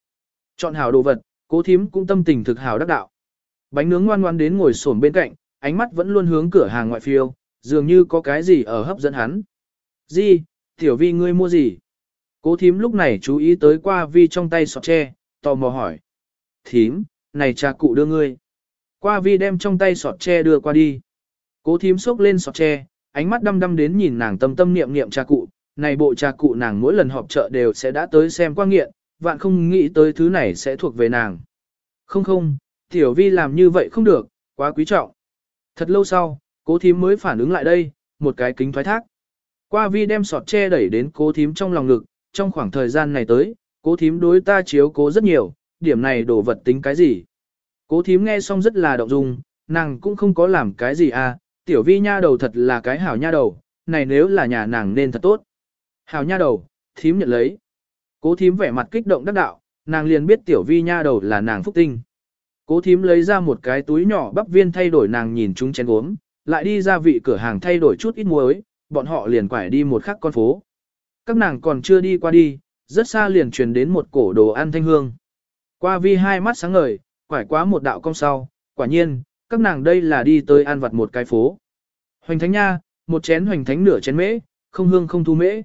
Chọn hảo đồ vật, cố thím cũng tâm tình thực hảo đắc đạo. Bánh nướng ngoan ngoan đến ngồi xổm bên cạnh, ánh mắt vẫn luôn hướng cửa hàng ngoại phiêu, dường như có cái gì ở hấp dẫn hắn. Di, tiểu vi ngươi mua gì? Cố thím lúc này chú ý tới qua vi trong tay sọt tre, tò mò hỏi. Thím, này cha cụ đưa ngươi. Qua vi đem trong tay sọt tre đưa qua đi. Cố thím xốc lên sọt tre, ánh mắt đăm đăm đến nhìn nàng tâm tâm niệm niệm cha cụ. Này bộ cha cụ nàng mỗi lần họp chợ đều sẽ đã tới xem qua nghiện, vạn không nghĩ tới thứ này sẽ thuộc về nàng. Không không, tiểu vi làm như vậy không được, quá quý trọng. Thật lâu sau, cố thím mới phản ứng lại đây, một cái kính thoái thác. Qua vi đem sọt tre đẩy đến cố thím trong lòng ngực, trong khoảng thời gian này tới, cố thím đối ta chiếu cố rất nhiều, điểm này đổ vật tính cái gì. Cố thím nghe xong rất là động dung, nàng cũng không có làm cái gì à, tiểu vi nha đầu thật là cái hảo nha đầu, này nếu là nhà nàng nên thật tốt. Hảo nha đầu, thím nhận lấy. Cố thím vẻ mặt kích động đắc đạo, nàng liền biết tiểu vi nha đầu là nàng phúc tinh. Cố thím lấy ra một cái túi nhỏ bắp viên thay đổi nàng nhìn chúng chén uống, lại đi ra vị cửa hàng thay đổi chút ít muối, bọn họ liền quải đi một khắc con phố. Các nàng còn chưa đi qua đi, rất xa liền truyền đến một cổ đồ ăn thanh hương. Qua vi hai mắt sáng ngời, quải quá một đạo cong sau, quả nhiên, các nàng đây là đi tới ăn vặt một cái phố. Hoành thánh nha, một chén hoành thánh nửa chén mễ, không hương không thu mễ.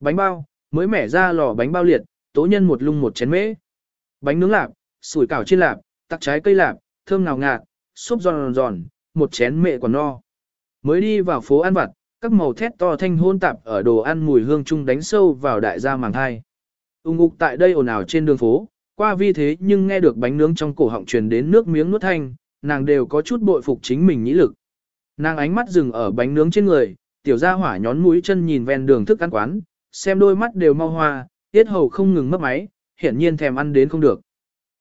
Bánh bao, mới mẻ ra lò bánh bao liệt, tố nhân một lung một chén mễ. Bánh nướng lạp, sủi cảo chiên lạp, tắc trái cây lạp, thơm ngào ngạt, súp giòn giòn, một chén mẹ còn no. Mới đi vào phố ăn vặt, các màu thét to thanh hôn tạp ở đồ ăn mùi hương chung đánh sâu vào đại gia màng thai. Ung ngục tại đây ồn ào trên đường phố, qua vi thế nhưng nghe được bánh nướng trong cổ họng truyền đến nước miếng nuốt thanh, nàng đều có chút bội phục chính mình nhĩ lực. Nàng ánh mắt dừng ở bánh nướng trên người, tiểu gia hỏa nhón mũi chân nhìn ven đường thức ăn quán, xem đôi mắt đều mau hoa, tiết hầu không ngừng mất máy, hiển nhiên thèm ăn đến không được.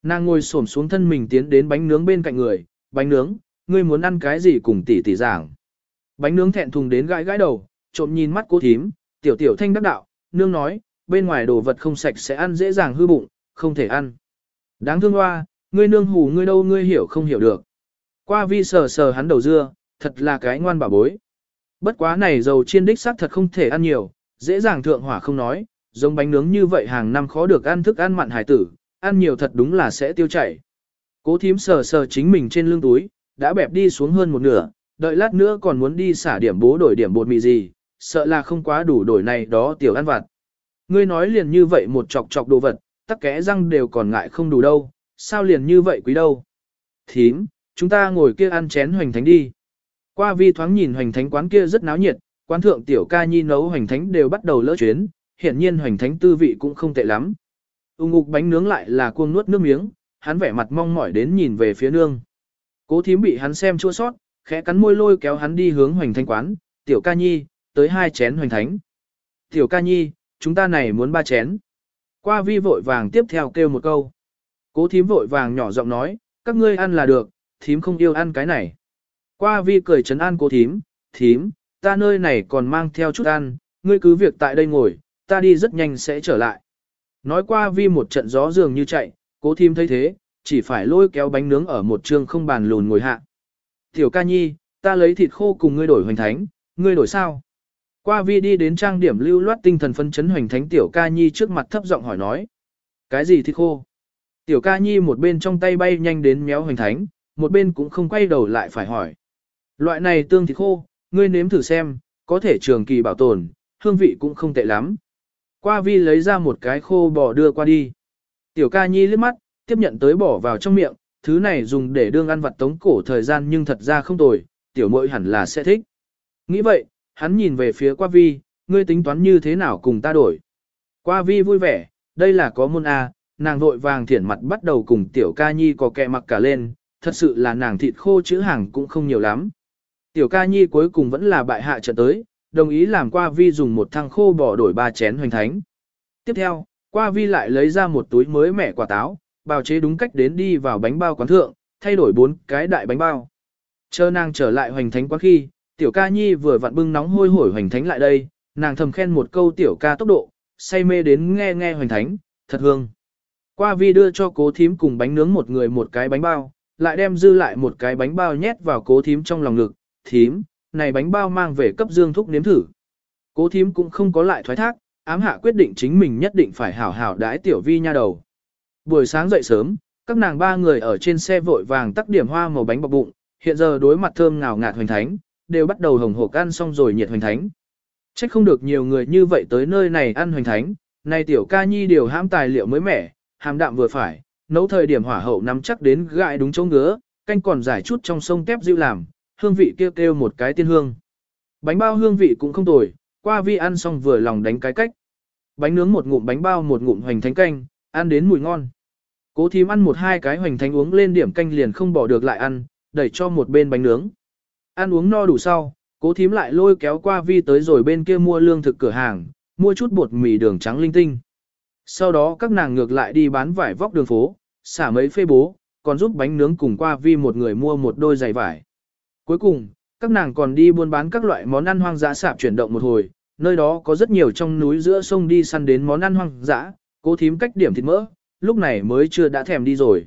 Nàng ngồi xổm xuống thân mình tiến đến bánh nướng bên cạnh người, bánh nướng, ngươi muốn ăn cái gì cùng tỷ tỷ giảng. Bánh nướng thẹn thùng đến gãi gãi đầu, trộm nhìn mắt cô thím, tiểu tiểu thanh đắc đạo, nương nói, bên ngoài đồ vật không sạch sẽ ăn dễ dàng hư bụng, không thể ăn. Đáng thương hoa, ngươi nương hù ngươi đâu ngươi hiểu không hiểu được. Qua vi sờ sờ hắn đầu dưa, thật là cái ngoan bà bối. Bất quá này dầu chiên đích xác thật không thể ăn nhiều, dễ dàng thượng hỏa không nói, giống bánh nướng như vậy hàng năm khó được ăn thức ăn mặn hải tử, ăn nhiều thật đúng là sẽ tiêu chảy. Cố thím sờ sờ chính mình trên lưng túi, đã bẹp đi xuống hơn một nửa, đợi lát nữa còn muốn đi xả điểm bố đổi điểm bột mì gì, sợ là không quá đủ đổi này đó tiểu ăn vặt. Ngươi nói liền như vậy một chọc chọc đồ vật, tắc kẽ răng đều còn ngại không đủ đâu, sao liền như vậy quý đâu. Thím, chúng ta ngồi kia ăn chén hoành thánh đi. Qua vi thoáng nhìn hoành thánh quán kia rất náo nhiệt, quán thượng tiểu ca nhi nấu hoành thánh đều bắt đầu lỡ chuyến, hiển nhiên hoành thánh tư vị cũng không tệ lắm. Ung ngục bánh nướng lại là cuồng nuốt nước miếng, hắn vẻ mặt mong mỏi đến nhìn về phía nương. Cố thím bị hắn xem chua sót, khẽ cắn môi lôi kéo hắn đi hướng hoành thánh quán, tiểu ca nhi, tới hai chén hoành thánh. Tiểu ca nhi, chúng ta này muốn ba chén. Qua vi vội vàng tiếp theo kêu một câu. Cố thím vội vàng nhỏ giọng nói, các ngươi ăn là được, thím không yêu ăn cái này. Qua vi cười trấn an cố thím, thím, ta nơi này còn mang theo chút ăn, ngươi cứ việc tại đây ngồi, ta đi rất nhanh sẽ trở lại. Nói qua vi một trận gió dường như chạy, cố thím thấy thế, chỉ phải lôi kéo bánh nướng ở một trường không bàn lùn ngồi hạ. Tiểu ca nhi, ta lấy thịt khô cùng ngươi đổi hoành thánh, ngươi đổi sao? Qua vi đi đến trang điểm lưu loát tinh thần phân chấn hoành thánh tiểu ca nhi trước mặt thấp giọng hỏi nói. Cái gì thịt khô? Tiểu ca nhi một bên trong tay bay nhanh đến méo hoành thánh, một bên cũng không quay đầu lại phải hỏi. Loại này tương thịt khô, ngươi nếm thử xem, có thể trường kỳ bảo tồn, hương vị cũng không tệ lắm. Qua vi lấy ra một cái khô bò đưa qua đi. Tiểu ca nhi liếc mắt, tiếp nhận tới bỏ vào trong miệng, thứ này dùng để đương ăn vặt tống cổ thời gian nhưng thật ra không tồi, tiểu muội hẳn là sẽ thích. Nghĩ vậy, hắn nhìn về phía qua vi, ngươi tính toán như thế nào cùng ta đổi. Qua vi vui vẻ, đây là có môn A, nàng vội vàng thiển mặt bắt đầu cùng tiểu ca nhi có kẹ mặc cả lên, thật sự là nàng thịt khô chữ hàng cũng không nhiều lắm. Tiểu ca nhi cuối cùng vẫn là bại hạ trận tới, đồng ý làm qua vi dùng một thang khô bỏ đổi ba chén hoành thánh. Tiếp theo, qua vi lại lấy ra một túi mới mẻ quả táo, bào chế đúng cách đến đi vào bánh bao quán thượng, thay đổi bốn cái đại bánh bao. Chờ nàng trở lại hoành thánh quán khi, tiểu ca nhi vừa vặn bưng nóng hôi hổi hoành thánh lại đây, nàng thầm khen một câu tiểu ca tốc độ, say mê đến nghe nghe hoành thánh, thật hương. Qua vi đưa cho cố thím cùng bánh nướng một người một cái bánh bao, lại đem dư lại một cái bánh bao nhét vào cố thím trong lòng ngực, thím, này bánh bao mang về cấp dương thúc nếm thử. Cố thím cũng không có lại thoái thác, ám hạ quyết định chính mình nhất định phải hảo hảo đái tiểu vi nha đầu. Buổi sáng dậy sớm, các nàng ba người ở trên xe vội vàng tắc điểm hoa màu bánh bọc bụng, hiện giờ đối mặt thơm ngào ngạt hoành thánh, đều bắt đầu hồng hộp ăn xong rồi nhiệt hoành thánh. Chắc không được nhiều người như vậy tới nơi này ăn hoành thánh, Nay tiểu ca nhi điều hãm tài liệu mới mẻ, hàm đạm vừa phải, nấu thời điểm hỏa hậu nắm chắc đến gại đúng chỗ ngứa, canh còn giải chút trong sông tép dịu làm, hương vị kêu kêu một cái tiên hương. Bánh bao hương vị cũng không tồi, qua vi ăn xong vừa lòng đánh cái cách. Bánh nướng một ngụm bánh bao một ngụm hoành thánh canh, ăn đến mùi ngon. Cố thím ăn một hai cái hoành thánh uống lên điểm canh liền không bỏ được lại ăn, đẩy cho một bên bánh nướng. Ăn uống no đủ sau, cố thím lại lôi kéo qua vi tới rồi bên kia mua lương thực cửa hàng, mua chút bột mì đường trắng linh tinh. Sau đó các nàng ngược lại đi bán vải vóc đường phố, xả mấy phê bố, còn giúp bánh nướng cùng qua vi một người mua một đôi giày vải. Cuối cùng, các nàng còn đi buôn bán các loại món ăn hoang dã sạp chuyển động một hồi, nơi đó có rất nhiều trong núi giữa sông đi săn đến món ăn hoang dã, cố thím cách điểm thịt mỡ, lúc này mới chưa đã thèm đi rồi.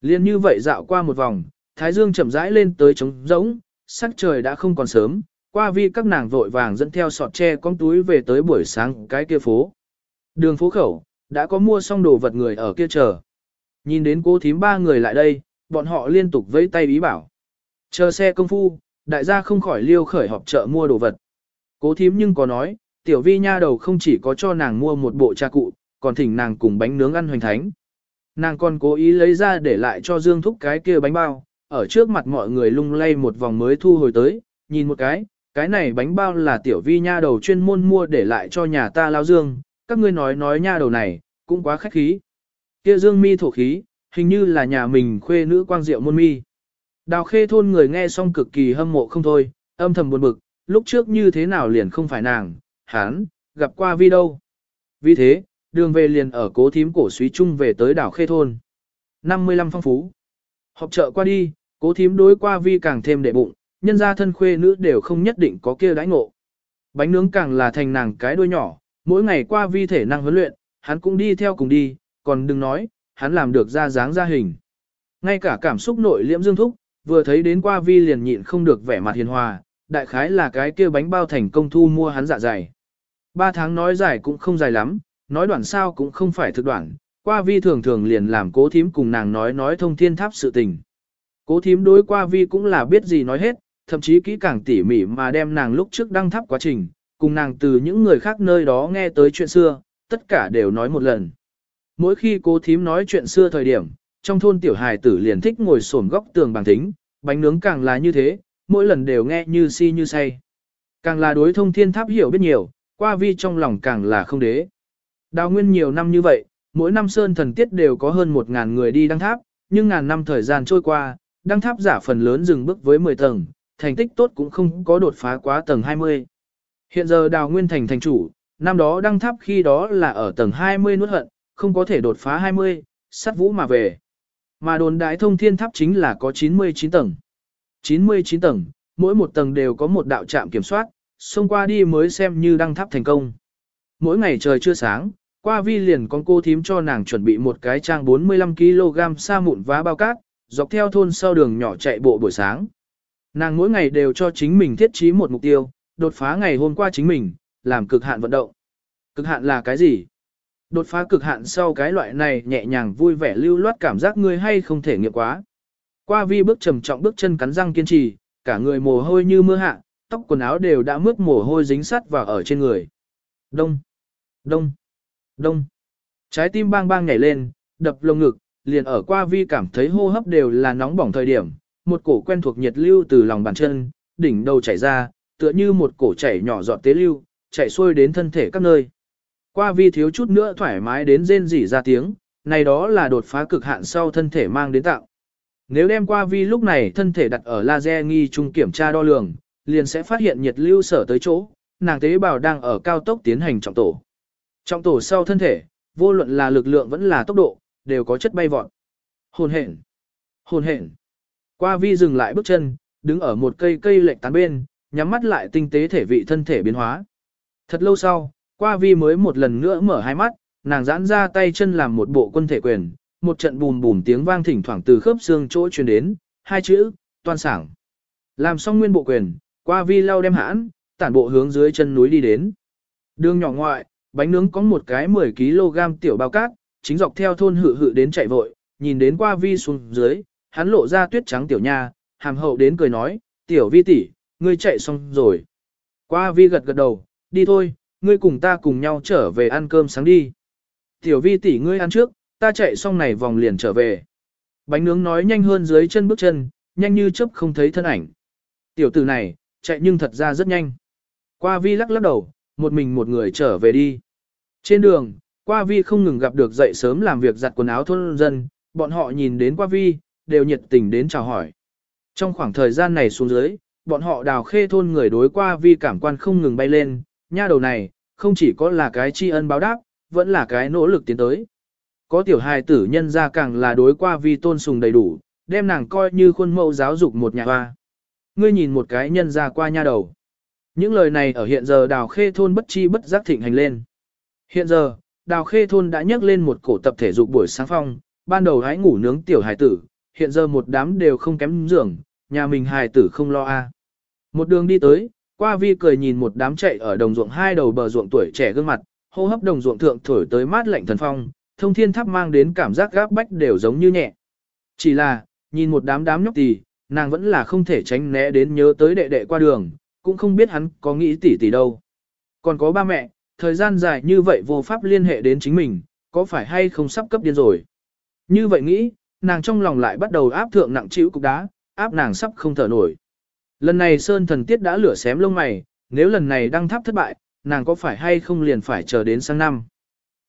Liên như vậy dạo qua một vòng, Thái Dương chậm rãi lên tới trống rỗng, sắc trời đã không còn sớm, qua vi các nàng vội vàng dẫn theo sọt tre con túi về tới buổi sáng cái kia phố. Đường phố khẩu, đã có mua xong đồ vật người ở kia chờ. Nhìn đến cô thím ba người lại đây, bọn họ liên tục vẫy tay ý bảo. Chờ xe công phu, đại gia không khỏi liêu khởi họp chợ mua đồ vật. Cố thím nhưng có nói, tiểu vi nha đầu không chỉ có cho nàng mua một bộ cha cụ, còn thỉnh nàng cùng bánh nướng ăn hoành thánh. Nàng còn cố ý lấy ra để lại cho Dương Thúc cái kia bánh bao, ở trước mặt mọi người lung lay một vòng mới thu hồi tới, nhìn một cái, cái này bánh bao là tiểu vi nha đầu chuyên môn mua để lại cho nhà ta lao Dương, các ngươi nói nói nha đầu này, cũng quá khách khí. Kia Dương mi thổ khí, hình như là nhà mình khuê nữ quang diệu môn mi. Đào khê thôn người nghe xong cực kỳ hâm mộ không thôi, âm thầm buồn bực, lúc trước như thế nào liền không phải nàng, hán, gặp qua vi đâu. Vì thế, đường về liền ở cố thím cổ suý chung về tới đảo khê thôn. 55 phong phú. Họp chợ qua đi, cố thím đối qua vi càng thêm đệ bụng, nhân gia thân khuê nữ đều không nhất định có kia đãi ngộ. Bánh nướng càng là thành nàng cái đuôi nhỏ, mỗi ngày qua vi thể năng huấn luyện, hắn cũng đi theo cùng đi, còn đừng nói, hắn làm được ra dáng ra hình. Ngay cả cảm xúc nội liễm dương thúc, vừa thấy đến qua vi liền nhịn không được vẻ mặt hiền hòa, đại khái là cái kia bánh bao thành công thu mua hắn dạ dày. Ba tháng nói dài cũng không dài lắm, nói đoạn sao cũng không phải thực đoạn, qua vi thường thường liền làm cố thím cùng nàng nói nói thông thiên tháp sự tình. Cố thím đối qua vi cũng là biết gì nói hết, thậm chí kỹ càng tỉ mỉ mà đem nàng lúc trước đăng tháp quá trình, cùng nàng từ những người khác nơi đó nghe tới chuyện xưa, tất cả đều nói một lần. Mỗi khi cố thím nói chuyện xưa thời điểm, trong thôn tiểu hài tử liền thích ngồi xổm góc tường bằng thính, bánh nướng càng là như thế, mỗi lần đều nghe như si như say. Càng là đối thông thiên tháp hiểu biết nhiều, qua vi trong lòng càng là không đế. Đào nguyên nhiều năm như vậy, mỗi năm sơn thần tiết đều có hơn một ngàn người đi đăng tháp, nhưng ngàn năm thời gian trôi qua, đăng tháp giả phần lớn dừng bước với 10 tầng, thành tích tốt cũng không có đột phá quá tầng 20. Hiện giờ đào nguyên thành thành chủ, năm đó đăng tháp khi đó là ở tầng 20 nuốt hận, không có thể đột phá 20, sắt vũ mà về. Mà đồn đại thông thiên tháp chính là có 99 tầng. 99 tầng, mỗi một tầng đều có một đạo trạm kiểm soát, xông qua đi mới xem như đăng tháp thành công. Mỗi ngày trời chưa sáng, qua vi liền con cô thím cho nàng chuẩn bị một cái trang 45kg sa mụn vá bao cát, dọc theo thôn sau đường nhỏ chạy bộ buổi sáng. Nàng mỗi ngày đều cho chính mình thiết trí một mục tiêu, đột phá ngày hôm qua chính mình, làm cực hạn vận động. Cực hạn là cái gì? Đột phá cực hạn sau cái loại này nhẹ nhàng vui vẻ lưu loát cảm giác ngươi hay không thể nghiệm quá. Qua vi bước trầm trọng bước chân cắn răng kiên trì, cả người mồ hôi như mưa hạ, tóc quần áo đều đã mướt mồ hôi dính sắt vào ở trên người. Đông, đông, đông. Trái tim bang bang nhảy lên, đập lồng ngực, liền ở qua vi cảm thấy hô hấp đều là nóng bỏng thời điểm, một cổ quen thuộc nhiệt lưu từ lòng bàn chân, đỉnh đầu chảy ra, tựa như một cổ chảy nhỏ giọt tế lưu, chảy xuôi đến thân thể các nơi. Qua vi thiếu chút nữa thoải mái đến rên rỉ ra tiếng, này đó là đột phá cực hạn sau thân thể mang đến tạo. Nếu đem qua vi lúc này thân thể đặt ở laser nghi trung kiểm tra đo lường, liền sẽ phát hiện nhiệt lưu sở tới chỗ, nàng tế bào đang ở cao tốc tiến hành trọng tổ. Trọng tổ sau thân thể, vô luận là lực lượng vẫn là tốc độ, đều có chất bay vọt. Hồn hển, hồn hển. Qua vi dừng lại bước chân, đứng ở một cây cây lệch tán bên, nhắm mắt lại tinh tế thể vị thân thể biến hóa. Thật lâu sau, qua vi mới một lần nữa mở hai mắt, nàng giãn ra tay chân làm một bộ quân thể quyền, một trận bùm bùm tiếng vang thỉnh thoảng từ khớp xương chỗ truyền đến, hai chữ, toan sảng. Làm xong nguyên bộ quyền, qua vi lau đem hãn, tản bộ hướng dưới chân núi đi đến. Đường nhỏ ngoại, bánh nướng có một cái 10kg tiểu bao cát, chính dọc theo thôn hự hự đến chạy vội, nhìn đến qua vi xuống dưới, hắn lộ ra tuyết trắng tiểu nha, hàm hậu đến cười nói, tiểu vi tỷ, ngươi chạy xong rồi. Qua vi gật gật đầu, đi thôi, ngươi cùng ta cùng nhau trở về ăn cơm sáng đi. Tiểu vi tỷ ngươi ăn trước, ta chạy xong này vòng liền trở về. Bánh nướng nói nhanh hơn dưới chân bước chân, nhanh như chớp không thấy thân ảnh. Tiểu tử này, chạy nhưng thật ra rất nhanh. Qua vi lắc lắc đầu, một mình một người trở về đi. Trên đường, Qua vi không ngừng gặp được dậy sớm làm việc giặt quần áo thôn dân, bọn họ nhìn đến qua vi, đều nhiệt tình đến chào hỏi. Trong khoảng thời gian này xuống dưới, bọn họ đào khê thôn người đối qua vi cảm quan không ngừng bay lên, nha đầu này, không chỉ có là cái tri ân báo đáp, vẫn là cái nỗ lực tiến tới. Có tiểu hài tử nhân ra càng là đối qua vi tôn sùng đầy đủ, đem nàng coi như khuôn mẫu giáo dục một nhà hoa. Ngươi nhìn một cái nhân ra qua nha đầu. Những lời này ở hiện giờ đào khê thôn bất chi bất giác thịnh hành lên. Hiện giờ, đào khê thôn đã nhắc lên một cổ tập thể dục buổi sáng phong, ban đầu hãy ngủ nướng tiểu hài tử, hiện giờ một đám đều không kém giường, nhà mình hài tử không lo a. Một đường đi tới, qua vi cười nhìn một đám chạy ở đồng ruộng hai đầu bờ ruộng tuổi trẻ gương mặt, hô hấp đồng ruộng thượng thổi tới mát lạnh thần phong, thông thiên tháp mang đến cảm giác gáp bách đều giống như nhẹ. Chỉ là, nhìn một đám đám nhóc tì, nàng vẫn là không thể tránh né đến nhớ tới đệ đệ qua đường, cũng không biết hắn có nghĩ tỉ tỉ đâu. Còn có ba mẹ, thời gian dài như vậy vô pháp liên hệ đến chính mình, có phải hay không sắp cấp điên rồi. Như vậy nghĩ, nàng trong lòng lại bắt đầu áp thượng nặng chịu cục đá, áp nàng sắp không thở nổi. Lần này Sơn thần tiết đã lửa xém lông mày, nếu lần này đăng tháp thất bại, nàng có phải hay không liền phải chờ đến sang năm.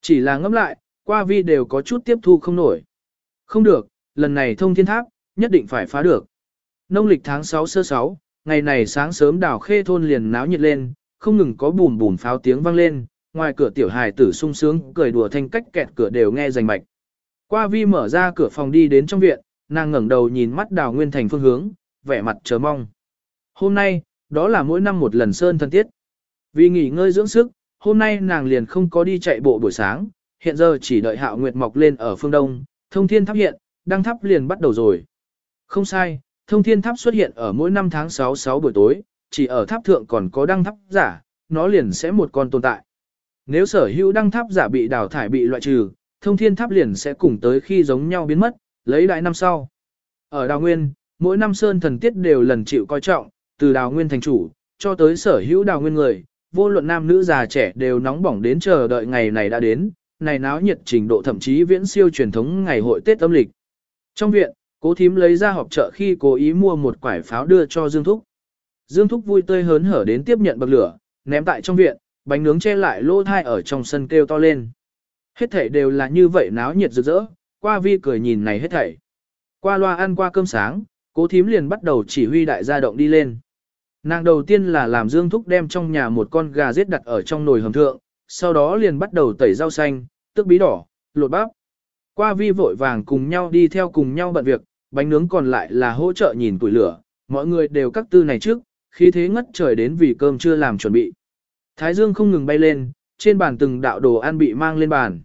Chỉ là ngẫm lại, qua vi đều có chút tiếp thu không nổi. Không được, lần này thông thiên tháp, nhất định phải phá được. Nông lịch tháng 6 sơ 6, ngày này sáng sớm đảo khê thôn liền náo nhiệt lên, không ngừng có bùm bùm pháo tiếng vang lên, ngoài cửa tiểu hài tử sung sướng cười đùa thanh cách kẹt cửa đều nghe rành mạch. Qua vi mở ra cửa phòng đi đến trong viện, nàng ngẩng đầu nhìn mắt đào nguyên thành phương hướng, vẻ mặt chờ mong. Hôm nay, đó là mỗi năm một lần sơn thân tiết. Vì nghỉ ngơi dưỡng sức, hôm nay nàng liền không có đi chạy bộ buổi sáng, hiện giờ chỉ đợi hạo nguyệt mọc lên ở phương đông, thông thiên tháp hiện, đăng tháp liền bắt đầu rồi. Không sai, thông thiên tháp xuất hiện ở mỗi năm tháng 6 6 buổi tối, chỉ ở tháp thượng còn có đăng tháp giả, nó liền sẽ một con tồn tại. Nếu sở hữu đăng tháp giả bị đào thải bị loại trừ, thông thiên tháp liền sẽ cùng tới khi giống nhau biến mất, lấy đại năm sau. Ở đào nguyên, mỗi năm sơn thần tiết đều lần chịu coi trọng, từ đào nguyên thành chủ, cho tới sở hữu đào nguyên người, vô luận nam nữ già trẻ đều nóng bỏng đến chờ đợi ngày này đã đến, này náo nhiệt trình độ thậm chí viễn siêu truyền thống ngày hội Tết âm lịch. Trong viện, cố thím lấy ra họp chợ khi cố ý mua một quải pháo đưa cho Dương Thúc. Dương Thúc vui tươi hớn hở đến tiếp nhận bậc lửa, ném tại trong viện, bánh nướng che lại lô thai ở trong sân kêu to lên. Hết thảy đều là như vậy náo nhiệt rực rỡ, qua vi cười nhìn này hết thảy. Qua loa ăn qua cơm sáng, cố thím liền bắt đầu chỉ huy đại gia động đi lên. Nàng đầu tiên là làm Dương Thúc đem trong nhà một con gà giết đặt ở trong nồi hầm thượng, sau đó liền bắt đầu tẩy rau xanh, tức bí đỏ, lột bắp. Qua vi vội vàng cùng nhau đi theo cùng nhau bận việc, bánh nướng còn lại là hỗ trợ nhìn tuổi lửa, mọi người đều các tư này trước, khí thế ngất trời đến vì cơm chưa làm chuẩn bị. Thái dương không ngừng bay lên, trên bàn từng đạo đồ ăn bị mang lên bàn.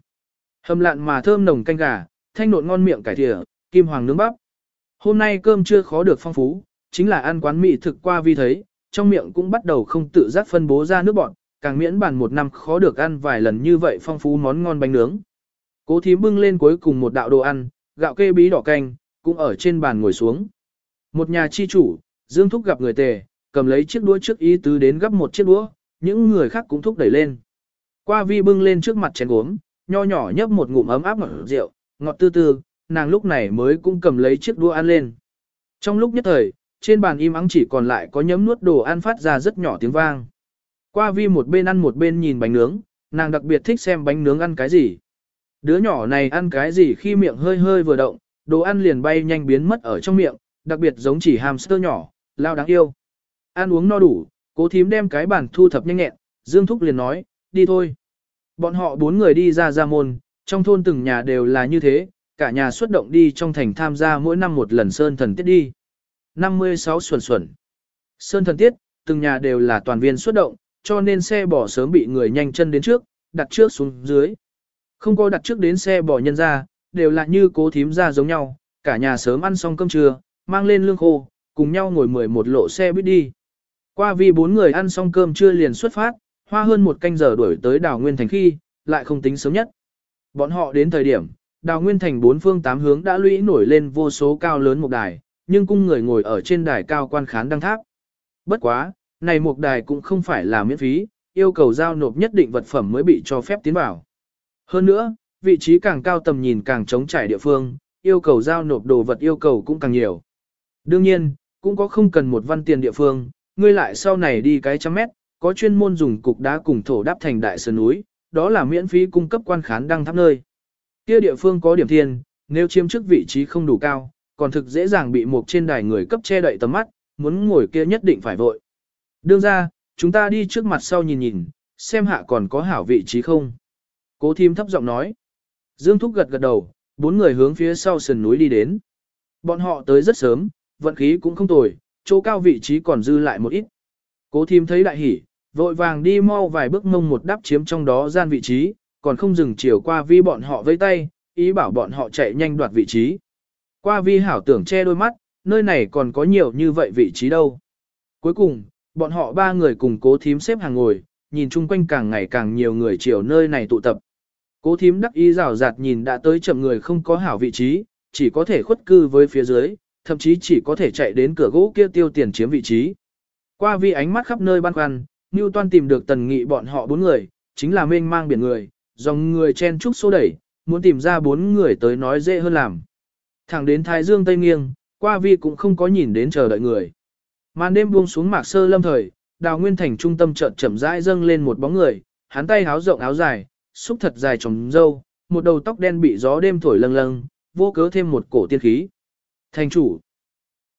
Hầm lạn mà thơm nồng canh gà, thanh nộn ngon miệng cải thìa, kim hoàng nướng bắp. Hôm nay cơm chưa khó được phong phú, chính là ăn quán mỹ thực qua vi thấy, trong miệng cũng bắt đầu không tự giác phân bố ra nước bọn, càng miễn bàn một năm khó được ăn vài lần như vậy phong phú món ngon bánh nướng. Cố thím bưng lên cuối cùng một đạo đồ ăn, gạo kê bí đỏ canh, cũng ở trên bàn ngồi xuống. Một nhà chi chủ, Dương Thúc gặp người tề, cầm lấy chiếc đũa trước ý tứ đến gấp một chiếc đũa, những người khác cũng thúc đẩy lên. Qua vi bưng lên trước mặt chén gốm, nho nhỏ nhấp một ngụm ấm áp ngọt rượu, ngọt tư tư, nàng lúc này mới cũng cầm lấy chiếc đũa ăn lên. Trong lúc nhất thời, trên bàn im ắng chỉ còn lại có nhấm nuốt đồ ăn phát ra rất nhỏ tiếng vang. Qua vi một bên ăn một bên nhìn bánh nướng, nàng đặc biệt thích xem bánh nướng ăn cái gì. Đứa nhỏ này ăn cái gì khi miệng hơi hơi vừa động, đồ ăn liền bay nhanh biến mất ở trong miệng, đặc biệt giống chỉ hamster nhỏ, lao đáng yêu. Ăn uống no đủ, cố thím đem cái bàn thu thập nhanh nhẹn, Dương Thúc liền nói, đi thôi. Bọn họ bốn người đi ra ra môn, trong thôn từng nhà đều là như thế, cả nhà xuất động đi trong thành tham gia mỗi năm một lần sơn thần tiết đi. 56 xuẩn xuẩn. Sơn thần tiết, từng nhà đều là toàn viên xuất động, cho nên xe bỏ sớm bị người nhanh chân đến trước, đặt trước xuống dưới. Không có đặt trước đến xe bỏ nhân ra, đều là như cố thím ra giống nhau, cả nhà sớm ăn xong cơm trưa, mang lên lương khô, cùng nhau ngồi mười một lộ xe buýt đi. Qua vì bốn người ăn xong cơm trưa liền xuất phát, hoa hơn một canh giờ đuổi tới đảo Nguyên Thành khi, lại không tính sớm nhất. Bọn họ đến thời điểm, đảo Nguyên Thành bốn phương tám hướng đã lũy nổi lên vô số cao lớn một đài, nhưng cung người ngồi ở trên đài cao quan khán đăng tháp. Bất quá, này một đài cũng không phải là miễn phí, yêu cầu giao nộp nhất định vật phẩm mới bị cho phép tiến vào. Hơn nữa, vị trí càng cao tầm nhìn càng trống trải địa phương, yêu cầu giao nộp đồ vật yêu cầu cũng càng nhiều. Đương nhiên, cũng có không cần một văn tiền địa phương, ngươi lại sau này đi cái trăm mét, có chuyên môn dùng cục đá cùng thổ đáp thành đại sơn núi, đó là miễn phí cung cấp quan khán đăng tháp nơi. Kia địa phương có điểm thiên, nếu chiếm chức vị trí không đủ cao, còn thực dễ dàng bị một trên đài người cấp che đậy tầm mắt, muốn ngồi kia nhất định phải vội. Đương ra, chúng ta đi trước mặt sau nhìn nhìn, xem hạ còn có hảo vị trí không. Cố thím thấp giọng nói. Dương Thúc gật gật đầu, bốn người hướng phía sau sườn núi đi đến. Bọn họ tới rất sớm, vận khí cũng không tồi, chỗ cao vị trí còn dư lại một ít. Cố thím thấy đại hỉ, vội vàng đi mau vài bước mông một đắp chiếm trong đó gian vị trí, còn không dừng chiều qua vi bọn họ vây tay, ý bảo bọn họ chạy nhanh đoạt vị trí. Qua vi hảo tưởng che đôi mắt, nơi này còn có nhiều như vậy vị trí đâu. Cuối cùng, bọn họ ba người cùng cố thím xếp hàng ngồi, nhìn chung quanh càng ngày càng nhiều người chiều nơi này tụ tập. Cố thím đắc ý rào rạt nhìn đã tới chậm người không có hảo vị trí, chỉ có thể khuất cư với phía dưới, thậm chí chỉ có thể chạy đến cửa gỗ kia tiêu tiền chiếm vị trí. Qua vi ánh mắt khắp nơi băn khoăn, Toan tìm được tần nghị bọn họ bốn người, chính là mênh mang biển người, dòng người chen chúc xô đẩy, muốn tìm ra bốn người tới nói dễ hơn làm. Thẳng đến Thái Dương Tây Nghiêng, qua vi cũng không có nhìn đến chờ đợi người. Màn đêm buông xuống mạc sơ lâm thời, đào nguyên thành trung tâm chợt chậm rãi dâng lên một bóng người, hắn tay háo rộng áo dài, xúc thật dài trồng dâu, một đầu tóc đen bị gió đêm thổi lâng lâng, vô cớ thêm một cổ tiên khí. Thành chủ,